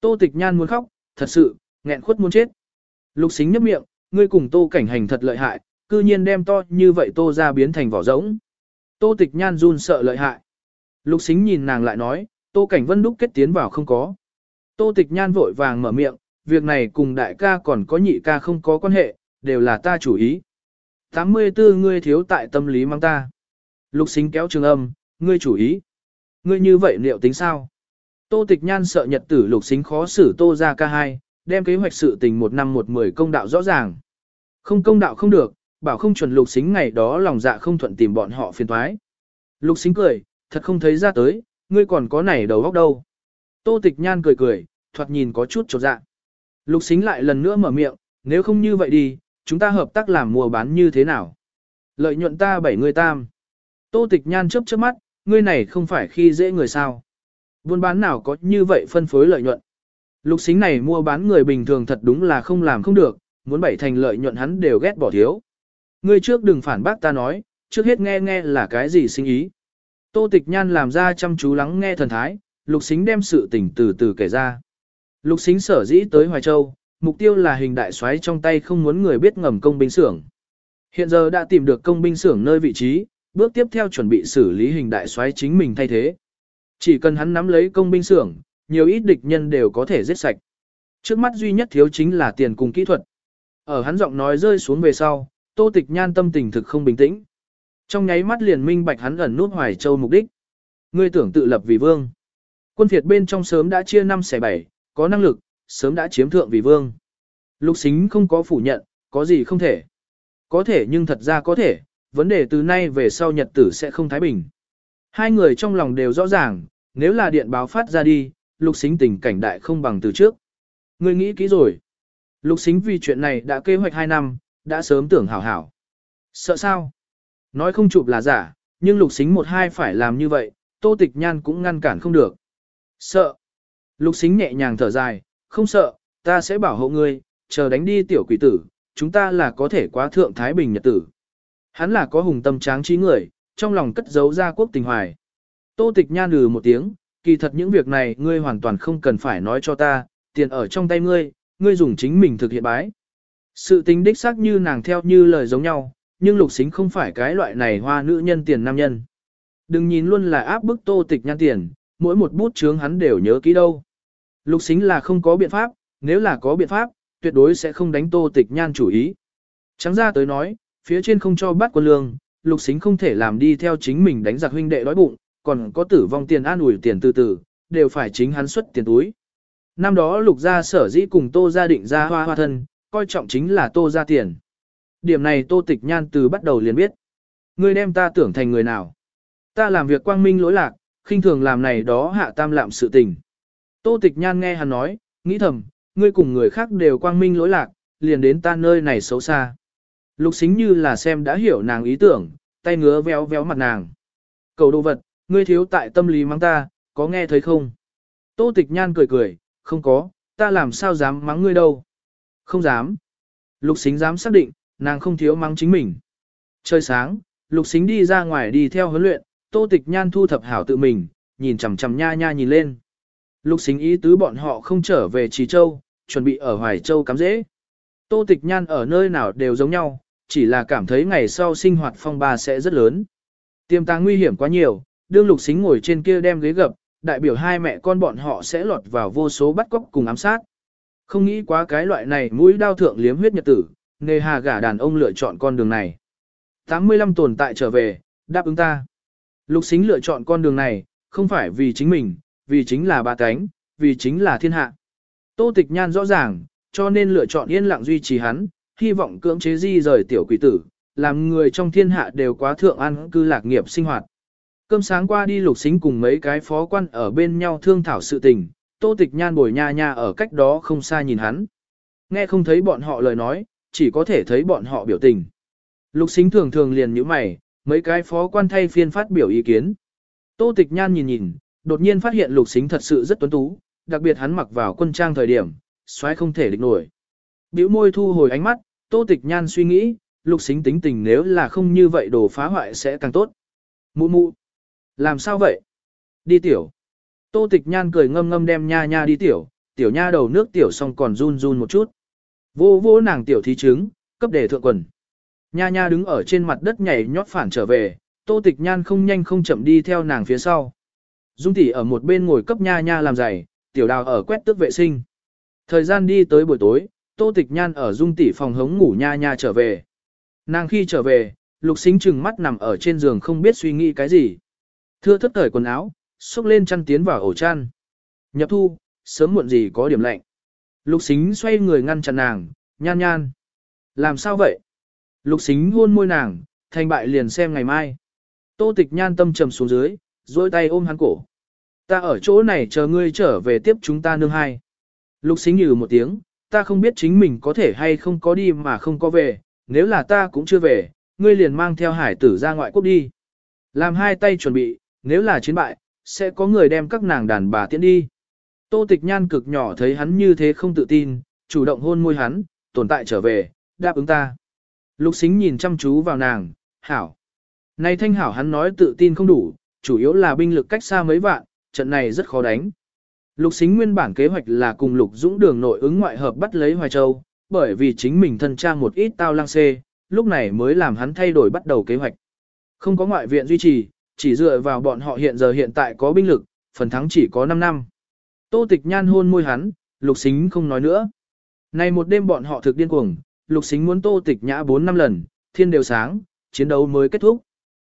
Tô tịch nhan muốn khóc, thật sự, nghẹn khuất muốn chết. Lục xính nhấp miệng, ngươi cùng tô cảnh hành thật lợi hại, cư nhiên đem to như vậy tô ra biến thành vỏ rỗng. Tô tịch nhan run sợ lợi hại. Lục xính nhìn nàng lại nói, tô cảnh vân đúc kết tiến vào không có. Tô tịch nhan vội vàng mở miệng, việc này cùng đại ca còn có nhị ca không có quan hệ, đều là ta chủ ý. 84 ngươi thiếu tại tâm lý mang ta. Lục xính kéo trường âm, ngươi chủ ý. Ngươi như vậy liệu tính sao? Tô tịch nhan sợ nhật tử lục xính khó xử tô ra ca hai, đem kế hoạch sự tình một năm một mười công đạo rõ ràng. Không công đạo không được, bảo không chuẩn lục xính ngày đó lòng dạ không thuận tìm bọn họ phiền thoái. Lục xính cười, thật không thấy ra tới, ngươi còn có này đầu góc đâu. Tô tịch nhan cười cười, thoạt nhìn có chút trột dạ. Lục xính lại lần nữa mở miệng, nếu không như vậy đi, chúng ta hợp tác làm mua bán như thế nào? Lợi nhuận ta bảy người tam. Tô tịch nhan chớp chớp mắt, ngươi này không phải khi dễ người sao. Buôn bán nào có như vậy phân phối lợi nhuận. Lục xính này mua bán người bình thường thật đúng là không làm không được, muốn bảy thành lợi nhuận hắn đều ghét bỏ thiếu. Ngươi trước đừng phản bác ta nói, trước hết nghe nghe là cái gì sinh ý. Tô tịch nhan làm ra chăm chú lắng nghe thần thái, lục xính đem sự tình từ từ kể ra. Lục xính sở dĩ tới Hoài Châu, mục tiêu là hình đại xoáy trong tay không muốn người biết ngầm công binh xưởng. Hiện giờ đã tìm được công binh xưởng nơi vị trí, bước tiếp theo chuẩn bị xử lý hình đại xoáy chính mình thay thế. Chỉ cần hắn nắm lấy công binh xưởng, nhiều ít địch nhân đều có thể giết sạch. Trước mắt duy nhất thiếu chính là tiền cùng kỹ thuật. Ở hắn giọng nói rơi xuống về sau, Tô Tịch Nhan tâm tình thực không bình tĩnh. Trong nháy mắt liền minh bạch hắn ẩn nút Hoài Châu mục đích. Ngươi tưởng tự lập vì vương. Quân phiệt bên trong sớm đã chia năm xẻ bảy, có năng lực, sớm đã chiếm thượng vì vương. Lục xính không có phủ nhận, có gì không thể. Có thể nhưng thật ra có thể, vấn đề từ nay về sau nhật tử sẽ không thái bình. Hai người trong lòng đều rõ ràng, nếu là điện báo phát ra đi, lục xính tình cảnh đại không bằng từ trước. Ngươi nghĩ kỹ rồi. Lục xính vì chuyện này đã kế hoạch 2 năm, đã sớm tưởng hảo hảo. Sợ sao? Nói không chụp là giả, nhưng lục xính một hai phải làm như vậy, tô tịch nhan cũng ngăn cản không được. Sợ. Lục xính nhẹ nhàng thở dài, không sợ, ta sẽ bảo hộ ngươi, chờ đánh đi tiểu quỷ tử, chúng ta là có thể quá thượng Thái Bình nhật tử. Hắn là có hùng tâm tráng trí người, trong lòng cất giấu ra quốc tình hoài. Tô tịch nhan lừ một tiếng, kỳ thật những việc này ngươi hoàn toàn không cần phải nói cho ta, tiền ở trong tay ngươi, ngươi dùng chính mình thực hiện bái. Sự tính đích xác như nàng theo như lời giống nhau, nhưng lục xính không phải cái loại này hoa nữ nhân tiền nam nhân. Đừng nhìn luôn là áp bức tô tịch nhan tiền, mỗi một bút chướng hắn đều nhớ kỹ đâu. Lục xính là không có biện pháp, nếu là có biện pháp, tuyệt đối sẽ không đánh tô tịch nhan chủ ý. Trắng ra tới nói, phía trên không cho bắt quân lương, lục xính không thể làm đi theo chính mình đánh giặc huynh đệ đói bụng, còn có tử vong tiền an ủi tiền từ từ, đều phải chính hắn xuất tiền túi. Năm đó lục gia sở dĩ cùng tô gia định ra hoa hoa thân, coi trọng chính là tô gia tiền. Điểm này tô tịch nhan từ bắt đầu liền biết. Ngươi đem ta tưởng thành người nào. Ta làm việc quang minh lỗi lạc, khinh thường làm này đó hạ tam lạm sự tình. Tô tịch nhan nghe hắn nói, nghĩ thầm, ngươi cùng người khác đều quang minh lỗi lạc, liền đến ta nơi này xấu xa. Lục xính như là xem đã hiểu nàng ý tưởng, tay ngứa véo véo mặt nàng. Cầu đồ vật, ngươi thiếu tại tâm lý mắng ta, có nghe thấy không? Tô tịch nhan cười cười, không có, ta làm sao dám mắng ngươi đâu. Không dám. Lục xính dám xác định, nàng không thiếu mắng chính mình. Trời sáng, lục xính đi ra ngoài đi theo huấn luyện, tô tịch nhan thu thập hảo tự mình, nhìn chằm chằm nha nha nhìn lên. Lục xính ý tứ bọn họ không trở về Trì Châu, chuẩn bị ở Hoài Châu cắm dễ. Tô tịch nhan ở nơi nào đều giống nhau, chỉ là cảm thấy ngày sau sinh hoạt phong ba sẽ rất lớn. Tiềm tàng nguy hiểm quá nhiều, đương lục xính ngồi trên kia đem ghế gập, đại biểu hai mẹ con bọn họ sẽ lọt vào vô số bắt cóc cùng ám sát. Không nghĩ quá cái loại này mũi đao thượng liếm huyết nhật tử, nghề hà gả đàn ông lựa chọn con đường này. 85 tồn tại trở về, đáp ứng ta. Lục xính lựa chọn con đường này, không phải vì chính mình, vì chính là ba cánh, vì chính là thiên hạ. Tô tịch nhan rõ ràng, cho nên lựa chọn yên lặng duy trì hắn, hy vọng cưỡng chế di rời tiểu quỷ tử, làm người trong thiên hạ đều quá thượng ăn cư lạc nghiệp sinh hoạt. Cơm sáng qua đi lục xính cùng mấy cái phó quan ở bên nhau thương thảo sự tình, tô tịch nhan bồi nha nha ở cách đó không xa nhìn hắn. Nghe không thấy bọn họ lời nói, chỉ có thể thấy bọn họ biểu tình. Lục xính thường thường liền như mày, mấy cái phó quan thay phiên phát biểu ý kiến. Tô tịch nhan nhìn nhìn, đột nhiên phát hiện lục xính thật sự rất tuấn tú, đặc biệt hắn mặc vào quân trang thời điểm, xoáy không thể địch nổi. Biểu môi thu hồi ánh mắt, tô tịch nhan suy nghĩ, lục xính tính tình nếu là không như vậy đồ phá hoại sẽ càng tốt. Mụ mụ. Làm sao vậy? Đi tiểu. Tô tịch nhan cười ngâm ngâm đem nha nha đi tiểu, tiểu nha đầu nước tiểu xong còn run run một chút. Vô vô nàng tiểu thí trứng, cấp đề thượng quần. Nha nha đứng ở trên mặt đất nhảy nhót phản trở về, tô tịch nhan không nhanh không chậm đi theo nàng phía sau. Dung tỷ ở một bên ngồi cấp nha nha làm giày, tiểu đào ở quét tước vệ sinh. Thời gian đi tới buổi tối, tô tịch nhan ở dung tỷ phòng hống ngủ nha nha trở về. Nàng khi trở về, lục xính chừng mắt nằm ở trên giường không biết suy nghĩ cái gì. Thưa thất thời quần áo, xúc lên chăn tiến vào ổ chăn. Nhập thu, sớm muộn gì có điểm lạnh. Lục xính xoay người ngăn chặn nàng, nhan nhan. Làm sao vậy? Lục xính hôn môi nàng, thành bại liền xem ngày mai. Tô tịch nhan tâm trầm xuống dưới, dôi tay ôm hắn cổ. Ta ở chỗ này chờ ngươi trở về tiếp chúng ta nương hai. Lục xính nhừ một tiếng, ta không biết chính mình có thể hay không có đi mà không có về, nếu là ta cũng chưa về, ngươi liền mang theo hải tử ra ngoại quốc đi. Làm hai tay chuẩn bị, nếu là chiến bại, sẽ có người đem các nàng đàn bà tiễn đi. Tô tịch nhan cực nhỏ thấy hắn như thế không tự tin, chủ động hôn môi hắn, tồn tại trở về, đáp ứng ta. Lục xính nhìn chăm chú vào nàng, hảo. Này thanh hảo hắn nói tự tin không đủ, chủ yếu là binh lực cách xa mấy vạn, trận này rất khó đánh. Lục xính nguyên bản kế hoạch là cùng Lục Dũng đường nội ứng ngoại hợp bắt lấy Hoài Châu, bởi vì chính mình thân trang một ít tao lang xê, lúc này mới làm hắn thay đổi bắt đầu kế hoạch. Không có ngoại viện duy trì, chỉ dựa vào bọn họ hiện giờ hiện tại có binh lực, phần thắng chỉ có 5 năm. Tô tịch nhan hôn môi hắn, lục xính không nói nữa. Này một đêm bọn họ thực điên cuồng, lục xính muốn tô tịch nhã 4 năm lần, thiên đều sáng, chiến đấu mới kết thúc.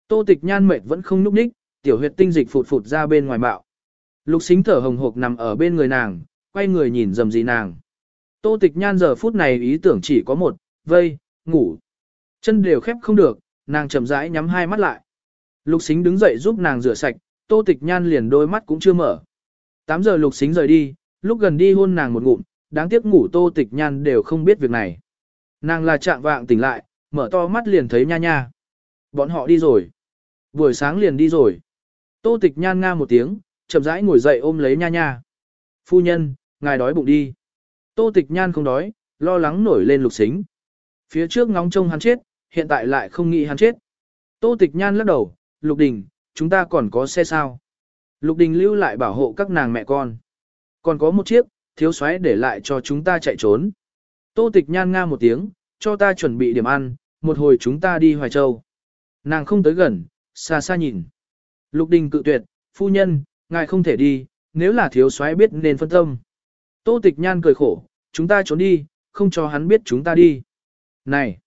Tô tịch nhan mệt vẫn không núp đích, tiểu huyệt tinh dịch phụt phụt ra bên ngoài bạo. Lục xính thở hồng hộc nằm ở bên người nàng, quay người nhìn dầm gì nàng. Tô tịch nhan giờ phút này ý tưởng chỉ có một, vây, ngủ. Chân đều khép không được, nàng chậm rãi nhắm hai mắt lại. Lục xính đứng dậy giúp nàng rửa sạch, tô tịch nhan liền đôi mắt cũng chưa mở. 8 giờ lục xính rời đi, lúc gần đi hôn nàng một ngụm, đáng tiếc ngủ tô tịch nhan đều không biết việc này. Nàng là trạng vạng tỉnh lại, mở to mắt liền thấy nha nha. Bọn họ đi rồi. Buổi sáng liền đi rồi. Tô tịch nhan nga một tiếng, chậm rãi ngồi dậy ôm lấy nha nha. Phu nhân, ngài đói bụng đi. Tô tịch nhan không đói, lo lắng nổi lên lục xính. Phía trước ngóng trông hắn chết, hiện tại lại không nghĩ hắn chết. Tô tịch nhan lắc đầu, lục đình, chúng ta còn có xe sao. Lục đình lưu lại bảo hộ các nàng mẹ con. Còn có một chiếc, thiếu soái để lại cho chúng ta chạy trốn. Tô tịch nhan nga một tiếng, cho ta chuẩn bị điểm ăn, một hồi chúng ta đi Hoài Châu. Nàng không tới gần, xa xa nhìn. Lục đình cự tuyệt, phu nhân, ngài không thể đi, nếu là thiếu soái biết nên phân tâm. Tô tịch nhan cười khổ, chúng ta trốn đi, không cho hắn biết chúng ta đi. Này,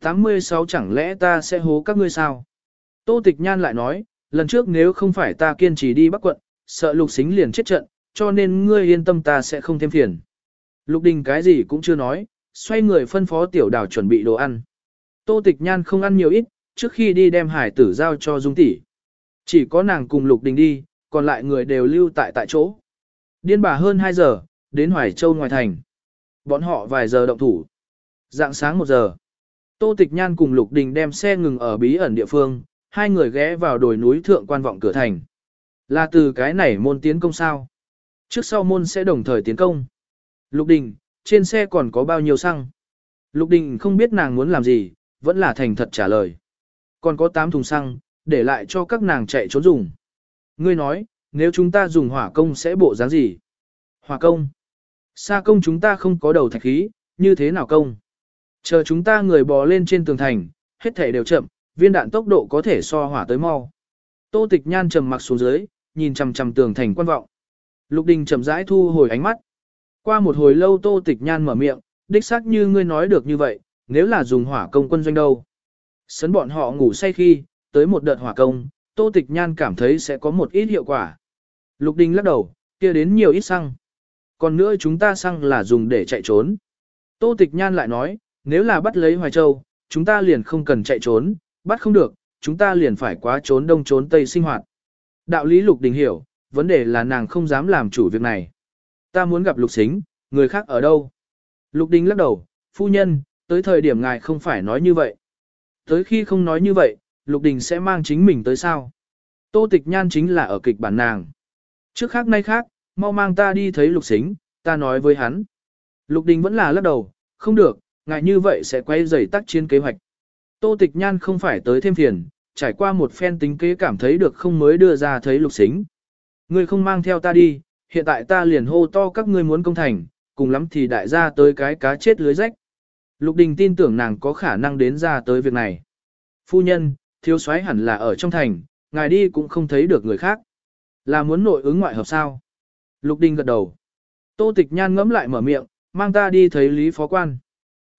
86 chẳng lẽ ta sẽ hố các ngươi sao? Tô tịch nhan lại nói, lần trước nếu không phải ta kiên trì đi bắc quận, sợ lục xính liền chết trận, cho nên ngươi yên tâm ta sẽ không thêm phiền. Lục đình cái gì cũng chưa nói, xoay người phân phó tiểu đào chuẩn bị đồ ăn. Tô tịch nhan không ăn nhiều ít, trước khi đi đem hải tử giao cho dung tỷ. Chỉ có nàng cùng lục đình đi, còn lại người đều lưu tại tại chỗ. Điên bà hơn 2 giờ, đến Hoài Châu ngoài thành. Bọn họ vài giờ động thủ. Dạng sáng 1 giờ. Tô Tịch Nhan cùng Lục Đình đem xe ngừng ở bí ẩn địa phương, hai người ghé vào đồi núi thượng quan vọng cửa thành. Là từ cái này môn tiến công sao? Trước sau môn sẽ đồng thời tiến công. Lục Đình, trên xe còn có bao nhiêu xăng? Lục Đình không biết nàng muốn làm gì, vẫn là thành thật trả lời. Còn có 8 thùng xăng, để lại cho các nàng chạy trốn dùng. Ngươi nói, nếu chúng ta dùng hỏa công sẽ bộ dáng gì? Hỏa công. Sa công chúng ta không có đầu thạch khí, như thế nào công? Chờ chúng ta người bò lên trên tường thành, hết thể đều chậm, viên đạn tốc độ có thể so hỏa tới mau. Tô tịch nhan trầm mặc xuống dưới, nhìn chằm chằm tường thành quan vọng. Lục đình chậm rãi thu hồi ánh mắt. Qua một hồi lâu tô tịch nhan mở miệng, đích xác như ngươi nói được như vậy, nếu là dùng hỏa công quân doanh đâu. Sấn bọn họ ngủ say khi, tới một đợt hỏa công, tô tịch nhan cảm thấy sẽ có một ít hiệu quả. Lục đình lắc đầu, kia đến nhiều ít xăng. Còn nữa chúng ta xăng là dùng để chạy trốn. Tô tịch nhan lại nói, nếu là bắt lấy Hoài Châu, chúng ta liền không cần chạy trốn, bắt không được, chúng ta liền phải quá trốn đông trốn tây sinh hoạt. Đạo lý Lục Đình hiểu, vấn đề là nàng không dám làm chủ việc này. Ta muốn gặp Lục Xính, người khác ở đâu? Lục Đình lắc đầu, phu nhân, tới thời điểm ngài không phải nói như vậy. Tới khi không nói như vậy, Lục Đình sẽ mang chính mình tới sao? Tô Tịch Nhan chính là ở kịch bản nàng. Trước khác nay khác, mau mang ta đi thấy Lục Xính, ta nói với hắn. Lục Đình vẫn là lắc đầu, không được, ngài như vậy sẽ quay dày tác chiến kế hoạch. Tô Tịch Nhan không phải tới thêm phiền, trải qua một phen tính kế cảm thấy được không mới đưa ra thấy Lục Xính. Ngươi không mang theo ta đi, hiện tại ta liền hô to các ngươi muốn công thành, cùng lắm thì đại gia tới cái cá chết lưới rách. Lục Đình tin tưởng nàng có khả năng đến ra tới việc này. Phu nhân, thiếu soái hẳn là ở trong thành, ngài đi cũng không thấy được người khác. Là muốn nội ứng ngoại hợp sao? Lục Đình gật đầu. Tô Tịch Nhan ngẫm lại mở miệng, mang ta đi thấy Lý Phó Quan.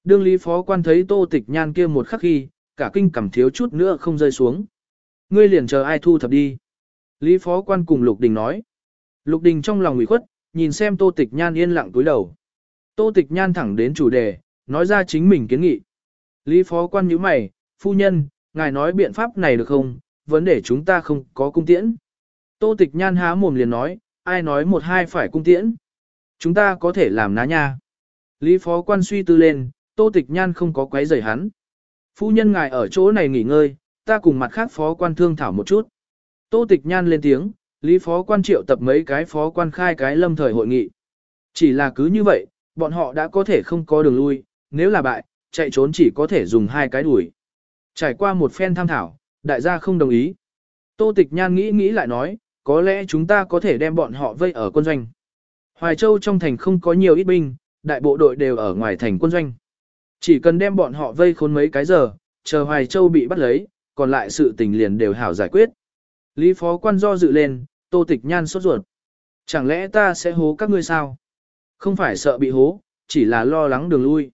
Đương Lý Phó Quan thấy Tô Tịch Nhan kia một khắc khi, cả kinh cảm thiếu chút nữa không rơi xuống. Ngươi liền chờ ai thu thập đi. Lý Phó Quan cùng Lục Đình nói. Lục Đình trong lòng ủy khuất, nhìn xem Tô Tịch Nhan yên lặng túi đầu. Tô Tịch Nhan thẳng đến chủ đề, nói ra chính mình kiến nghị. Lý phó quan nhíu mày, phu nhân, ngài nói biện pháp này được không, vấn đề chúng ta không có cung tiễn. Tô Tịch Nhan há mồm liền nói, ai nói một hai phải cung tiễn. Chúng ta có thể làm ná nha. Lý phó quan suy tư lên, Tô Tịch Nhan không có quấy rầy hắn. Phu nhân ngài ở chỗ này nghỉ ngơi, ta cùng mặt khác phó quan thương thảo một chút. Tô Tịch Nhan lên tiếng, Lý phó quan triệu tập mấy cái phó quan khai cái lâm thời hội nghị. Chỉ là cứ như vậy, bọn họ đã có thể không có đường lui, nếu là bại, chạy trốn chỉ có thể dùng hai cái đuổi. Trải qua một phen tham thảo, đại gia không đồng ý. Tô Tịch Nhan nghĩ nghĩ lại nói, có lẽ chúng ta có thể đem bọn họ vây ở quân doanh. Hoài Châu trong thành không có nhiều ít binh, đại bộ đội đều ở ngoài thành quân doanh. Chỉ cần đem bọn họ vây khốn mấy cái giờ, chờ Hoài Châu bị bắt lấy, còn lại sự tình liền đều hảo giải quyết. Lý phó quan do dự lên, Tô Tịch Nhan sốt ruột. Chẳng lẽ ta sẽ hố các ngươi sao? Không phải sợ bị hố, chỉ là lo lắng đường lui.